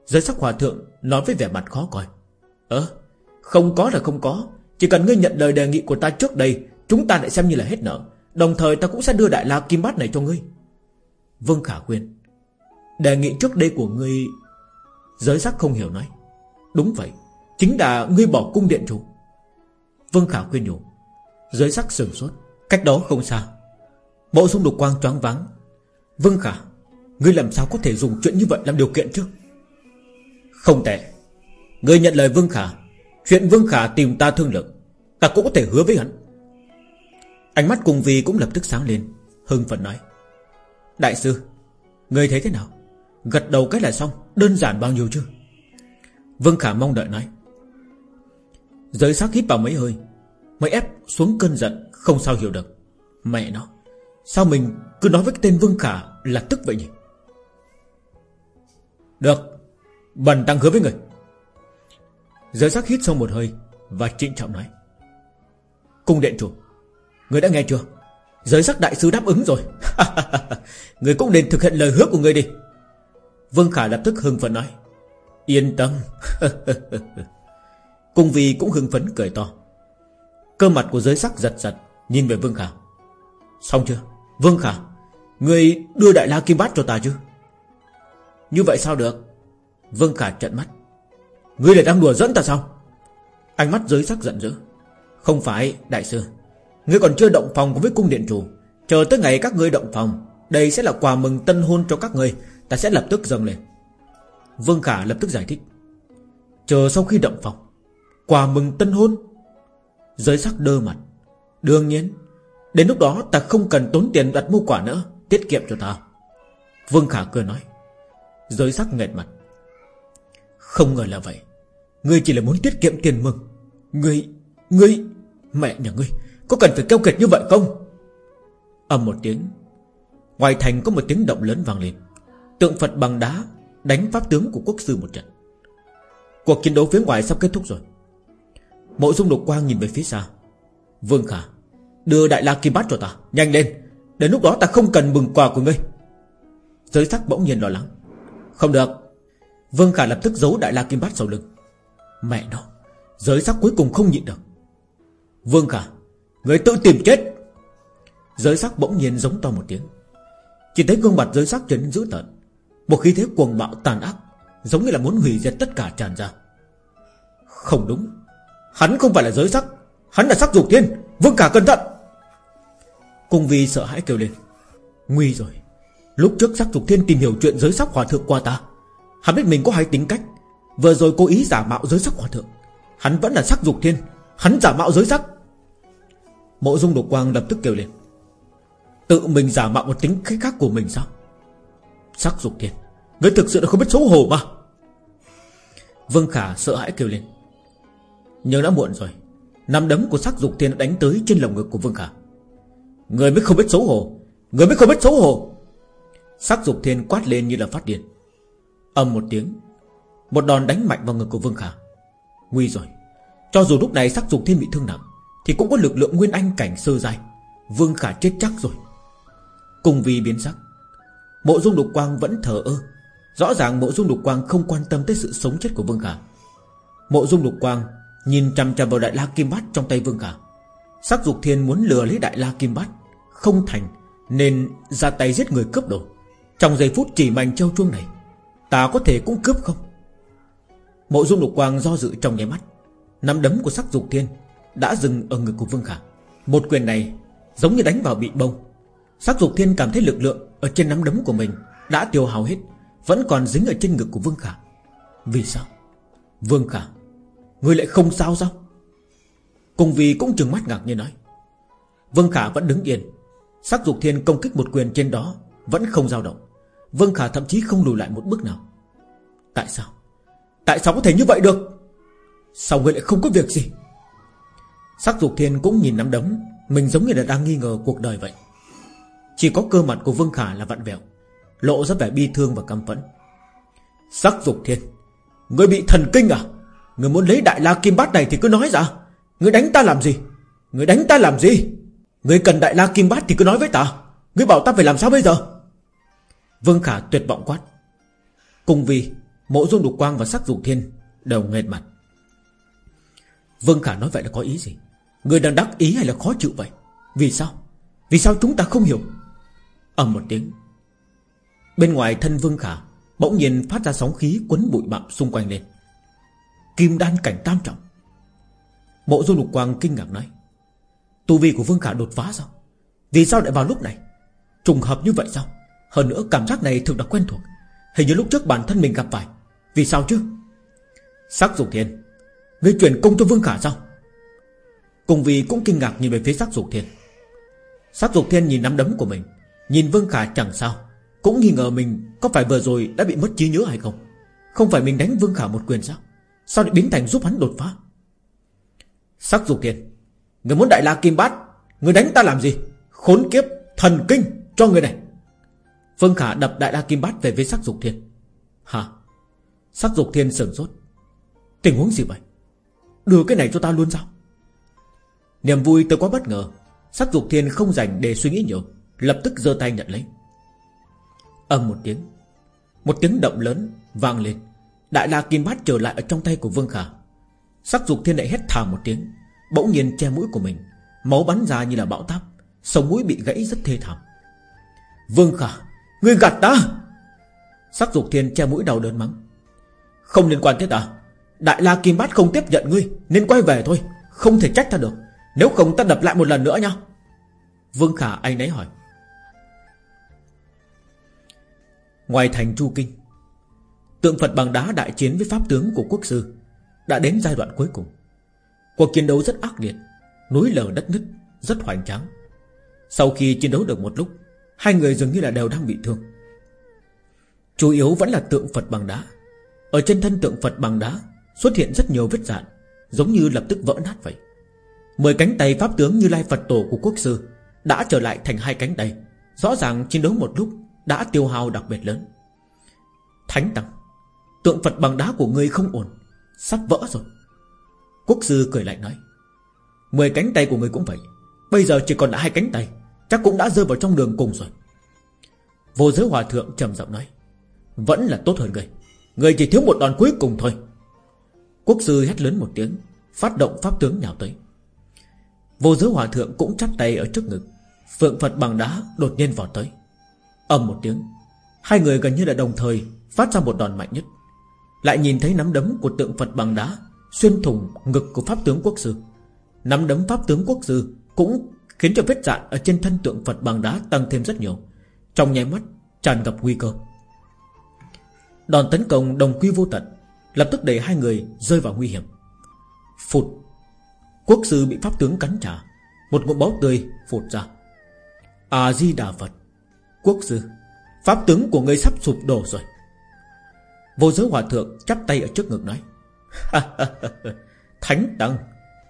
Giới sắc hòa thượng nói với vẻ mặt khó coi. Ơ, Không có là không có, Chỉ cần ngươi nhận lời đề nghị của ta trước đây, Chúng ta lại xem như là hết nợ. Đồng thời ta cũng sẽ đưa đại la kim bát này cho ngươi. Vương Khả khuyên Đề nghị trước đây của ngươi, Giới sắc không hiểu nói. Đúng vậy Chính là ngươi bỏ cung điện chủ. Vương Khả khuyên nhủ. Giới sắc sừng sốt. Cách đó không xa. Bộ dung đục quang choáng váng. Vương Khả, Ngươi làm sao có thể dùng chuyện như vậy làm điều kiện chứ? Không tệ. Ngươi nhận lời Vương Khả. Chuyện Vương Khả tìm ta thương lượng. Ta cũng có thể hứa với hắn. Ánh mắt cùng vì cũng lập tức sáng lên. Hưng phấn nói. Đại sư, Ngươi thấy thế nào? Gật đầu cái là xong. Đơn giản bao nhiêu chưa Vương Khả mong đợi nói. Giới sắc hít vào mấy hơi, Mới ép xuống cơn giận, Không sao hiểu được. Mẹ nó, Sao mình cứ nói với cái tên Vương Khả là tức vậy nhỉ? Được, Bần tăng hứa với người. Giới sắc hít sâu một hơi Và trịnh trọng nói. Cung điện chủ, Người đã nghe chưa? Giới sắc đại sư đáp ứng rồi. Người cũng nên thực hiện lời hứa của người đi. Vương Khả lập tức hưng phấn nói. Yên tâm. Cung vi cũng hưng phấn cười to. Cơ mặt của giới sắc giật giật, Nhìn về Vương Khả. Xong chưa? Vương Khả, Người đưa Đại La Kim Bát cho ta chứ? Như vậy sao được? Vương Khả trận mắt. Ngươi lại đang đùa dẫn ta sao? Ánh mắt giới sắc giận dữ. Không phải, đại sư. Ngươi còn chưa động phòng với cung điện chủ. Chờ tới ngày các ngươi động phòng, Đây sẽ là quà mừng tân hôn cho các ngươi. Ta sẽ lập tức dâng lên. Vương Khả lập tức giải thích. Chờ sau khi động phòng Quà mừng tân hôn. Giới sắc đơ mặt. Đương nhiên, Đến lúc đó ta không cần tốn tiền đặt mua quả nữa, Tiết kiệm cho ta. Vương Khả cười nói. Giới sắc nghẹt mặt. Không ngờ là vậy. Ngươi chỉ là muốn tiết kiệm tiền mừng. Ngươi Ngươi, Mẹ nhà ngươi, Có cần phải keo kiệt như vậy không? Âm một tiếng. Ngoài thành có một tiếng động lớn vang lên. Tượng Phật bằng đá Đánh pháp tướng của quốc sư một trận. Cuộc chiến đấu phía ngoài sắp kết thúc rồi. Mộ dung độc quang nhìn về phía xa. Vương Khả, Đưa đại la kim bát cho ta, Nhanh lên. Đến lúc đó ta không cần mừng quà của ngươi. Giới sắc bỗng nhiên lo lắng. Không được. Vương Khả lập tức giấu đại la kim bát sau lưng. Mẹ nó, Giới sắc cuối cùng không nhịn được. Vương Khả, Người tự tìm chết. Giới sắc bỗng nhiên giống to một tiếng. Chỉ thấy gương mặt giới sắc trở nên dữ tợn. Một khí thế cuồng bạo tàn ác, Giống như là muốn hủy diệt tất cả tràn ra. Không đúng. Hắn không phải là giới sắc, Hắn là sắc dục thiên Vương cả cẩn thận. Cung vi sợ hãi kêu lên. Nguy rồi, Lúc trước sắc dục thiên tìm hiểu chuyện giới sắc hòa thượng qua ta, Hắn biết mình có hai tính cách. Vừa rồi cố ý giả mạo giới sắc hòa thượng, Hắn vẫn là sắc dục thiên Hắn giả mạo giới sắc. Mộ dung độc quang lập tức kêu lên. Tự mình giả mạo một tính cách khác của mình sao? Sắc dục thiên Ngươi thực sự là không biết xấu hổ mà. Vương Khả sợ hãi kêu lên. Nhưng đã muộn rồi. Năm đấm của sắc dục thiên đã đánh tới trên lồng ngực của Vương Khả. Người mới không biết xấu hổ. Người mới không biết xấu hổ. Sắc dục thiên quát lên như là phát điên. Âm một tiếng, Một đòn đánh mạnh vào ngực của Vương Khả. Nguy rồi. Cho dù lúc này sắc dục thiên bị thương nặng, Thì cũng có lực lượng nguyên anh cảnh sơ dài Vương Khả chết chắc rồi. Cùng vì biến sắc, Mộ dung đục quang vẫn thờ ơ. Rõ ràng mộ dung đục quang không quan tâm tới sự sống chết của Vương Khả. Mộ dung đục quang Nhìn chằm chằm vào đại la kim bát trong tay Vương Khả Sắc dục thiên muốn lừa lấy đại la kim bát, Không thành, Nên ra tay giết người cướp đồ. Trong giây phút chỉ mảnh treo chuông này, Ta có thể cũng cướp không? Mộ dung lục quang do dự trong nháy mắt. Nắm đấm của sắc dục thiên Đã dừng ở người của Vương Khả Một quyền này giống như đánh vào bị bông. Sắc dục thiên cảm thấy lực lượng Ở trên nắm đấm của mình Đã tiêu hao hết, Vẫn còn dính ở trên ngực của Vương Khả Vì sao? Vương Khả Người lại không sao sao? Cùng vì cũng trừng mắt ngạc như nói. Vương Khả vẫn đứng yên. Sắc dục thiên công kích một quyền trên đó Vẫn không dao động. Vương Khả thậm chí không lùi lại một bước nào. Tại sao? Tại sao có thể như vậy được? Sao người lại không có việc gì? Sắc dục thiên cũng nhìn nắm đấm. Mình giống như là đang nghi ngờ cuộc đời vậy. Chỉ có cơ mặt của Vương Khả là vặn vẹo, Lộ ra vẻ bi thương và căm phẫn. Sắc dục thiên, Người bị thần kinh à? Người muốn lấy đại la kim bát này thì cứ nói ra Người đánh ta làm gì? Người đánh ta làm gì? Người cần đại la kim bát thì cứ nói với ta. Người bảo ta phải làm sao bây giờ? Vương Khả tuyệt vọng quát. Cùng vì Mộ dung đục quang và sắc dục thiên Đều nghệt mặt. Vương Khả nói vậy là có ý gì? Người đang đắc ý hay là khó chịu vậy? Vì sao? Vì sao chúng ta không hiểu? Ầm một tiếng. Bên ngoài thân Vương Khả Bỗng nhiên phát ra sóng khí quấn bụi bặm xung quanh lên. Kim đan cảnh tam trọng. Mộ dung lục quang kinh ngạc nói, Tu vi của Vương Khả đột phá sao? Vì sao lại vào lúc này? Trùng hợp như vậy sao? Hơn nữa cảm giác này thực là quen thuộc, Hình như lúc trước bản thân mình gặp phải. Vì sao chứ? Sắc dục thiên, Ngươi chuyển công cho Vương Khả sao? Cùng vì cũng kinh ngạc nhìn về phía sắc dục thiên. Sắc dục thiên nhìn nắm đấm của mình, Nhìn Vương Khả chẳng sao, Cũng nghi ngờ mình có phải vừa rồi đã bị mất trí nhớ hay không. Không phải mình đánh Vương Khả một quyền sao? Sao lại biến thành giúp hắn đột phá? Sắc dục thiên Người muốn đại la kim bát, Người đánh ta làm gì? Khốn kiếp, thần kinh cho người này. Phương Khả đập đại la kim bát về phía sắc dục thiên. Hả? Sắc dục thiên sửng sốt. Tình huống gì vậy? Đưa cái này cho ta luôn sao? Niềm vui tới quá bất ngờ. Sắc dục thiên không dành để suy nghĩ nhiều, Lập tức giơ tay nhận lấy. Âm một tiếng Một tiếng động lớn vang lên. Đại la kim bát trở lại ở trong tay của Vương Khả. Sắc dục thiên lại hét thảm một tiếng, Bỗng nhiên che mũi của mình, Máu bắn ra như là bão táp Sống mũi bị gãy rất thê thảm. Vương Khả, Ngươi gạt ta! Sắc dục thiên che mũi đau đớn mắng. Không liên quan tới ta. Đại la kim bát không tiếp nhận ngươi, Nên quay về thôi. Không thể trách ta được. Nếu không ta đập lại một lần nữa nha. Vương Khả anh ấy hỏi. Ngoài thành Chu Kinh Tượng Phật bằng đá đại chiến với pháp tướng của quốc sư Đã đến giai đoạn cuối cùng. Cuộc chiến đấu rất ác liệt, Núi lở đất nứt, Rất hoành tráng. Sau khi chiến đấu được một lúc, Hai người dường như là đều đang bị thương. Chủ yếu vẫn là tượng Phật bằng đá. Ở trên thân tượng Phật bằng đá Xuất hiện rất nhiều vết dạn, Giống như lập tức vỡ nát vậy. Mười cánh tay pháp tướng như lai Phật tổ của quốc sư Đã trở lại thành hai cánh tay. Rõ ràng chiến đấu một lúc Đã tiêu hao đặc biệt lớn. Thánh Tăng. Tượng Phật bằng đá của ngươi không ổn, Sắp vỡ rồi. Quốc sư cười lạnh nói, Mười cánh tay của ngươi cũng vậy, Bây giờ chỉ còn lại hai cánh tay, Chắc cũng đã rơi vào trong đường cùng rồi. Vô giới hòa thượng trầm giọng nói, Vẫn là tốt hơn người Người chỉ thiếu một đòn cuối cùng thôi. Quốc sư hét lớn một tiếng, Phát động pháp tướng nhào tới. Vô giới hòa thượng cũng chắp tay ở trước ngực, Phượng Phật bằng đá đột nhiên vào tới. Âm một tiếng, Hai người gần như là đồng thời Phát ra một đòn mạnh nhất. Lại nhìn thấy nắm đấm của tượng Phật bằng đá, Xuyên thủng ngực của Pháp tướng quốc sư. Nắm đấm Pháp tướng quốc sư Cũng khiến cho vết dạn Ở trên thân tượng Phật bằng đá tăng thêm rất nhiều, Trong nháy mắt tràn gặp nguy cơ. Đòn tấn công đồng quy vô tận, Lập tức đẩy hai người rơi vào nguy hiểm. Phụt. Quốc sư bị pháp tướng cắn trả, Một ngụm máu tươi phụt ra. A-di-đà Phật. Quốc sư. Pháp tướng của ngươi sắp sụp đổ rồi. Vô giới hòa thượng chắp tay ở trước ngực nói Thánh Tăng,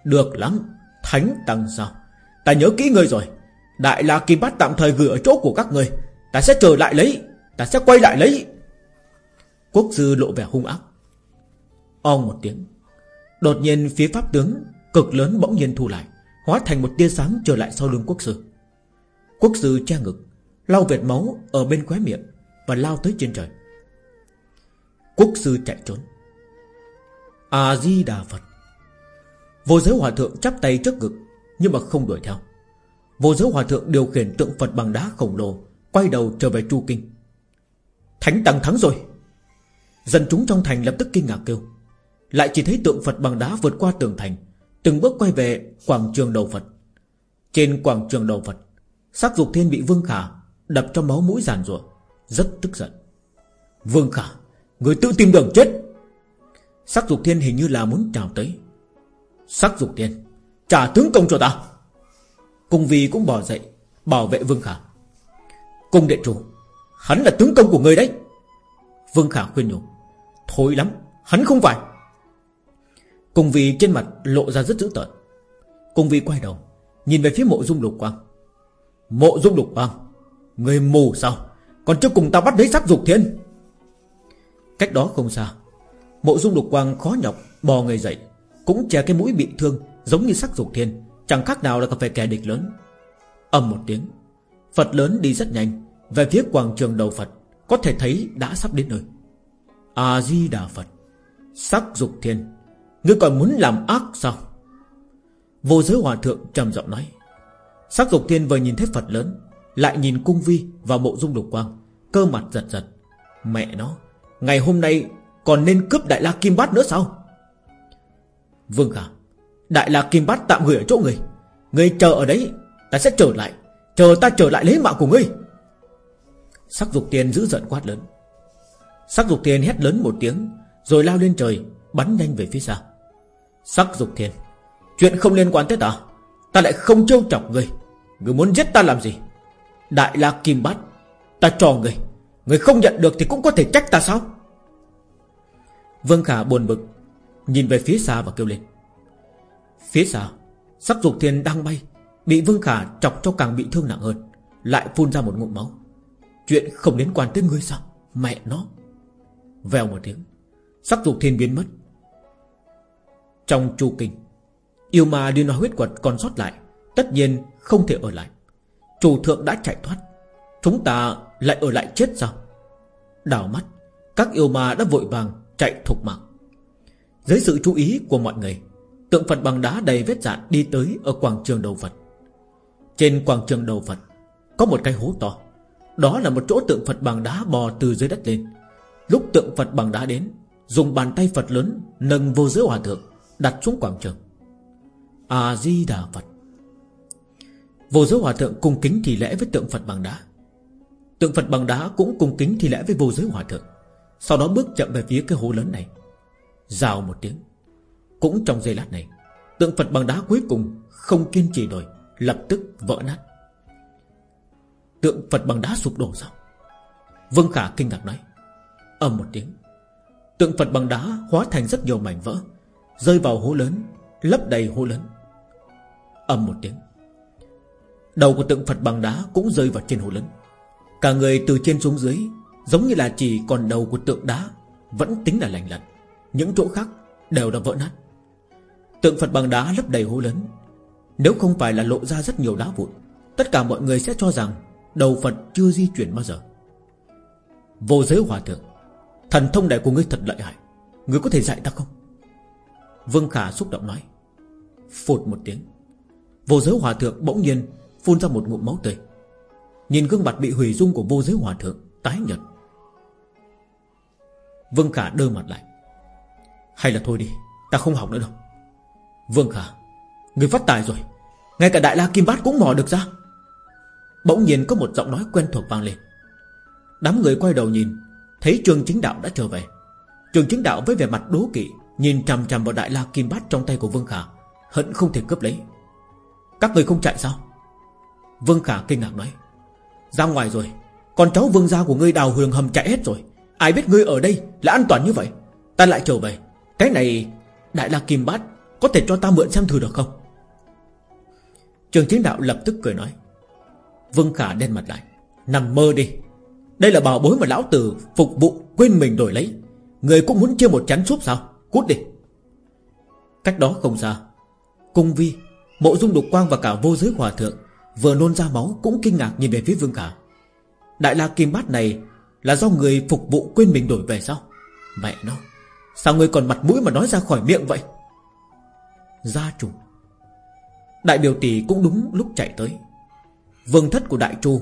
Được lắm, Thánh Tăng sao? Ta nhớ kỹ ngươi rồi, Đại La Kim Bát tạm thời gửi ở chỗ của các ngươi, Ta sẽ trở lại lấy, Ta sẽ quay lại lấy. Quốc sư lộ vẻ hung ác Ong một tiếng. Đột nhiên phía pháp tướng Cực lớn bỗng nhiên thu lại, Hóa thành một tia sáng trở lại sau lưng quốc sư. Quốc sư che ngực, Lau vệt máu ở bên khóe miệng Và lao tới trên trời. Quốc sư chạy trốn. A-di-đà Phật. Vô giới hòa thượng chắp tay trước ngực, Nhưng mà không đuổi theo. Vô giới hòa thượng điều khiển tượng Phật bằng đá khổng lồ, Quay đầu trở về Chu Kinh. Thánh Tăng thắng rồi. Dân chúng trong thành lập tức kinh ngạc kêu. Lại chỉ thấy tượng Phật bằng đá vượt qua tường thành, Từng bước quay về quảng trường đầu Phật. Trên quảng trường đầu Phật, Sắc dục thiên bị Vương Khả Đập cho máu mũi giàn rủa Rất tức giận. Vương Khả Người tự tìm đường chết. Sắc dục thiên hình như là muốn chào tới. Sắc dục thiên, Trả tướng công cho ta. Cung vi cũng bỏ dậy, Bảo vệ Vương Khả. Cung đệ chủ, Hắn là tướng công của người đấy. Vương Khả khuyên nhủ, Thôi lắm, Hắn không phải. Cung vi trên mặt lộ ra rất dữ tợn. Cung vi quay đầu, Nhìn về phía mộ dung lục quang. Mộ dung lục quang, Người mù sao? Còn chưa cùng ta bắt lấy sắc dục thiên? Cách đó không xa, Mộ dung lục quang khó nhọc bò người dậy, Cũng che cái mũi bị thương Giống như sắc dục thiên, Chẳng khác nào là gặp phải kẻ địch lớn. Ầm một tiếng, Phật lớn đi rất nhanh, Về phía quảng trường đầu Phật, Có thể thấy đã sắp đến nơi. A-di-đà Phật, Sắc dục thiên, Ngươi còn muốn làm ác sao? Vô giới hòa thượng trầm giọng nói. Sắc dục thiên vừa nhìn thấy Phật lớn, Lại nhìn cung vi và mộ dung lục quang, Cơ mặt giật giật. Mẹ nó Ngày hôm nay còn nên cướp Đại La Kim Bát nữa sao? Vương Khả Đại La Kim Bát tạm gửi ở chỗ người. Người chờ ở đấy, Ta sẽ trở lại. Chờ ta trở lại lấy mạng của ngươi. Sắc dục tiền giữ giận quát lớn. Sắc dục tiền hét lớn một tiếng, Rồi lao lên trời, Bắn nhanh về phía xa. Sắc dục thiên Chuyện không liên quan tới ta. Ta lại không trêu chọc ngươi. Ngươi muốn giết ta làm gì? Đại la kim bát, Ta cho ngươi người không nhận được thì cũng có thể trách ta sao? Vương Khả buồn bực, Nhìn về phía xa và kêu lên. Phía xa Sắc dục thiên đang bay, Bị Vương Khả chọc cho càng bị thương nặng hơn, Lại phun ra một ngụm máu. Chuyện không liên quan tới ngươi sao? Mẹ nó! Vèo một tiếng, Sắc dục thiên biến mất. Trong chu kinh Yêu ma đi nói huyết quật còn sót lại, Tất nhiên không thể ở lại. Chủ thượng đã chạy thoát, Chúng ta lại ở lại chết sao? Đảo mắt, Các yêu ma đã vội vàng chạy thục mạng. Dưới sự chú ý của mọi người, Tượng Phật bằng đá đầy vết dạn đi tới Ở quảng trường đầu Phật. Trên quảng trường đầu Phật, Có một cái hố to. Đó là một chỗ tượng Phật bằng đá bò từ dưới đất lên. Lúc tượng Phật bằng đá đến, Dùng bàn tay Phật lớn Nâng vô giới hòa thượng, Đặt xuống quảng trường. A-di-đà Phật. Vô giới hòa thượng cung kính thì lễ với tượng Phật bằng đá. Tượng Phật bằng đá cũng cung kính thì lễ với vô giới hòa thượng. Sau đó bước chậm về phía cái hố lớn này. Rào một tiếng. Cũng trong giây lát này, Tượng Phật bằng đá cuối cùng Không kiên trì nổi, Lập tức vỡ nát. Tượng Phật bằng đá sụp đổ sao Vương Khả kinh ngạc nói, ầm một tiếng. Tượng Phật bằng đá hóa thành rất nhiều mảnh vỡ, Rơi vào hố lớn, Lấp đầy hố lớn. Ầm một tiếng. Đầu của tượng Phật bằng đá cũng rơi vào trên hố lớn. Cả người từ trên xuống dưới, Giống như là chỉ còn đầu của tượng đá, Vẫn tính là lành lặn. Những chỗ khác đều đã vỡ nát. Tượng Phật bằng đá lấp đầy hố lớn. Nếu không phải là lộ ra rất nhiều đá vụn, Tất cả mọi người sẽ cho rằng Đầu Phật chưa di chuyển bao giờ. Vô giới hòa thượng, Thần thông đại của ngươi thật lợi hại. Ngươi có thể dạy ta không? Vương Khả xúc động nói. Phụt một tiếng. Vô giới hòa thượng bỗng nhiên Phun ra một ngụm máu tươi. Nhìn gương mặt bị hủy dung của vô giới hòa thượng, Tái nhật Vương Khả đơ mặt lại. Hay là thôi đi, Ta không học nữa đâu. Vương Khả, Người phát tài rồi. Ngay cả Đại La Kim Bát cũng mò được ra. Bỗng nhiên có một giọng nói quen thuộc vang lên. Đám người quay đầu nhìn, Thấy trường chính đạo đã trở về. Trường chính đạo với vẻ mặt đố kỵ, Nhìn chằm chằm vào đại la kim bát trong tay của Vương Khả, Hận không thể cướp lấy. Các người không chạy sao? Vương Khả kinh ngạc nói. Ra ngoài rồi. Con cháu vương gia của ngươi đào hường hầm chạy hết rồi. Ai biết ngươi ở đây là an toàn như vậy? Ta lại trở về. Cái này, Đại La Kim Bát, Có thể cho ta mượn xem thử được không? Trường chính đạo lập tức cười nói. Vương Khả đen mặt lại. Nằm mơ đi. Đây là bảo bối mà lão tử phục vụ Quên mình đổi lấy. Người cũng muốn chia một chén súp sao? Cút đi. Cách đó không xa, Cung vi, Mộ dung đục quang và cả vô giới hòa thượng Vừa nôn ra máu cũng kinh ngạc nhìn về phía Vương Khả. Đại la kim bát này Là do người phục vụ quên mình đổi về sao? Mẹ nó Sao người còn mặt mũi mà nói ra khỏi miệng vậy? Gia chủ. Đại biểu tỷ cũng đúng lúc chạy tới. Vương thất của đại chu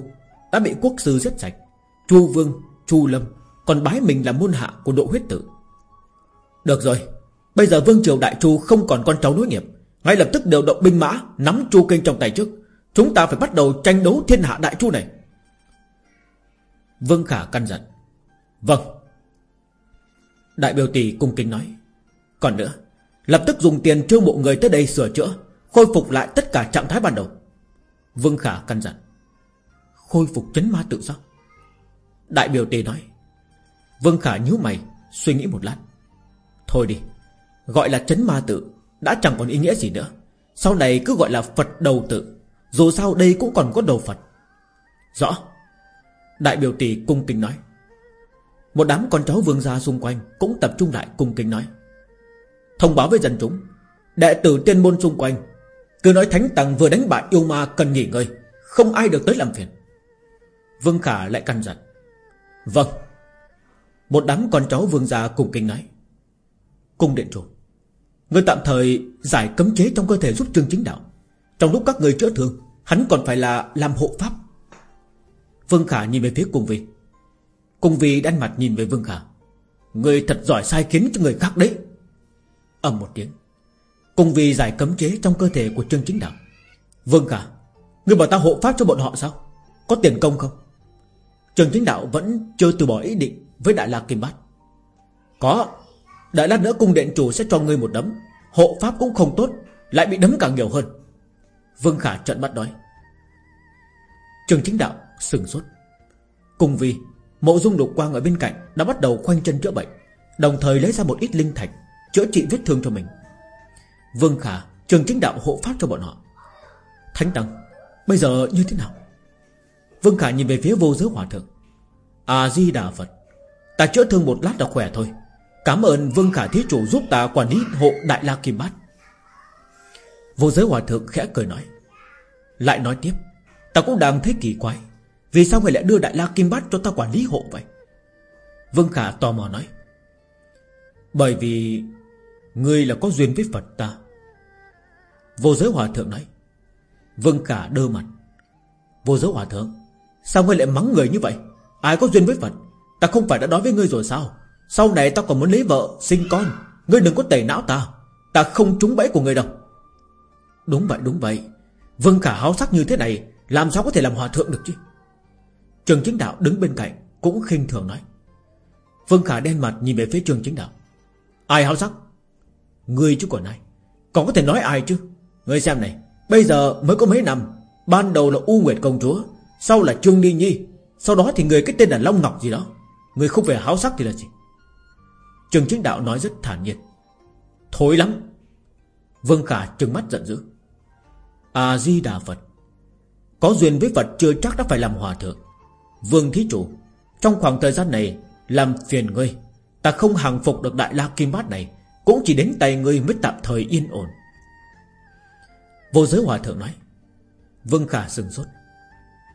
Đã bị quốc sư giết sạch. Chu vương, chu lâm Còn bái mình là môn hạ của độ huyết tử. Được rồi Bây giờ vương triều đại chu không còn con cháu nối nghiệp Ngay lập tức điều động binh mã Nắm chu kinh trong tay trước. Chúng ta phải bắt đầu tranh đấu thiên hạ đại chu này. Vương Khả căn dặn. Vâng. Đại biểu tỷ cung kính nói. Còn nữa, Lập tức dùng tiền trêu mộ người tới đây sửa chữa, Khôi phục lại tất cả trạng thái ban đầu. Vương Khả căn dặn. Khôi phục chấn ma tự sao Đại biểu tỷ nói. Vương Khả nhíu mày, Suy nghĩ một lát. Thôi đi, Gọi là chấn ma tự, Đã chẳng còn ý nghĩa gì nữa. Sau này cứ gọi là Phật đầu tự. Dù sao đây cũng còn có đầu Phật. Rõ. Đại biểu tỷ cung kính nói. Một đám con cháu vương gia xung quanh Cũng tập trung lại cung kính nói. Thông báo với dân chúng, Đệ tử tiên môn xung quanh, Cứ nói thánh tầng vừa đánh bại yêu ma cần nghỉ ngơi, Không ai được tới làm phiền. Vương Khả lại căn dặn. Vâng. Một đám con cháu vương gia cùng kính nói. Cung điện chủ, Người tạm thời giải cấm chế trong cơ thể giúp trương chính đạo. Trong lúc các người chữa thương, Hắn còn phải là làm hộ pháp. Vương Khả nhìn về phía Cung Vi Cung Vi đan mặt nhìn về Vương Khả. Người thật giỏi sai khiến cho người khác đấy. Ầm một tiếng. Cung Vi giải cấm chế trong cơ thể của Trương Chính Đạo. Vương Khả, Người bảo ta hộ pháp cho bọn họ sao? Có tiền công không? Trương Chính Đạo vẫn chưa từ bỏ ý định Với Đại La Kim Bát. Có, Đại lát nữa cung điện chủ sẽ cho ngươi một đấm. Hộ pháp cũng không tốt, Lại bị đấm càng nhiều hơn. Vương Khả trận mắt nói. Trường chính đạo sừng sốt. Cùng vì, Mộ dung Lục quang ở bên cạnh Đã bắt đầu khoanh chân chữa bệnh, Đồng thời lấy ra một ít linh thạch, Chữa trị vết thương cho mình. Vương Khả, Trường chính đạo hộ pháp cho bọn họ. Thánh Tăng, Bây giờ như thế nào? Vương Khả nhìn về phía vô giới hòa thượng. A-di-đà Phật, Ta chữa thương một lát là khỏe thôi. Cảm ơn Vương Khả Thí Chủ giúp ta quản lý hộ Đại La Kim Bát. Vô giới hòa thượng khẽ cười nói. Lại nói tiếp, Ta cũng đang thấy kỳ quái. Vì sao người lại đưa Đại La Kim Bát cho ta quản lý hộ vậy? Vương Khả tò mò nói. Bởi vì Ngươi là có duyên với Phật ta. Vô giới hòa thượng nói. Vương Khả đơ mặt. Vô giới hòa thượng, Sao ngươi lại mắng người như vậy? Ai có duyên với Phật? Ta không phải đã nói với ngươi rồi sao? Sau này ta còn muốn lấy vợ, Sinh con. Ngươi đừng có tẩy não ta. Ta không trúng bẫy của ngươi đâu. Đúng vậy đúng vậy. Vương Khả háo sắc như thế này, Làm sao có thể làm hòa thượng được chứ? Trường chính đạo đứng bên cạnh, Cũng khinh thường nói. Vương Khả đen mặt nhìn về phía trường chính đạo. Ai háo sắc? Ngươi chứ còn ai? Còn có thể nói ai chứ? Ngươi xem này, Bây giờ mới có mấy năm, Ban đầu là U Nguyệt Công Chúa, Sau là Trương Ni Nhi, Sau đó thì người cái tên là Long Ngọc gì đó. Người không phải háo sắc thì là gì? Trường chính đạo nói rất thản nhiên. Thối lắm. Vương Khả trừng mắt giận dữ. A-di-đà Phật Có duyên với Phật chưa chắc đã phải làm hòa thượng. Vương Thí Chủ, Trong khoảng thời gian này, Làm phiền ngươi. Ta không hàng phục được Đại La Kim Bát này, Cũng chỉ đến tay ngươi mới tạm thời yên ổn. Vô giới hòa thượng nói, Vương Khả sừng sốt.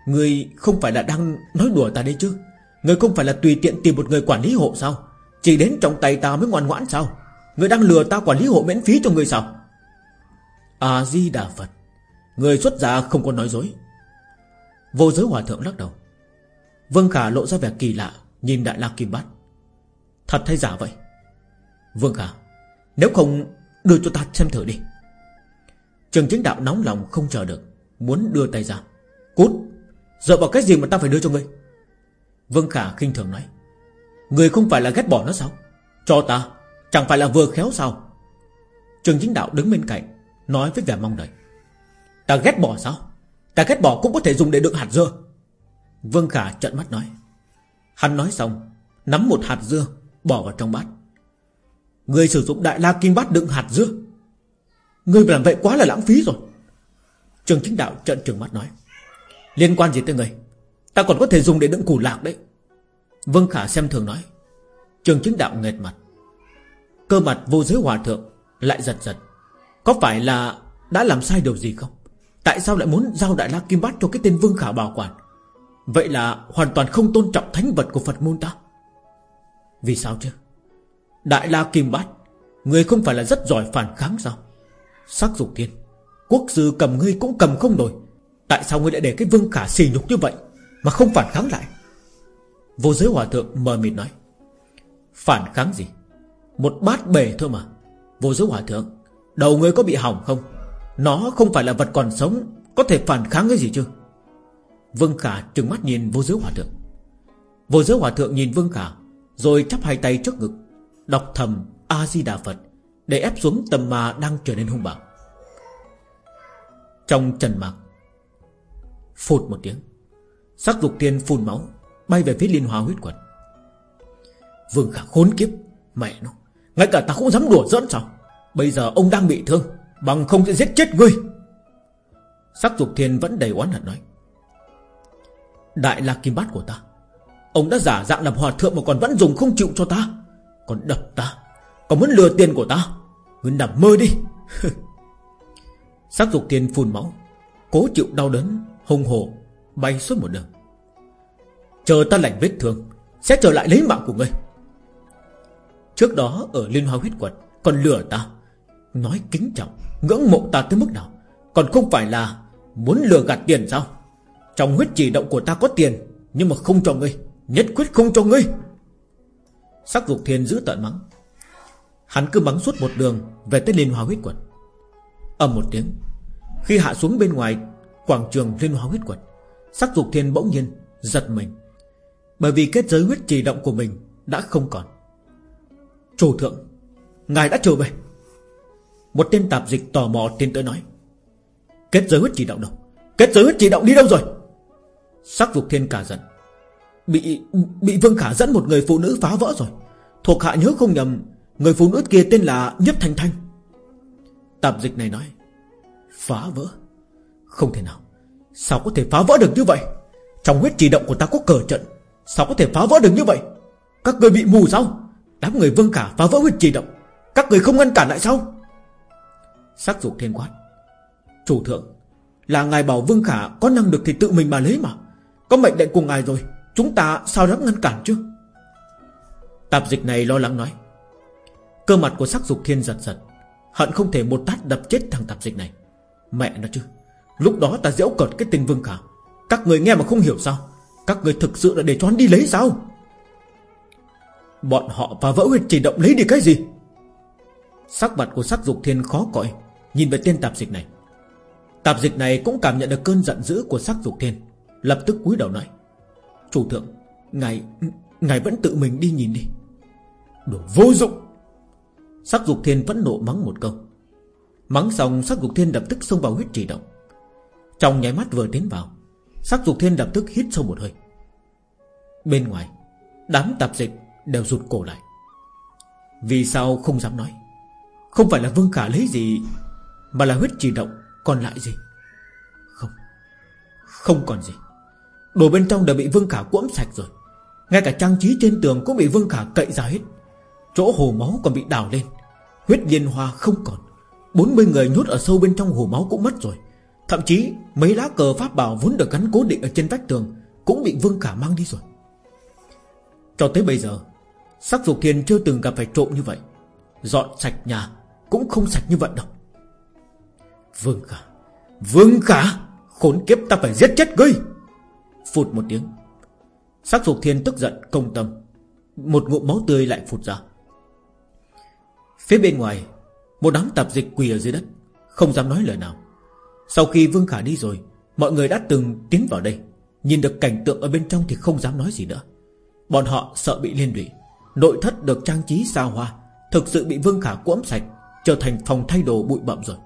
Ngươi không phải là đang nói đùa ta đấy chứ? Ngươi không phải là tùy tiện tìm một người quản lý hộ sao? Chỉ đến trong tay ta mới ngoan ngoãn sao? Người đang lừa ta quản lý hộ miễn phí cho người sao? A-di-đà Phật Người xuất gia không có nói dối. Vô giới hòa thượng lắc đầu. Vương Khả lộ ra vẻ kỳ lạ, Nhìn Đại La Kim Bát. Thật hay giả vậy? Vương Khả, Nếu không, đưa cho ta xem thử đi. Trường chính đạo nóng lòng không chờ được, Muốn đưa tay ra. Cút! Dựa vào cái gì mà ta phải đưa cho ngươi? Vương Khả khinh thường nói. Người không phải là ghét bỏ nó sao? Cho ta, Chẳng phải là vừa khéo sao? Trường chính đạo đứng bên cạnh, Nói với vẻ mong đợi. Ta ghét bỏ sao? Ta ghét bỏ cũng có thể dùng để đựng hạt dưa. Vương Khả trợn mắt nói. Hắn nói xong, Nắm một hạt dưa, Bỏ vào trong bát. Người sử dụng đại la kim bát đựng hạt dưa. Người làm vậy quá là lãng phí rồi. Trường chính đạo trợn trường mắt nói. Liên quan gì tới người? Ta còn có thể dùng để đựng củ lạc đấy. Vương Khả xem thường nói. Trường chính đạo nghệt mặt. Cơ mặt vô giới hòa thượng Lại giật giật. Có phải là đã làm sai điều gì không? Tại sao lại muốn giao đại la kim bát cho cái tên Vương Khả bảo quản? Vậy là hoàn toàn không tôn trọng thánh vật của Phật môn ta. Vì sao chứ? Đại la kim bát, Người không phải là rất giỏi phản kháng sao? Sắc dục thiên Quốc sư cầm ngươi cũng cầm không nổi. Tại sao ngươi lại để cái vương khả xì nhục như vậy Mà không phản kháng lại? Vô giới hòa thượng mờ mịt nói, Phản kháng gì? Một bát bể thôi mà. Vô giới hòa thượng, Đầu ngươi có bị hỏng không? Nó không phải là vật còn sống, Có thể phản kháng cái gì chứ? Vương Khả trừng mắt nhìn vô giới hòa thượng. Vô giới hòa thượng nhìn Vương Khả, Rồi chắp hai tay trước ngực, Đọc thầm A-di-đà Phật, Để ép xuống tầm ma đang trở nên hung bạo. Trong trần mạc, Phụt một tiếng, Sắc dục tiên phun máu, Bay về phía liên hoa huyết quật Vương Khả khốn kiếp, Mẹ nó, Ngay cả ta cũng dám đùa dẫn sao? Bây giờ ông đang bị thương Bằng không sẽ giết chết ngươi. Sắc dục thiên vẫn đầy oán hận nói, Đại la kim bát của ta, Ông đã giả dạng làm hòa thượng mà còn vẫn dùng không chịu cho ta. Còn đập ta, Còn muốn lừa tiền của ta. Ngươi nằm mơ đi. Sắc dục thiên phun máu, Cố chịu đau đớn, Hùng hồ Bay suốt một đường. Chờ ta lành vết thương, Sẽ trở lại lấy mạng của ngươi. Trước đó ở Liên Hoa huyết quật Còn lừa ta, Nói kính trọng. Ngưỡng mộ ta tới mức nào? Còn không phải là Muốn lừa gạt tiền sao? Trong huyết chỉ động của ta có tiền, Nhưng mà không cho ngươi, Nhất quyết không cho ngươi. Sắc dục thiên giữ tận mắng. Hắn cứ mắng suốt một đường Về tới Liên Hoa huyết quật ầm một tiếng, Khi hạ xuống bên ngoài Quảng trường Liên Hoa huyết quật Sắc dục thiên bỗng nhiên giật mình, Bởi vì kết giới huyết trì động của mình Đã không còn. Chủ thượng, Ngài đã trở về. Một tên tạp dịch tò mò tiến tới nói, Kết giới huyết trì động đâu? Kết giới huyết trì động đi đâu rồi? Sắc phục thiên cả giận, Bị bị Vương Khả dẫn một người phụ nữ phá vỡ rồi. Thuộc hạ nhớ không nhầm, Người phụ nữ kia tên là Nhất Thanh Thanh. Tạp dịch này nói, Phá vỡ? Không thể nào. Sao có thể phá vỡ được như vậy? Trong huyết trì động của ta có cờ trận, Sao có thể phá vỡ được như vậy? Các người bị mù sao? Đám người vương khả phá vỡ huyết trì động, Các người không ngăn cản lại sao? Sắc dục thiên quát. Chủ thượng, Là ngài bảo vương khả có năng lực thì tự mình mà lấy mà. Có mệnh lệnh cùng ngài rồi, Chúng ta sao dám ngăn cản chứ? Tạp dịch này lo lắng nói. Cơ mặt của sắc dục thiên giật giật, Hận không thể một tát đập chết thằng tạp dịch này. Mẹ nó chứ, Lúc đó ta dễu cợt cái tình vương khả. Các người nghe mà không hiểu sao, Các người thực sự đã để cho hắn đi lấy sao? Bọn họ và vỡ huyệt chỉ động lấy đi cái gì? Sắc mặt của sắc dục thiên khó coi. Nhìn về tên tạp dịch này, Tạp dịch này cũng cảm nhận được cơn giận dữ của sắc dục thiên, Lập tức cúi đầu nói, Chủ thượng, Ngài Ngài vẫn tự mình đi nhìn đi. Đồ vô dụng. Sắc dục thiên vẫn nộ mắng một câu. Mắng xong, sắc dục thiên lập tức xông vào huyết trì động. Trong nháy mắt vừa tiến vào, Sắc dục thiên lập tức hít sâu một hơi. Bên ngoài, Đám tạp dịch đều rụt cổ lại. Vì sao không dám nói? Không phải là Vương Khả lấy gì mà là huyết trì động, Còn lại gì? Không Không còn gì. Đồ bên trong đã bị Vương Khả cuỗm sạch rồi. Ngay cả trang trí trên tường cũng bị Vương Khả cậy ra hết. Chỗ hồ máu còn bị đào lên. Huyết liên hoa không còn. 40 người nhốt ở sâu bên trong hồ máu cũng mất rồi. Thậm chí, mấy lá cờ pháp bảo vốn được gắn cố định ở trên vách tường Cũng bị Vương Khả mang đi rồi. Cho tới bây giờ, Sắc dục thiên chưa từng gặp phải trộm như vậy. Dọn sạch nhà Cũng không sạch như vậy đâu Vương Khả. Vương Khả, Khốn kiếp ta phải giết chết ngươi. Phụt một tiếng. Sắc dục thiên tức giận, công tâm. Một ngụm máu tươi lại phụt ra. Phía bên ngoài, Một đám tạp dịch quỳ ở dưới đất, Không dám nói lời nào. Sau khi Vương Khả đi rồi, Mọi người đã từng tiến vào đây. Nhìn được cảnh tượng ở bên trong thì không dám nói gì nữa. Bọn họ sợ bị liên lụy. Nội thất được trang trí xa hoa, Thực sự bị Vương Khả cuỗm sạch, Trở thành phòng thay đồ bụi bậm rồi.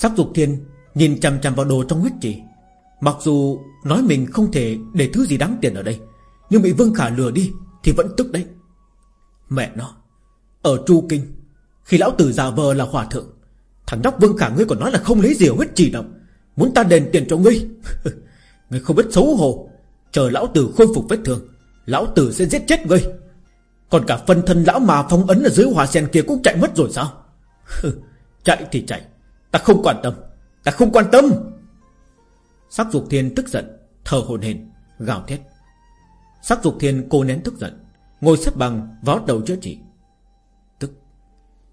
Sắc dục thiên Nhìn chằm chằm vào đồ trong huyết trì. Mặc dù nói mình không thể để thứ gì đáng tiền ở đây, Nhưng bị Vương Khả lừa đi Thì vẫn tức đấy. Mẹ nó, Ở Chu Kinh, Khi lão tử giả vờ là hòa thượng, Thằng nhóc Vương Khả ngươi còn nói là không lấy gì huyết chỉ đâu. Muốn ta đền tiền cho ngươi? Ngươi không biết xấu hổ. Chờ lão tử khôi phục vết thương, Lão tử sẽ giết chết ngươi. Còn cả phân thân lão mà phong ấn ở dưới hòa sen kia cũng chạy mất rồi sao? Chạy thì chạy Ta không quan tâm. Ta không quan tâm. Sắc dục thiên tức giận Thờ hồn hển, Gào thét. Sắc dục thiên cô nén tức giận, Ngồi xếp bằng, vó đầu chữa trị. Tức,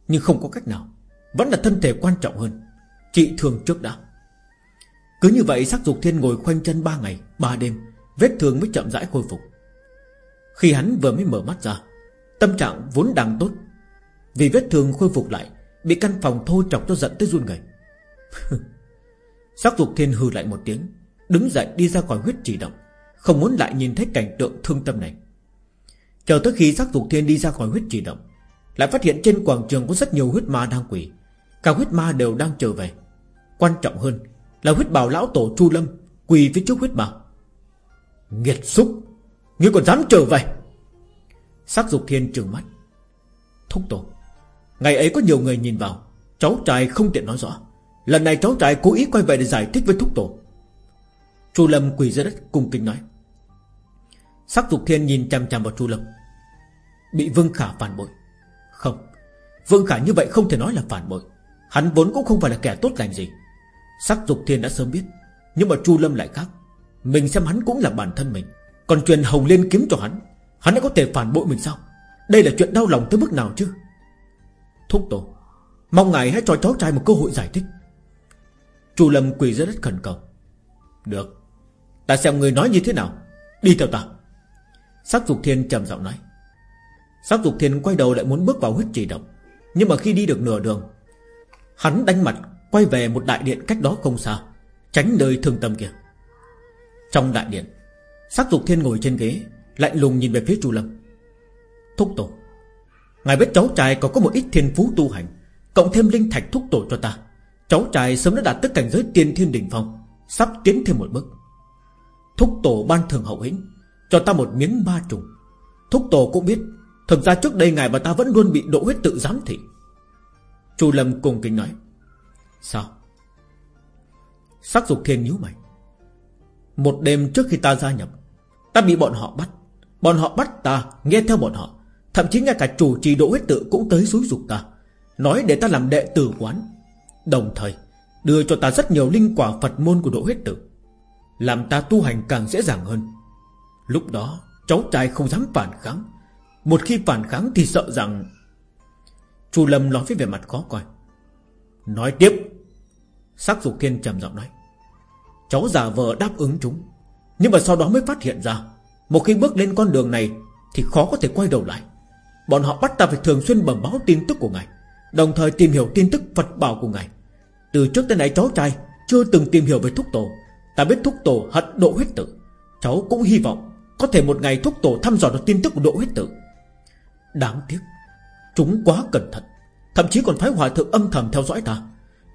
Nhưng không có cách nào. Vẫn là thân thể quan trọng hơn. Trị thương trước đã. Cứ như vậy, sắc dục thiên ngồi khoanh chân ba ngày, ba đêm, Vết thương mới chậm rãi khôi phục. Khi hắn vừa mới mở mắt ra, Tâm trạng vốn đang tốt. Vì vết thương khôi phục lại, Bị căn phòng thô chọc cho giận tới run người. Sắc dục thiên hư lại một tiếng, Đứng dậy đi ra khỏi huyết chỉ động, Không muốn lại nhìn thấy cảnh tượng thương tâm này. Chờ tới khi sắc dục thiên đi ra khỏi huyết chỉ động, Lại phát hiện trên quảng trường có rất nhiều huyết ma đang quỷ Cả huyết ma đều đang trở về. Quan trọng hơn Là huyết bào lão tổ Chu Lâm Quỳ phía trước huyết bào Nghiệt xúc, Ngươi còn dám trở về? Sắc dục thiên trừng mắt. Thúc tổ, Ngày ấy có nhiều người nhìn vào, Cháu trai không tiện nói rõ. Lần này cháu trai cố ý quay về để giải thích với thúc tổ. Chu Lâm quỳ dưới đất cung kính nói. Sắc dục thiên nhìn chăm chăm vào Chu Lâm. Bị Vương Khả phản bội. Không, Vương Khả như vậy không thể nói là phản bội. Hắn vốn cũng không phải là kẻ tốt lành gì. Sắc dục thiên đã sớm biết. Nhưng mà Chu Lâm lại khác. Mình xem hắn cũng là bản thân mình. Còn truyền hồng liên kiếm cho hắn Hắn đã có thể phản bội mình sao? Đây là chuyện đau lòng tới mức nào chứ? Thúc tổ, Mong ngài hãy cho cháu trai một cơ hội giải thích. Chu Lâm quỳ rất đất khẩn cầu. Được, Ta xem người nói như thế nào. Đi theo ta. Sắc dục thiên trầm giọng nói. Sắc dục thiên quay đầu lại muốn bước vào huyết trì động, Nhưng mà khi đi được nửa đường, Hắn đánh mặt Quay về một đại điện cách đó không xa, Tránh nơi thương tâm kia. Trong đại điện, Sắc dục thiên ngồi trên ghế, Lạnh lùng nhìn về phía Chu Lâm. Thúc tổ, Ngài biết cháu trai có có một ít thiên phú tu hành, Cộng thêm linh thạch thúc tổ cho ta. Cháu trai sớm đã đạt tới cảnh giới tiên thiên đỉnh phong, Sắp tiến thêm một bước. Thúc tổ ban thường hậu hĩnh, Cho ta một miếng ba trùng. Thúc tổ cũng biết, Thực ra trước đây ngài và ta vẫn luôn bị độ huyết tự giám thị. Chu Lâm cùng kính nói, Sao? Sắc dục thiên nhíu mày. Một đêm trước khi ta gia nhập, Ta bị bọn họ bắt. Bọn họ bắt ta, nghe theo bọn họ. Thậm chí ngay cả chủ trì độ huyết tự cũng tới xúi dục ta, Nói để ta làm đệ tử quán. Đồng thời Đưa cho ta rất nhiều linh quả Phật môn của độ huyết tử, Làm ta tu hành càng dễ dàng hơn. Lúc đó, cháu trai không dám phản kháng. Một khi phản kháng thì sợ rằng Chu Lâm nói với vẻ mặt khó coi. Nói tiếp, Sắc dục thiên trầm giọng nói, Cháu giả vờ đáp ứng chúng, Nhưng mà sau đó mới phát hiện ra, Một khi bước lên con đường này Thì khó có thể quay đầu lại. Bọn họ bắt ta phải thường xuyên bẩm báo tin tức của ngài, Đồng thời tìm hiểu tin tức Phật bảo của ngài. Từ trước tới nay cháu trai Chưa từng tìm hiểu về thúc tổ. Ta biết thúc tổ hận độ huyết tử. Cháu cũng hy vọng Có thể một ngày thúc tổ thăm dò được tin tức của độ huyết tử. Đáng tiếc, Chúng quá cẩn thận. Thậm chí còn phái hòa thượng âm thầm theo dõi ta.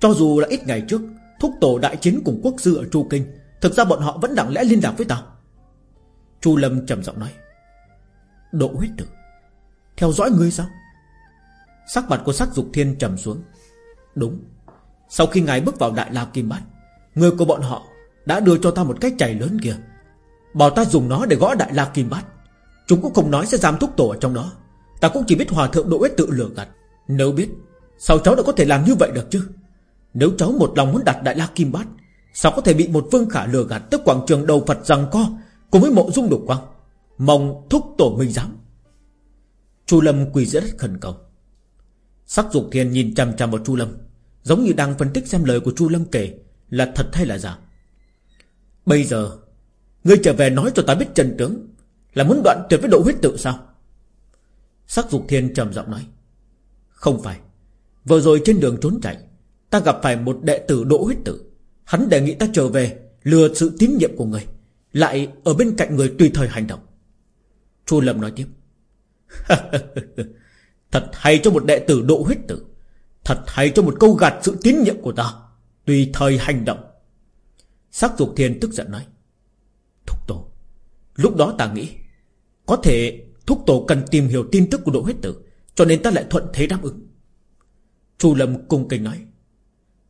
Cho dù là ít ngày trước Thúc tổ đại chiến cùng quốc sư ở Chu Kinh, Thực ra bọn họ vẫn lặng lẽ liên lạc với ta. Chu Lâm trầm giọng nói, Độ huyết tử, Theo dõi ngươi sao? Sắc mặt của sắc dục thiên trầm xuống, Đúng sau khi ngài bước vào đại la kim bát Người của bọn họ đã đưa cho ta một cái chày lớn kia. Bảo ta dùng nó để gõ đại la kim bát Chúng cũng không nói sẽ giam thúc tổ ở trong đó. Ta cũng chỉ biết hòa thượng độ ít tự lừa gạt. Nếu biết, Sao cháu đã có thể làm như vậy được chứ? Nếu cháu một lòng muốn đặt đại la kim bát Sao có thể bị một vương khả lừa gạt Tới quảng trường đầu Phật rằng co Cùng với mộ dung đục quang? Mong thúc tổ minh dám Chu Lâm quỳ giữa đất khẩn cầu. Sắc dục thiên nhìn chằm chằm vào Chu Lâm. Giống như đang phân tích xem lời của Chu Lâm kể, Là thật hay là giả? Bây giờ, Ngươi trở về nói cho ta biết Trần tướng, Là muốn đoạn tuyệt với độ huyết tự sao? Sắc dục thiên trầm giọng nói, Không phải. Vừa rồi trên đường trốn chạy, Ta gặp phải một đệ tử độ huyết Tự. Hắn đề nghị ta trở về, Lừa sự tín nhiệm của người, Lại ở bên cạnh người tùy thời hành động. Chu Lâm nói tiếp, Thật hay cho một đệ tử độ huyết tử Thật hay cho một câu gạt sự tín nhiệm của ta, Tùy thời hành động. Sắc dục thiên tức giận nói, Thúc tổ, Lúc đó ta nghĩ, Có thể thúc tổ cần tìm hiểu tin tức của độ huyết tử, Cho nên ta lại thuận thế đáp ứng. Chu Lâm cung kính nói,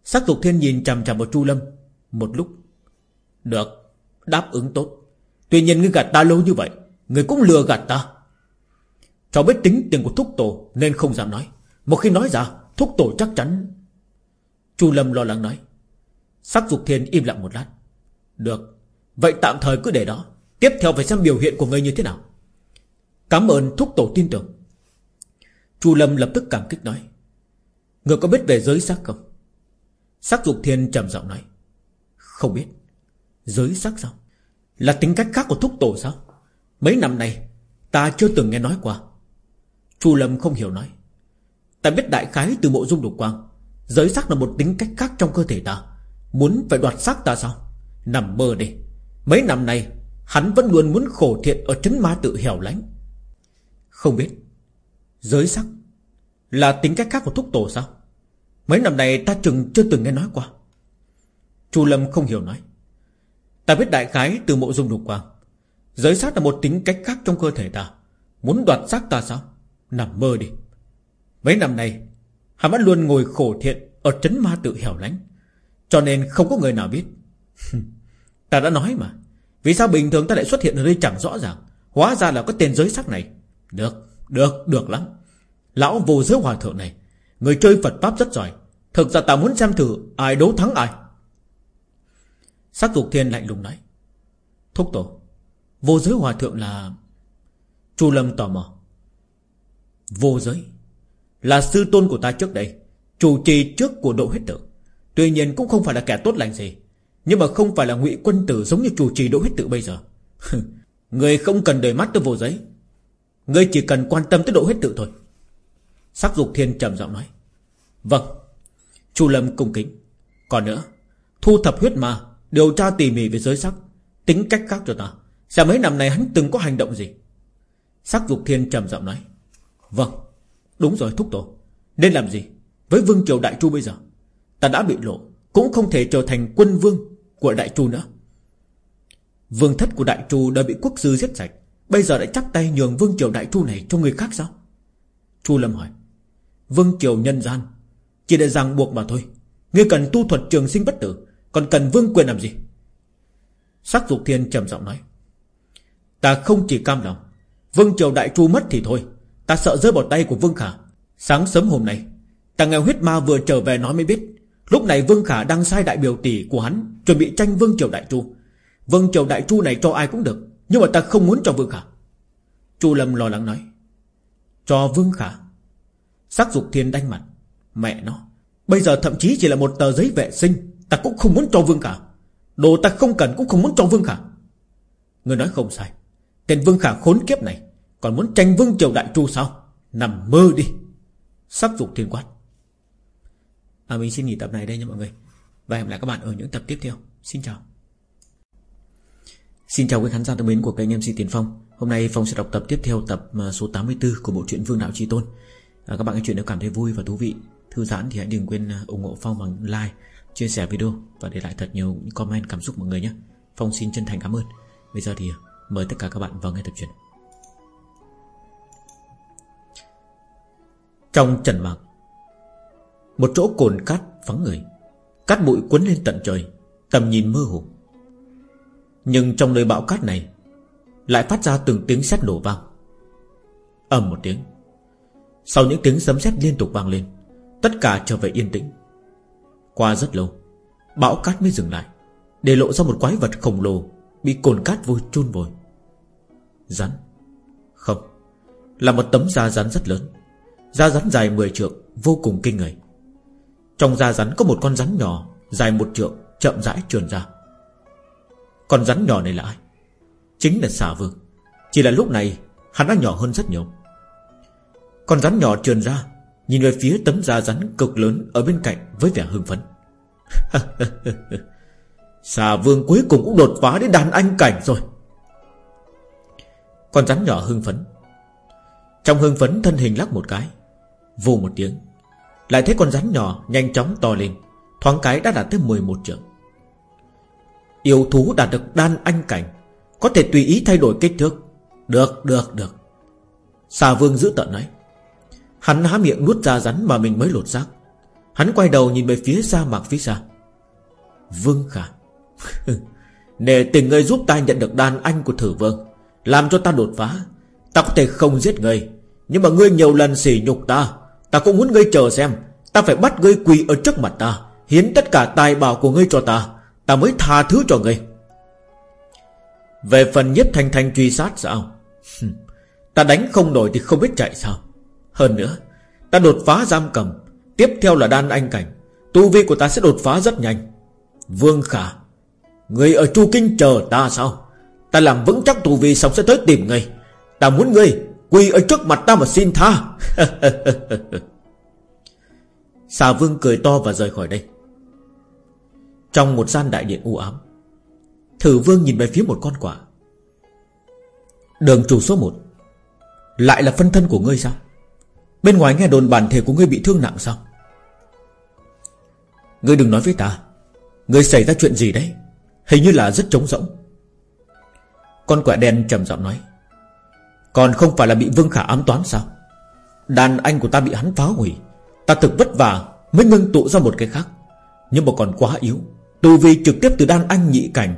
Sắc dục thiên nhìn chằm chằm vào Chu Lâm, Một lúc, Được, Đáp ứng tốt. Tuy nhiên ngươi gạt ta lâu như vậy, Ngươi cũng lừa gạt ta. Cháu biết tính tiền của thúc tổ Nên không dám nói. Một khi nói ra Thúc tổ chắc chắn. Chu Lâm lo lắng nói. Sắc dục thiên im lặng một lát. Được, Vậy tạm thời cứ để đó. Tiếp theo phải xem biểu hiện của ngươi như thế nào. Cảm ơn thúc tổ tin tưởng. Chu Lâm lập tức cảm kích nói. Ngươi có biết về giới sắc không? Sắc dục thiên trầm giọng nói. Không biết. Giới sắc sao? Là tính cách khác của thúc tổ sao? Mấy năm nay, Ta chưa từng nghe nói qua. Chu Lâm không hiểu nói. Ta biết đại khái từ bộ dung lục quang. Giới sắc là một tính cách khác trong cơ thể ta. Muốn phải đoạt xác ta sao? Nằm mơ đi. Mấy năm nay, Hắn vẫn luôn muốn khổ thiện Ở trấn ma tự hẻo lánh. Không biết. Giới sắc Là tính cách khác của thúc tổ sao? Mấy năm này ta chừng chưa từng nghe nói qua. Chu Lâm không hiểu nói. Ta biết đại khái từ mộ dung lục quang. Giới xác là một tính cách khác trong cơ thể ta. Muốn đoạt xác ta sao? Nằm mơ đi. Mấy năm nay Hắn vẫn luôn ngồi khổ thiện Ở trấn ma tự hẻo lánh. Cho nên không có người nào biết. Ta đã nói mà Vì sao bình thường ta lại xuất hiện ở đây chẳng rõ ràng? Hóa ra là có tên giới sắc này. Được, được, được lắm. Lão vô giới hòa thượng này Người chơi Phật Pháp rất giỏi. Thực ra ta muốn xem thử ai đấu thắng ai. Sắc dục thiên lạnh lùng nói. Thúc tổ Vô giới hòa thượng là Chu Lâm tò mò. Vô giới? Là sư tôn của ta trước đây Chủ trì trước của độ huyết tử Tuy nhiên cũng không phải là kẻ tốt lành gì Nhưng mà không phải là ngụy quân tử giống như chủ trì độ huyết tử bây giờ. Người không cần đời mắt tới vô giấy, Người chỉ cần quan tâm tới độ huyết tử thôi. Sắc dục thiên trầm giọng nói Vâng Chu Lâm cung kính. Còn nữa Thu thập huyết ma Điều tra tỉ mỉ về giới sắc Tính cách khác cho ta Xem mấy năm này hắn từng có hành động gì. Sắc dục thiên trầm giọng nói Vâng Đúng rồi, thúc tổ. Nên làm gì? Với vương triều đại chu bây giờ, Ta đã bị lộ, Cũng không thể trở thành quân vương Của đại chu nữa. Vương thất của đại chu đã bị quốc sư giết sạch, Bây giờ lại chắp tay nhường vương triều đại chu này cho người khác sao? Chu Lâm hỏi. Vương triều nhân gian, Chỉ để ràng buộc mà thôi. Ngươi cần tu thuật trường sinh bất tử, Còn cần vương quyền làm gì? Sắc dục thiên trầm giọng nói. Ta không chỉ cam lòng, Vương triều đại chu mất thì thôi. Ta sợ rơi vào tay của Vương Khả. Sáng sớm hôm nay, Ta nghe huyết ma vừa trở về nói mới biết. Lúc này Vương Khả đang sai đại biểu tỷ của hắn, Chuẩn bị tranh Vương triều đại chu. Vương triều đại chu này cho ai cũng được, Nhưng mà ta không muốn cho Vương Khả. Chu Lâm lo lắng nói, Cho Vương Khả. Sắc dục thiên đanh mặt, Mẹ nó, Bây giờ thậm chí chỉ là một tờ giấy vệ sinh, Ta cũng không muốn cho Vương Khả. Đồ ta không cần cũng không muốn cho Vương Khả. Người nói không sai. Tên Vương Khả khốn kiếp này còn muốn tranh Vương Triều Đại Chu sao? Nằm mơ đi. Sắc dục thiên quát. À mình xin nghỉ tập này đây nha mọi người. Và hẹn gặp lại các bạn ở những tập tiếp theo. Xin chào. Xin chào quý khán giả thân mến của kênh MC Tiền Phong. Hôm nay Phong sẽ đọc tập tiếp theo tập à, số 84 của bộ truyện Vương Đạo Chi Tôn. À, Các bạn nghe chuyện nếu cảm thấy vui và thú vị Thư giãn thì hãy đừng quên à, ủng hộ Phong bằng like Chia sẻ video Và để lại thật nhiều comment cảm xúc mọi người nhé. Phong xin chân thành cảm ơn. Bây giờ thì à, mời tất cả các bạn vào nghe tập truyện. Trong trần mạc, Một chỗ cồn cát vắng người, Cát bụi cuốn lên tận trời, Tầm nhìn mơ hồ. Nhưng trong nơi bão cát này, Lại phát ra từng tiếng sét nổ vang. Ầm một tiếng, Sau những tiếng sấm sét liên tục vang lên, Tất cả trở về yên tĩnh. Qua rất lâu, Bão cát mới dừng lại, Để lộ ra một quái vật khổng lồ Bị cồn cát vôi chôn vùi. Rắn. Không, Là một tấm da rắn rất lớn Da rắn dài 10 trượng, Vô cùng kinh người. Trong da rắn có một con rắn nhỏ, Dài một trượng, chậm rãi trườn ra. Con rắn nhỏ này là ai? Chính là xà vương. Chỉ là lúc này, hắn đã nhỏ hơn rất nhiều. Con rắn nhỏ trườn ra, Nhìn về phía tấm da rắn cực lớn Ở bên cạnh với vẻ hưng phấn. Xà vương cuối cùng cũng đột phá đến đàn anh cảnh rồi. Con rắn nhỏ hưng phấn. Trong hưng phấn, thân hình lắc một cái Vù một tiếng. Lại thấy con rắn nhỏ nhanh chóng to lên Thoáng cái đã đạt tới 11 trượng. Yêu thú đạt được đan anh cảnh Có thể tùy ý thay đổi kích thước. Được, được, được. Xà vương giữ tận nói. Hắn há miệng nuốt ra rắn mà mình mới lột xác. Hắn quay đầu nhìn về phía xa mạc phía xa. Vương Khả. Để tình ngươi giúp ta nhận được đàn anh của thử vương Làm cho ta đột phá. Ta có thể không giết ngươi Nhưng mà ngươi nhiều lần sỉ nhục ta. Ta cũng muốn ngươi chờ xem. Ta phải bắt ngươi quỳ ở trước mặt ta, Hiến tất cả tài bảo của ngươi cho ta. Ta mới tha thứ cho ngươi. Về phần nhất thanh thanh truy sát sao? Ta đánh không nổi thì không biết chạy sao. Hơn nữa, Ta đột phá giam cầm. Tiếp theo là đan anh cảnh. Tu vi của ta sẽ đột phá rất nhanh. Vương Khả Người ở Chu Kinh chờ ta sao? Ta làm vững chắc tu vi xong sẽ tới tìm ngươi. Ta muốn ngươi Quỳ ở trước mặt ta mà xin tha. Xà Vương cười to và rời khỏi đây. Trong một gian đại điện u ám, Thử Vương nhìn về phía một con quả Đường chủ số 1 Lại là phân thân của ngươi sao? Bên ngoài nghe đồn bản thể của ngươi bị thương nặng sao? Ngươi đừng nói với ta, Ngươi xảy ra chuyện gì đấy? Hình như là rất trống rỗng. Con quạ đen trầm giọng nói. Còn không phải là bị Vương Khả ám toán sao? Đàn anh của ta bị hắn phá hủy. Ta thực vất vả Mới ngưng tụ ra một cái khác. Nhưng mà còn quá yếu. Tu vi trực tiếp từ đan anh nhị cảnh,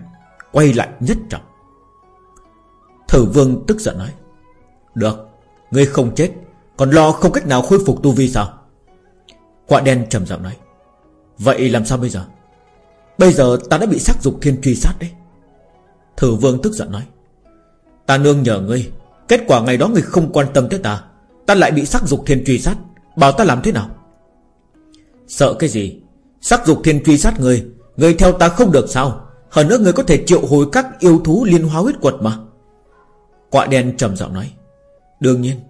Quay lại nhất trọng. Thử vương tức giận nói, Được, Ngươi không chết, Còn lo không cách nào khôi phục tu vi sao? Quạ đen trầm giọng nói, Vậy làm sao bây giờ? Bây giờ ta đã bị sắc dục thiên truy sát đấy. Thử vương tức giận nói, Ta nương nhờ ngươi Kết quả ngày đó người không quan tâm tới ta. Ta lại bị sắc dục thiên truy sát. Bảo ta làm thế nào? Sợ cái gì? Sắc dục thiên truy sát người, người theo ta không được sao? Hơn nữa người có thể triệu hồi các yêu thú liên hóa huyết quật mà. Quạ đen trầm giọng nói. Đương nhiên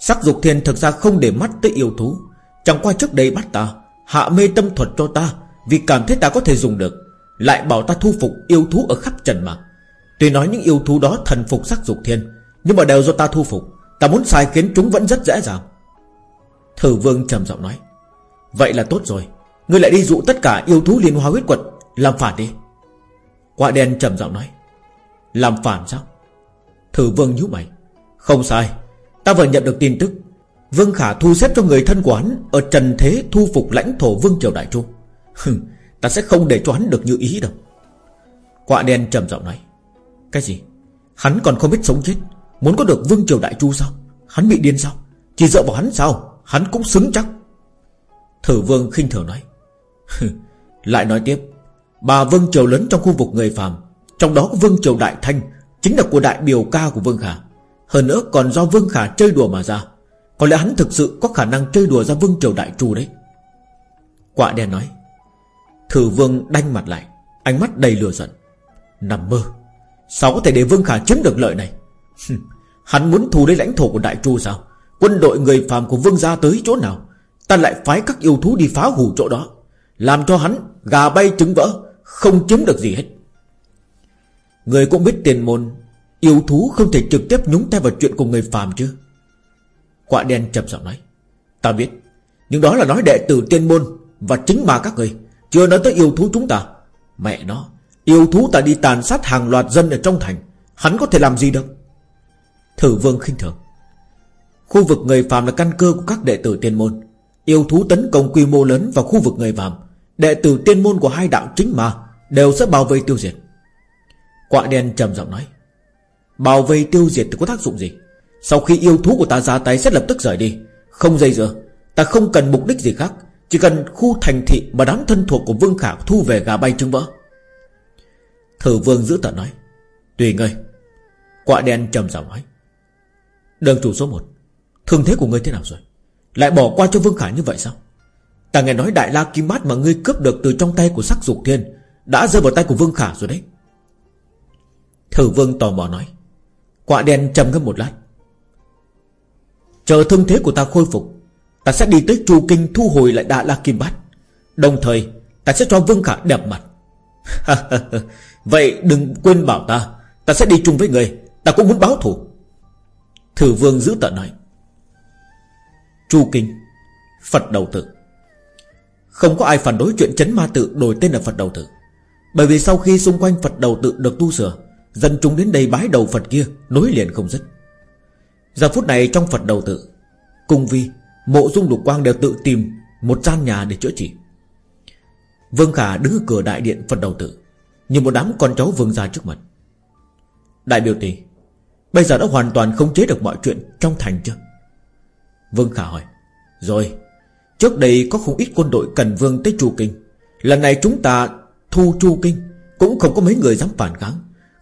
Sắc dục thiên thực ra không để mắt tới yêu thú. Chẳng qua trước đây bắt ta Hạ mê tâm thuật cho ta Vì cảm thấy ta có thể dùng được. Lại bảo ta thu phục yêu thú ở khắp trần mà Tuy nói những yêu thú đó thần phục sắc dục thiên nhưng mà đều do ta thu phục. Ta muốn sai khiến chúng vẫn rất dễ dàng. Thử vương trầm giọng nói. Vậy là tốt rồi. Ngươi lại đi dụ tất cả yêu thú liên hoa huyết quật, Làm phản đi. Quạ đen trầm giọng nói. Làm phản sao? Thử vương nhíu mày. Không sai. Ta vừa nhận được tin tức. Vương Khả thu xếp cho người thân quán Ở trần thế thu phục lãnh thổ Vương Triều Đại Chu. Ta sẽ không để cho hắn được như ý đâu. Quạ đen trầm giọng nói. Cái gì? Hắn còn không biết sống chết. Muốn có được Vương Triều Đại Chu sao? Hắn bị điên sao? Chỉ dựa vào hắn sao? Hắn cũng xứng chắc. Thử Vương khinh thường nói. Lại nói tiếp. Bà Vương Triều lớn trong khu vực người phàm, Trong đó có Vương Triều Đại Thanh, Chính là của đại biểu ca của Vương Khả. Hơn nữa còn do Vương Khả chơi đùa mà ra. Có lẽ hắn thực sự có khả năng chơi đùa ra Vương Triều Đại Chu đấy. Quạ đen nói. Thử Vương đanh mặt lại, Ánh mắt đầy lừa giận. Nằm mơ. Sao có thể để Vương Khả chiếm được lợi này? Hắn muốn thù lấy lãnh thổ của Đại Chu sao? Quân đội người phàm của Vương gia tới chỗ nào? Ta lại phái các yêu thú đi phá hủ chỗ đó, Làm cho hắn gà bay trứng vỡ, Không chiếm được gì hết. Người cũng biết tiền môn, Yêu thú không thể trực tiếp nhúng tay vào chuyện của người phàm chứ. Quạ đen trầm giọng nói, Ta biết, Nhưng đó là nói đệ tử tiên môn Và chính mà các người, Chưa nói tới yêu thú chúng ta. Mẹ nó, Yêu thú ta đi tàn sát hàng loạt dân ở trong thành, Hắn có thể làm gì được? Thử vương khinh thường. Khu vực người phàm là căn cơ của các đệ tử tiên môn. Yêu thú tấn công quy mô lớn vào khu vực người phàm. Đệ tử tiên môn của hai đạo chính mà Đều sẽ bảo vệ tiêu diệt. Quạ đen trầm giọng nói. Bảo vệ tiêu diệt thì có tác dụng gì? Sau khi yêu thú của ta ra tay sẽ lập tức rời đi. Không dây dưa, Ta không cần mục đích gì khác. Chỉ cần khu thành thị mà đám thân thuộc của Vương Khả thu về gà bay trứng vỡ. Thử Vương giữ tận nói. Tùy ngươi. Quạ đen trầm giọng nói. Đường chủ số 1 Thương thế của ngươi thế nào rồi? Lại bỏ qua cho Vương Khả như vậy sao? Ta nghe nói đại la kim bát mà ngươi cướp được từ trong tay của sắc dục thiên Đã rơi vào tay của Vương Khả rồi đấy. Thử Vương tò mò nói. Quạ đen trầm ngâm một lát. Chờ thương thế của ta khôi phục, Ta sẽ đi tới Chu Kinh thu hồi lại Đại La Kim Bát. Đồng thời, ta sẽ cho Vương Khả đẹp mặt. Vậy đừng quên bảo ta Ta sẽ đi chung với người. Ta cũng muốn báo thủ Thử Vương giữ tận nói Chu Kinh, Phật đầu tử. Không có ai phản đối chuyện chấn ma tự đổi tên là Phật đầu tử. Bởi vì sau khi xung quanh Phật đầu tự được tu sửa, Dân chúng đến đây bái đầu Phật kia, Nối liền không dứt. Giờ phút này trong Phật đầu tự, Cung vi, Mộ dung lục quang đều tự tìm Một gian nhà để chữa trị. Vương Khả đứng ở cửa đại điện Phật đầu Tự, như một đám con cháu vương ra trước mặt. Đại biểu tỷ Bây giờ đã hoàn toàn không chế được mọi chuyện Trong thành chưa? Vương Khả hỏi. Rồi, Trước đây có không ít quân đội cần vương tới Chu Kinh. Lần này chúng ta thu Chu Kinh, Cũng không có mấy người dám phản kháng.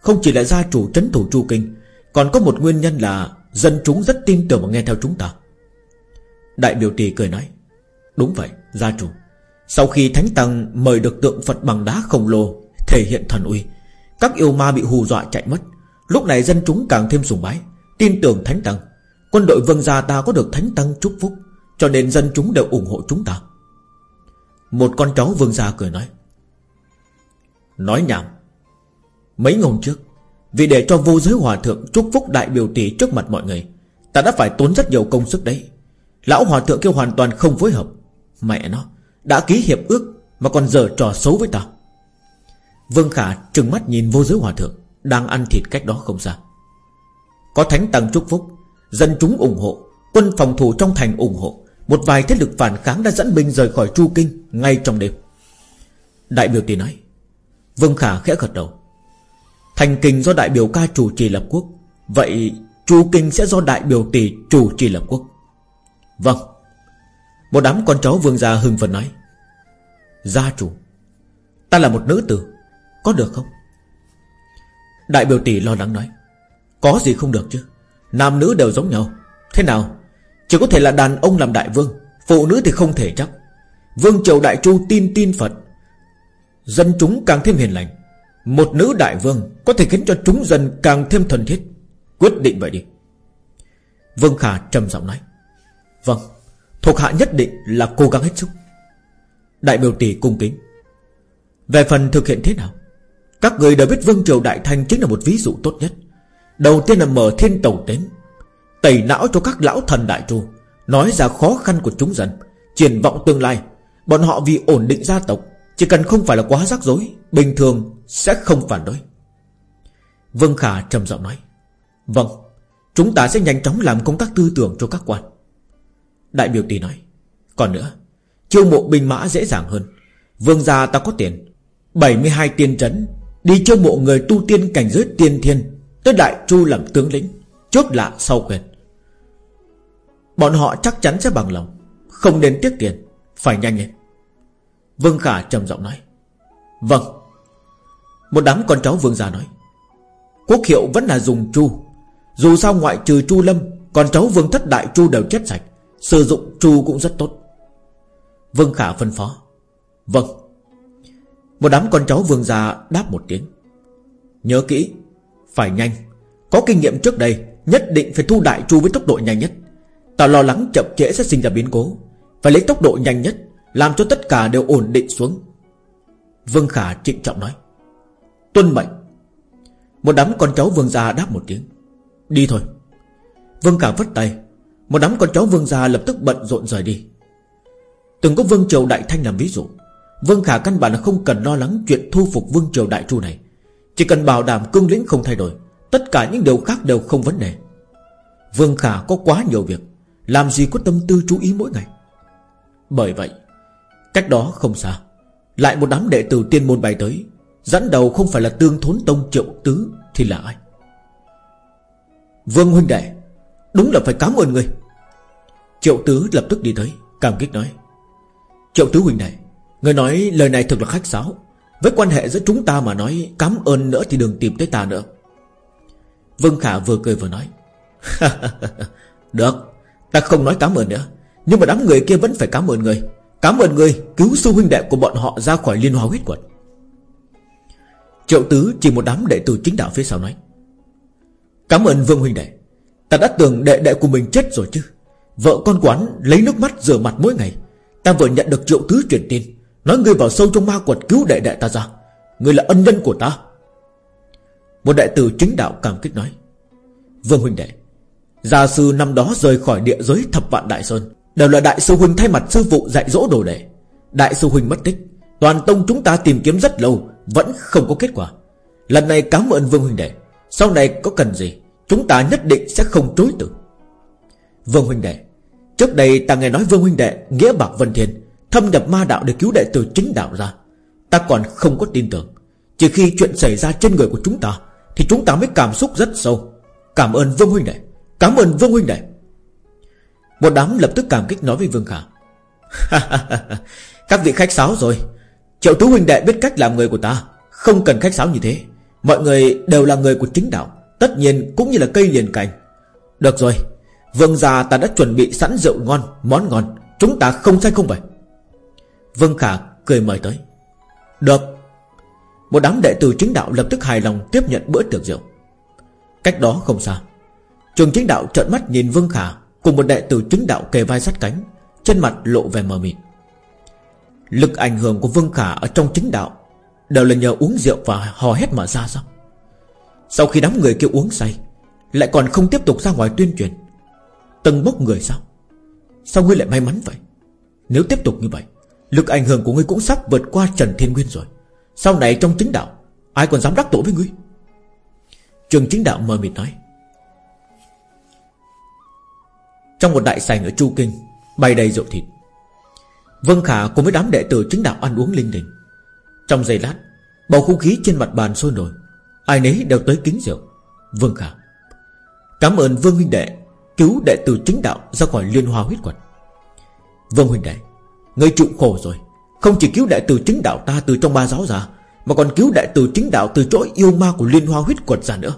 Không chỉ là gia chủ trấn thủ Chu Kinh, Còn có một nguyên nhân là Dân chúng rất tin tưởng và nghe theo chúng ta. Đại biểu tỷ cười nói. Đúng vậy, gia chủ. Sau khi Thánh Tăng mời được tượng Phật bằng đá khổng lồ, Thể hiện thần uy, Các yêu ma bị hù dọa chạy mất. Lúc này dân chúng càng thêm sùng bái, Tin tưởng Thánh Tăng. Quân đội vương gia ta có được Thánh Tăng chúc phúc, Cho nên dân chúng đều ủng hộ chúng ta. Một con cháu vương gia cười nói Nói nhảm, Mấy ngôn trước, Vì để cho vô giới hòa thượng chúc phúc đại biểu tỷ trước mặt mọi người, Ta đã phải tốn rất nhiều công sức đấy. Lão hòa thượng kêu hoàn toàn không phối hợp. Mẹ nó, Đã ký hiệp ước Mà còn giờ trò xấu với ta. Vương Khả trừng mắt nhìn vô giới hòa thượng. Đang ăn thịt cách đó không xa. Có thánh tăng chúc phúc, Dân chúng ủng hộ, Quân phòng thủ trong thành ủng hộ, Một vài thế lực phản kháng đã dẫn binh rời khỏi Chu Kinh Ngay trong đêm. Đại biểu tỷ nói, Vương Khả khẽ gật đầu. Thành kinh do đại biểu ca chủ trì lập quốc, Vậy Chu Kinh sẽ do đại biểu tỷ chủ trì lập quốc. Vâng. Một đám con cháu vương gia hưng phấn nói, Gia chủ, Ta là một nữ tử, Có được không? Đại biểu tỷ lo lắng nói, Có gì không được chứ? Nam nữ đều giống nhau. Thế nào? Chỉ có thể là đàn ông làm đại vương, Phụ nữ thì không thể chắc. Vương triều đại chu tin tin Phật. Dân chúng càng thêm hiền lành. Một nữ đại vương Có thể khiến cho chúng dân càng thêm thân thiết. Quyết định vậy đi. Vương Khả trầm giọng nói Vâng Thuộc hạ nhất định là cố gắng hết sức. Đại biểu tỷ cung kính, Về phần thực hiện thế nào? Các người đều biết Vương Triều Đại Thanh Chính là một ví dụ tốt nhất. Đầu tiên là mở thiên tàu đến, Tẩy não cho các lão thần đại tru Nói ra khó khăn của chúng dân, Triển vọng tương lai. Bọn họ vì ổn định gia tộc, Chỉ cần không phải là quá rắc rối, Bình thường sẽ không phản đối. Vương Khả trầm giọng nói Vâng Chúng ta sẽ nhanh chóng làm công tác tư tưởng cho các quan. Đại biểu tỷ nói, Còn nữa, Chiêu mộ binh mã dễ dàng hơn. Vương gia ta có tiền 72 tiên trấn Đi chiêu mộ người tu tiên cảnh giới tiên thiên, Tới đại chu làm tướng lĩnh Trước lạ sau quyền. Bọn họ chắc chắn sẽ bằng lòng, Không nên tiếc tiền, Phải nhanh lên. Vương Khả trầm giọng nói Vâng. Một đám con cháu vương gia nói, Quốc hiệu vẫn là dùng chu, Dù sao ngoại trừ chu lâm Con cháu vương thất đại chu đều chết sạch, Sử dụng chu cũng rất tốt. Vương Khả phân phó Vâng. Một đám con cháu vương gia đáp một tiếng. Nhớ kỹ, Phải nhanh. Có kinh nghiệm trước đây, Nhất định phải thu đại chu với tốc độ nhanh nhất. Ta lo lắng chậm trễ sẽ sinh ra biến cố. Phải lấy tốc độ nhanh nhất, Làm cho tất cả đều ổn định xuống. Vương Khả trịnh trọng nói. Tuân mệnh. Một đám con cháu vương gia đáp một tiếng. Đi thôi. Vương Khả vất tay. Một đám con cháu vương gia lập tức bận rộn rời đi. Từng có vương triều đại thanh làm ví dụ. Vương Khả căn bản là không cần lo lắng Chuyện thu phục vương triều đại chu này. Chỉ cần bảo đảm cương lĩnh không thay đổi, Tất cả những điều khác đều không vấn đề. Vương Khả có quá nhiều việc, Làm gì có tâm tư chú ý mỗi ngày. Bởi vậy, Cách đó không xa, Lại một đám đệ tử tiên môn bay tới, Dẫn đầu không phải là tương thốn tông triệu tứ Thì là ai? Vương huynh đệ, Đúng là phải cảm ơn người Triệu tứ lập tức đi tới, Cảm kích nói. Triệu tứ huynh đệ. Người nói lời này thực là khách sáo. Với quan hệ giữa chúng ta mà nói cám ơn nữa thì đừng tìm tới ta nữa. Vương Khả vừa cười vừa nói. Được, Ta không nói cảm ơn nữa. Nhưng mà đám người kia vẫn phải cảm ơn người. Cảm ơn người cứu sư huynh đệ của bọn họ ra khỏi liên hoa huyết quật Triệu tứ chỉ một đám đệ tử chính đạo phía sau nói. Cảm ơn Vương huynh đệ. Ta đã tưởng đệ đệ của mình chết rồi chứ. Vợ con quán lấy nước mắt rửa mặt mỗi ngày. Ta vừa nhận được triệu tứ truyền tin. Nói ngươi vào sâu trong ma quật cứu đệ đệ ta ra. Ngươi là ân nhân của ta. Một đại tử chính đạo cảm kích nói. Vương huynh đệ, Gia sư năm đó rời khỏi địa giới thập vạn đại sơn. Đều là đại sư huynh thay mặt sư phụ dạy dỗ đồ đệ. Đại sư huynh mất tích. Toàn tông chúng ta tìm kiếm rất lâu, Vẫn không có kết quả. Lần này cảm ơn Vương huynh đệ. Sau này có cần gì, Chúng ta nhất định sẽ không chối từ. Vương huynh đệ, Trước đây ta nghe nói Vương huynh đệ Nghĩa bạc Vân Thiên. Thâm nhập ma đạo để cứu đệ tử chính đạo ra. Ta còn không có tin tưởng. Chỉ khi chuyện xảy ra trên người của chúng ta, Thì chúng ta mới cảm xúc rất sâu. Cảm ơn Vương huynh đệ. Cảm ơn Vương huynh đệ. Một đám lập tức cảm kích nói với Vương Khả. Các vị khách sáo rồi. Triệu Tú huynh đệ biết cách làm người của ta. Không cần khách sáo như thế. Mọi người đều là người của chính đạo. Tất nhiên cũng như là cây liền cành. Được rồi. Vương già ta đã chuẩn bị sẵn rượu ngon, Món ngon. Chúng ta không sai không vậy Vương Khả cười mời tới. Được. Một đám đệ tử chính đạo lập tức hài lòng Tiếp nhận bữa tiệc rượu. Cách đó không xa, Trường chính đạo trợn mắt nhìn Vương Khả Cùng một đệ tử chính đạo kề vai sát cánh, Trên mặt lộ vẻ mờ mịt. Lực ảnh hưởng của Vương Khả Ở trong chính đạo Đều là nhờ uống rượu và hò hét mà ra sao? Sau khi đám người kêu uống say, Lại còn không tiếp tục ra ngoài tuyên truyền. Từng bốc người sao? Sao ngươi lại may mắn vậy? Nếu tiếp tục như vậy Lực ảnh hưởng của ngươi cũng sắp vượt qua Trần Thiên Nguyên rồi. Sau này trong chính đạo, Ai còn dám đắc tội với ngươi? Trường chính đạo mờ mịt nói. Trong một đại sảnh ở Chu Kinh, Bày đầy rượu thịt. Vân Khả cùng với đám đệ tử chính đạo ăn uống linh đình. Trong giây lát, Bầu không khí trên mặt bàn sôi nổi. Ai nấy đều tới kính rượu. Vương Khả, Cảm ơn Vương huynh đệ, Cứu đệ tử chính đạo ra khỏi liên hoa huyết quật. Vương huynh đệ ngươi chịu khổ rồi. Không chỉ cứu đại tử chính đạo ta từ trong ba giáo ra, Mà còn cứu đại tử chính đạo từ chỗ yêu ma của liên hoa huyết quật ra nữa.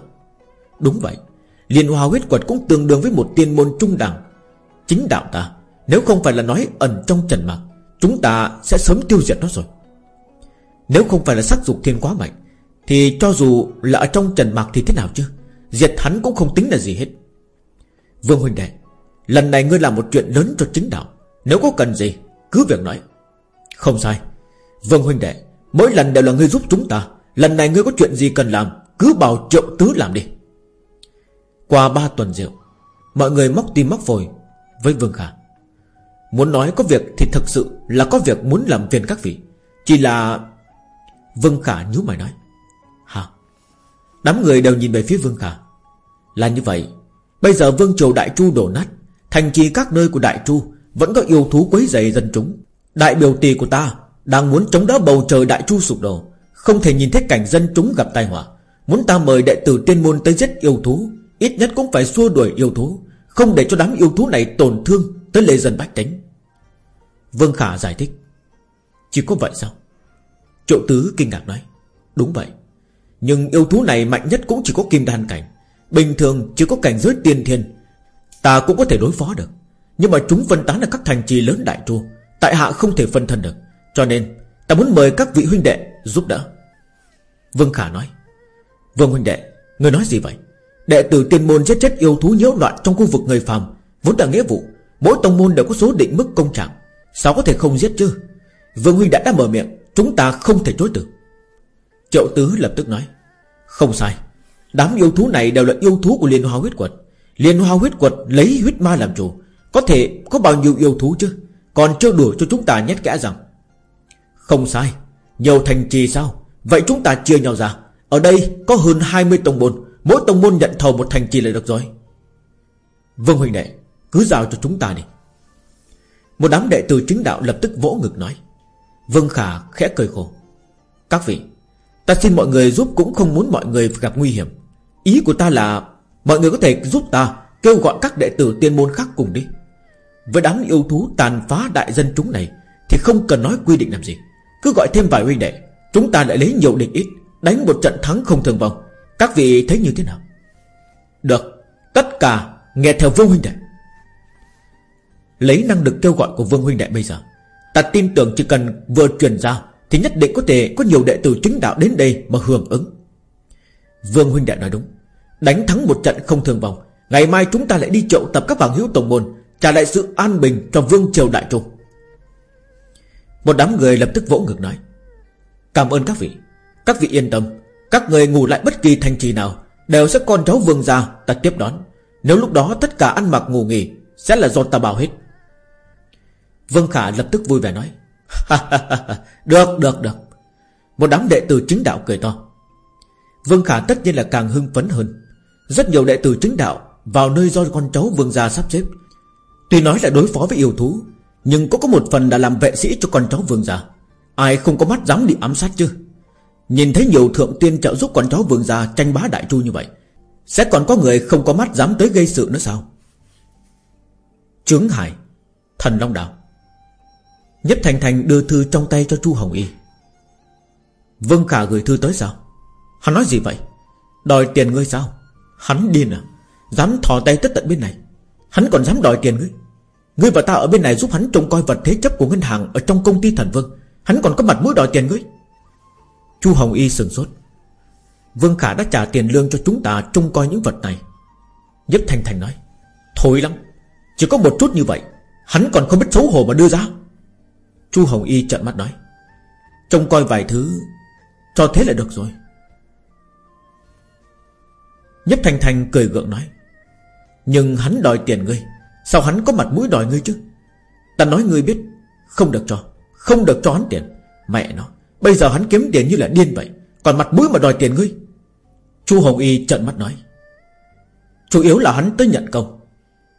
Đúng vậy, Liên hoa huyết quật cũng tương đương với một tiên môn trung đẳng. Chính đạo ta, Nếu không phải là nói ẩn trong trần mạc Chúng ta sẽ sớm tiêu diệt nó rồi. Nếu không phải là sắc dục thiên quá mạnh, Thì cho dù là ở trong trần mạc thì thế nào chứ? Diệt hắn cũng không tính là gì hết. Vương huynh đệ, Lần này ngươi làm một chuyện lớn cho chính đạo. Nếu có cần gì cứ việc nói. Không sai. Vâng huynh đệ, Mỗi lần đều là ngươi giúp chúng ta. Lần này ngươi có chuyện gì cần làm, Cứ bảo triệu tứ làm đi. Qua ba tuần rượu, Mọi người móc tim móc phổi Với Vương Khả. Muốn nói có việc thì thực sự là có việc muốn làm phiền các vị. Chỉ là Vương Khả nhú mày nói. Hả? Đám người đều nhìn về phía Vương Khả. Là như vậy. Bây giờ Vương Triều Đại Chu đổ nát, Thành trì các nơi của Đại Chu vẫn có yêu thú quấy rầy dân chúng. Đại biểu tỷ của ta Đang muốn chống đỡ bầu trời Đại Chu sụp đổ. Không thể nhìn thấy cảnh dân chúng gặp tai họa. Muốn ta mời đệ tử tiên môn tới giết yêu thú, Ít nhất cũng phải xua đuổi yêu thú, Không để cho đám yêu thú này tổn thương Tới lê dân bách tính. Vương Khả giải thích. Chỉ có vậy sao? Triệu tứ kinh ngạc nói. Đúng vậy. Nhưng yêu thú này mạnh nhất cũng chỉ có kim đan cảnh. Bình thường chỉ có cảnh giới tiên thiên. Ta cũng có thể đối phó được. Nhưng mà chúng phân tán ở các thành trì lớn đại tru Tại hạ không thể phân thân được. Cho nên, ta muốn mời các vị huynh đệ giúp đỡ. Vương Khả nói, Vương huynh đệ Người nói gì vậy? Đệ tử tiên môn giết chết yêu thú nhiễu loạn trong khu vực người phàm, Vốn là nghĩa vụ, Mỗi tông môn đều có số định mức công trạng, Sao có thể không giết chứ? Vương huynh đã đã mở miệng, Chúng ta không thể chối từ. Triệu tứ lập tức nói, Không sai. Đám yêu thú này đều là yêu thú của liên hoa huyết quật. Liên hoa huyết quật lấy huyết ma làm chủ có thể có bao nhiêu yêu thú chứ? Còn chưa đủ cho chúng ta nhét kẽ rằng. Không sai, Nhiều thành trì sao? Vậy chúng ta chia nhau ra. Ở đây có hơn 20 tông môn, Mỗi tông môn nhận thầu một thành trì là được rồi. Vương huynh đệ, Cứ giao cho chúng ta đi. Một đám đệ tử chính đạo lập tức vỗ ngực nói. Vương Khả khẽ cười khổ. Các vị, Ta xin mọi người giúp cũng không muốn mọi người gặp nguy hiểm. Ý của ta là, Mọi người có thể giúp ta Kêu gọi các đệ tử tiên môn khác cùng đi. Với đám yêu thú tàn phá đại dân chúng này, Thì không cần nói quy định làm gì. Cứ gọi thêm vài huynh đệ, Chúng ta lại lấy nhiều địch ít, Đánh một trận thắng không thường vong. Các vị thấy như thế nào? Được, Tất cả nghe theo Vương Huynh Đệ. Lấy năng lực kêu gọi của Vương Huynh Đệ bây giờ. Ta tin tưởng chỉ cần vừa truyền ra, Thì nhất định có thể có nhiều đệ tử chính đạo đến đây Mà hưởng ứng. Vương Huynh Đệ nói đúng. Đánh thắng một trận không thường vong, Ngày mai chúng ta lại đi triệu tập các bằng hữu tổng môn Trả lại sự an bình cho Vương Triều Đại Trung Một đám người lập tức vỗ ngực nói, Cảm ơn các vị. Các vị yên tâm. Các người ngủ lại bất kỳ thành trì nào Đều sẽ con cháu vương gia ta tiếp đón. Nếu lúc đó tất cả ăn mặc ngủ nghỉ, Sẽ là do ta bảo hết. Vương Khả lập tức vui vẻ nói Được được được. Một đám đệ tử chứng đạo cười to. Vương Khả tất nhiên là càng hưng phấn hơn. Rất nhiều đệ tử chứng đạo Vào nơi do con cháu vương gia sắp xếp Tuy nói là đối phó với yêu thú, Nhưng cũng có một phần đã làm vệ sĩ cho con cháu vương gia. Ai không có mắt dám đi ám sát chứ? Nhìn thấy nhiều thượng tiên trợ giúp con cháu vương gia tranh bá đại chu như vậy, Sẽ còn có người không có mắt dám tới gây sự nữa sao? Trướng Hải Thần Long Đạo. Nhất Thành Thành đưa thư trong tay cho Chu Hồng Y. Vương Khả gửi thư tới sao? Hắn nói gì vậy? Đòi tiền ngươi sao? Hắn điên à? Dám thò tay tất tận bên này. Hắn còn dám đòi tiền ngươi. Ngươi và ta ở bên này giúp hắn trông coi vật thế chấp của ngân hàng Ở trong công ty thần vương. Hắn còn có mặt mũi đòi tiền ngươi. Chu Hồng Y sừng sốt. Vương Khả đã trả tiền lương cho chúng ta Trông coi những vật này. Nhếp Thanh Thành nói, Thôi lắm, Chỉ có một chút như vậy, Hắn còn không biết xấu hổ mà đưa ra. Chu Hồng Y trợn mắt nói, Trông coi vài thứ, Cho thế là được rồi. Nhếp Thanh Thanh cười gượng nói nhưng hắn đòi tiền ngươi. Sao hắn có mặt mũi đòi ngươi chứ? Ta nói ngươi biết, Không được cho, Không được cho hắn tiền. Mẹ nó, Bây giờ hắn kiếm tiền như là điên vậy, Còn mặt mũi mà đòi tiền ngươi? Chu Hồng Y trợn mắt nói. Chủ yếu là hắn tới nhận công.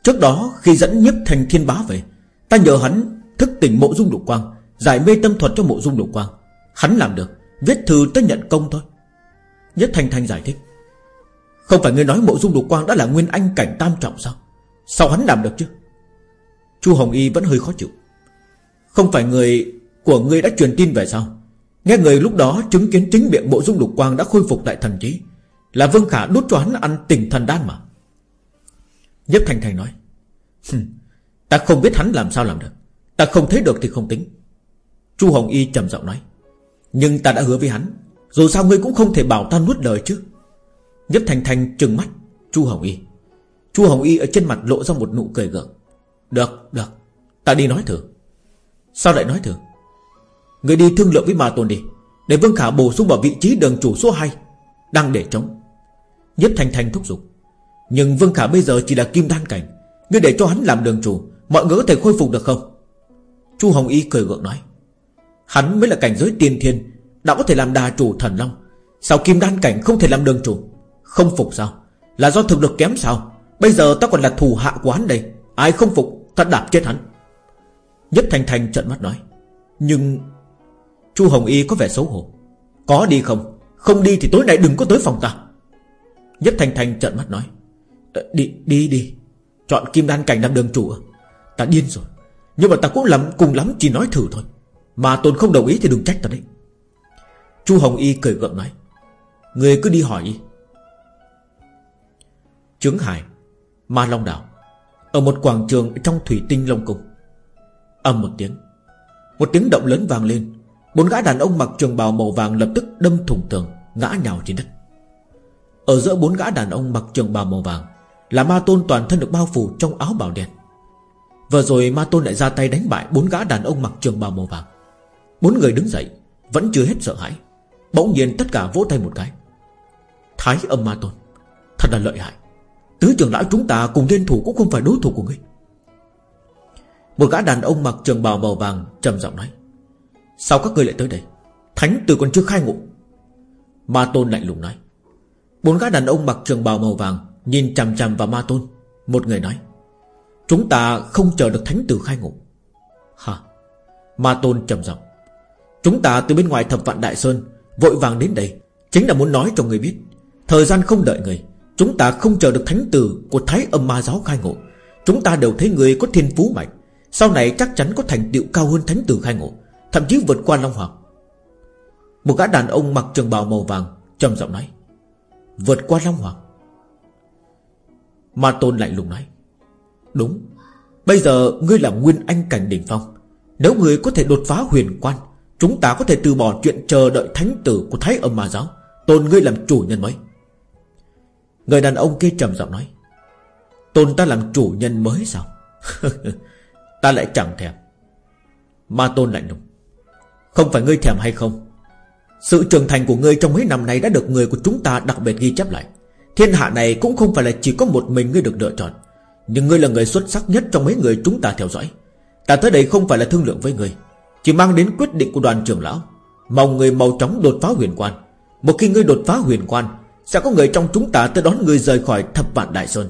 Trước đó khi dẫn nhếp thành thiên bá về, Ta nhờ hắn thức tỉnh mộ dung lục quang, Giải mê tâm thuật cho mộ dung lục quang. Hắn làm được, Viết thư tới nhận công thôi. Nhất thành thành giải thích. Không phải ngươi nói mộ dung lục quang đã là nguyên anh cảnh tam trọng sao? Sao hắn làm được chứ? Chu Hồng Y vẫn hơi khó chịu. Không phải người của ngươi đã truyền tin về sao? Nghe người lúc đó chứng kiến chính miệng mộ dung lục quang đã khôi phục lại thần trí, Là Vương Khả đút cho hắn ăn tình thần đan mà. Nhếp Thanh Thanh nói Ta không biết hắn làm sao làm được. Ta không thấy được thì không tính. Chu Hồng Y trầm giọng nói, Nhưng ta đã hứa với hắn, Dù sao ngươi cũng không thể bảo ta nuốt lời chứ. Nhếp thành thành trừng mắt. Chu Hồng Y. Chu Hồng Y ở trên mặt lộ ra một nụ cười gượng. Được, được. Ta đi nói thử. Sao lại nói thử? Người đi thương lượng với Ma Tôn đi. Để Vương Khả bổ sung vào vị trí đường chủ số 2 Đang để trống. Nhếp thành thành thúc giục. Nhưng Vương Khả bây giờ chỉ là kim đan cảnh. Ngươi để cho hắn làm đường chủ Mọi người có thể khôi phục được không? Chu Hồng Y cười gượng nói. Hắn mới là cảnh giới tiên thiên Đã có thể làm đà chủ thần long. Sao kim đan cảnh không thể làm đường chủ? Không phục sao? Là do thực lực kém sao? Bây giờ ta còn là thủ hạ của hắn đây. Ai không phục, ta đạp chết hắn. Nhất Thành Thành trận mắt nói. Nhưng Chu Hồng Y có vẻ xấu hổ. Có đi không? Không đi thì tối nay đừng có tới phòng ta. Nhất Thành Thành trận mắt nói. Ờ, đi đi đi. Chọn kim đan cảnh làm đường chủ. Ta điên rồi. Nhưng mà ta cũng lắm, cùng lắm chỉ nói thử thôi. Mà tôn không đồng ý thì đừng trách ta đấy. Chu Hồng Y cười gượng nói. Người cứ đi hỏi đi. Trướng Hải, Ma Long Đảo, Ở một quảng trường trong thủy tinh Long Cung. Âm một tiếng Một tiếng động lớn vang lên. Bốn gã đàn ông mặc trường bào màu vàng lập tức đâm thủng tường, Ngã nhào trên đất. Ở giữa bốn gã đàn ông mặc trường bào màu vàng Là ma tôn toàn thân được bao phủ trong áo bào đen. Vừa rồi ma tôn lại ra tay đánh bại Bốn gã đàn ông mặc trường bào màu vàng. Bốn người đứng dậy, Vẫn chưa hết sợ hãi. Bỗng nhiên tất cả vỗ tay một cái. Thái âm ma tôn, Thật là lợi hại. Tứ trưởng lão chúng ta cùng liên thủ cũng không phải đối thủ của ngươi. Một gã đàn ông mặc trường bào màu vàng trầm giọng nói, Sao các ngươi lại tới đây? Thánh tử còn chưa khai ngộ. Ma tôn lạnh lùng nói. Bốn gã đàn ông mặc trường bào màu vàng Nhìn chằm chằm vào ma tôn. Một người nói, Chúng ta không chờ được thánh tử khai ngộ. Hả Ma tôn trầm giọng, Chúng ta từ bên ngoài thập vạn đại sơn Vội vàng đến đây, Chính là muốn nói cho người biết, Thời gian không đợi người Chúng ta không chờ được thánh tử của Thái âm ma giáo khai ngộ. Chúng ta đều thấy người có thiên phú mạnh. Sau này chắc chắn có thành tựu cao hơn thánh tử khai ngộ, Thậm chí vượt qua Long Hoàng. Một gã đàn ông mặc trường bào màu vàng trầm giọng nói, Vượt qua Long Hoàng? Ma Tôn lại lùng nói, Đúng. Bây giờ ngươi là nguyên anh cảnh đỉnh phong. Nếu ngươi có thể đột phá huyền quan, Chúng ta có thể từ bỏ chuyện chờ đợi thánh tử của Thái âm ma giáo. Tôn ngươi làm chủ nhân mới. Người đàn ông kia trầm giọng nói, Tôn ta làm chủ nhân mới sao? Ta lại chẳng thèm. Ma tôn lạnh lùng, Không phải ngươi thèm hay không? Sự trưởng thành của ngươi trong mấy năm nay Đã được người của chúng ta đặc biệt ghi chép lại. Thiên hạ này cũng không phải là chỉ có một mình ngươi được lựa chọn, Nhưng ngươi là người xuất sắc nhất Trong mấy người chúng ta theo dõi. Ta tới đây không phải là thương lượng với ngươi, Chỉ mang đến quyết định của đoàn trưởng lão. Mong người mau chóng đột phá huyền quan. Một khi ngươi đột phá huyền quan sẽ có người trong chúng ta tới đón ngươi rời khỏi thập vạn đại sơn?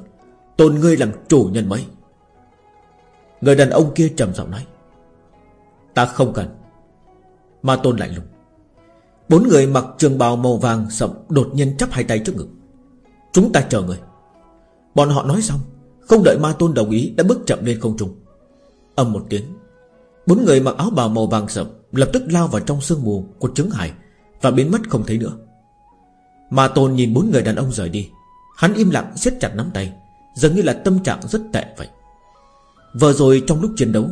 Tôn ngươi làm chủ nhân mấy? Người đàn ông kia trầm giọng nói. Ta không cần. Ma tôn lạnh lùng. Bốn người mặc trường bào màu vàng sậm Đột nhiên chắp hai tay trước ngực. Chúng ta chờ người. Bọn họ nói xong, Không đợi ma tôn đồng ý đã bước chậm lên không trung. Âm một tiếng, Bốn người mặc áo bào màu vàng sậm Lập tức lao vào trong sương mù của trứng hải Và biến mất không thấy nữa. Ma tôn nhìn bốn người đàn ông rời đi. Hắn im lặng, siết chặt nắm tay. Dường như là tâm trạng rất tệ vậy. Vừa rồi trong lúc chiến đấu,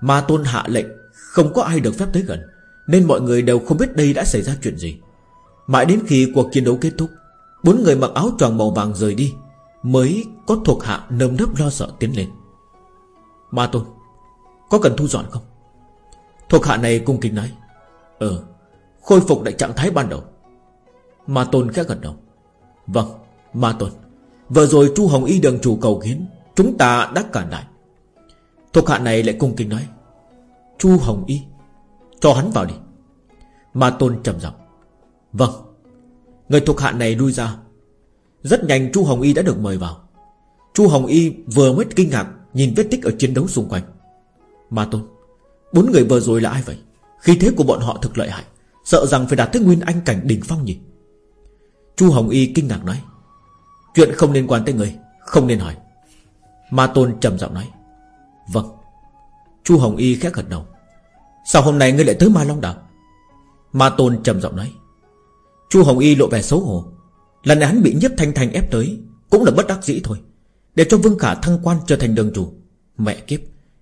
Ma tôn hạ lệnh, Không có ai được phép tới gần, Nên mọi người đều không biết đây đã xảy ra chuyện gì. Mãi đến khi cuộc chiến đấu kết thúc, Bốn người mặc áo choàng màu vàng rời đi, Mới có thuộc hạ nơm nớp lo sợ tiến lên. Ma tôn, Có cần thu dọn không? Thuộc hạ này cung kính nói Ờ Khôi phục lại trạng thái ban đầu. Ma tôn khẽ gật đầu. Vâng Ma tôn. Vừa rồi Chu Hồng Y đường chủ cầu kiến, Chúng ta đã cản lại. Thuộc hạ này lại cung kính nói, Chu Hồng Y, Cho hắn vào đi. Ma tôn trầm giọng Vâng. Người thuộc hạ này lui ra. Rất nhanh Chu Hồng Y đã được mời vào. Chu Hồng Y vừa mới kinh ngạc Nhìn vết tích ở chiến đấu xung quanh. Ma tôn, Bốn người vừa rồi là ai vậy? Khi thế của bọn họ thực lợi hại, Sợ rằng phải đạt tới nguyên anh cảnh đỉnh phong nhỉ? Chu Hồng Y kinh ngạc nói, Chuyện không liên quan tới người, Không nên hỏi. Ma Tôn trầm giọng nói Vâng. Chu Hồng Y khẽ gật đầu, Sao hôm nay ngươi lại tới Ma Long Đảo? Ma Tôn trầm giọng nói, Chu Hồng Y lộ vẻ xấu hổ, Lần này hắn bị nhiếp thanh thanh ép tới Cũng là bất đắc dĩ thôi, Để cho Vương Khả thăng quan trở thành đường chủ. Mẹ kiếp,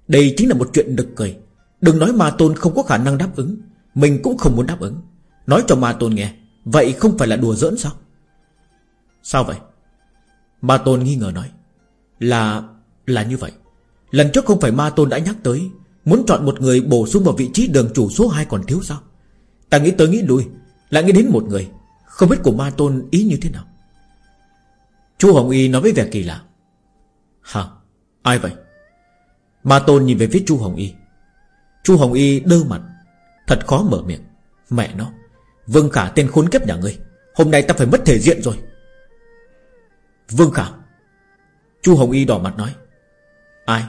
Đây chính là một chuyện đực cười. Đừng nói Ma Tôn không có khả năng đáp ứng, Mình cũng không muốn đáp ứng. Nói cho Ma Tôn nghe, Vậy không phải là đùa giỡn sao? Sao vậy? Ma Tôn nghi ngờ nói. Là là như vậy. Lần trước không phải Ma Tôn đã nhắc tới, Muốn chọn một người bổ sung vào vị trí đường chủ số 2 còn thiếu sao? Ta nghĩ tới nghĩ lui, Lại nghĩ đến một người. Không biết của Ma Tôn ý như thế nào? Chu Hồng Y nói với vẻ kỳ lạ. Hả? Ai vậy? Ma Tôn nhìn về phía Chu Hồng Y. Chu Hồng Y đơ mặt, Thật khó mở miệng. Mẹ nó, Vương Khả tên khốn kiếp nhà ngươi. Hôm nay ta phải mất thể diện rồi. Vương Khả Chu Hồng Y đỏ mặt nói, Ai?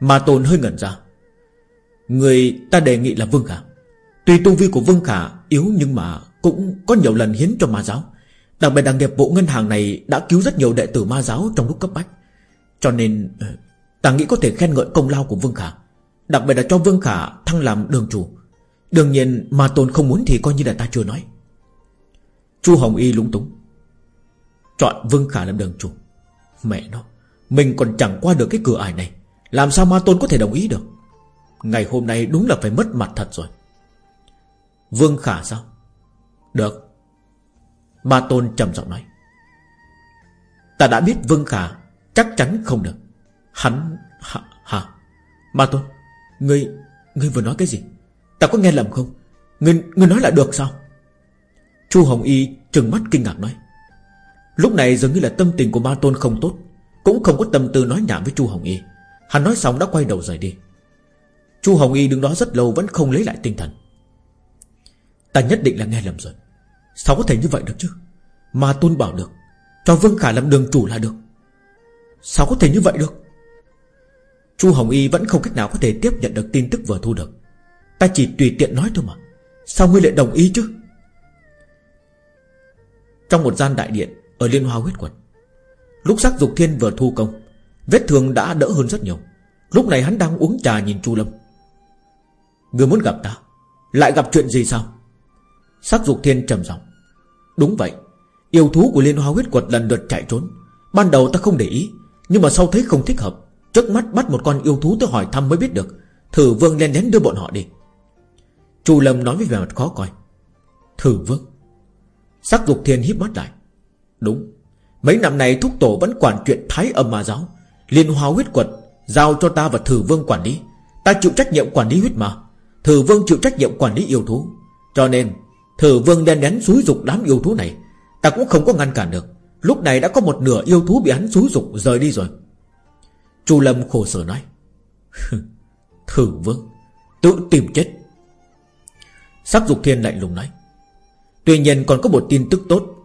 Ma Tôn hơi ngẩn ra. Người ta đề nghị là Vương Khả Tuy tu vi của Vương Khả yếu nhưng mà Cũng có nhiều lần hiến cho ma giáo. Đặc biệt đảng nghiệp bộ ngân hàng này Đã cứu rất nhiều đệ tử ma giáo trong lúc cấp bách. Cho nên ờ, Ta nghĩ có thể khen ngợi công lao của Vương Khả Đặc biệt là cho Vương Khả thăng làm đường chủ. Đương nhiên, Ma Tôn không muốn thì coi như là ta chưa nói. Chu Hồng Y lúng túng. Chọn Vương Khả làm đường chủ. Mẹ nó Mình còn chẳng qua được cái cửa ải này. Làm sao Ma Tôn có thể đồng ý được? Ngày hôm nay đúng là phải mất mặt thật rồi. Vương Khả sao? Được. Ma Tôn trầm giọng nói. Ta đã biết Vương Khả Chắc chắn không được. Hắn Hả, hả? Ma Tôn Ngươi Ngươi vừa nói cái gì? Ta có nghe lầm không? Ngươi, ngươi nói là được sao? Chu Hồng Y trừng mắt kinh ngạc nói. Lúc này dường như là tâm tình của Ma Tôn không tốt, Cũng không có tâm tư nói nhảm với Chu Hồng Y. Hắn nói xong đã quay đầu rời đi. Chu Hồng Y đứng đó rất lâu Vẫn không lấy lại tinh thần. Ta nhất định là nghe lầm rồi. Sao có thể như vậy được chứ? Ma Tôn bảo được, Cho Vương Khả làm đường chủ là được. Sao có thể như vậy được? Chu Hồng Y vẫn không cách nào có thể tiếp nhận được tin tức vừa thu được. Ta chỉ tùy tiện nói thôi mà. Sao ngươi lại đồng ý chứ? Trong một gian đại điện ở Liên Hoa huyết quật Lúc sắc dục thiên vừa thu công, Vết thương đã đỡ hơn rất nhiều. Lúc này hắn đang uống trà nhìn Chu Lâm. Người muốn gặp ta, Lại gặp chuyện gì sao? Sắc dục thiên trầm giọng. Đúng vậy, Yêu thú của Liên Hoa huyết quật lần lượt chạy trốn. Ban đầu ta không để ý, Nhưng mà sau thấy không thích hợp, Trước mắt bắt một con yêu thú tới hỏi thăm mới biết được. Thử vương lên đến đưa bọn họ đi. Chu Lâm nói với vẻ mặt khó coi. Thử vương? Sắc dục thiên híp mắt lại. Đúng. Mấy năm này thúc tổ vẫn quản chuyện thái âm ma giáo. Liên hoa huyết quật, Giao cho ta và thử vương quản lý. Ta chịu trách nhiệm quản lý huyết mà Thử vương chịu trách nhiệm quản lý yêu thú. Cho nên, Thử vương đen nén xúi dục đám yêu thú này, Ta cũng không có ngăn cản được. Lúc này đã có một nửa yêu thú bị hắn xúi dục rời đi rồi. Chu Lâm khổ sở nói Thử vương, Tự tìm chết. Sắc dục thiên lạnh lùng nói, Tuy nhiên còn có một tin tức tốt.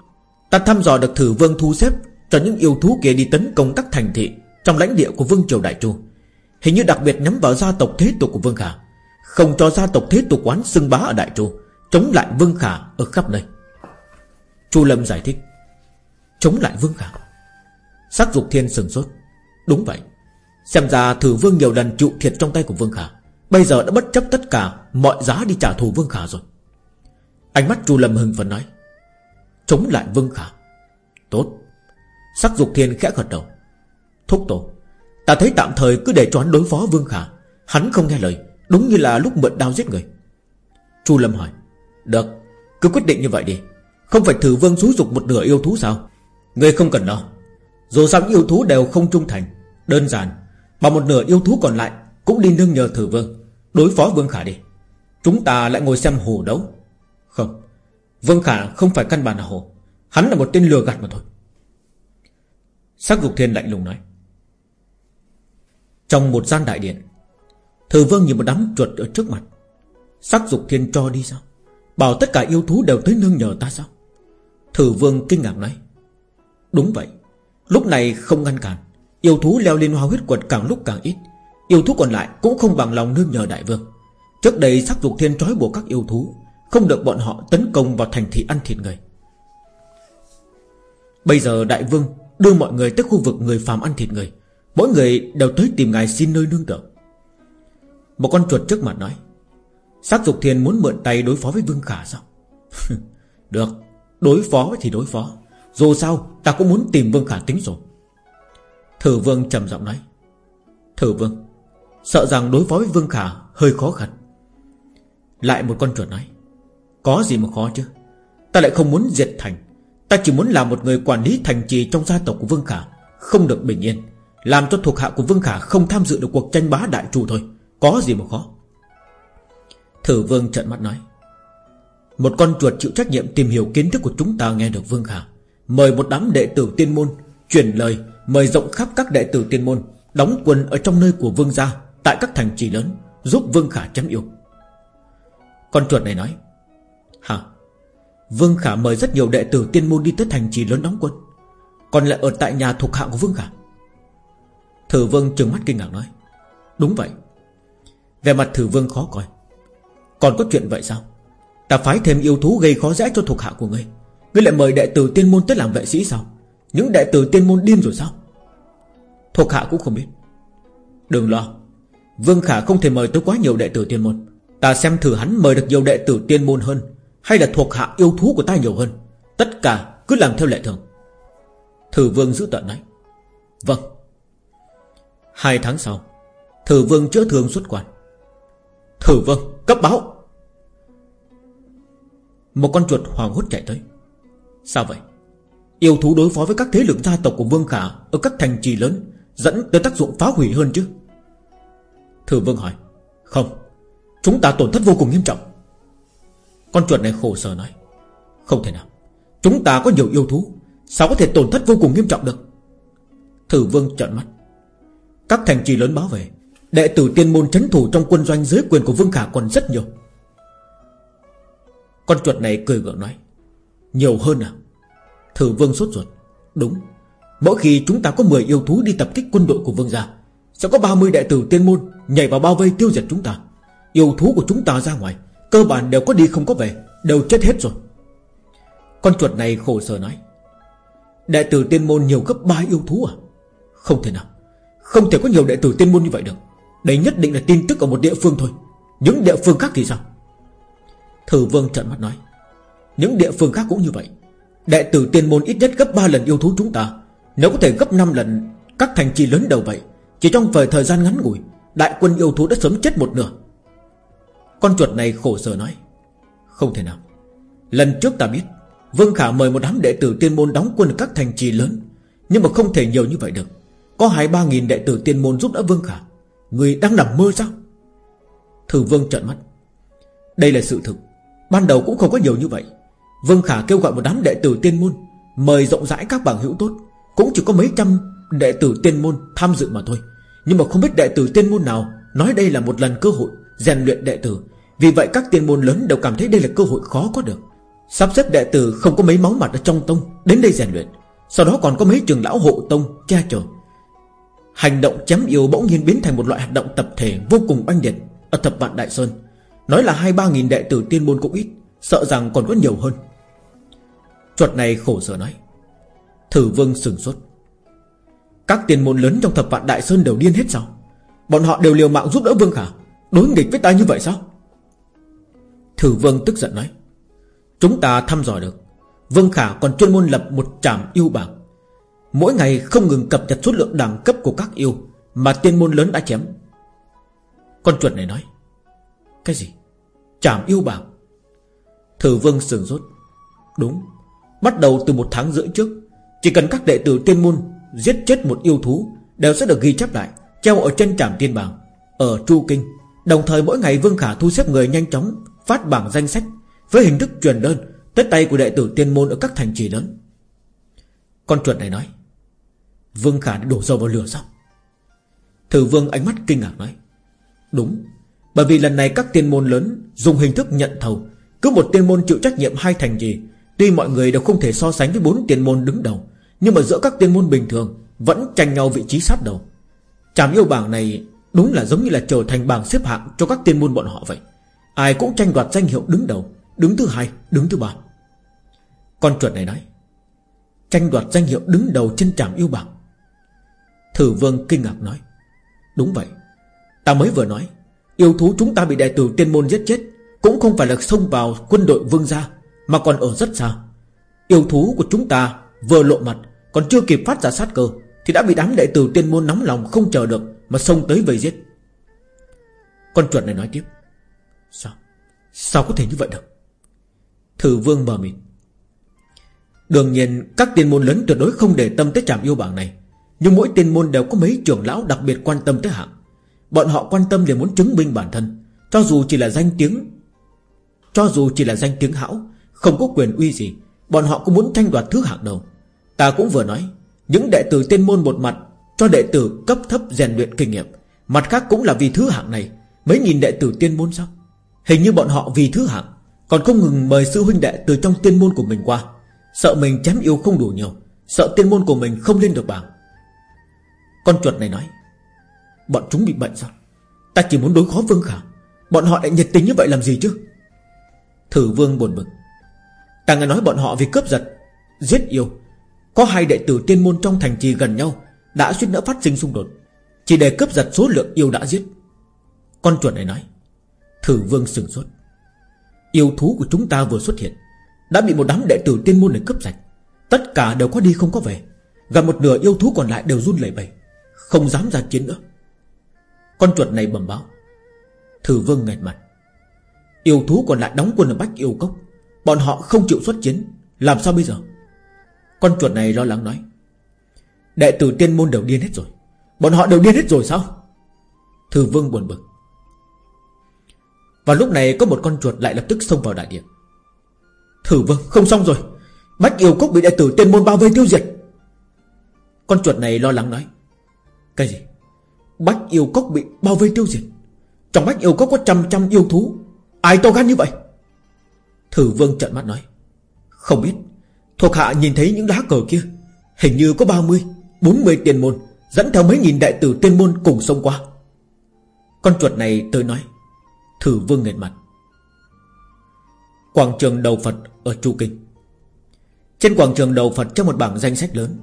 Ta thăm dò được thử vương thu xếp Cho những yêu thú kia đi tấn công các thành thị Trong lãnh địa của vương triều Đại Chu. Hình như đặc biệt nhắm vào gia tộc thế tục của Vương Khả, Không cho gia tộc thế tục quán xưng bá ở Đại Chu, Chống lại Vương Khả ở khắp nơi. Chu Lâm giải thích, Chống lại Vương Khả. Sắc dục thiên sừng sốt. Đúng vậy. Xem ra thử Vương nhiều lần chịu thiệt trong tay của Vương Khả, Bây giờ đã bất chấp tất cả Mọi giá đi trả thù Vương Khả rồi. Ánh mắt Chu Lâm hưng phấn nói Chống lại Vương Khả. Tốt. Sắc dục thiên khẽ gật đầu. Thúc tổ, Ta thấy tạm thời cứ để cho hắn đối phó Vương Khả. Hắn không nghe lời, Đúng như là lúc mượn đao giết người. Chu Lâm hỏi, Được, Cứ quyết định như vậy đi. Không phải thử vương xúi dục một nửa yêu thú sao? Người không cần lo. Dù sao yêu thú đều không trung thành, Đơn giản. Mà một nửa yêu thú còn lại Cũng đi nương nhờ thử vương, Đối phó Vương Khả đi. Chúng ta lại ngồi xem hồ đấu. Không. Vương Khả không phải căn bản là hồ. Hắn là một tên lừa gạt mà thôi. Sắc dục thiên lạnh lùng nói. Trong một gian đại điện Thử vương nhìn một đám chuột ở trước mặt. Sắc dục thiên cho đi sao? Bảo tất cả yêu thú đều tới nương nhờ ta sao? Thử vương kinh ngạc nói. Đúng vậy, Lúc này không ngăn cản. Yêu thú leo lên hoa huyết quật càng lúc càng ít. Yêu thú còn lại cũng không bằng lòng nương nhờ đại vương. Trước đây sắc dục thiên trói buộc các yêu thú không được bọn họ tấn công vào thành thị ăn thịt người. Bây giờ đại vương Đưa mọi người tới khu vực người phàm ăn thịt người. Mỗi người đều tới tìm ngài xin nơi nương tựa. Một con chuột trước mặt nói Sắc dục thiên muốn mượn tay đối phó với Vương Khả sao? Được, Đối phó thì đối phó. Dù sao, ta cũng muốn tìm Vương Khả tính rồi Thử Vương trầm giọng nói, Thử Vương, Sợ rằng đối phó với Vương Khả hơi khó khăn. Lại một con chuột nói có gì mà khó chứ? Ta lại không muốn diệt thành. Ta chỉ muốn làm một người quản lý thành trì trong gia tộc của Vương Khả. Không được bình yên. Làm cho thuộc hạ của Vương Khả không tham dự được cuộc tranh bá đại chủ thôi. Có gì mà khó? Thử Vương trận mắt nói. Một con chuột chịu trách nhiệm tìm hiểu kiến thức của chúng ta nghe được, Vương Khả. Mời một đám đệ tử tiên môn Chuyển lời, Mời rộng khắp các đệ tử tiên môn, Đóng quân ở trong nơi của Vương gia Tại các thành trì lớn, Giúp Vương Khả chấm yêu. Con chuột này nói. Vương Khả mời rất nhiều đệ tử tiên môn đi tới thành trì lớn đóng quân. Còn lại ở tại nhà thuộc hạ của Vương Khả. Thử Vương trừng mắt kinh ngạc nói, Đúng vậy. Về mặt Thử Vương khó coi. Còn có chuyện vậy sao? Ta phái thêm yêu thú gây khó dễ cho thuộc hạ của ngươi. Ngươi lại mời đệ tử tiên môn tới làm vệ sĩ sao? Những đệ tử tiên môn điên rồi sao? Thuộc hạ cũng không biết. Đừng lo. Vương Khả không thể mời tới quá nhiều đệ tử tiên môn. Ta xem thử hắn mời được nhiều đệ tử tiên môn hơn hay là thuộc hạ yêu thú của ta nhiều hơn? Tất cả cứ làm theo lệ thường. Thử vương giữ tận nói Vâng. Hai tháng sau, Thử vương chữa thương xuất quan. Thử vương, cấp báo. Một con chuột hoàng hốt chạy tới. Sao vậy? Yêu thú đối phó với các thế lực gia tộc của Vương Khả Ở các thành trì lớn Dẫn tới tác dụng phá hủy hơn chứ? Thử vương hỏi. Không. Chúng ta tổn thất vô cùng nghiêm trọng con chuột này khổ sở nói. Không thể nào. Chúng ta có nhiều yêu thú. Sao có thể tổn thất vô cùng nghiêm trọng được? Thử vương trợn mắt. Các thành trì lớn báo về. Đệ tử tiên môn chấn thủ trong quân doanh dưới quyền của Vương Khả còn rất nhiều. Con chuột này cười gượng nói. Nhiều hơn à? Thử vương sốt ruột. Đúng. Mỗi khi chúng ta có 10 yêu thú đi tập kích quân đội của vương gia, Sẽ có 30 đệ tử tiên môn Nhảy vào bao vây tiêu diệt chúng ta. Yêu thú của chúng ta ra ngoài. Cơ bản đều có đi không có về, Đều chết hết rồi. Con chuột này khổ sở nói, Đệ tử tiên môn nhiều gấp ba yêu thú à? Không thể nào, Không thể có nhiều đệ tử tiên môn như vậy được. Đây nhất định là tin tức ở một địa phương thôi. Những địa phương khác thì sao? Thử vương trận mắt nói, Những địa phương khác cũng như vậy. Đệ tử tiên môn ít nhất gấp 3 lần yêu thú chúng ta. Nếu có thể gấp 5 lần, Các thành trì lớn đầu vậy, Chỉ trong vài thời gian ngắn ngủi, Đại quân yêu thú đã sớm chết một nửa con chuột này khổ sở nói. Không thể nào. Lần trước ta biết, Vương Khả mời một đám đệ tử tiên môn đóng quân ở các thành trì lớn, Nhưng mà không thể nhiều như vậy được. Có hai ba nghìn đệ tử tiên môn giúp đỡ Vương Khả. Người đang nằm mơ sao? Thử Vương trợn mắt. Đây là sự thực. Ban đầu cũng không có nhiều như vậy. Vương Khả kêu gọi một đám đệ tử tiên môn, Mời rộng rãi các bảng hữu tốt. Cũng chỉ có mấy trăm đệ tử tiên môn tham dự mà thôi. Nhưng mà không biết đệ tử tiên môn nào Nói đây là một lần cơ hội rèn luyện đệ tử vì vậy các tiên môn lớn đều cảm thấy đây là cơ hội khó có được. Sắp xếp đệ tử không có mấy máu mặt ở trong tông, Đến đây rèn luyện. Sau đó còn có mấy trường lão hộ tông, che chở. Hành động chém yêu bỗng nhiên biến thành một loại hoạt động tập thể Vô cùng oanh liệt Ở thập vạn Đại Sơn. Nói là hai ba nghìn đệ tử tiên môn cũng ít, Sợ rằng còn có nhiều hơn. Chuột này khổ sở nói, Thử vương sừng sốt. Các tiền môn lớn trong thập vạn Đại Sơn đều điên hết sao? Bọn họ đều liều mạng giúp đỡ Vương Khả Đối nghịch với ta như vậy sao? Thử vương tức giận nói, Chúng ta thăm dò được. Vương Khả còn chuyên môn lập một trạm yêu bảng Mỗi ngày không ngừng cập nhật số lượng đẳng cấp của các yêu Mà tiên môn lớn đã chém. Con chuột này nói, Cái gì? Trảm yêu bảng Thử vương sừng rốt Đúng, Bắt đầu từ một tháng rưỡi trước, Chỉ cần các đệ tử tiên môn Giết chết một yêu thú Đều sẽ được ghi chép lại, Treo ở chân trảm tiên bảng Ở Chu Kinh. Đồng thời mỗi ngày Vương Khả thu xếp người nhanh chóng Phát bảng danh sách Với hình thức truyền đơn Tới tay của đệ tử tiên môn ở các thành trì lớn. Con chuột này nói, Vương Khả đã đổ dầu vào lửa sao? Thử vương ánh mắt kinh ngạc nói, Đúng, Bởi vì lần này các tiên môn lớn Dùng hình thức nhận thầu, Cứ một tiên môn chịu trách nhiệm hai thành trì, Tuy mọi người đều không thể so sánh với bốn tiên môn đứng đầu, Nhưng mà giữa các tiên môn bình thường Vẫn tranh nhau vị trí sát đầu. Trảm yêu bảng này Đúng là giống như là trở thành bảng xếp hạng Cho các tiên môn bọn họ vậy. Ai cũng tranh đoạt danh hiệu đứng đầu Đứng thứ hai, đứng thứ ba. Con chuột này nói Tranh đoạt danh hiệu đứng đầu trên trạm yêu bảng Thử vương kinh ngạc nói Đúng vậy Ta mới vừa nói Yêu thú chúng ta bị đại tử tiên môn giết chết Cũng không phải là xông vào quân đội vương gia Mà còn ở rất xa. Yêu thú của chúng ta vừa lộ mặt Còn chưa kịp phát ra sát cơ Thì đã bị đám đệ tử tiên môn nóng lòng không chờ được Mà xông tới vây giết. Con chuột này nói tiếp Sao? Sao có thể như vậy được? Thử vương mờ mịt Đương nhiên, các tiên môn lớn tuyệt đối không để tâm tới trạm yêu bảng này. Nhưng mỗi tiên môn đều có mấy trưởng lão đặc biệt quan tâm tới hạng. Bọn họ quan tâm để muốn chứng minh bản thân. Cho dù chỉ là danh tiếng, Cho dù chỉ là danh tiếng hão, Không có quyền uy gì, Bọn họ cũng muốn tranh đoạt thứ hạng đầu. Ta cũng vừa nói, Những đệ tử tiên môn một mặt, Cho đệ tử cấp thấp rèn luyện kinh nghiệm, Mặt khác cũng là vì thứ hạng này. Mấy nghìn đệ tử tiên môn sao? Hình như bọn họ vì thứ hạng, Còn không ngừng mời sư huynh đệ từ trong tiên môn của mình qua. Sợ mình chém yêu không đủ nhiều, Sợ tiên môn của mình không lên được bảng. Con chuột này nói, Bọn chúng bị bệnh sao? Ta chỉ muốn đối khó Vương Khả. Bọn họ lại nhiệt tình như vậy làm gì chứ? Thử Vương buồn bực. Ta nghe nói bọn họ vì cướp giật, Giết yêu. Có hai đệ tử tiên môn trong thành trì gần nhau Đã suýt nữa phát sinh xung đột. Chỉ để cướp giật số lượng yêu đã giết. Con chuột này nói Thử Vương sừng sốt. Yêu thú của chúng ta vừa xuất hiện, Đã bị một đám đệ tử tiên môn này cướp sạch. Tất cả đều có đi không có về Gần một nửa yêu thú còn lại đều run lẩy bẩy, Không dám ra chiến nữa. Con chuột này bẩm báo. Thử vương nghẹt mặt. Yêu thú còn lại đóng quân ở Bách Yêu Cốc, Bọn họ không chịu xuất chiến, Làm sao bây giờ? Con chuột này lo lắng nói. Đệ tử tiên môn đều điên hết rồi, Bọn họ đều điên hết rồi sao? Thử vương buồn bực. Và lúc này có một con chuột lại lập tức xông vào đại điện. Thử vương không xong rồi. Bách yêu cốc bị đệ tử tiên môn bao vây tiêu diệt. Con chuột này lo lắng nói, Cái gì? Bách yêu cốc bị bao vây tiêu diệt? Trong bách yêu cốc có trăm trăm yêu thú, Ai to gan như vậy? Thử vương trợn mắt nói, Không biết. Thuộc hạ nhìn thấy những lá cờ kia, Hình như có 30 40 tiền môn, Dẫn theo mấy nghìn đại tử tiên môn cùng sông qua. Con chuột này tới nói Thử vương nghẹn mặt. Quảng trường đầu Phật ở Chu Kinh. Trên quảng trường đầu Phật trong một bảng danh sách lớn,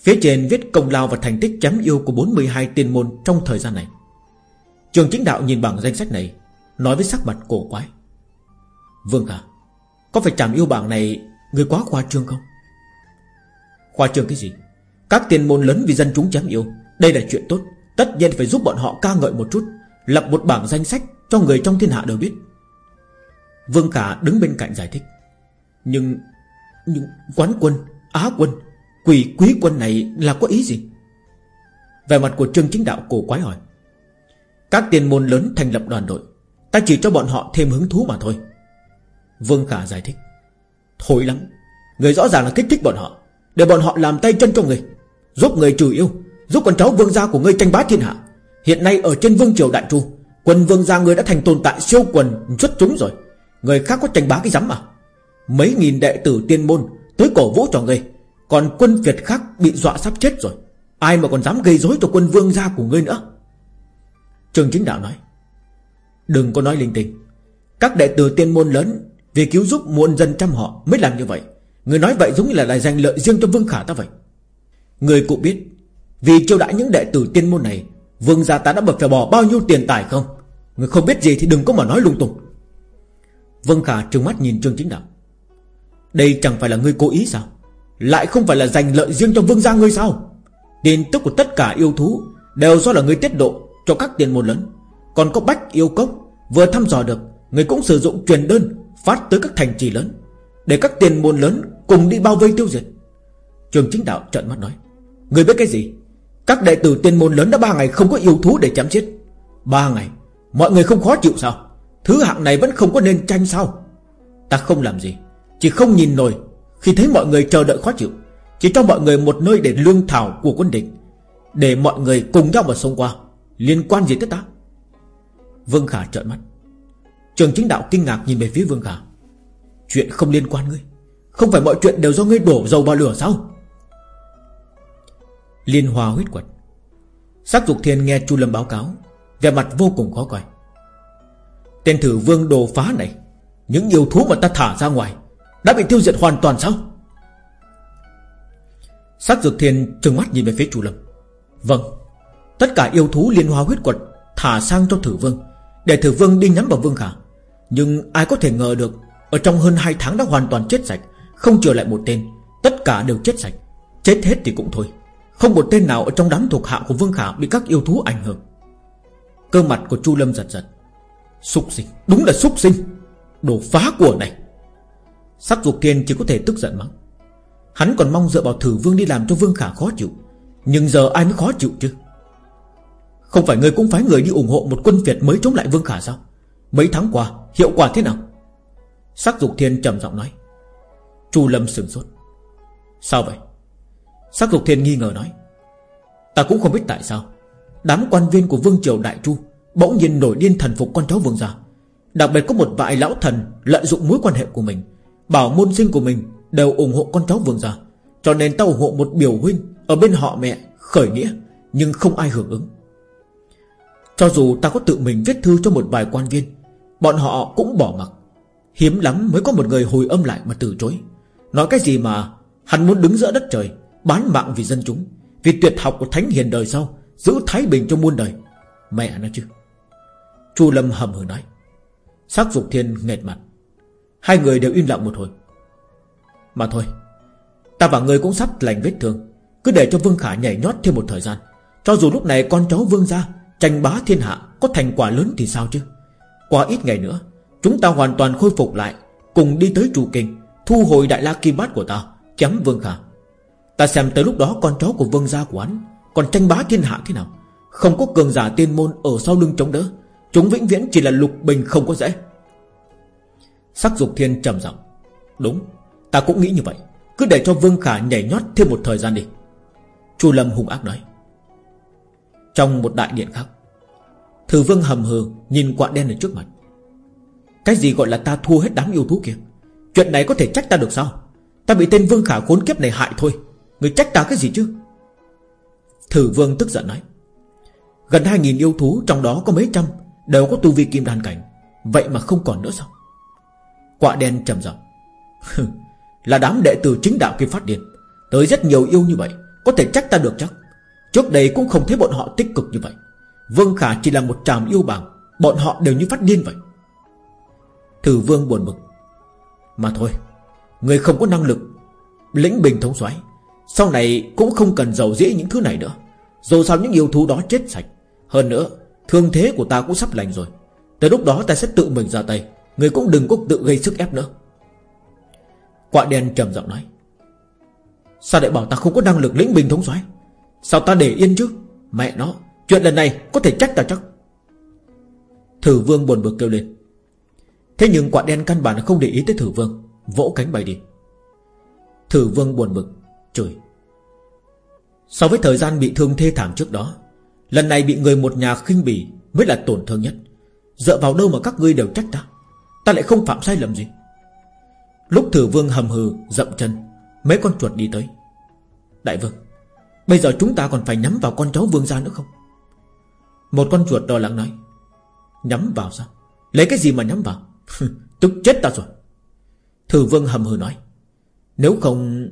Phía trên viết công lao và thành tích chấm yêu của 42 tiên môn trong thời gian này. Trường chính đạo nhìn bảng danh sách này, Nói với sắc mặt cổ quái. Vương cả Có phải chạm yêu bảng này Người quá khoa trương không? Khoa trương cái gì? Các tiên môn lớn vì dân chúng chém yêu, Đây là chuyện tốt, Tất nhiên phải giúp bọn họ ca ngợi một chút, Lập một bảng danh sách cho người trong thiên hạ đều biết. Vương Khả đứng bên cạnh giải thích. Nhưng Nhưng quán quân, Á quân Quỷ quý quân này là có ý gì? Về mặt của trương chính đạo, cổ quái hỏi. Các tiền môn lớn thành lập đoàn đội, Ta chỉ cho bọn họ thêm hứng thú mà thôi. Vương Khả giải thích. Thôi lắm, Người rõ ràng là kích thích bọn họ, Để bọn họ làm tay chân cho người, Giúp người trừ yêu, Giúp con cháu vương gia của ngươi tranh bá thiên hạ. Hiện nay ở trên vương triều đại chu Quân vương gia người đã thành tồn tại siêu quần, xuất chúng rồi. Người khác có tranh bá cái rắm mà. Mấy nghìn đệ tử tiên môn, Tới cổ vũ cho người Còn quân Việt khác bị dọa sắp chết rồi. Ai mà còn dám gây rối cho quân vương gia của ngươi nữa? Trường chính đạo nói, Đừng có nói linh tinh. Các đệ tử tiên môn lớn Vì cứu giúp muôn dân trăm họ mới làm như vậy. Người nói vậy giống như là lại giành lợi riêng cho Vương Khả ta vậy. Người cũng biết, Vì chiêu đãi những đệ tử tiên môn này, Vương gia ta đã bật phải bỏ bao nhiêu tiền tài không? Người không biết gì thì đừng có mà nói lung tung. Vân Khả trừng mắt nhìn Trương Chính Đạo. Đây chẳng phải là ngươi cố ý sao? Lại không phải là giành lợi riêng cho vương gia ngươi sao? Tin tức của tất cả yêu thú Đều do là ngươi tiết độ Cho các tiền môn lớn Còn có bách yêu cốc Vừa thăm dò được, Người cũng sử dụng truyền đơn Phát tới các thành trì lớn Để các tiền môn lớn cùng đi bao vây tiêu diệt. Trường chính đạo trợn mắt nói, Người biết cái gì? Các đệ tử tiền môn lớn đã ba ngày không có yêu thú để chém chết Ba ngày Mọi người không khó chịu sao? Thứ hạng này vẫn không có nên tranh sao? Ta không làm gì, Chỉ không nhìn nổi. Khi thấy mọi người chờ đợi khó chịu, Chỉ cho mọi người một nơi để lương thảo của quân địch, Để mọi người cùng nhau mà xông qua, Liên quan gì tới ta? Vương Khả trợn mắt. Trường chính đạo kinh ngạc nhìn về phía Vương Khả. Chuyện không liên quan ngươi, Không phải mọi chuyện đều do ngươi đổ dầu vào lửa sao? Liên hòa huyết quật. Sắc dục thiên nghe Chu Lâm báo cáo về mặt vô cùng khó coi. Tên thử vương đồ phá này, Những yêu thú mà ta thả ra ngoài, Đã bị tiêu diệt hoàn toàn sao? Sắc dược thiên trừng mắt nhìn về phía chủ lâm. Vâng Tất cả yêu thú liên hoa huyết quật Thả sang cho thử vương, Để thử vương đi nhắm vào vương khả. Nhưng ai có thể ngờ được, Ở trong hơn 2 tháng đã hoàn toàn chết sạch, Không trở lại một tên, Tất cả đều chết sạch. Chết hết thì cũng thôi. Không một tên nào ở trong đám thuộc hạ của vương khả Bị các yêu thú ảnh hưởng. Cơ mặt của Chu Lâm giật giật. Xúc sinh, Đúng là xúc sinh. Đồ phá của này. Sắc dục thiên chỉ có thể tức giận mắng. Hắn còn mong dựa vào thử vương đi làm cho vương khả khó chịu. Nhưng giờ ai mới khó chịu chứ? Không phải người cũng phải người đi ủng hộ Một quân Việt mới chống lại vương khả sao? Mấy tháng qua, hiệu quả thế nào? Sắc dục thiên trầm giọng nói. Chu lâm sừng sốt. Sao vậy? Sắc dục thiên nghi ngờ nói. Ta cũng không biết tại sao. Đám quan viên của vương triều đại chu Bỗng nhiên nổi điên thần phục con cháu vương gia. Đặc biệt có một vài lão thần Lợi dụng mối quan hệ của mình, Bảo môn sinh của mình đều ủng hộ con cháu vương gia. Cho nên ta ủng hộ một biểu huynh Ở bên họ mẹ khởi nghĩa, Nhưng không ai hưởng ứng. Cho dù ta có tự mình viết thư cho một vài quan viên, Bọn họ cũng bỏ mặc. Hiếm lắm mới có một người hồi âm lại mà từ chối. Nói cái gì mà Hắn muốn đứng giữa đất trời, Bán mạng vì dân chúng, Vì tuyệt học của thánh hiền đời sau Giữ thái bình cho muôn đời. Mẹ nó chứ. Chu Lâm hầm hừ nói. Sắc dục thiên nghẹt mặt. Hai người đều im lặng một hồi. Mà thôi, Ta và người cũng sắp lành vết thương. Cứ để cho Vương Khả nhảy nhót thêm một thời gian. Cho dù lúc này con cháu Vương gia Tranh bá thiên hạ Có thành quả lớn thì sao chứ? Qua ít ngày nữa, Chúng ta hoàn toàn khôi phục lại, Cùng đi tới trụ kinh, Thu hồi đại la kim bát của ta Chấm Vương Khả. Ta xem tới lúc đó con cháu của Vương gia của hắn còn tranh bá thiên hạ thế nào? Không có cường giả tiên môn ở sau lưng chống đỡ. Chúng vĩnh viễn chỉ là lục bình không có dễ Sắc dục thiên trầm giọng. Đúng, Ta cũng nghĩ như vậy. Cứ để cho Vương Khả nhảy nhót thêm một thời gian đi. Chu Lâm hung ác nói. Trong một đại điện khác Thử Vương hầm hừ, Nhìn quạ đen ở trước mặt. Cái gì gọi là ta thua hết đám yêu thú kia? Chuyện này có thể trách ta được sao? Ta bị tên Vương Khả khốn kiếp này hại thôi. Người trách ta cái gì chứ? Thử Vương tức giận nói, Gần hai nghìn yêu thú, trong đó có mấy trăm Đều có tu vi kim đan cảnh, Vậy mà không còn nữa sao? Quạ đen trầm giọng Là đám đệ tử chính đạo kim phát điên, Tới rất nhiều yêu như vậy, Có thể trách ta được chắc? Trước đây cũng không thấy bọn họ tích cực như vậy. Vương Khả chỉ là một tràm yêu bảng, Bọn họ đều như phát điên vậy. Thử vương buồn bực, Mà thôi, Người không có năng lực, Lĩnh bình thống soái sau này cũng không cần giàu dĩ những thứ này nữa. Dù sao những yêu thú đó chết sạch. Hơn nữa, Thương thế của ta cũng sắp lành rồi. Tới lúc đó ta sẽ tự mình ra tay. Người cũng đừng có tự gây sức ép nữa. Quạ đen trầm giọng nói. Sao lại bảo ta không có năng lực lĩnh bình thống soái? Sao ta để yên chứ? Mẹ nó, Chuyện lần này có thể trách ta chắc. Thử vương buồn bực kêu lên. Thế nhưng quạ đen căn bản không để ý tới thử vương. Vỗ cánh bay đi. Thử vương buồn bực chửi. So với thời gian bị thương thê thảm trước đó, Lần này bị người một nhà khinh bỉ Mới là tổn thương nhất. Dựa vào đâu mà các ngươi đều trách ta? Ta lại không phạm sai lầm gì. Lúc thử vương hầm hừ, dậm chân, Mấy con chuột đi tới. Đại vương, Bây giờ chúng ta còn phải nhắm vào con cháu vương gia nữa không? Một con chuột đo lắng nói, Nhắm vào sao? Lấy cái gì mà nhắm vào? Tức chết ta rồi. Thử vương hầm hừ nói, Nếu không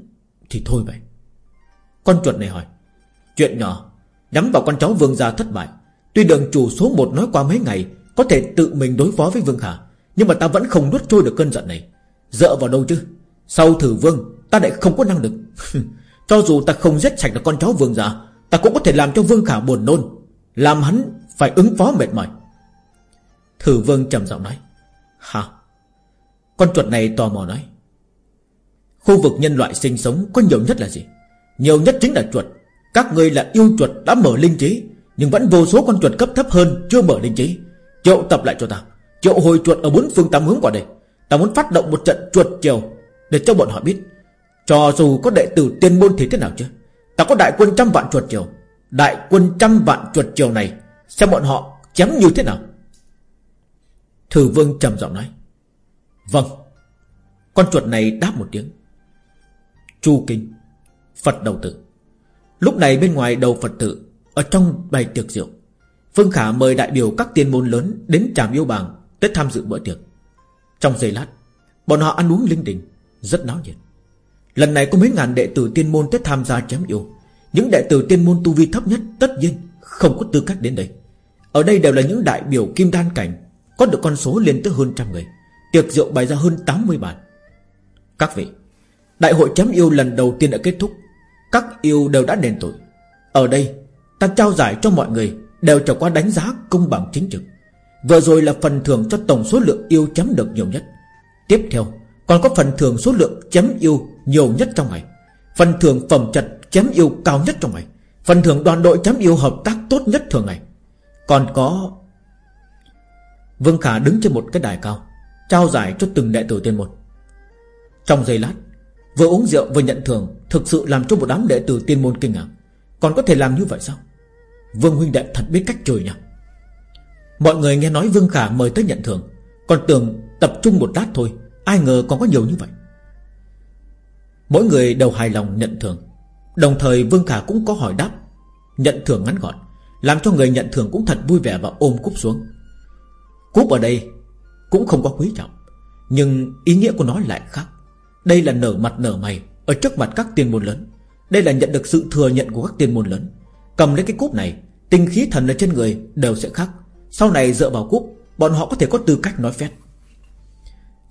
thì thôi vậy. Con chuột này hỏi, Chuyện nhỏ, Nhắm vào con cháu vương gia thất bại. Tuy đường chủ số một nói qua mấy ngày, Có thể tự mình đối phó với vương khả Nhưng mà ta vẫn không nuốt trôi được cơn giận này. Dựa vào đâu chứ? Sau thử vương, ta lại không có năng lực. Cho dù ta không giết sạch được con cháu vương gia, Ta cũng có thể làm cho vương khả buồn nôn, Làm hắn phải ứng phó mệt mỏi. Thử vương trầm giọng nói Hả Con chuột này tò mò nói Khu vực nhân loại sinh sống có nhiều nhất là gì? Nhiều nhất chính là chuột. Các ngươi là yêu chuột đã mở linh trí, Nhưng vẫn vô số con chuột cấp thấp hơn Chưa mở linh trí. Triệu tập lại cho ta. Triệu hồi chuột ở bốn phương tám hướng qua đây. Ta muốn phát động một trận chuột chiều Để cho bọn họ biết. Cho dù có đệ tử tiên môn thì thế nào chứ? Ta có đại quân trăm vạn chuột chiều Đại quân trăm vạn chuột chiều này, Xem bọn họ chém như thế nào. Thử vương trầm giọng nói. Vâng. Con chuột này đáp một tiếng. Chu Kinh, Phật đầu tử Lúc này bên ngoài đầu Phật tử Ở trong bày tiệc rượu, Phương Khả mời đại biểu các tiên môn lớn Đến tràm yêu bàng Tới tham dự bữa tiệc. Trong giây lát, Bọn họ ăn uống linh đình, Rất náo nhiệt. Lần này có mấy ngàn đệ tử tiên môn tới tham gia chém yêu. Những đệ tử tiên môn tu vi thấp nhất Tất nhiên không có tư cách đến đây. Ở đây đều là những đại biểu kim đan cảnh, Có được con số lên tới hơn trăm người. Tiệc rượu bày ra hơn 80 bàn. Các vị Đại hội chém yêu lần đầu tiên đã kết thúc. Các yêu đều đã đền tội. Ở đây, ta trao giải cho mọi người, Đều trải qua đánh giá công bằng chính trực. Vừa rồi là phần thưởng cho tổng số lượng yêu chém được nhiều nhất. Tiếp theo, Còn có phần thưởng số lượng chém yêu nhiều nhất trong ngày. Phần thưởng phẩm chất chém yêu cao nhất trong ngày. Phần thưởng đoàn đội chém yêu hợp tác tốt nhất thường ngày. Còn có, Vương Khả đứng trên một cái đài cao, Trao giải cho từng đệ tử tiên môn. Trong giây lát Vừa uống rượu vừa nhận thưởng, Thực sự làm cho một đám đệ tử tiên môn kinh ngạc. Còn có thể làm như vậy sao? Vương huynh đệ thật biết cách chơi nhỉ? Mọi người nghe nói Vương Khả mời tới nhận thưởng, Còn tưởng tập trung một lát thôi, Ai ngờ còn có nhiều như vậy. Mỗi người đều hài lòng nhận thưởng. Đồng thời Vương Khả cũng có hỏi đáp, Nhận thưởng ngắn gọn, Làm cho người nhận thưởng cũng thật vui vẻ và ôm cúp xuống. Cúp ở đây Cũng không có quý trọng, Nhưng ý nghĩa của nó lại khác. Đây là nở mặt nở mày, Ở trước mặt các tiên môn lớn. Đây là nhận được sự thừa nhận của các tiên môn lớn. Cầm lấy cái cúp này, Tinh khí thần ở trên người đều sẽ khác. Sau này dựa vào cúp, Bọn họ có thể có tư cách nói phép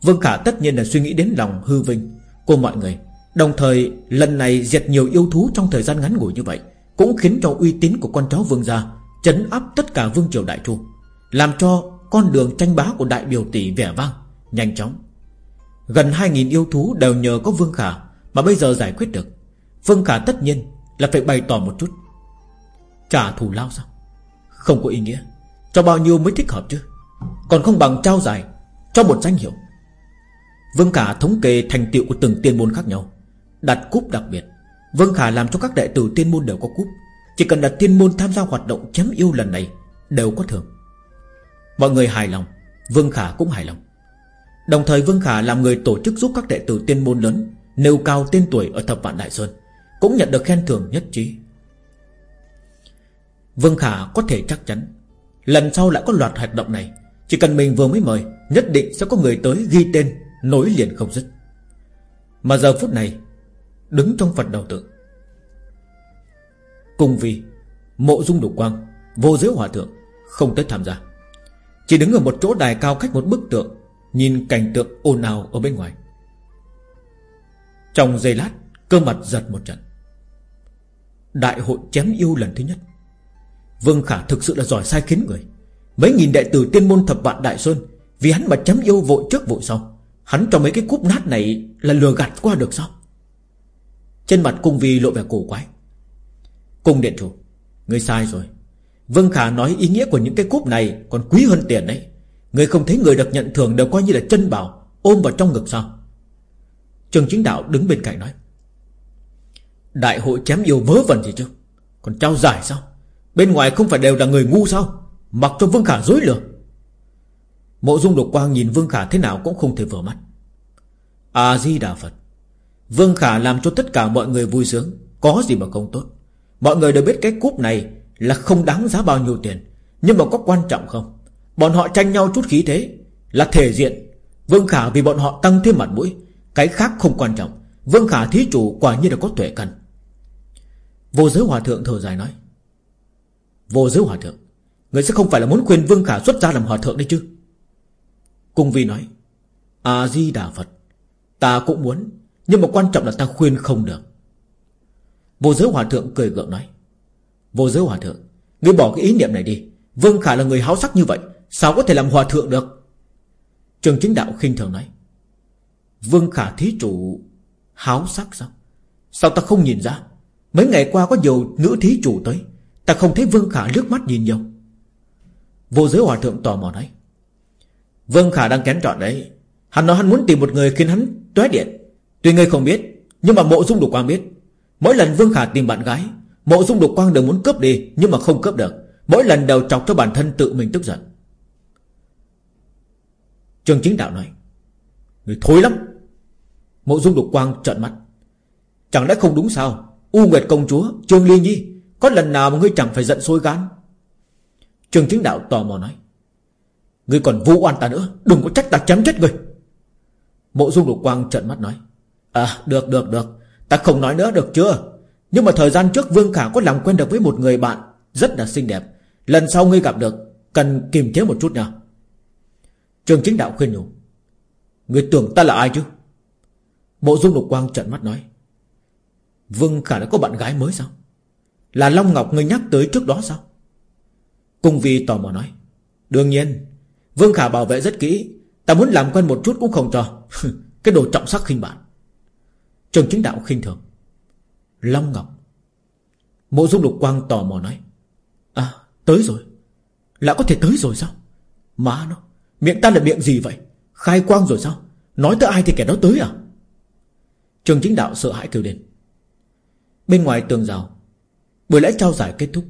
Vương Khả tất nhiên là suy nghĩ đến lòng hư vinh Của mọi người. Đồng thời, lần này diệt nhiều yêu thú trong thời gian ngắn ngủi như vậy Cũng khiến cho uy tín của con cháu vương gia Chấn áp tất cả vương triều đại chu, Làm cho con đường tranh bá của đại biểu tỷ vẻ vang, Nhanh chóng. Gần 2.000 yêu thú đều nhờ có vương khả Mà bây giờ giải quyết được. Vương khả tất nhiên là phải bày tỏ một chút. Trả thù lao sao? Không có ý nghĩa. Cho bao nhiêu mới thích hợp chứ? Còn không bằng trao giải Cho một danh hiệu. Vương Khả thống kê thành tiệu của từng tiên môn khác nhau. Đặt cúp đặc biệt. Vương Khả làm cho các đệ tử tiên môn đều có cúp. Chỉ cần đặt tiên môn tham gia hoạt động chém yêu lần này Đều có thưởng. Mọi người hài lòng. Vương Khả cũng hài lòng. Đồng thời Vương Khả làm người tổ chức giúp các đệ tử tiên môn lớn, Nêu cao tên tuổi ở thập vạn Đại Sơn, Cũng nhận được khen thưởng nhất trí. Vương Khả có thể chắc chắn, Lần sau lại có loạt hoạt động này, Chỉ cần mình vừa mới mời, Nhất định sẽ có người tới ghi tên, Nối liền không dứt. Mà giờ phút này, Đứng trong Phật đầu tượng, Cùng vì Mộ dung đục quang, Vô giới hòa thượng Không tới tham gia, Chỉ đứng ở một chỗ đài cao cách một bức tượng Nhìn cảnh tượng ồn ào ở bên ngoài. Trong giây lát, Cơ mặt giật một trận. Đại hội chém yêu lần thứ nhất. Vương Khả thực sự là giỏi sai khiến người. Mấy nghìn đệ tử tiên môn thập vạn Đại Sơn, Vì hắn mà chém yêu vội trước vội sau, Hắn cho mấy cái cúp nát này Là lừa gạt qua được sao? Trên mặt cung vi lộ vẻ cổ quái. Cung điện chủ Người sai rồi. Vương Khả nói ý nghĩa của những cái cúp này Còn quý hơn tiền đấy. Người không thấy người được nhận thưởng đều coi như là chân bảo, Ôm vào trong ngực sao? Trường chính đạo đứng bên cạnh nói, Đại hội chém yêu vớ vẩn gì chứ? Còn trao giải sao? Bên ngoài không phải đều là người ngu sao? Mặc cho Vương Khả dối lừa. Mộ dung độc quang nhìn Vương Khả thế nào cũng không thể vừa mắt. A-di-đà Phật, Vương Khả làm cho tất cả mọi người vui sướng, Có gì mà không tốt? Mọi người đều biết cái cúp này Là không đáng giá bao nhiêu tiền, Nhưng mà có quan trọng không? Bọn họ tranh nhau chút khí thế, Là thể diện. Vương Khả vì bọn họ tăng thêm mặt mũi, Cái khác không quan trọng. Vương Khả thí chủ quả nhiên là có tuệ căn. Vô giới hòa thượng thở dài nói, Vô giới hòa thượng, Người sẽ không phải là muốn khuyên Vương Khả xuất ra làm hòa thượng đấy chứ? Cung Vi nói, A-di-đà Phật, Ta cũng muốn, Nhưng mà quan trọng là ta khuyên không được. Vô giới hòa thượng cười gượng nói, Vô giới hòa thượng, Ngươi bỏ cái ý niệm này đi. Vương Khả là người háo sắc như vậy Sao có thể làm hòa thượng được? Trường chính đạo khinh thường nói. Vương Khả thí chủ Háo sắc sao? Sao ta không nhìn ra? Mấy ngày qua có nhiều nữ thí chủ tới. Ta không thấy Vương Khả nước mắt nhìn nhiều. Vô giới hòa thượng tò mò nói. Vương Khả đang kén chọn đấy. Hắn nói hắn muốn tìm một người khiến hắn tóe điện. Tuy ngươi không biết, Nhưng mà mộ dung đục quang biết. Mỗi lần Vương Khả tìm bạn gái, Mộ dung đục quang đều muốn cướp đi, Nhưng mà không cướp được. Mỗi lần đều chọc cho bản thân tự mình tức giận. Trường chính đạo nói, Người thối lắm. Mộ dung đục quang trợn mắt, Chẳng lẽ không đúng sao? U Nguyệt công chúa, Trương Ly Nhi, Có lần nào mà ngươi chẳng phải giận sôi gan? Trường chính đạo tò mò nói, Ngươi còn vu oan ta nữa, Đừng có trách ta chém chết ngươi Mộ dung đục quang trợn mắt nói À được được được, Ta không nói nữa được chưa? Nhưng mà thời gian trước Vương Khả có làm quen được với một người bạn Rất là xinh đẹp, Lần sau ngươi gặp được, Cần kiềm chế một chút nha Trường chính đạo khuyên nhủ, người tưởng ta là ai chứ? Mộ dung lục quang trợn mắt nói, Vương Khả đã có bạn gái mới sao? Là Long Ngọc người nhắc tới trước đó sao? Cung Vi tò mò nói, Đương nhiên, Vương Khả bảo vệ rất kỹ, Ta muốn làm quen một chút cũng không cho. Cái đồ trọng sắc khinh bạn Trường chính đạo khinh thường, Long Ngọc. Mộ dung lục quang tò mò nói À tới rồi. Là có thể tới rồi sao? Má nó. Miệng ta là miệng gì vậy? Khai quang rồi sao? Nói tới ai thì kẻ đó tới à? Trường chính đạo sợ hãi kêu lên. Bên ngoài tường rào, Buổi lễ trao giải kết thúc.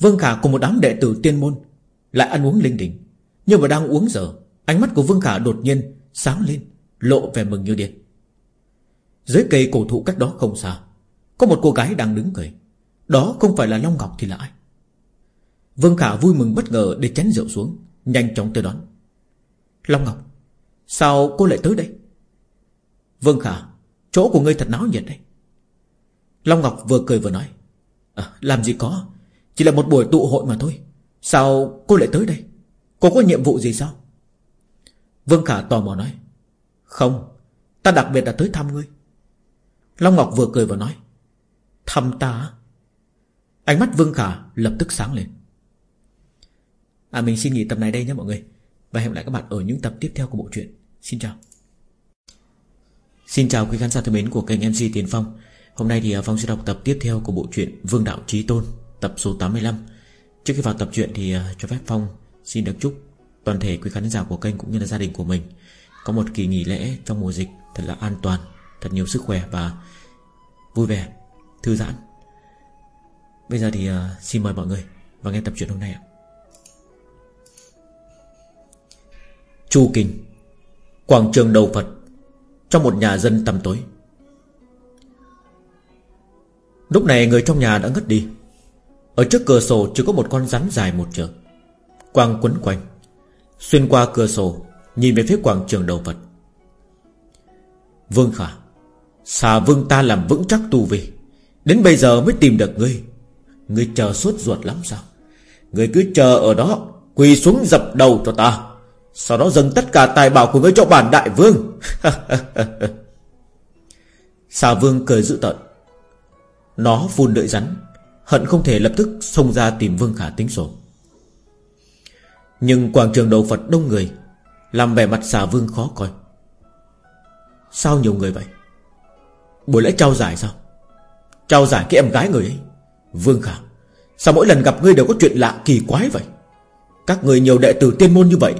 Vương Khả cùng một đám đệ tử tiên môn Lại ăn uống linh đình. Nhưng mà đang uống giờ, Ánh mắt của Vương Khả đột nhiên sáng lên, Lộ vẻ mừng như điên. Dưới cây cổ thụ cách đó không xa, Có một cô gái đang đứng cười. Đó không phải là Long Ngọc thì là ai? Vương Khả vui mừng bất ngờ để chén rượu xuống, Nhanh chóng tới đón. Long Ngọc Sao cô lại tới đây? Vương Khả Chỗ của ngươi thật náo nhiệt đấy. Long Ngọc vừa cười vừa nói à, Làm gì có Chỉ là một buổi tụ hội mà thôi. Sao cô lại tới đây? Cô có nhiệm vụ gì sao? Vương Khả tò mò nói Không Ta đặc biệt là tới thăm ngươi. Long Ngọc vừa cười vừa nói Thăm ta Ánh mắt Vương Khả lập tức sáng lên. À mình xin nghỉ tập này đây nhé mọi người. Và hẹn lại các bạn ở những tập tiếp theo của bộ truyện. Xin chào. Xin chào quý khán giả thân mến của kênh MC Tiền Phong. Hôm nay thì à, Phong sẽ đọc tập tiếp theo của bộ truyện Vương Đạo Trí Tôn Tập số 85 Trước khi vào tập truyện thì à, cho phép Phong xin được chúc toàn thể quý khán giả của kênh cũng như là gia đình của mình Có một kỳ nghỉ lễ trong mùa dịch thật là an toàn Thật nhiều sức khỏe và vui vẻ, thư giãn. Bây giờ thì à, xin mời mọi người vào nghe tập truyện hôm nay ạ. Chu Kinh, Quảng trường đầu Phật, Trong một nhà dân tầm tối. Lúc này người trong nhà đã ngất đi. Ở trước cửa sổ chỉ có một con rắn dài một trường Quang quấn quanh. Xuyên qua cửa sổ, Nhìn về phía quảng trường đầu Phật. Vương Khả, Xà vương ta làm vững chắc tu vi. Đến bây giờ mới tìm được ngươi. Ngươi chờ suốt ruột lắm sao? Ngươi cứ chờ ở đó, Quỳ xuống dập đầu cho ta. Sau đó dâng tất cả tài bảo của ngươi cho bản đại vương. Xà vương cười dữ tợn. Nó phun đợi rắn, Hận không thể lập tức xông ra tìm Vương Khả tính sổ. Nhưng quảng trường đầu Phật đông người, Làm vẻ mặt xà vương khó coi. Sao nhiều người vậy? Buổi lễ trao giải sao? Trao giải cái em gái người ấy. Vương Khả, Sao mỗi lần gặp ngươi đều có chuyện lạ kỳ quái vậy? Các người nhiều đệ tử tiên môn như vậy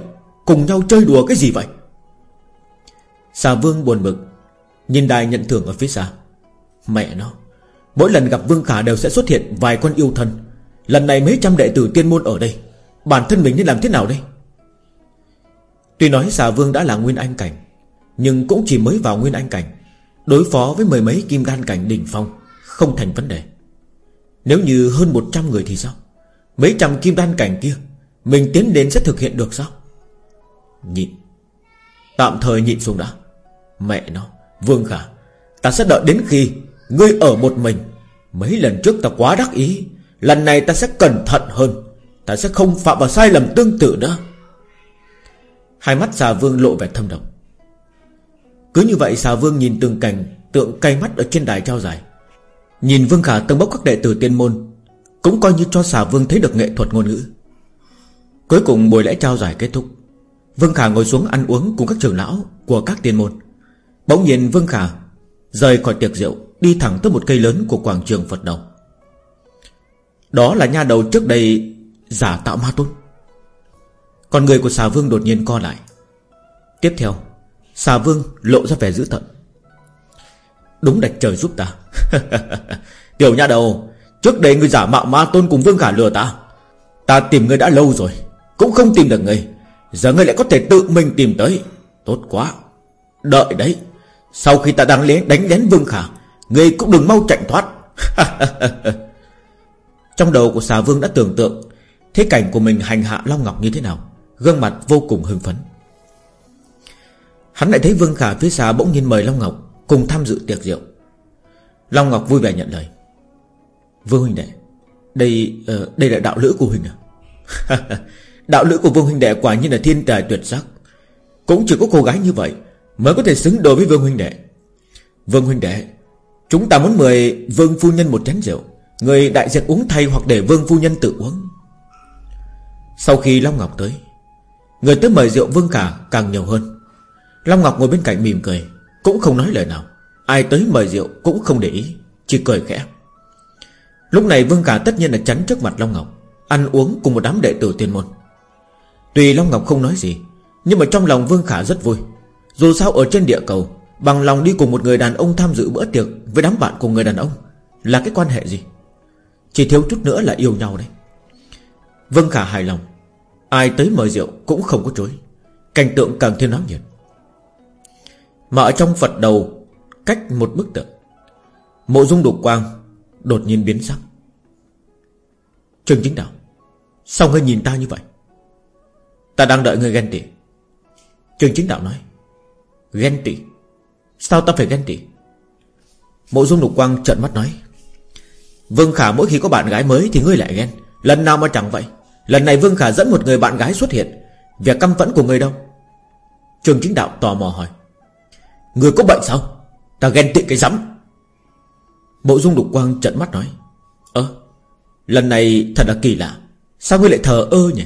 Cùng nhau chơi đùa cái gì vậy? Xà vương buồn bực, Nhìn đài nhận thưởng ở phía xa. Mẹ nó, Mỗi lần gặp Vương Khả đều sẽ xuất hiện vài con yêu thân Lần này mấy trăm đệ tử tiên môn ở đây, Bản thân mình nên làm thế nào đây? Tuy nói xà vương đã là nguyên anh cảnh, Nhưng cũng chỉ mới vào nguyên anh cảnh, Đối phó với mười mấy kim đan cảnh đỉnh phong, Không thành vấn đề. Nếu như hơn 100 người thì sao? Mấy trăm kim đan cảnh kia, Mình tiến đến sẽ thực hiện được sao? Nhịn. Tạm thời nhịn xuống đã. Mẹ nó, Vương Khả, Ta sẽ đợi đến khi Ngươi ở một mình. Mấy lần trước ta quá đắc ý, Lần này ta sẽ cẩn thận hơn. Ta sẽ không phạm vào sai lầm tương tự nữa. Hai mắt xà vương lộ vẻ thâm độc. Cứ như vậy xà vương nhìn từng cảnh, Tượng cay mắt ở trên đài trao giải. Nhìn Vương Khả tân bốc các đệ tử tiên môn, Cũng coi như cho xà vương thấy được nghệ thuật ngôn ngữ. Cuối cùng buổi lễ trao giải kết thúc. Vương Khả ngồi xuống ăn uống cùng các trưởng lão Của các tiên môn. Bỗng nhiên Vương Khả Rời khỏi tiệc rượu, Đi thẳng tới một cây lớn của quảng trường Phật Đồng Đó là nha đầu trước đây Giả tạo ma tôn. Còn người của xà vương đột nhiên co lại. Tiếp theo, Xà vương lộ ra vẻ dữ tận Đúng đạch trời giúp ta. Tiểu nha đầu, Trước đây người giả mạo ma tôn cùng vương khả lừa ta. Ta tìm người đã lâu rồi, Cũng không tìm được người. Giờ ngươi lại có thể tự mình tìm tới. Tốt quá. Đợi đấy. Sau khi ta đang đánh đến vương khả ngươi cũng đừng mau chạy thoát. Trong đầu của xà vương đã tưởng tượng Thế cảnh của mình hành hạ Long Ngọc như thế nào. Gương mặt vô cùng hưng phấn. Hắn lại thấy Vương Khả phía xa bỗng nhiên mời Long Ngọc Cùng tham dự tiệc rượu. Long Ngọc vui vẻ nhận lời. Vương huynh đệ Đây uh, đây là đạo lữ của huynh à? Đạo lữ của Vương huynh đệ quả nhiên là thiên tài tuyệt sắc. Cũng chỉ có cô gái như vậy Mới có thể xứng đôi với Vương huynh đệ. Vương huynh đệ, Chúng ta muốn mời Vương phu nhân một chén rượu. Người đại diện uống thay hoặc để Vương phu nhân tự uống. Sau khi Long Ngọc tới, Người tới mời rượu Vương Cả càng nhiều hơn. Long Ngọc ngồi bên cạnh mỉm cười, Cũng không nói lời nào. Ai tới mời rượu cũng không để ý, Chỉ cười khẽ. Lúc này Vương Cả tất nhiên là tránh trước mặt Long Ngọc, Ăn uống cùng một đám đệ tử tiên môn. Tuy Long Ngọc không nói gì, Nhưng mà trong lòng Vương Khả rất vui. Dù sao ở trên địa cầu, Bằng lòng đi cùng một người đàn ông tham dự bữa tiệc Với đám bạn của người đàn ông Là cái quan hệ gì? Chỉ thiếu chút nữa là yêu nhau đấy. Vương Khả hài lòng. Ai tới mời rượu cũng không có chối. Cảnh tượng càng thêm náo nhiệt. Mà ở trong Phật đầu, Cách một bức tượng, Mộ dung đục quang Đột nhiên biến sắc. Trường chính đạo, Sao ngươi nhìn ta như vậy? Ta đang đợi người ghen tị. Trương chính đạo nói, Ghen tị? Sao ta phải ghen tị? Mộ dung Lục quang trợn mắt nói, Vương Khả mỗi khi có bạn gái mới Thì ngươi lại ghen. Lần nào mà chẳng vậy? Lần này Vương Khả dẫn một người bạn gái xuất hiện. Việc căm phẫn của ngươi đâu? Trường chính đạo tò mò hỏi, Ngươi có bệnh sao? Ta ghen tị cái rắm. Mộ dung Lục quang trợn mắt nói, Ơ, Lần này thật là kỳ lạ. Sao ngươi lại thờ ơ nhỉ?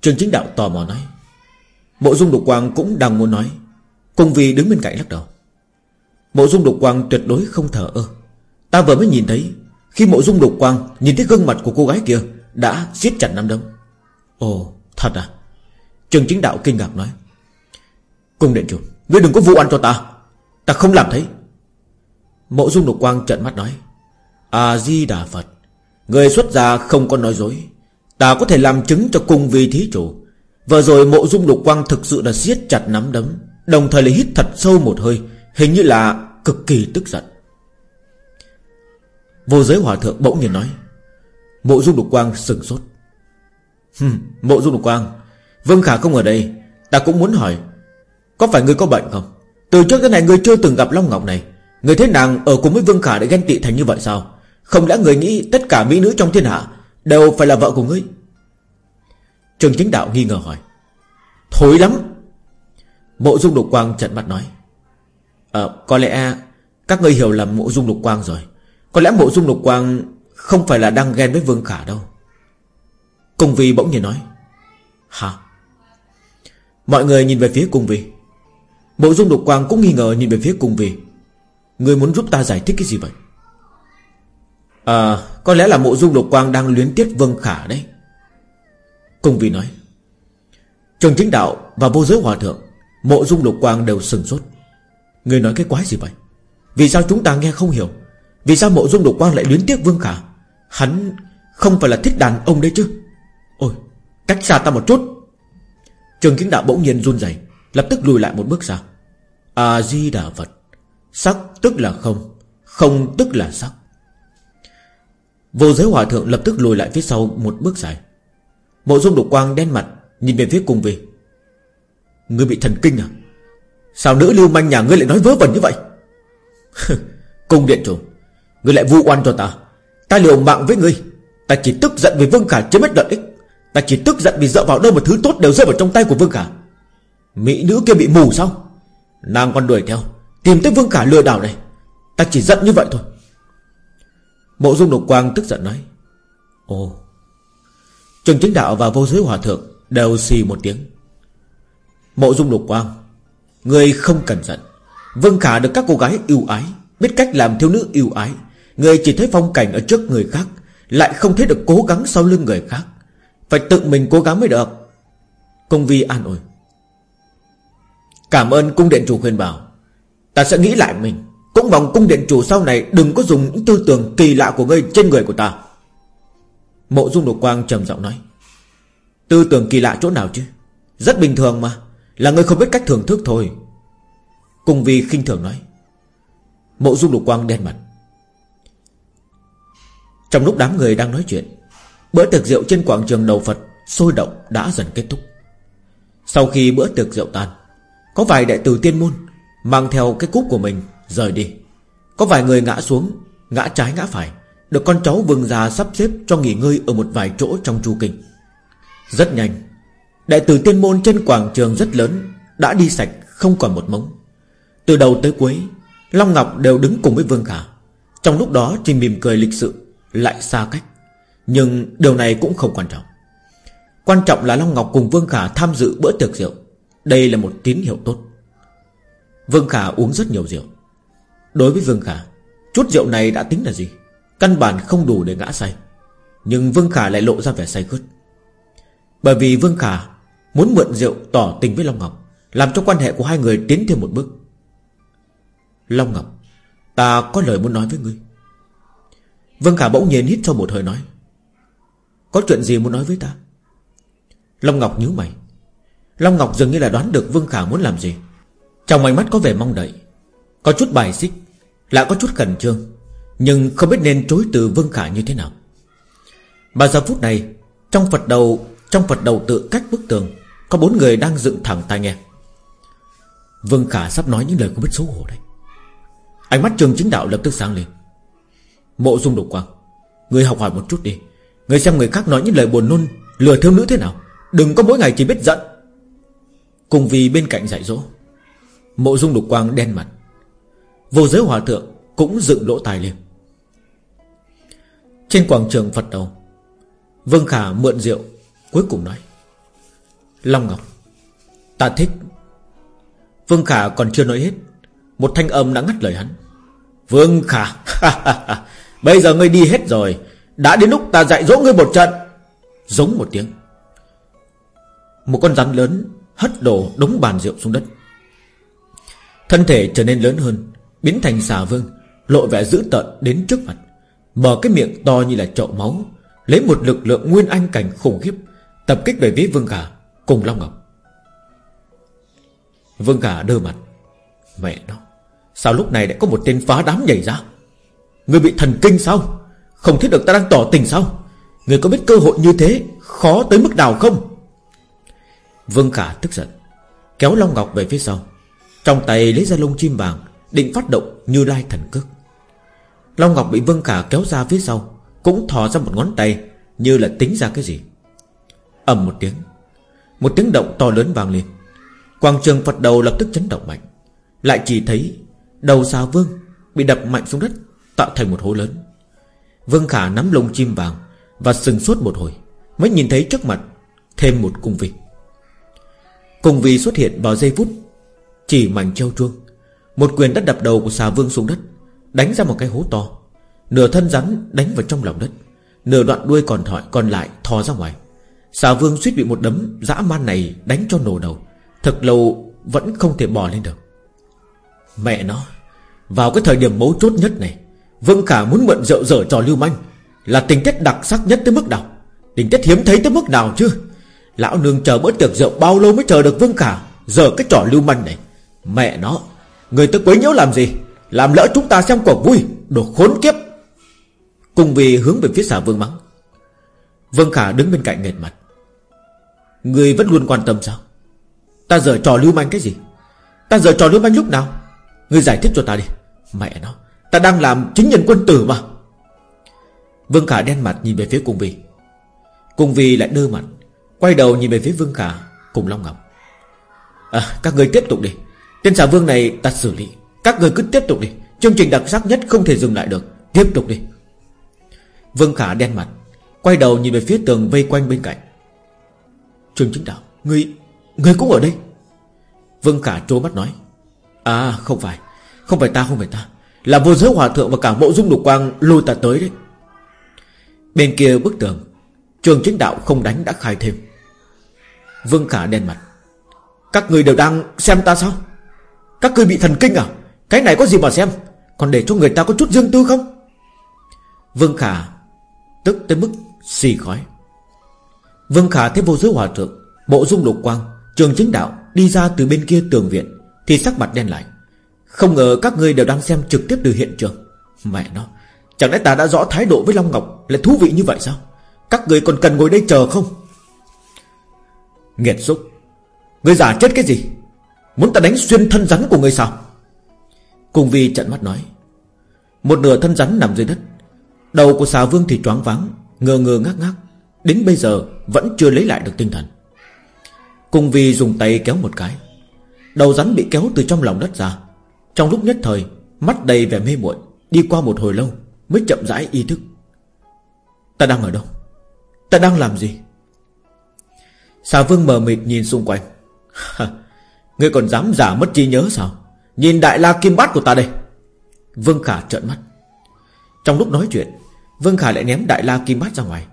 Trường chính đạo tò mò nói. Mộ dung đục quang cũng đang muốn nói. Cùng vì đứng bên cạnh lắc đầu. Mộ dung đục quang tuyệt đối không thở ơ. Ta vừa mới nhìn thấy, Khi mộ dung đục quang nhìn thấy gương mặt của cô gái kia Đã siết chặt nắm đấm. Ồ, thật à? Trường chính đạo kinh ngạc nói. Cùng điện chủ, Ngươi đừng có vụ ăn cho ta. Ta không làm thấy Mộ dung đục quang trận mắt nói. A-di-đà Phật, Người xuất gia không có nói dối. Ta có thể làm chứng cho cung vi thí chủ. Vừa rồi mộ dung đục quang thực sự là siết chặt nắm đấm Đồng thời lại hít thật sâu một hơi Hình như là cực kỳ tức giận. Vô giới hòa thượng bỗng nhiên nói Mộ dung đục quang sừng sốt. Hừm, Mộ dung đục quang Vương Khả không ở đây Ta cũng muốn hỏi Có phải ngươi có bệnh không? Từ trước đến nay ngươi chưa từng gặp Long Ngọc này Người thấy nàng ở cùng với Vương Khả để ghen tị thành như vậy sao? Không lẽ người nghĩ tất cả mỹ nữ trong thiên hạ Đều phải là vợ của ngươi. Trường chính đạo nghi ngờ hỏi. Thối lắm. Mộ dung lục quang trận mắt nói. Ờ có lẽ Các ngươi hiểu lầm mộ dung lục quang rồi. Có lẽ mộ dung lục quang Không phải là đang ghen với Vương Khả đâu. Cung Vi bỗng nhiên nói. Hả? Mọi người nhìn về phía Cung Vi. Mộ dung lục quang cũng nghi ngờ nhìn về phía Cung Vi. Người muốn giúp ta giải thích cái gì vậy? À Có lẽ là mộ dung lục quang đang luyến tiếc Vương Khả đấy. Cung Vi nói, Trường chính đạo và vô giới hòa thượng, Mộ dung lục quang đều sừng sốt. Người nói cái quái gì vậy? Vì sao chúng ta nghe không hiểu? Vì sao mộ dung lục quang lại luyến tiếc Vương Khả? Hắn không phải là thích đàn ông đấy chứ. Ôi, cách xa ta một chút. Trường chính đạo bỗng nhiên run rẩy, Lập tức lùi lại một bước xa A-di-đà Phật, Sắc tức là không Không tức là sắc. Vô giới hòa thượng lập tức lùi lại phía sau một bước dài. Mộ dung đục quang đen mặt, Nhìn về phía cung vi Ngươi bị thần kinh à? Sao nữ lưu manh nhà ngươi lại nói vớ vẩn như vậy? Cung điện chủ, Ngươi lại vu oan cho ta. Ta liều mạng với ngươi. Ta chỉ tức giận vì Vương Khả chiếm hết lợi ích. Ta chỉ tức giận vì dựa vào đâu một thứ tốt đều rơi vào trong tay của Vương Khả. Mỹ nữ kia bị mù sao? Nàng còn đuổi theo, Tìm tới Vương Khả lừa đảo này. Ta chỉ giận như vậy thôi. Mộ dung độc quang tức giận nói, Ồ, Trường chính đạo và vô giới hòa thượng Đều xì một tiếng. Mộ dung độc quang, Người không cần giận Vâng Khả được các cô gái yêu ái, Biết cách làm thiếu nữ yêu ái. Người chỉ thấy phong cảnh ở trước người khác, Lại không thấy được cố gắng sau lưng người khác. Phải tự mình cố gắng mới được. Công vi an ủi, Cảm ơn cung điện chủ khuyên bảo. Ta sẽ nghĩ lại mình. Cũng mong cung điện chủ sau này Đừng có dùng những tư tưởng kỳ lạ của ngươi trên người của ta. Mộ dung độc quang trầm giọng nói, Tư tưởng kỳ lạ chỗ nào chứ? Rất bình thường mà, Là ngươi không biết cách thưởng thức thôi. Cung vi khinh thường nói. Mộ dung độc quang đen mặt. Trong lúc đám người đang nói chuyện, Bữa tiệc rượu trên quảng trường đầu Phật Sôi động đã dần kết thúc. Sau khi bữa tiệc rượu tan, Có vài đại tử tiên môn Mang theo cái cúp của mình rời đi. Có vài người ngã xuống, Ngã trái ngã phải. Được con cháu vương già sắp xếp cho nghỉ ngơi Ở một vài chỗ trong chu kinh Rất nhanh, Đệ tử tiên môn trên quảng trường rất lớn Đã đi sạch, không còn một mống. Từ đầu tới cuối, Long Ngọc đều đứng cùng với Vương Khả. Trong lúc đó, chỉ mỉm cười lịch sự, Lại xa cách. Nhưng điều này cũng không quan trọng. Quan trọng là Long Ngọc cùng Vương Khả tham dự bữa tiệc rượu. Đây là một tín hiệu tốt. Vương Khả uống rất nhiều rượu. Đối với Vương Khả, Chút rượu này đã tính là gì? Căn bản không đủ để ngã say. Nhưng Vương Khả lại lộ ra vẻ say khướt. Bởi vì Vương Khả Muốn mượn rượu tỏ tình với Long Ngọc, Làm cho quan hệ của hai người tiến thêm một bước. Long Ngọc, Ta có lời muốn nói với ngươi. Vương Khả bỗng nhiên hít cho một hơi nói, Có chuyện gì muốn nói với ta? Long Ngọc nhíu mày. Long Ngọc dường như là đoán được Vương Khả muốn làm gì. Trong ánh mắt có vẻ mong đợi có chút bài xích, Lại có chút khẩn trương, Nhưng không biết nên chối từ Vương Khả như thế nào. Mà giờ phút này, Trong Phật đầu, Trong Phật đầu tự cách bức tường, Có bốn người đang dựng thẳng tai nghe. Vương Khả sắp nói những lời không biết xấu hổ đây Ánh mắt trường chính đạo lập tức sáng lên. Mộ dung đục quang, Người học hỏi một chút đi. Người xem người khác nói những lời buồn nôn, Lừa thiếu nữ thế nào. Đừng có mỗi ngày chỉ biết giận. Cùng vì bên cạnh dạy dỗ, Mộ dung đục quang đen mặt. Vô giới hòa thượng cũng dựng lỗ tài lên. Trên quảng trường Phật đầu, Vương Khả mượn rượu, Cuối cùng nói, Long Ngọc, Ta thích. Vương Khả còn chưa nói hết, Một thanh âm đã ngắt lời hắn. Vương Khả, Bây giờ ngươi đi hết rồi, Đã đến lúc ta dạy dỗ ngươi một trận. Giống một tiếng, Một con rắn lớn Hất đổ đống bàn rượu xuống đất. Thân thể trở nên lớn hơn Biến thành xà vương, Lộ vẻ dữ tợn đến trước mặt. Mở cái miệng to như là chậu máu, Lấy một lực lượng nguyên anh cảnh khủng khiếp, Tập kích về phía Vương Khả Cùng Long Ngọc. Vương Khả đơ mặt. Mẹ nó, Sao lúc này lại có một tên phá đám nhảy ra? Người bị thần kinh sao? Không thấy được ta đang tỏ tình sao? Người có biết cơ hội như thế Khó tới mức nào không? Vương Khả tức giận, Kéo Long Ngọc về phía sau. Trong tay lấy ra lông chim vàng Định phát động như lai thần cước. Long Ngọc bị Vương Khả kéo ra phía sau, Cũng thò ra một ngón tay, Như là tính ra cái gì. Ầm một tiếng Một tiếng động to lớn vang lên. Quang trường Phật đầu lập tức chấn động mạnh. Lại chỉ thấy Đầu xà vương Bị đập mạnh xuống đất, Tạo thành một hố lớn. Vương Khả nắm lông chim vàng Và sừng suốt một hồi, Mới nhìn thấy trước mặt Thêm một cung vị. Cung vị xuất hiện vào giây phút Chỉ mảnh treo chuông. Một quyền đã đập đầu của xà vương xuống đất, Đánh ra một cái hố to. Nửa thân rắn đánh vào trong lòng đất, Nửa đoạn đuôi còn thỏi còn lại thò ra ngoài. Xà vương suýt bị một đấm dã man này đánh cho nổ đầu, Thật lâu vẫn không thể bò lên được. Mẹ nó, Vào cái thời điểm mấu chốt nhất này, Vương Khả muốn mượn rượu dở trò lưu manh Là tình tiết đặc sắc nhất tới mức nào? Tình tiết hiếm thấy tới mức nào chứ? Lão nương chờ bữa tiệc rượu bao lâu mới chờ được Vương Khả Giờ cái trò lưu manh này? Mẹ nó Người tới quấy nhiễu làm gì? Làm lỡ chúng ta xem cuộc vui, Đồ khốn kiếp. Cùng vì hướng về phía xà vương mắng. Vương Khả đứng bên cạnh nghệt mặt. Người vẫn luôn quan tâm sao? Ta giờ trò lưu manh cái gì? Ta giờ trò lưu manh lúc nào? Người giải thích cho ta đi. Mẹ nó, Ta đang làm chính nhân quân tử mà. Vương Khả đen mặt nhìn về phía Cung Vi Cung Vi lại đưa mặt, Quay đầu nhìn về phía Vương Khả, Cùng Long Ngọc À các người tiếp tục đi. Tên xà vương này ta xử lý. Các người cứ tiếp tục đi. Chương trình đặc sắc nhất không thể dừng lại được. Tiếp tục đi. Vương Khả đen mặt Quay đầu nhìn về phía tường vây quanh bên cạnh. Trương Chính Đạo Người, người cũng ở đây. Vương Khả trố mắt nói À không phải. Không phải ta không phải ta. Là vô giới hòa thượng và cả mộ dung đục quang lôi ta tới đấy. Bên kia bức tường Trường chính đạo không đánh đã khai thêm. Vương Khả đen mặt Các người đều đang xem ta sao? Các người bị thần kinh à? Cái này có gì mà xem? Còn để cho người ta có chút riêng tư không? Vương Khả Tức tới mức xì khói. Vương Khả thấy vô giới hòa thượng, Bộ dung lục quang, Trường chính đạo đi ra từ bên kia tường viện, Thì sắc mặt đen lại. Không ngờ các ngươi đều đang xem trực tiếp từ hiện trường. Mẹ nó, Chẳng lẽ ta đã rõ thái độ với Long Ngọc Là thú vị như vậy sao? Các người còn cần ngồi đây chờ không? Nghiệt xúc. Người giả chết cái gì? Muốn ta đánh xuyên thân rắn của người sao? Cùng Vi trận mắt nói. Một nửa thân rắn nằm dưới đất. Đầu của xà vương thì choáng váng, Ngơ ngơ ngác ngác. Đến bây giờ vẫn chưa lấy lại được tinh thần. Cùng Vi dùng tay kéo một cái. Đầu rắn bị kéo từ trong lòng đất ra. Trong lúc nhất thời, Mắt đầy vẻ mê muội, Đi qua một hồi lâu Mới chậm rãi ý thức. Ta đang ở đâu? Ta đang làm gì? Xà vương mờ mịt nhìn xung quanh. Ngươi còn dám giả mất trí nhớ sao? Nhìn đại la kim bát của ta đây. Vương Khả trợn mắt. Trong lúc nói chuyện, Vương Khả lại ném đại la kim bát ra ngoài.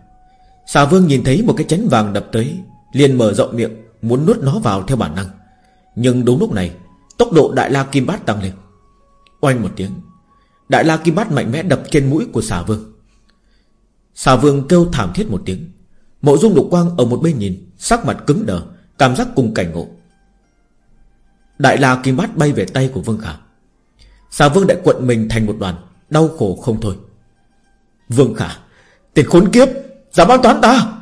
Xà vương nhìn thấy một cái chén vàng đập tới, liền mở rộng miệng, Muốn nuốt nó vào theo bản năng. Nhưng đúng lúc này, Tốc độ đại la kim bát tăng lên. Oanh một tiếng, Đại la kim bát mạnh mẽ đập trên mũi của xà vương. Xà vương kêu thảm thiết một tiếng. Mộ dung lục quang ở một bên nhìn, Sắc mặt cứng đờ, Cảm giác cùng cảnh ngộ. Đại la kim bát bay về tay của Vương Khả. Xà vương đại quận mình thành một đoàn, Đau khổ không thôi. Vương Khả, Tiền khốn kiếp, Dám ám toán ta?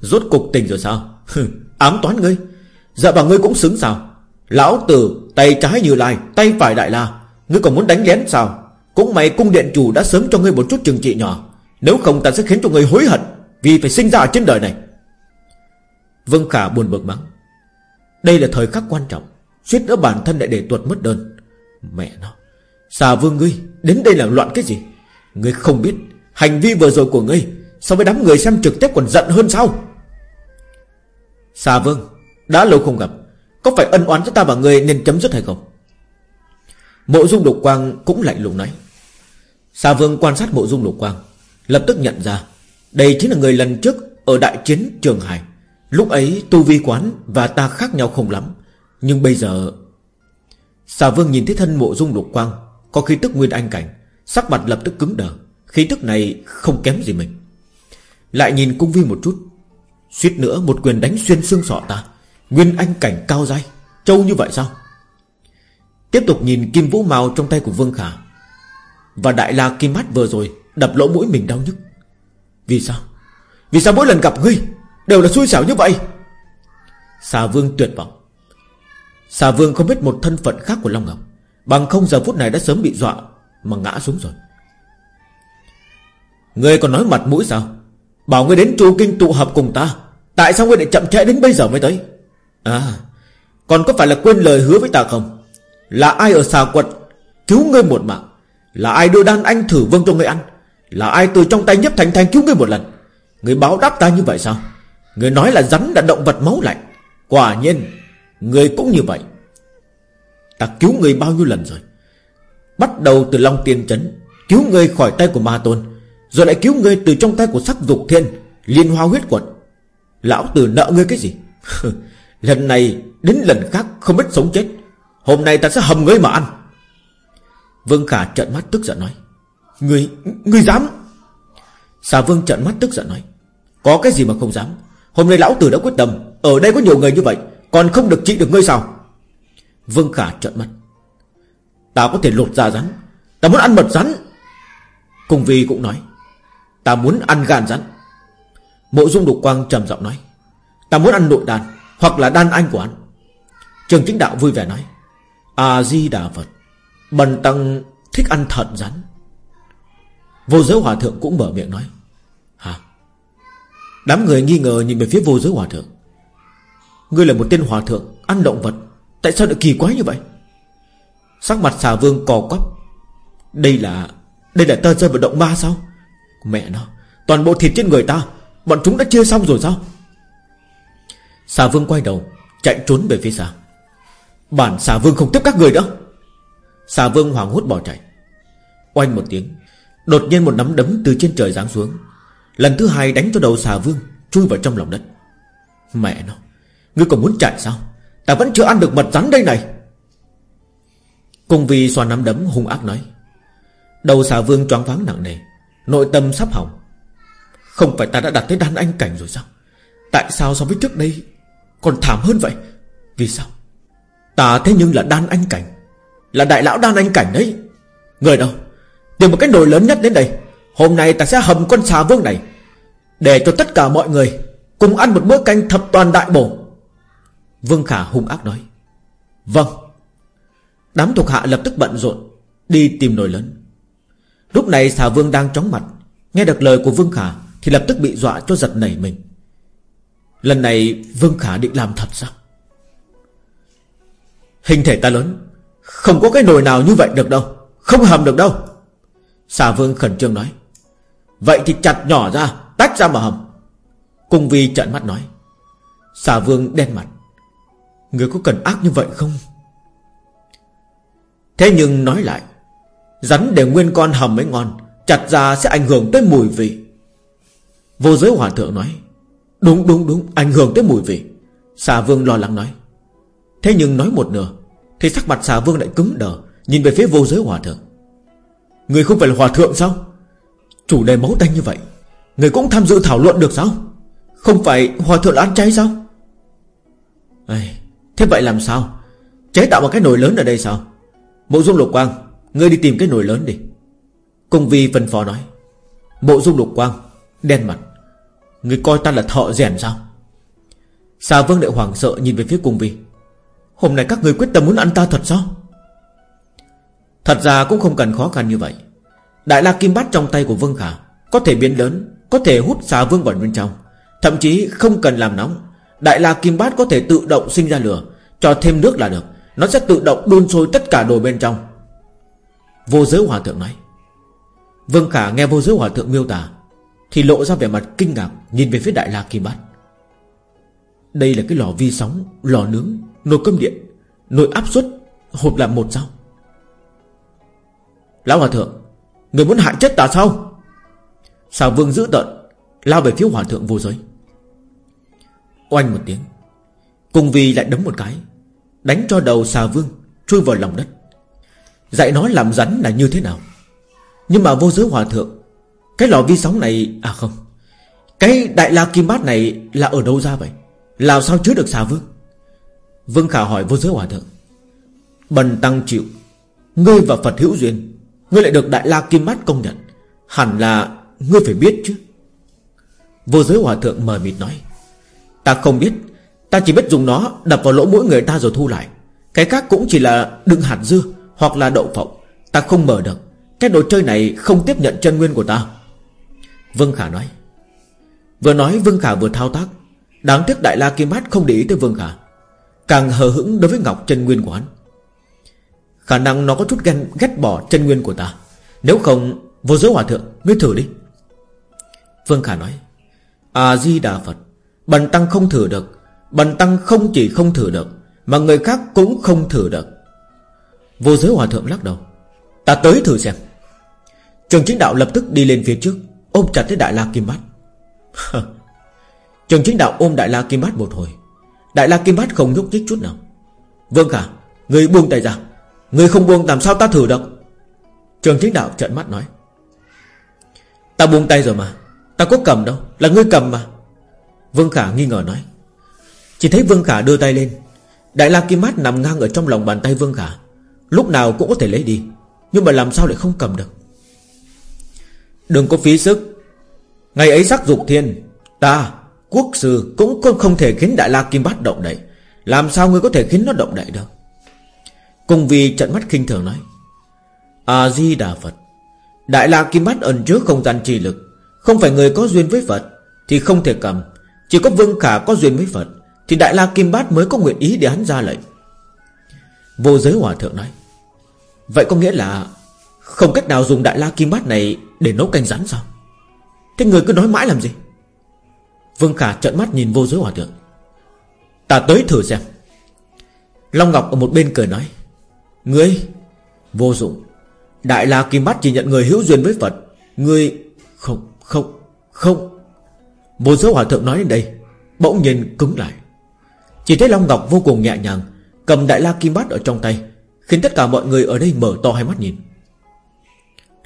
Rốt cục tình rồi sao? Ám toán ngươi. Dạ bà ngươi cũng xứng sao? Lão tử, tay trái như lai, Tay phải đại la, Ngươi còn muốn đánh lén sao? Cũng may cung điện chủ đã sớm cho ngươi một chút trừng trị nhỏ. Nếu không ta sẽ khiến cho ngươi hối hận Vì phải sinh ra ở trên đời này. Vương Khả buồn bực mắng. Đây là thời khắc quan trọng. Suýt nữa bản thân lại để tuột mất đơn. Mẹ nó. Xà vương ngươi, Đến đây làm loạn cái gì? Ngươi không biết, Hành vi vừa rồi của ngươi, So với đám người xem trực tiếp còn giận hơn sao? Xà vương, Đã lâu không gặp. Có phải ân oán cho ta và ngươi nên chấm dứt hay không? Mộ dung lục quang cũng lạnh lùng nói. Xà vương quan sát mộ dung lục quang, Lập tức nhận ra, Đây chính là người lần trước Ở đại chiến Trường Hải. Lúc ấy tu vi quán và ta khác nhau không lắm. Nhưng bây giờ, Xà vương nhìn thấy thân mộ dung lục quang, Có khí tức nguyên anh cảnh, Sắc mặt lập tức cứng đờ. Khí tức này không kém gì mình. Lại nhìn cung vi một chút. Suýt nữa một quyền đánh xuyên xương sọ ta. Nguyên anh cảnh cao dai, Trâu như vậy sao? Tiếp tục nhìn kim vũ màu trong tay của Vương Khả. Và đại la kim mắt vừa rồi Đập lỗ mũi mình đau nhức. Vì sao? Vì sao mỗi lần gặp ngươi Đều là xui xẻo như vậy. Xà Vương tuyệt vọng. Xà Vương không biết một thân phận khác của Long Ngọc, Bằng không giờ phút này đã sớm bị dọa Mà ngã xuống rồi. Ngươi còn nói mặt mũi sao? Bảo ngươi đến chu kinh tụ hợp cùng ta, Tại sao ngươi lại chậm trễ đến bây giờ mới tới? À Còn có phải là quên lời hứa với ta không? Là ai ở xà quật Cứu ngươi một mạng? Là ai đưa đan anh thử vương cho ngươi ăn? Là ai từ trong tay nhấp thành thành cứu ngươi một lần? Ngươi báo đáp ta như vậy sao? Người nói là rắn đã động vật máu lạnh. Quả nhiên người cũng như vậy. Ta cứu người bao nhiêu lần rồi? Bắt đầu từ Long Tiên Trấn Cứu người khỏi tay của Ma Tôn Rồi lại cứu người từ trong tay của sắc dục thiên Liên hoa huyết quật Lão tử nợ ngươi cái gì? Lần này đến lần khác không biết sống chết. Hôm nay ta sẽ hầm ngươi mà ăn. Vương Khả trợn mắt tức giận nói Ngươi, ngươi dám? Xà Vương trợn mắt tức giận nói Có cái gì mà không dám? Hôm nay lão tử đã quyết tâm, Ở đây có nhiều người như vậy, Còn không được trị được ngươi sao? Vương Khả trợn mắt. Ta có thể lột da rắn, Ta muốn ăn mật rắn. Cùng Vi cũng nói, Ta muốn ăn gan rắn. Mộ dung đục quang trầm giọng nói, Ta muốn ăn nội đàn Hoặc là đan anh của anh Trường chính đạo vui vẻ nói, A-di-đà Phật, Bần tăng thích ăn thận rắn. Vô giới hòa thượng cũng mở miệng nói Đám người nghi ngờ nhìn về phía vô giới hòa thượng. Ngươi là một tên hòa thượng, Ăn động vật. Tại sao lại kỳ quái như vậy? Sắc mặt xà vương cò quắp. Đây là Đây là tơ rơi vào động ma sao? Mẹ nó, Toàn bộ thịt trên người ta, Bọn chúng đã chia xong rồi sao? Xà vương quay đầu, Chạy trốn về phía xa. Bản xà vương không tiếp các người nữa. Xà vương hoảng hốt bỏ chạy. Oanh một tiếng, Đột nhiên một nắm đấm từ trên trời giáng xuống. Lần thứ hai đánh cho đầu xà vương, Chui vào trong lòng đất. Mẹ nó, Ngươi còn muốn chạy sao? Ta vẫn chưa ăn được mật rắn đây này. Cùng vì xoa nắm đấm, hung ác nói. Đầu xà vương choáng váng nặng nề, Nội tâm sắp hỏng. Không phải ta đã đặt tới đan anh cảnh rồi sao? Tại sao so với trước đây Còn thảm hơn vậy? Vì sao? Ta thế nhưng là đan anh cảnh, Là đại lão đan anh cảnh đấy. Người đâu? Tìm một cái nồi lớn nhất đến đây. Hôm nay ta sẽ hầm con xà vương này, Để cho tất cả mọi người Cùng ăn một bữa canh thập toàn đại bổ. Vương Khả hung ác nói Vâng. Đám thuộc hạ lập tức bận rộn, Đi tìm nồi lớn. Lúc này xà vương đang chóng mặt, Nghe được lời của Vương Khả Thì lập tức bị dọa cho giật nảy mình. Lần này Vương Khả định làm thật sao? Hình thể ta lớn, Không có cái nồi nào như vậy được đâu, Không hầm được đâu. Xà vương khẩn trương nói Vậy thì chặt nhỏ ra, Tách ra mà hầm. Cung vi trợn mắt nói, Xà vương đen mặt, Người có cần ác như vậy không? Thế nhưng nói lại, Rắn để nguyên con hầm mới ngon, Chặt ra sẽ ảnh hưởng tới mùi vị. Vô giới hòa thượng nói, Đúng đúng đúng, Ảnh hưởng tới mùi vị. Xà vương lo lắng nói, Thế nhưng nói một nửa, Thì sắc mặt xà vương lại cứng đờ, Nhìn về phía vô giới hòa thượng. Người không phải là hòa thượng sao? Chủ đề máu tanh như vậy Người cũng tham dự thảo luận được sao? Không phải hòa thượng án ăn sao? Ê, Thế vậy làm sao? Chế tạo một cái nồi lớn ở đây sao? Mộ dung lục quang Ngươi đi tìm cái nồi lớn đi. Công vi phân phó nói. Mộ dung lục quang Đen mặt. Ngươi coi ta là thợ rèn sao? Xà vương đệ hoàng sợ nhìn về phía cung vi. Hôm nay các người quyết tâm muốn ăn ta thật sao? Thật ra cũng không cần khó khăn như vậy. Đại la kim bát trong tay của Vương Khả Có thể biến lớn Có thể hút xà vương vào bên trong Thậm chí không cần làm nóng. Đại la kim bát có thể tự động sinh ra lửa Cho thêm nước là được. Nó sẽ tự động đun sôi tất cả đồ bên trong. Vô giới hòa thượng nói Vương Khả nghe vô giới hòa thượng miêu tả Thì lộ ra vẻ mặt kinh ngạc Nhìn về phía đại la kim bát. Đây là cái lò vi sóng Lò nướng, nồi cơm điện Nồi áp suất, hộp làm một sao? Lão hòa thượng Người muốn hại chết ta sao? Xà vương giữ tận, Lao về phía hòa thượng vô giới? Oanh một tiếng Cùng vì lại đấm một cái, Đánh cho đầu xà vương Chui vào lòng đất. Dạy nó làm rắn là như thế nào? Nhưng mà vô giới hòa thượng, Cái lò vi sóng này À không, Cái đại la kim bát này là ở đâu ra vậy? Làm sao chứa được xà vương? Vương Khả hỏi vô giới hòa thượng. Bần tăng chịu, Ngươi và Phật hữu duyên Ngươi lại được đại la kim mắt công nhận. Hẳn là ngươi phải biết chứ. Vô giới hòa thượng mờ mịt nói, Ta không biết. Ta chỉ biết dùng nó đập vào lỗ mũi người ta rồi thu lại. Cái khác cũng chỉ là đựng hạt dưa Hoặc là đậu phộng. Ta không mở được. Cái đồ chơi này không tiếp nhận chân nguyên của ta. Vương Khả nói, Vừa nói Vương Khả vừa thao tác. Đáng tiếc Đại La Kim Bát không để ý tới Vương Khả. Càng hờ hững đối với Ngọc chân nguyên của hắn. Khả năng nó có chút ghen, ghét bỏ chân nguyên của ta. Nếu không Vô giới hòa thượng Ngươi thử đi. Vương Khả nói A-di-đà Phật Bần tăng không thử được Bần tăng không chỉ không thử được Mà người khác cũng không thử được. Vô giới hòa thượng lắc đầu Ta tới thử xem. Trường chính đạo lập tức đi lên phía trước Ôm chặt tới Đại La Kim Bát. Trường chính đạo ôm Đại La Kim Bát một hồi. Đại La Kim Bát không nhúc nhích chút nào. Vương Khả Người buông tay ra. Người không buông làm sao ta thử được? Trường chính đạo trợn mắt nói. Ta buông tay rồi mà. Ta có cầm đâu. Là ngươi cầm mà. Vương Khả nghi ngờ nói. Chỉ thấy Vương Khả đưa tay lên. Đại La Kim Mát nằm ngang ở trong lòng bàn tay Vương Khả. Lúc nào cũng có thể lấy đi. Nhưng mà làm sao lại không cầm được? Đừng có phí sức. Ngày ấy sắc dục thiên, Ta, Quốc sư cũng không thể khiến Đại La Kim Bát động đậy. Làm sao ngươi có thể khiến nó động đậy được? Cùng vì trận mắt kinh thường nói, A-di-đà Phật, Đại La Kim Bát ẩn chứa không gian trì lực, Không phải người có duyên với Phật Thì không thể cầm, Chỉ có Vương Khả có duyên với Phật Thì Đại La Kim Bát mới có nguyện ý để hắn ra lệnh. Vô giới hòa thượng nói, Vậy có nghĩa là Không cách nào dùng Đại La Kim Bát này Để nấu canh rắn sao? Thế người cứ nói mãi làm gì? Vương Khả trợn mắt nhìn vô giới hòa thượng, Ta tới thử xem. Long Ngọc ở một bên cười nói Ngươi, Vô dụng. Đại La Kim Bát chỉ nhận người hữu duyên với Phật. Ngươi, Không Không Không. Vô giới hòa thượng nói đến đây, Bỗng nhiên cứng lại. Chỉ thấy Long Ngọc vô cùng nhẹ nhàng, Cầm Đại La Kim Bát ở trong tay, Khiến tất cả mọi người ở đây mở to hai mắt nhìn.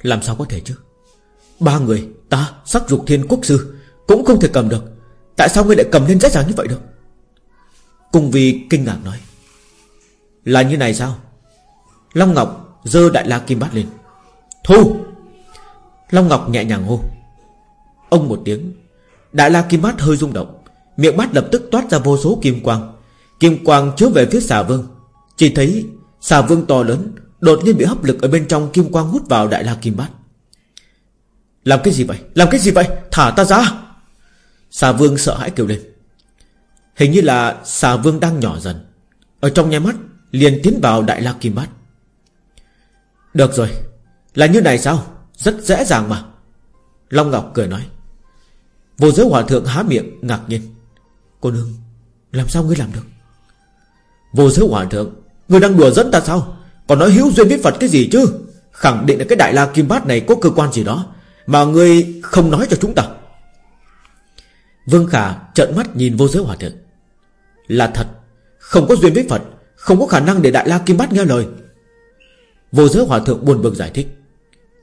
Làm sao có thể chứ? Ba người, Ta, sắc dục thiên quốc sư, Cũng không thể cầm được. Tại sao ngươi lại cầm lên dễ dàng như vậy được? Cùng vì kinh ngạc nói. Là như này sao? Long Ngọc dơ đại la kim bát lên. Thu! Long Ngọc nhẹ nhàng hô. Ông một tiếng, Đại la kim bát hơi rung động, Miệng bát lập tức toát ra vô số kim quang. Kim quang chiếu về phía xà vương. Chỉ thấy xà vương to lớn Đột nhiên bị hấp lực ở bên trong kim quang hút vào đại la kim bát. Làm cái gì vậy? Làm cái gì vậy? Thả ta ra! Xà vương sợ hãi kêu lên. Hình như là xà vương đang nhỏ dần. Ở trong nháy mắt, liền tiến vào đại la kim bát. Được rồi, Là như này sao? Rất dễ dàng mà. Long Ngọc cười nói. Vô giới hòa thượng há miệng ngạc nhiên. Cô nương, Làm sao ngươi làm được? Vô giới hòa thượng, Ngươi đang đùa dẫn ta sao? Còn nói hữu duyên với Phật cái gì chứ? Khẳng định là cái đại la kim bát này có cơ quan gì đó Mà ngươi không nói cho chúng ta. Vương Khả trợn mắt nhìn vô giới hòa thượng. Là thật, Không có duyên với Phật, Không có khả năng để Đại La Kim Bát nghe lời. Vô giới hòa thượng buồn bực giải thích.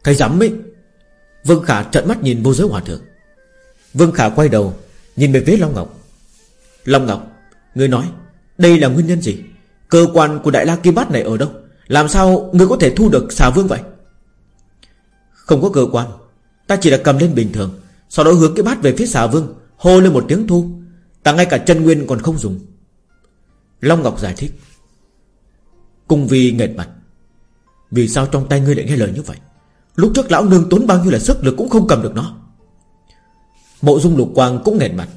Cái dám ấy, Vương Khả trợn mắt nhìn vô giới hòa thượng. Vương Khả quay đầu, Nhìn về phía Long Ngọc. Long Ngọc, Ngươi nói, Đây là nguyên nhân gì? Cơ quan của Đại La Kim Bát này ở đâu? Làm sao ngươi có thể thu được xà vương vậy? Không có cơ quan, Ta chỉ là cầm lên bình thường, Sau đó hướng cái bát về phía xà vương, Hô lên một tiếng thu. Ta ngay cả chân nguyên còn không dùng. Long Ngọc giải thích. Cùng vì nghệt mặt vì sao trong tay ngươi lại nghe lời như vậy? Lúc trước lão nương tốn bao nhiêu là sức lực Cũng không cầm được nó. Mộ dung lục quang cũng nghẹn mặt.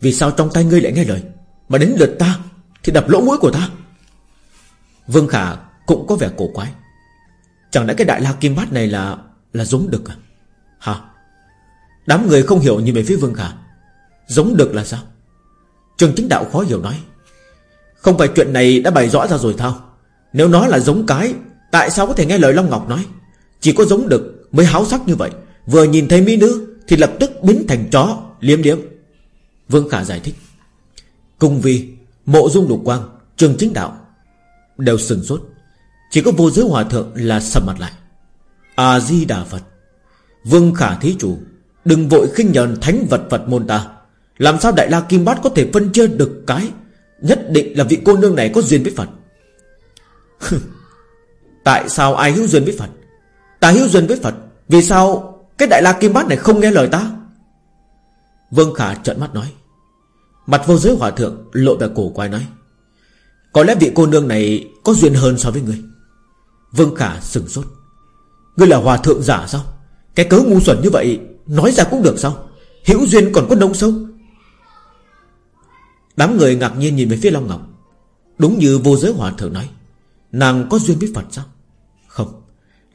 Vì sao trong tay ngươi lại nghe lời? Mà đến lượt ta Thì đập lỗ mũi của ta. Vương Khả cũng có vẻ cổ quái. Chẳng lẽ cái đại la kim bát này là Là giống đực à? Hả? Đám người không hiểu nhìn về phía Vương Khả. Giống được là sao? Trường chính đạo khó hiểu nói. Không phải chuyện này đã bày rõ ra rồi thao. Nếu nó là giống cái Tại sao có thể nghe lời Long Ngọc nói? Chỉ có giống được mới háo sắc như vậy. Vừa nhìn thấy mỹ nữ Thì lập tức biến thành chó liếm liếm. Vương Khả giải thích. Cùng Vi, mộ dung lục quang Trường chính đạo Đều sừng sốt. Chỉ có vô giới hòa thượng là sầm mặt lại. A-di-đà Phật. Vương Khả thí chủ Đừng vội khinh nhờn thánh vật Phật môn ta. Làm sao Đại La Kim Bát có thể phân chia được cái? Nhất định là vị cô nương này có duyên với Phật. Tại sao ai hữu duyên với Phật? Ta hữu duyên với Phật, Vì sao cái Đại La Kim Bát này không nghe lời ta? Vương Khả trợn mắt nói. Mặt vô giới hòa thượng lộ vẻ cổ quay nói. Có lẽ vị cô nương này Có duyên hơn so với người. Vương Khả sừng sốt. Ngươi là hòa thượng giả sao? Cái cớ ngu xuẩn như vậy, Nói ra cũng được sao? Hữu duyên còn có nông sâu? Đám người ngạc nhiên nhìn về phía Long Ngọc. Đúng như vô giới hòa thượng nói, Nàng có duyên với Phật sao?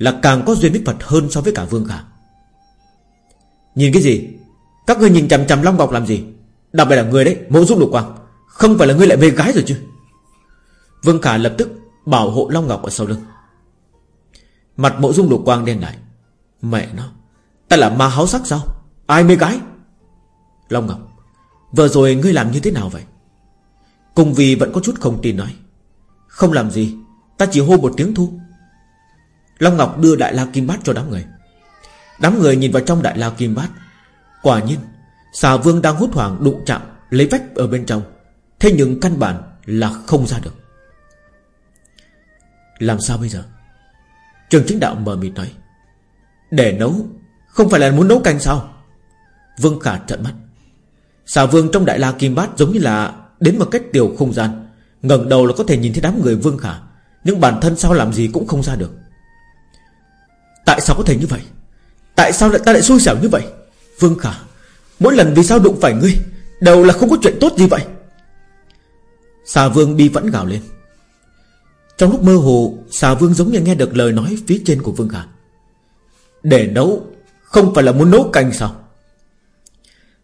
Là càng có duyên với Phật hơn so với cả Vương Khả Nhìn cái gì? Các ngươi nhìn chằm chằm Long Ngọc làm gì? Đặc biệt là người đấy Mộ dung lục quang. Không phải là ngươi lại mê gái rồi chứ? Vương Khả lập tức bảo hộ Long Ngọc ở sau lưng. Mặt mộ dung lục quang đen lại. Mẹ nó, Ta là ma háo sắc sao? Ai mê gái? Long Ngọc, Vừa rồi ngươi làm như thế nào vậy? Cùng vì vẫn có chút không tin nói. Không làm gì, Ta chỉ hô một tiếng thu Long Ngọc đưa Đại La Kim Bát cho đám người. Đám người nhìn vào trong Đại La Kim Bát. Quả nhiên, Xà vương đang hút hoảng đụng chạm, Lấy vách ở bên trong. Thế nhưng căn bản là không ra được. Làm sao bây giờ? Trường chính đạo mờ mịt nói. Để nấu, Không phải là muốn nấu canh sao? Vương Khả trợn mắt. Xà vương trong đại la kim bát giống như là Đến một cách tiểu không gian. Ngẩng đầu là có thể nhìn thấy đám người Vương Khả. Nhưng bản thân sao làm gì cũng không ra được. Tại sao có thể như vậy? Tại sao lại ta lại xui xẻo như vậy? Vương Khả, Mỗi lần vì sao đụng phải ngươi, Đều là không có chuyện tốt gì vậy? Xà vương bi vẫn gào lên. Trong lúc mơ hồ Xà vương giống như nghe được lời nói phía trên của Vương Khả. Để nấu, Không phải là muốn nấu canh sao?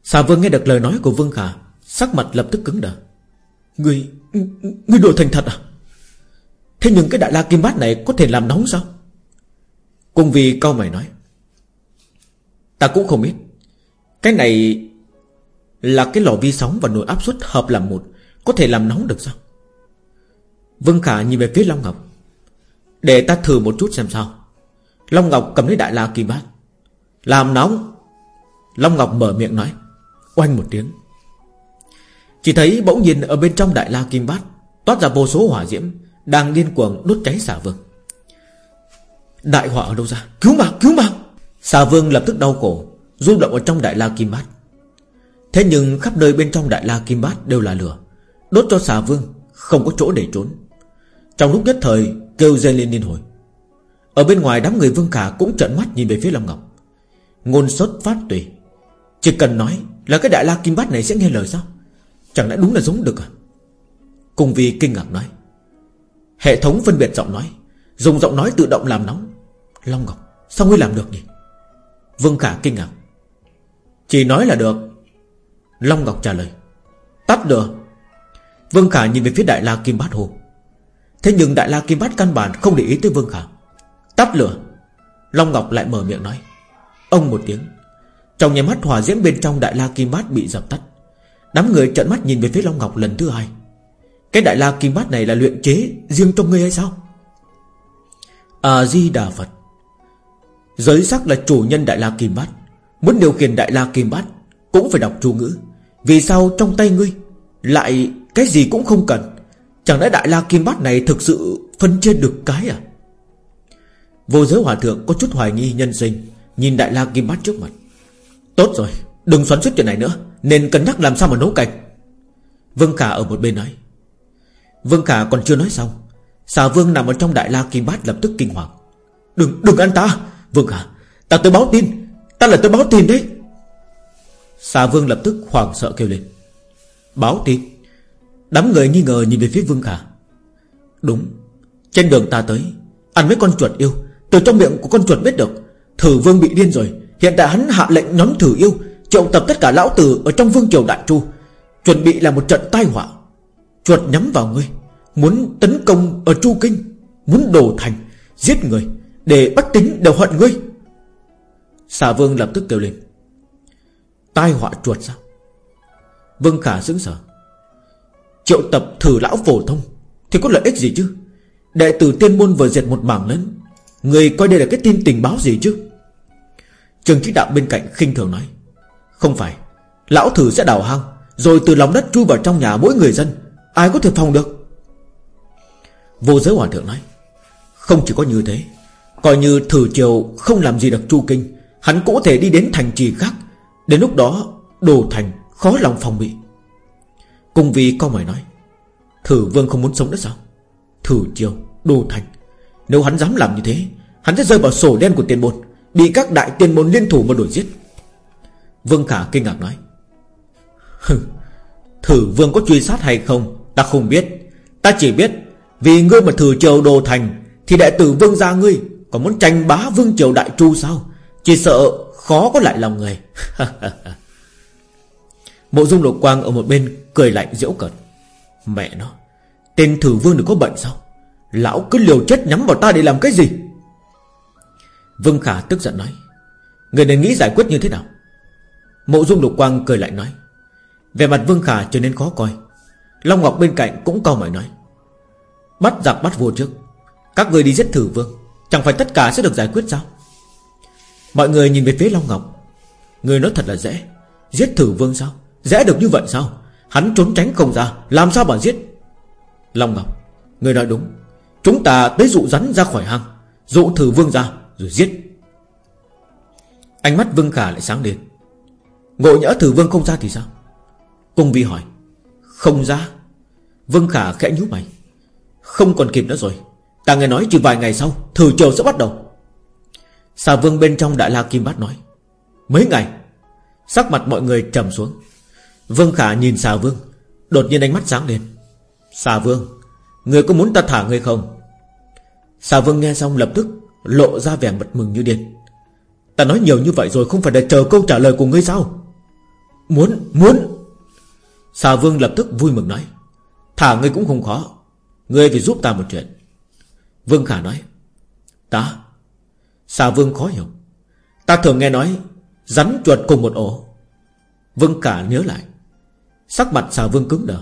Xà vương nghe được lời nói của Vương Khả, Sắc mặt lập tức cứng đờ. Ngươi Ngươi đùa thành thật à? Thế nhưng cái đại la kim bát này có thể làm nóng sao? Cùng vì câu mày nói, Ta cũng không biết. Cái này Là cái lò vi sóng và nồi áp suất hợp làm một, Có thể làm nóng được sao? Vương Khả nhìn về phía Long Ngọc. Để ta thử một chút xem sao. Long Ngọc cầm lấy đại la kim bát. Làm nóng. Long Ngọc mở miệng nói, Oanh một tiếng. Chỉ thấy bỗng nhiên ở bên trong đại la kim bát Toát ra vô số hỏa diễm Đang điên cuồng đốt cháy xả vương. Đại họa ở đâu ra? Cứu mạng cứu mạng! Xà vương lập tức đau cổ rung động ở trong đại la kim bát. Thế nhưng khắp nơi bên trong đại la kim bát đều là lửa. Đốt cho xà vương, Không có chỗ để trốn. Trong lúc nhất thời, kêu dây lên liên hồi. Ở bên ngoài đám người vương cả cũng trợn mắt nhìn về phía Long Ngọc. Ngôn xuất phát tùy. Chỉ cần nói là cái đại la kim bát này sẽ nghe lời sao? Chẳng lẽ đúng là giống được à? Cùng vì kinh ngạc nói. Hệ thống phân biệt giọng nói, Dùng giọng nói tự động làm nóng. Long Ngọc Sao ngươi làm được nhỉ? Vương Khả kinh ngạc. Chỉ nói là được. Long Ngọc trả lời. Tắt được Vương Khả nhìn về phía Đại La Kim Bát Hồ. Thế nhưng Đại La Kim Bát căn bản không để ý tới Vương Khả. Tắt lửa. Long Ngọc lại mở miệng nói. Ông một tiếng. Trong nhà mắt hỏa diễm bên trong Đại La Kim Bát bị dập tắt. Đám người trợn mắt nhìn về phía Long Ngọc lần thứ hai. Cái Đại La Kim Bát này là luyện chế Riêng cho ngươi hay sao? À, Di Đà Phật. Giới sắc là chủ nhân Đại La Kim Bát. Muốn điều khiển Đại La Kim Bát Cũng phải đọc chú ngữ. Vì sao trong tay ngươi Lại cái gì cũng không cần? Chẳng lẽ Đại La Kim Bát này thực sự phân chia được cái à? Vô giới hòa thượng có chút hoài nghi nhân sinh, Nhìn Đại La Kim Bát trước mặt. Tốt rồi, Đừng xoắn suýt chuyện này nữa, Nên cân nhắc làm sao mà nấu canh. Vương Khả ở một bên nói. Vương Khả còn chưa nói xong, Xà Vương nằm ở trong Đại La Kim Bát lập tức kinh hoàng. Đừng đừng ăn ta Vương Khả Ta tới báo tin. Ta là tới báo tin đấy. Xà Vương lập tức hoảng sợ kêu lên. Báo tin. Đám người nghi ngờ nhìn về phía Vương Khả. Đúng. Trên đường ta tới, Ăn mấy con chuột yêu. Từ trong miệng của con chuột biết được, Thử Vương bị điên rồi. Hiện tại hắn hạ lệnh nhóm thử yêu, Triệu tập tất cả lão tử ở trong Vương Triều Đại Chu. Chuẩn bị là một trận tai họa. Chuột nhắm vào ngươi, Muốn tấn công ở Chu Kinh, Muốn đổ thành, Giết người. Để bắt tính đều hận ngươi. Xà Vương lập tức kêu lên. Tai họa chuột sao? Vương Khả sững sờ. Triệu tập thử lão phổ thông Thì có lợi ích gì chứ? Đệ tử tiên môn vừa diệt một mảng lớn, Người coi đây là cái tin tình báo gì chứ? Trường trí đạo bên cạnh khinh thường nói, Không phải, Lão thử sẽ đào hang, Rồi từ lòng đất chui vào trong nhà mỗi người dân, Ai có thể phòng được? Vô giới hòa thượng nói, Không chỉ có như thế Coi như thử triều không làm gì được Chu Kinh, Hắn cũng có thể đi đến thành trì khác. Đến lúc đó, đồ thành khó lòng phòng bị. Cùng vì con mày nói, Thử vương không muốn sống nữa sao? Thử triều, đồ thành, Nếu hắn dám làm như thế, Hắn sẽ rơi vào sổ đen của tiền môn Bị các đại tiền môn liên thủ mà đuổi giết. Vương Khả kinh ngạc nói Thử vương có truy sát hay không, Ta không biết. Ta chỉ biết Vì ngươi mà thử triều, đồ thành Thì đệ tử vương gia ngươi còn muốn tranh bá vương triều đại tru sao? Chỉ sợ khó có lại lòng người. Mộ dung lục quang ở một bên Cười lạnh diễu cợt. Mẹ nó, Tên thử vương được có bệnh sao? Lão cứ liều chết nhắm vào ta để làm cái gì? Vương Khả tức giận nói, Người nên nghĩ giải quyết như thế nào? Mộ dung lục quang cười lạnh nói Về mặt Vương Khả trở nên khó coi. Long Ngọc bên cạnh cũng cau mày nói, Bắt giặc bắt vua trước, Các người đi giết thử vương. Chẳng phải tất cả sẽ được giải quyết sao? Mọi người nhìn về phía Long Ngọc. Người nói thật là dễ. Giết thử vương sao? Dễ được như vậy sao? Hắn trốn tránh không ra, Làm sao mà giết? Long Ngọc, Người nói đúng. Chúng ta tới dụ rắn ra khỏi hang, Dụ thử vương ra, Rồi giết. Ánh mắt Vương Khả lại sáng lên. Ngộ nhỡ thử Vương không ra thì sao? Cung Vi hỏi. Không ra. Vương Khả khẽ nhíu mày. Không còn kịp nữa rồi. Ta nghe nói chỉ vài ngày sau, Thử chiều sẽ bắt đầu. Xà Vương bên trong Đại La Kim Bát nói, Mấy ngày? Sắc mặt mọi người trầm xuống. Vương Khả nhìn xà Vương, Đột nhiên ánh mắt sáng lên. Xà Vương, Người có muốn ta thả người không? Xà Vương nghe xong lập tức Lộ ra vẻ mật mừng như điên. Ta nói nhiều như vậy rồi không phải để chờ câu trả lời của ngươi sao? Muốn Muốn. Xà Vương lập tức vui mừng nói, Thả ngươi cũng không khó, Ngươi phải giúp ta một chuyện. Vương Khả nói Ta? Xà Vương khó hiểu. Ta thường nghe nói Rắn chuột cùng một ổ. Vương Khả nhớ lại Sắc mặt xà Vương cứng đờ.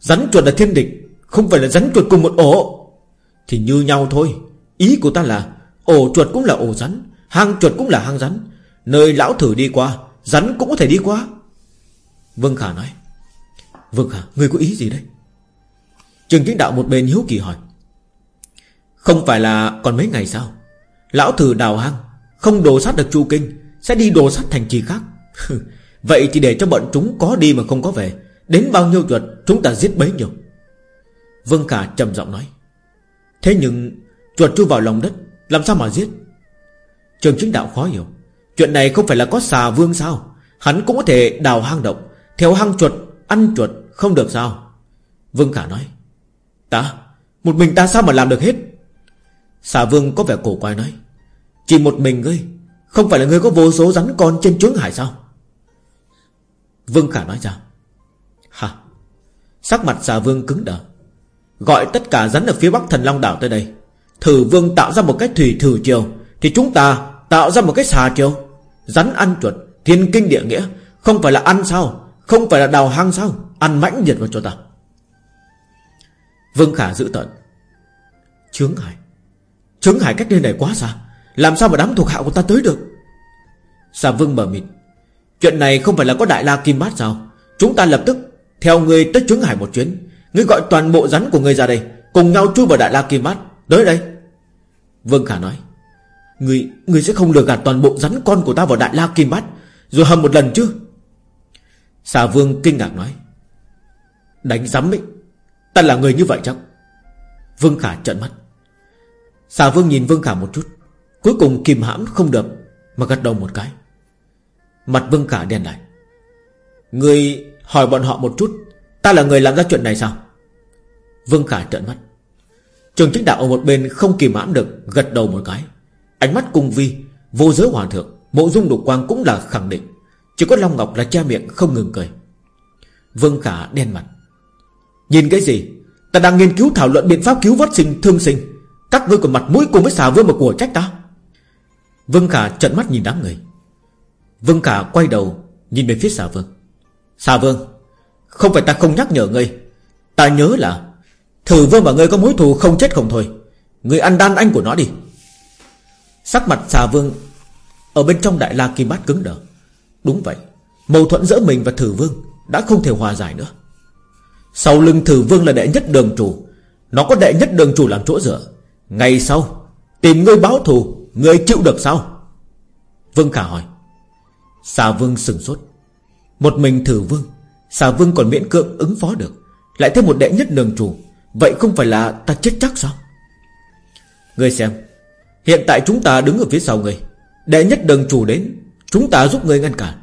Rắn chuột là thiên địch Không phải là rắn chuột cùng một ổ. Thì như nhau thôi Ý của ta là Ổ chuột cũng là ổ rắn Hang chuột cũng là hang rắn. Nơi lão thử đi qua Rắn cũng có thể đi qua. Vương Khả nói Vương Khả, ngươi có ý gì đấy? Trường chính đạo một bên hiếu kỳ hỏi không phải là còn mấy ngày sao Lão thử đào hang, Không đồ sát được chu kinh, Sẽ đi đồ sát thành trì khác. Vậy thì để cho bọn chúng có đi mà không có về, Đến bao nhiêu chuột chúng ta giết bấy nhiêu. Vương Khả trầm giọng nói. Thế nhưng, Chuột chui vào lòng đất, Làm sao mà giết? Trường chính đạo khó hiểu. Chuyện này không phải là có xà vương sao? Hắn cũng có thể đào hang động, Theo hang chuột, Ăn chuột không được sao? Vương Khả nói. Ta, Một mình ta sao mà làm được hết? Xà vương có vẻ cổ quái nói Chỉ một mình ngươi Không phải là ngươi có vô số rắn con trên trướng hải sao Vương Khả nói ra Hả Sắc mặt xà vương cứng đờ Gọi tất cả rắn ở phía bắc thần Long đảo tới đây Thử vương tạo ra một cái thủy thử chiều, Thì chúng ta tạo ra một cái xà chiều. Rắn ăn chuột Thiên kinh địa nghĩa Không phải là ăn sao Không phải là đào hang sao Ăn mãnh nhiệt vào cho ta Vương Khả giữ tận Trướng hải Trứng hải cách nơi này quá xa. Làm sao mà đám thuộc hạ của ta tới được? Xà vương mở mịt. Chuyện này không phải là có đại la kim bát sao? Chúng ta lập tức Theo người tới trứng hải một chuyến. Ngươi gọi toàn bộ rắn của ngươi ra đây Cùng nhau chui vào đại la kim bát. Tới đây. Vương Khả nói. Ngươi, ngươi sẽ không lừa gạt toàn bộ rắn con của ta vào đại la kim bát. Rồi hầm một lần chứ? Xà Vương kinh ngạc nói. Đánh giấm ấy Ta là người như vậy chắc? Vương Khả trợn mắt. Xà Vương nhìn Vương Khả một chút. Cuối cùng kìm hãm không được, Mà gật đầu một cái. Mặt Vương Khả đen lại. Người hỏi bọn họ một chút, Ta là người làm ra chuyện này sao? Vương Khả trợn mắt. Trường chính đạo ở một bên không kìm hãm được, Gật đầu một cái. Ánh mắt cung vi, Vô giới hòa thượng, Mộ dung đục quang cũng là khẳng định. Chỉ có Long Ngọc là cha miệng không ngừng cười. Vương Khả đen mặt. Nhìn cái gì? Ta đang nghiên cứu thảo luận biện pháp cứu vớt sinh, thương sinh. Các ngươi còn mặt mũi cùng với xà vương mà của trách ta? Vương Khả trận mắt nhìn đám người. Vương Khả quay đầu Nhìn về phía xà vương. Xà vương, Không phải ta không nhắc nhở ngươi. Ta nhớ là Thử vương và ngươi có mối thù không chết không thôi. Ngươi ăn đan anh của nó đi. Sắc mặt xà vương Ở bên trong đại la kim bát cứng đờ. Đúng vậy, Mâu thuẫn giữa mình và thử vương Đã không thể hòa giải nữa. Sau lưng thử vương là đệ nhất đường chủ. Nó có đệ nhất đường chủ làm chỗ dựa. Ngày sau, Tìm ngươi báo thù Ngươi chịu được sao? Vương Khả hỏi. Xà vương sừng sốt. Một mình thử vương Xà vương còn miễn cưỡng ứng phó được. Lại thêm một đệ nhất đường chủ, Vậy không phải là ta chết chắc sao? Ngươi xem, Hiện tại chúng ta đứng ở phía sau ngươi. Đệ nhất đường chủ đến, Chúng ta giúp ngươi ngăn cản.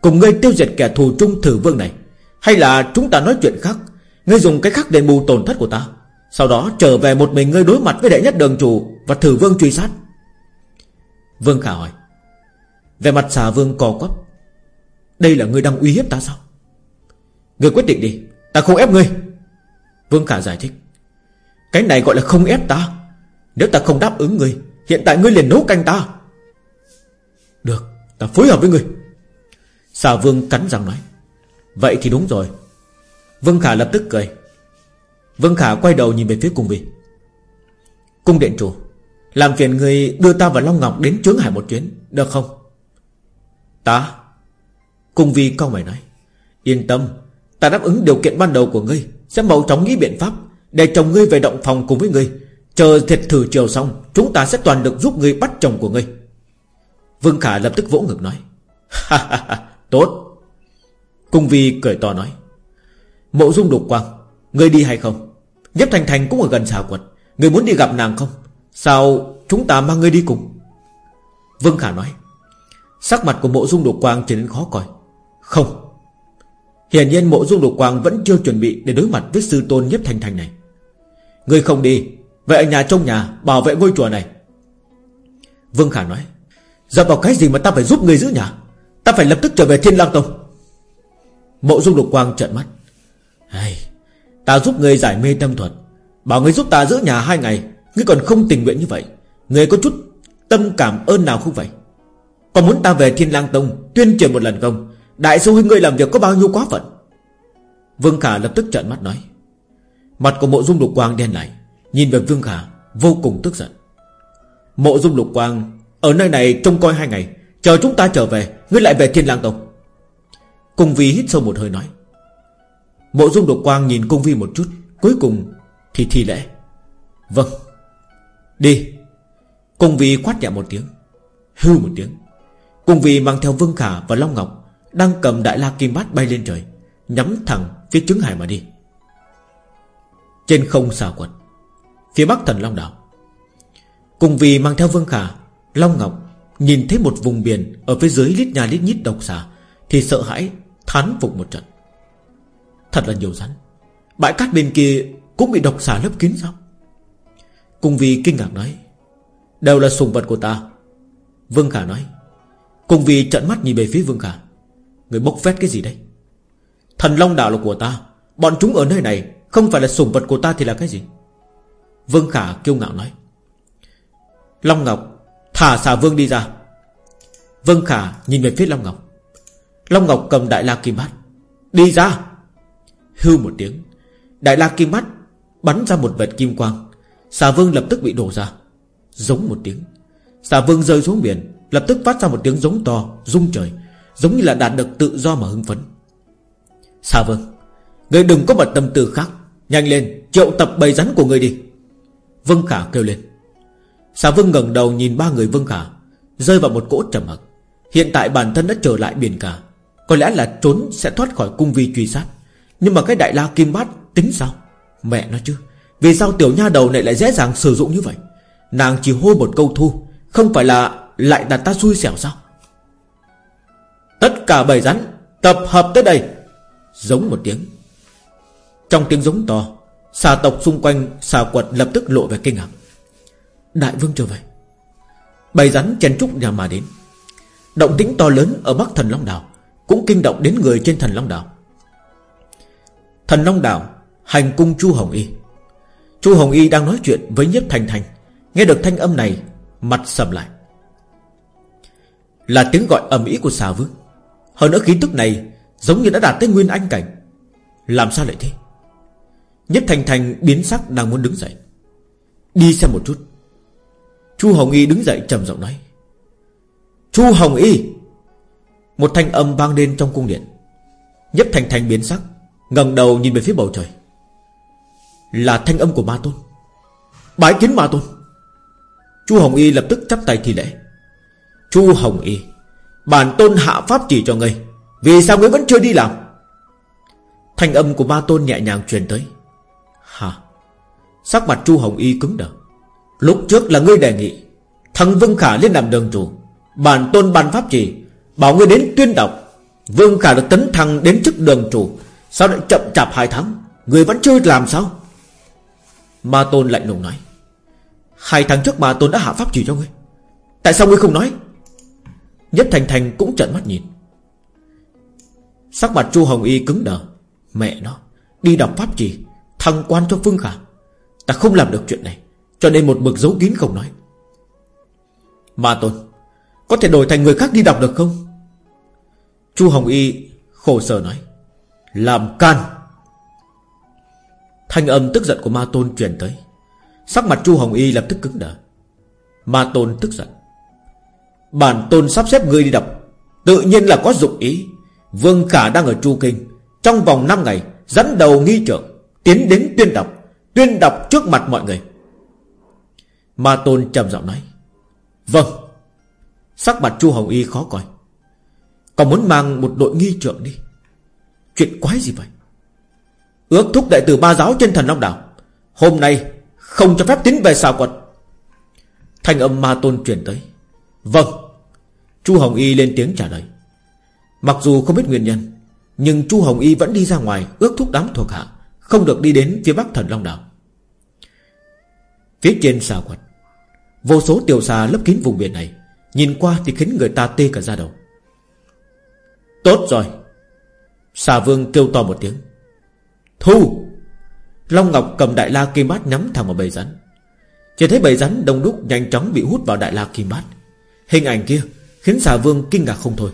Cùng ngươi tiêu diệt kẻ thù chung thử vương này. Hay là chúng ta nói chuyện khác, Ngươi dùng cái khác để bù tổn thất của ta? Sau đó trở về một mình ngươi đối mặt với đệ nhất đường chủ Và thử vương truy sát. Vương Khả hỏi, Về mặt xà vương cò quắp, Đây là ngươi đang uy hiếp ta sao? Ngươi quyết định đi, Ta không ép ngươi. Vương Khả giải thích, Cái này gọi là không ép ta. Nếu ta không đáp ứng ngươi, Hiện tại ngươi liền nấu canh ta. Được, Ta phối hợp với ngươi. Xà vương cắn răng nói, Vậy thì đúng rồi. Vương Khả lập tức cười Vương Khả quay đầu nhìn về phía cung vi Cung điện chủ, Làm phiền người đưa ta và Long Ngọc đến chướng hải một chuyến, Được không? Ta? Cung vi cao mày nói. Yên tâm, Ta đáp ứng điều kiện ban đầu của ngươi, Sẽ mau chóng nghĩ biện pháp, Để chồng ngươi về động phòng cùng với ngươi. Chờ thiệt thử chiều xong, Chúng ta sẽ toàn được giúp ngươi bắt chồng của ngươi. Vương Khả lập tức vỗ ngực nói. Tốt. Cung Vi cười to nói. Mộ dung đục quang, Ngươi đi hay không? Nhếp Thành Thành cũng ở gần xà quật. Người muốn đi gặp nàng không? Sao chúng ta mang ngươi đi cùng? Vương Khả nói. Sắc mặt của mộ dung đột quang trở nên khó coi. Không. Hiển nhiên mộ dung đột quang vẫn chưa chuẩn bị Để đối mặt với sư tôn Nhếp Thành Thành này. Ngươi không đi. Vậy ở nhà trong nhà bảo vệ ngôi chùa này. Vương Khả nói. Giờ vào cái gì mà ta phải giúp người giữ nhà? Ta phải lập tức trở về Thiên Lang Tông. Mộ dung đột quang trợn mắt. Ai, Ta giúp người giải mê tâm thuật. Bảo người giúp ta giữ nhà hai ngày. Ngươi còn không tình nguyện như vậy. Người có chút tâm cảm ơn nào không vậy? Còn muốn ta về Thiên Lang Tông Tuyên truyền một lần không? Đại sư huynh ngươi làm việc có bao nhiêu quá phận? Vương Khả lập tức trợn mắt nói. Mặt của mộ dung lục quang đen lại. Nhìn về Vương Khả, Vô cùng tức giận. Mộ dung lục quang, Ở nơi này trông coi hai ngày. Chờ chúng ta trở về, Ngươi lại về Thiên Lang Tông. Cung vì hít sâu một hơi nói. Mộ dung độc quang nhìn cung Vi một chút, Cuối cùng thì thi lễ. Vâng. Đi. Cung Vi quát nhẹ một tiếng, Hư một tiếng. Cung Vi mang theo Vương Khả và Long Ngọc Đang cầm đại la kim bát bay lên trời, Nhắm thẳng phía trứng hải mà đi. Trên không xà quật, Phía bắc thần Long Đảo. Cung Vi mang theo Vương Khả, Long Ngọc Nhìn thấy một vùng biển Ở phía dưới lít nhà lít nhít độc xà Thì sợ hãi thán phục một trận. Thật là nhiều rắn. Bãi cát bên kia cũng bị độc xà lấp kín sao? Cùng vì kinh ngạc nói, Đều là sùng vật của ta. Vương Khả nói Cùng vì trận mắt nhìn về phía Vương Khả. Người bốc phét cái gì đây Thần Long đạo là của ta. Bọn chúng ở nơi này Không phải là sùng vật của ta thì là cái gì? Vương Khả kiêu ngạo nói, Long Ngọc, Thả xà vương đi ra. Vương Khả nhìn về phía Long Ngọc. Long Ngọc cầm đại la kim bát, Đi ra. Hư một tiếng. Đại la kim mắt Bắn ra một vệt kim quang. Xà vương lập tức bị đổ ra. Giống một tiếng. Xà vương rơi xuống biển, Lập tức phát ra một tiếng giống to, Rung trời, Giống như là đạt được tự do mà hưng phấn. Xà vương Người đừng có một tâm tư khác. Nhanh lên, triệu tập bầy rắn của người đi. Vương Khả kêu lên. Xà Vương ngẩng đầu nhìn ba người Vương Khả, Rơi vào một cỗ trầm mặc. Hiện tại bản thân đã trở lại biển cả. Có lẽ là trốn sẽ thoát khỏi cung vi truy sát. Nhưng mà cái đại la kim bát tính sao? Mẹ nó chứ, Vì sao tiểu nha đầu này lại dễ dàng sử dụng như vậy? Nàng chỉ hô một câu thu Không phải là lại đặt ta xui xẻo sao? Tất cả bầy rắn Tập hợp tới đây. Giống một tiếng. Trong tiếng giống to, Xà tộc xung quanh xà quật lập tức lộ về kinh ngạc. Đại vương trở về. Bầy rắn chen trúc nhà mà đến. Động tĩnh to lớn ở Bắc Thần Long Đảo Cũng kinh động đến người trên Thần Long Đảo. Thần Long Đảo, Hành cung Chu Hồng Y. Chu Hồng Y đang nói chuyện với Nhiếp Thành Thành Nghe được thanh âm này, Mặt sầm lại. Là tiếng gọi ầm ĩ của xà vương. Hơn nữa khí tức này Giống như đã đạt tới nguyên anh cảnh. Làm sao lại thế? Nhất Thành Thành biến sắc đang muốn đứng dậy. Đi xem một chút. Chu Hồng Y đứng dậy trầm giọng nói. Chu Hồng Y! Một thanh âm vang lên trong cung điện. Nhất Thành Thành biến sắc ngẩng đầu nhìn về phía bầu trời. Là thanh âm của Ma Tôn. Bái kiến Ma Tôn. Chu Hồng Y lập tức chắp tay thi lễ. Chu Hồng Y, Bản Tôn hạ pháp chỉ cho ngươi. Vì sao ngươi vẫn chưa đi làm? Thanh âm của Ma Tôn nhẹ nhàng truyền tới. Hả? Sắc mặt Chu Hồng Y cứng đờ. Lúc trước là ngươi đề nghị, Thằng Vương Khả lên làm đường chủ. Bản tôn ban pháp chỉ, Bảo ngươi đến tuyên đọc. Vương Khả được tấn thăng đến chức đường chủ. Sao lại chậm chạp hai tháng? Người vẫn chưa làm sao? Ma Tôn lạnh lùng nói. Hai tháng trước Ma Tôn đã hạ pháp chỉ cho ngươi. Tại sao ngươi không nói? Nhất Thành Thành cũng trợn mắt nhìn. Sắc mặt Chu Hồng Y cứng đờ. Mẹ nó, Đi đọc pháp chỉ, Thăng quan cho Phương Khả. Ta không làm được chuyện này, Cho nên một mực giấu kín không nói. Ma Tôn, Có thể đổi thành người khác đi đọc được không? Chu Hồng Y khổ sở nói. Làm can. Thanh âm tức giận của Ma Tôn truyền tới. Sắc mặt Chu Hồng Y lập tức cứng đờ. Ma Tôn tức giận. Bản Tôn sắp xếp ngươi đi đọc. Tự nhiên là có dụng ý. Vương Khả đang ở Chu Kinh. Trong vòng 5 ngày, Dẫn đầu nghi trưởng, Tiến đến tuyên đọc. Tuyên đọc trước mặt mọi người. Ma Tôn trầm giọng nói. Vâng. Sắc mặt Chu Hồng Y khó coi. Còn muốn mang một đội nghi trượng đi. Chuyện quái gì vậy? Ước thúc đại tử ba giáo trên thần Long Đảo Hôm nay không cho phép tiến về xào quật. Thanh âm ma tôn truyền tới. Vâng. Chu Hồng Y lên tiếng trả lời. Mặc dù không biết nguyên nhân, Nhưng Chu Hồng Y vẫn đi ra ngoài Ước thúc đám thuộc hạ, Không được đi đến phía bắc thần Long Đảo Phía trên xào quật, Vô số tiểu xà lấp kín vùng biển này, Nhìn qua thì khiến người ta tê cả da đầu. Tốt rồi. Xà vương kêu to một tiếng. Thu! Long Ngọc cầm đại la kim bát nhắm thẳng vào bầy rắn. Chỉ thấy bầy rắn đông đúc nhanh chóng bị hút vào đại la kim bát. Hình ảnh kia Khiến xà vương kinh ngạc không thôi.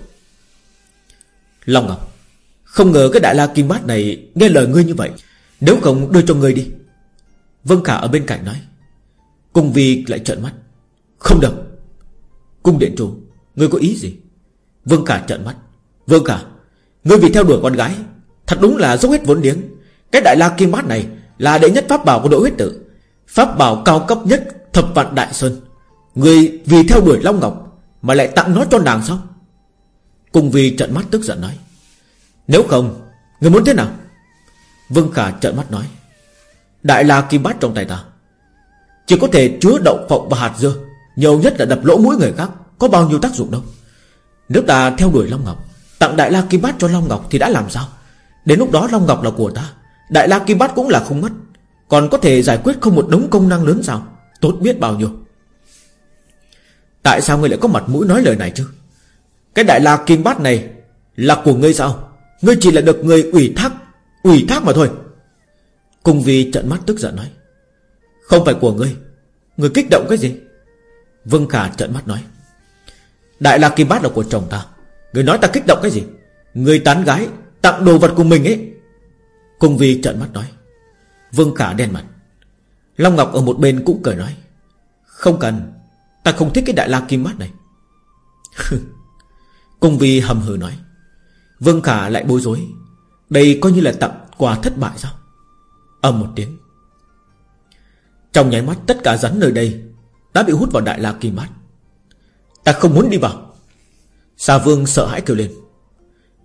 Long Ngọc, Không ngờ cái đại la kim bát này Nghe lời ngươi như vậy. Nếu không đưa cho ngươi đi. Vân Khả ở bên cạnh nói. Cung Vi lại trợn mắt. Không được. Cung điện chủ, Ngươi có ý gì? Vương Khả trợn mắt. Vương Khả Ngươi vì theo đuổi con gái, Thật đúng là dốc hết vốn liếng. Cái đại la kim bát này Là đệ nhất pháp bảo của đội huyết tử, Pháp bảo cao cấp nhất thập vạn đại sơn. Ngươi vì theo đuổi Long Ngọc Mà lại tặng nó cho nàng sao? Cùng vì trận mắt tức giận nói, Nếu không Ngươi muốn thế nào? Vương Khả trợn mắt nói, Đại la kim bát trong tay ta, Chỉ có thể chứa đậu phộng và hạt dưa, nhiều nhất là đập lỗ mũi người khác Có bao nhiêu tác dụng đâu. Nếu ta theo đuổi Long Ngọc Tặng Đại La Kim Bát cho Long Ngọc thì đã làm sao? Đến lúc đó Long Ngọc là của ta, Đại La Kim Bát cũng là không mất. Còn có thể giải quyết không một đống công năng lớn sao? Tốt biết bao nhiêu. Tại sao ngươi lại có mặt mũi nói lời này chứ? Cái Đại La Kim Bát này Là của ngươi sao? Ngươi chỉ là được người ủy thác Ủy thác mà thôi. Cùng vì trận mắt tức giận nói, Không phải của ngươi. Ngươi kích động cái gì? Vương Khả trợn mắt nói, Đại La Kim Bát là của chồng ta. Người nói ta kích động cái gì? Người tán gái tặng đồ vật của mình ấy. Cung Vi trợn mắt nói. Vương Khả đen mặt. Long Ngọc ở một bên cũng cười nói. Không cần Ta không thích cái Đại La Kim mắt này. Cung Vi hầm hừ nói. Vương Khả lại bối rối. Đây coi như là tặng quà thất bại sao? Âm một tiếng. Trong nháy mắt tất cả rắn nơi đây đã bị hút vào đại la kim mắt, Ta không muốn đi vào. Xà vương sợ hãi kêu lên.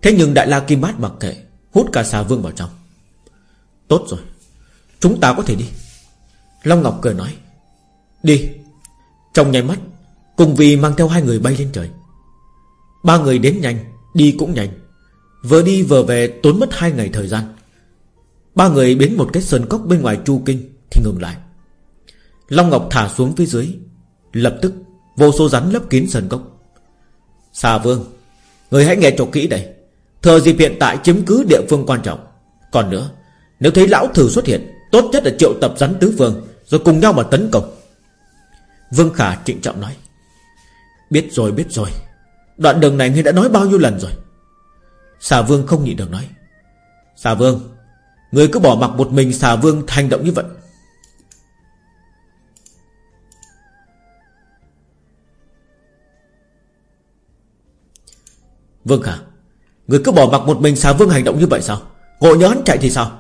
Thế nhưng đại la kim bát mặc kệ, Hút cả xà vương vào trong. Tốt rồi, Chúng ta có thể đi. Long Ngọc cười nói, Đi. Trong nháy mắt, Cùng vì mang theo hai người bay lên trời. Ba người đến nhanh, Đi cũng nhanh. Vừa đi vừa về tốn mất hai ngày thời gian. Ba người đến một cái sơn cốc bên ngoài Chu Kinh Thì ngừng lại. Long Ngọc thả xuống phía dưới, Lập tức vô số rắn lấp kín sơn cốc. Xà vương, Người hãy nghe cho kỹ đây. Thờ dịp hiện tại chiếm cứ địa phương quan trọng. Còn nữa, Nếu thấy lão thử xuất hiện, Tốt nhất là triệu tập rắn tứ vương, Rồi cùng nhau mà tấn công. Vương Khả trịnh trọng nói. Biết rồi biết rồi. Đoạn đường này ngươi đã nói bao nhiêu lần rồi? Xà vương không nhịn được nói. Xà vương Người cứ bỏ mặc một mình xà vương hành động như vậy. Vương Khả Người cứ bỏ mặc một mình xà vương hành động như vậy sao? Ngộ nhớ hắn chạy thì sao?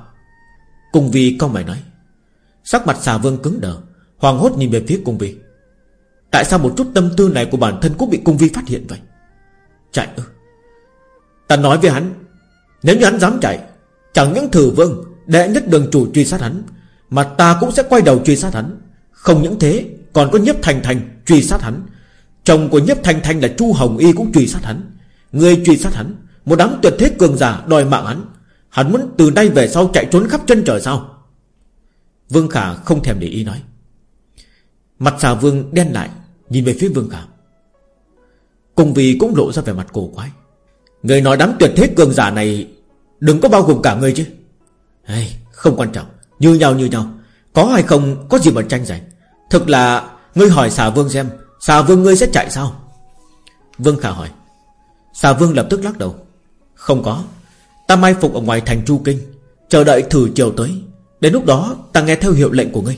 Cung Vi con mày nói. Sắc mặt xà vương cứng đờ Hoàng hốt nhìn về phía cung Vi. Tại sao một chút tâm tư này của bản thân cũng bị cung vi phát hiện vậy? Chạy ư? Ta nói với hắn, Nếu như hắn dám chạy, Chẳng những thử vương, Đệ nhất đường chủ truy sát hắn, Mà ta cũng sẽ quay đầu truy sát hắn. Không những thế, Còn có nhiếp thành thành truy sát hắn. Chồng của nhiếp thành thành là Chu Hồng Y cũng truy sát hắn. Người truy sát hắn Một đám tuyệt thế cường giả đòi mạng hắn. Hắn muốn từ nay về sau chạy trốn khắp chân trời sao? Vương Khả không thèm để ý nói. Mặt xà vương đen lại Nhìn về phía Vương Khả. Cùng vì cũng lộ ra vẻ mặt cổ quái. Người nói đám tuyệt thế cường giả này Đừng có bao gồm cả người chứ. Hey, Không quan trọng Như nhau như nhau. Có hay không có gì mà tranh giành. Thực là Ngươi hỏi xà vương xem Xà vương ngươi sẽ chạy sao? Vương Khả hỏi. Xà vương lập tức lắc đầu. Không có. Ta mai phục ở ngoài thành Chu Kinh, Chờ đợi thử chiều tới. Đến lúc đó, ta nghe theo hiệu lệnh của ngươi.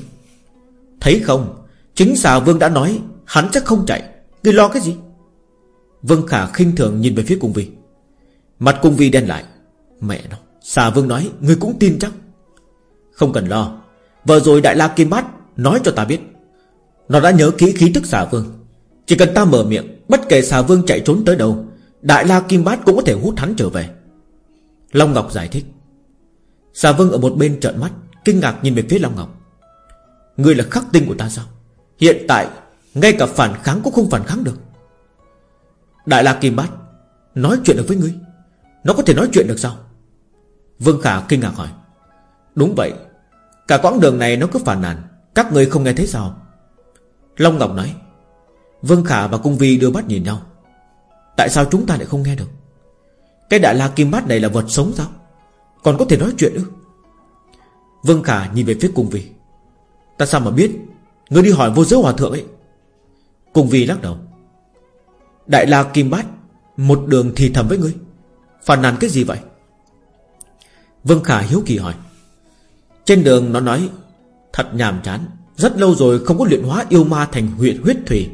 Thấy không? Chính xà vương đã nói, Hắn chắc không chạy. Ngươi lo cái gì? Vương Khả khinh thường nhìn về phía cung vi Mặt cung vi đen lại. Mẹ nó, Xà vương nói, Ngươi cũng tin chắc. Không cần lo. Vừa rồi Đại La Kim Bát Nói cho ta biết. Nó đã nhớ kỹ khí tức xà vương. Chỉ cần ta mở miệng, Bất kể xà vương chạy trốn tới đâu Đại la kim bát cũng có thể hút hắn trở về. Long Ngọc giải thích. Xà vương ở một bên trợn mắt, Kinh ngạc nhìn về phía Long Ngọc. Ngươi là khắc tinh của ta sao? Hiện tại, ngay cả phản kháng cũng không phản kháng được. Đại la kim bát, Nói chuyện được với ngươi? Nó có thể nói chuyện được sao? Vương Khả kinh ngạc hỏi. Đúng vậy, Cả quãng đường này nó cứ phản nàn, Các người không nghe thấy sao? Long Ngọc nói. Vương Khả và Cung Vi đưa mắt nhìn nhau. Tại sao chúng ta lại không nghe được? Cái đại la kim bát này là vật sống sao? Còn có thể nói chuyện ư? Vương Khả nhìn về phía Cung Vi Ta sao mà biết? Ngươi đi hỏi vô giới hòa thượng ấy. Cung Vi lắc đầu. Đại la kim bát, Một đường thì thầm với ngươi. Phản nàn cái gì vậy? Vương Khả hiếu kỳ hỏi. Trên đường nó nói, Thật nhàm chán. Rất lâu rồi không có luyện hóa yêu ma thành huyện huyết thủy.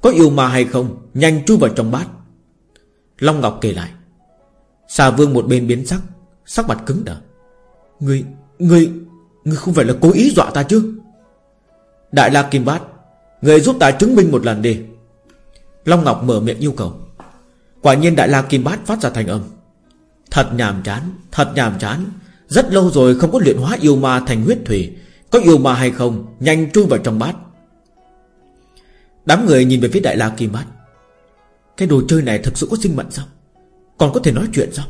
Có yêu ma hay không, Nhanh chui vào trong bát. Long Ngọc kể lại. Xà vương một bên biến sắc Sắc mặt cứng đờ. Ngươi, ngươi, ngươi không phải là cố ý dọa ta chứ? Đại La Kim Bát Người giúp ta chứng minh một lần đi Long Ngọc mở miệng yêu cầu. Quả nhiên Đại La Kim Bát phát ra thành âm. Thật nhàm chán Thật nhàm chán. Rất lâu rồi không có luyện hóa yêu ma thành huyết thủy. Có yêu ma hay không Nhanh chui vào trong bát. Đám người nhìn về phía Đại La Kim Bát. Cái đồ chơi này thực sự có sinh mệnh sao? Còn có thể nói chuyện sao?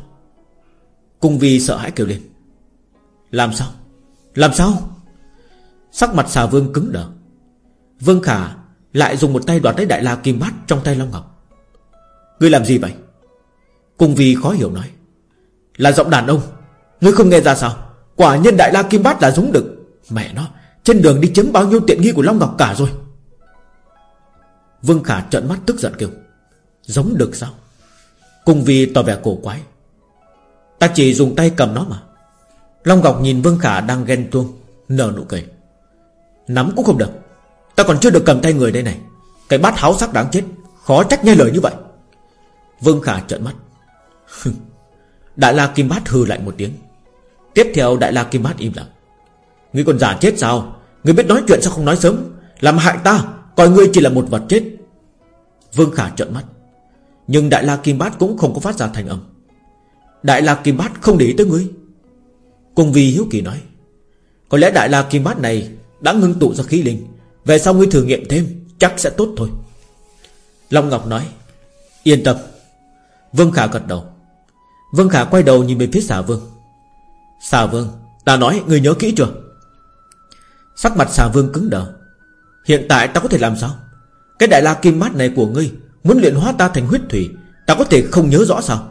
Cung Vi sợ hãi kêu lên. Làm sao? Làm sao? Sắc mặt xà vương cứng đờ. Vương Khả lại dùng một tay đoạt lấy Đại La Kim Bát trong tay Long Ngọc. Ngươi làm gì vậy? Cung Vi khó hiểu nói. Là giọng đàn ông. Ngươi không nghe ra sao? Quả nhân Đại La Kim Bát là giống đực Mẹ nó, Trên đường đi chấm bao nhiêu tiện nghi của Long Ngọc cả rồi. Vương Khả trợn mắt tức giận kêu. Giống được sao? Cung Vi tỏ vẻ cổ quái. Ta chỉ dùng tay cầm nó mà. Long Ngọc nhìn Vương Khả đang ghen tuông, Nở nụ cười. Nắm cũng không được. Ta còn chưa được cầm tay người đây này. Cái bát háo sắc đáng chết, Khó trách nghe lời như vậy. Vương Khả trợn mắt. Đại La Kim Bát hừ lại một tiếng. Tiếp theo Đại La Kim Bát im lặng. Ngươi còn giả chết sao? Ngươi biết nói chuyện sao không nói sớm? Làm hại ta, Coi ngươi chỉ là một vật chết. Vương Khả trợn mắt. Nhưng Đại La Kim Bát cũng không có phát ra thành âm. Đại La Kim Bát không để ý tới ngươi. Cùng vì hiếu kỳ nói, Có lẽ Đại La Kim Bát này Đã ngưng tụ ra khí linh. Về sau ngươi thử nghiệm thêm, Chắc sẽ tốt thôi. Long Ngọc nói, Yên tâm. Vương Khả gật đầu. Vương Khả quay đầu nhìn về phía xà vương. Xà vương, Ta nói người nhớ kỹ chưa? Sắc mặt xà vương cứng đờ. Hiện tại ta có thể làm sao? Cái đại la kim mát này của ngươi Muốn luyện hóa ta thành huyết thủy, Ta có thể không nhớ rõ sao?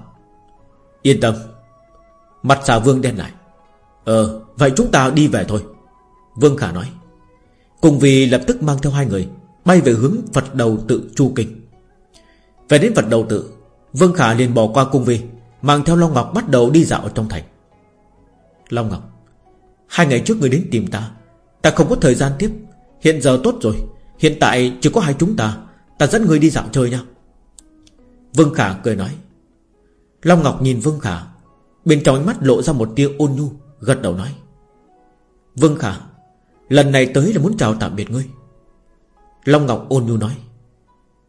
Yên tâm, Mặt xà vương đen lại. Ờ vậy chúng ta đi về thôi. Vương Khả nói. Cùng vì lập tức mang theo hai người, Bay về hướng Phật đầu tự Chu Kinh. Về đến Phật đầu tự, Vương Khả liền bỏ qua cung vi, Mang theo Long Ngọc bắt đầu đi dạo ở trong thành. Long Ngọc, Hai ngày trước người đến tìm ta Ta không có thời gian tiếp. Hiện giờ tốt rồi, Hiện tại chỉ có hai chúng ta. Ta dẫn người đi dạo chơi nha Vương Khả cười nói. Long Ngọc nhìn Vương Khả, Bên trong ánh mắt lộ ra một tia ôn nhu, Gật đầu nói. Vương Khả, Lần này tới là muốn chào tạm biệt ngươi. Long Ngọc ôn nhu nói.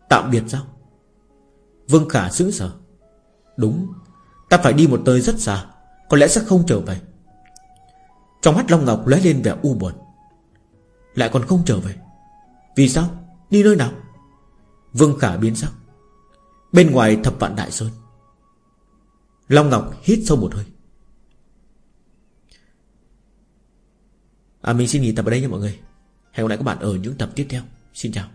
Tạm biệt sao? Vương Khả sững sờ. Đúng, Ta phải đi một nơi rất xa, Có lẽ sẽ không trở về. Trong mắt Long Ngọc lóe lên vẻ u buồn. Lại còn không trở về. Vì sao? Đi nơi nào? Vương Khả biến sắc. Bên ngoài thập vạn đại sơn. Long Ngọc hít sâu một hơi. À mình xin nghỉ tập ở đây nha mọi người. Hẹn gặp lại các bạn ở những tập tiếp theo. Xin chào.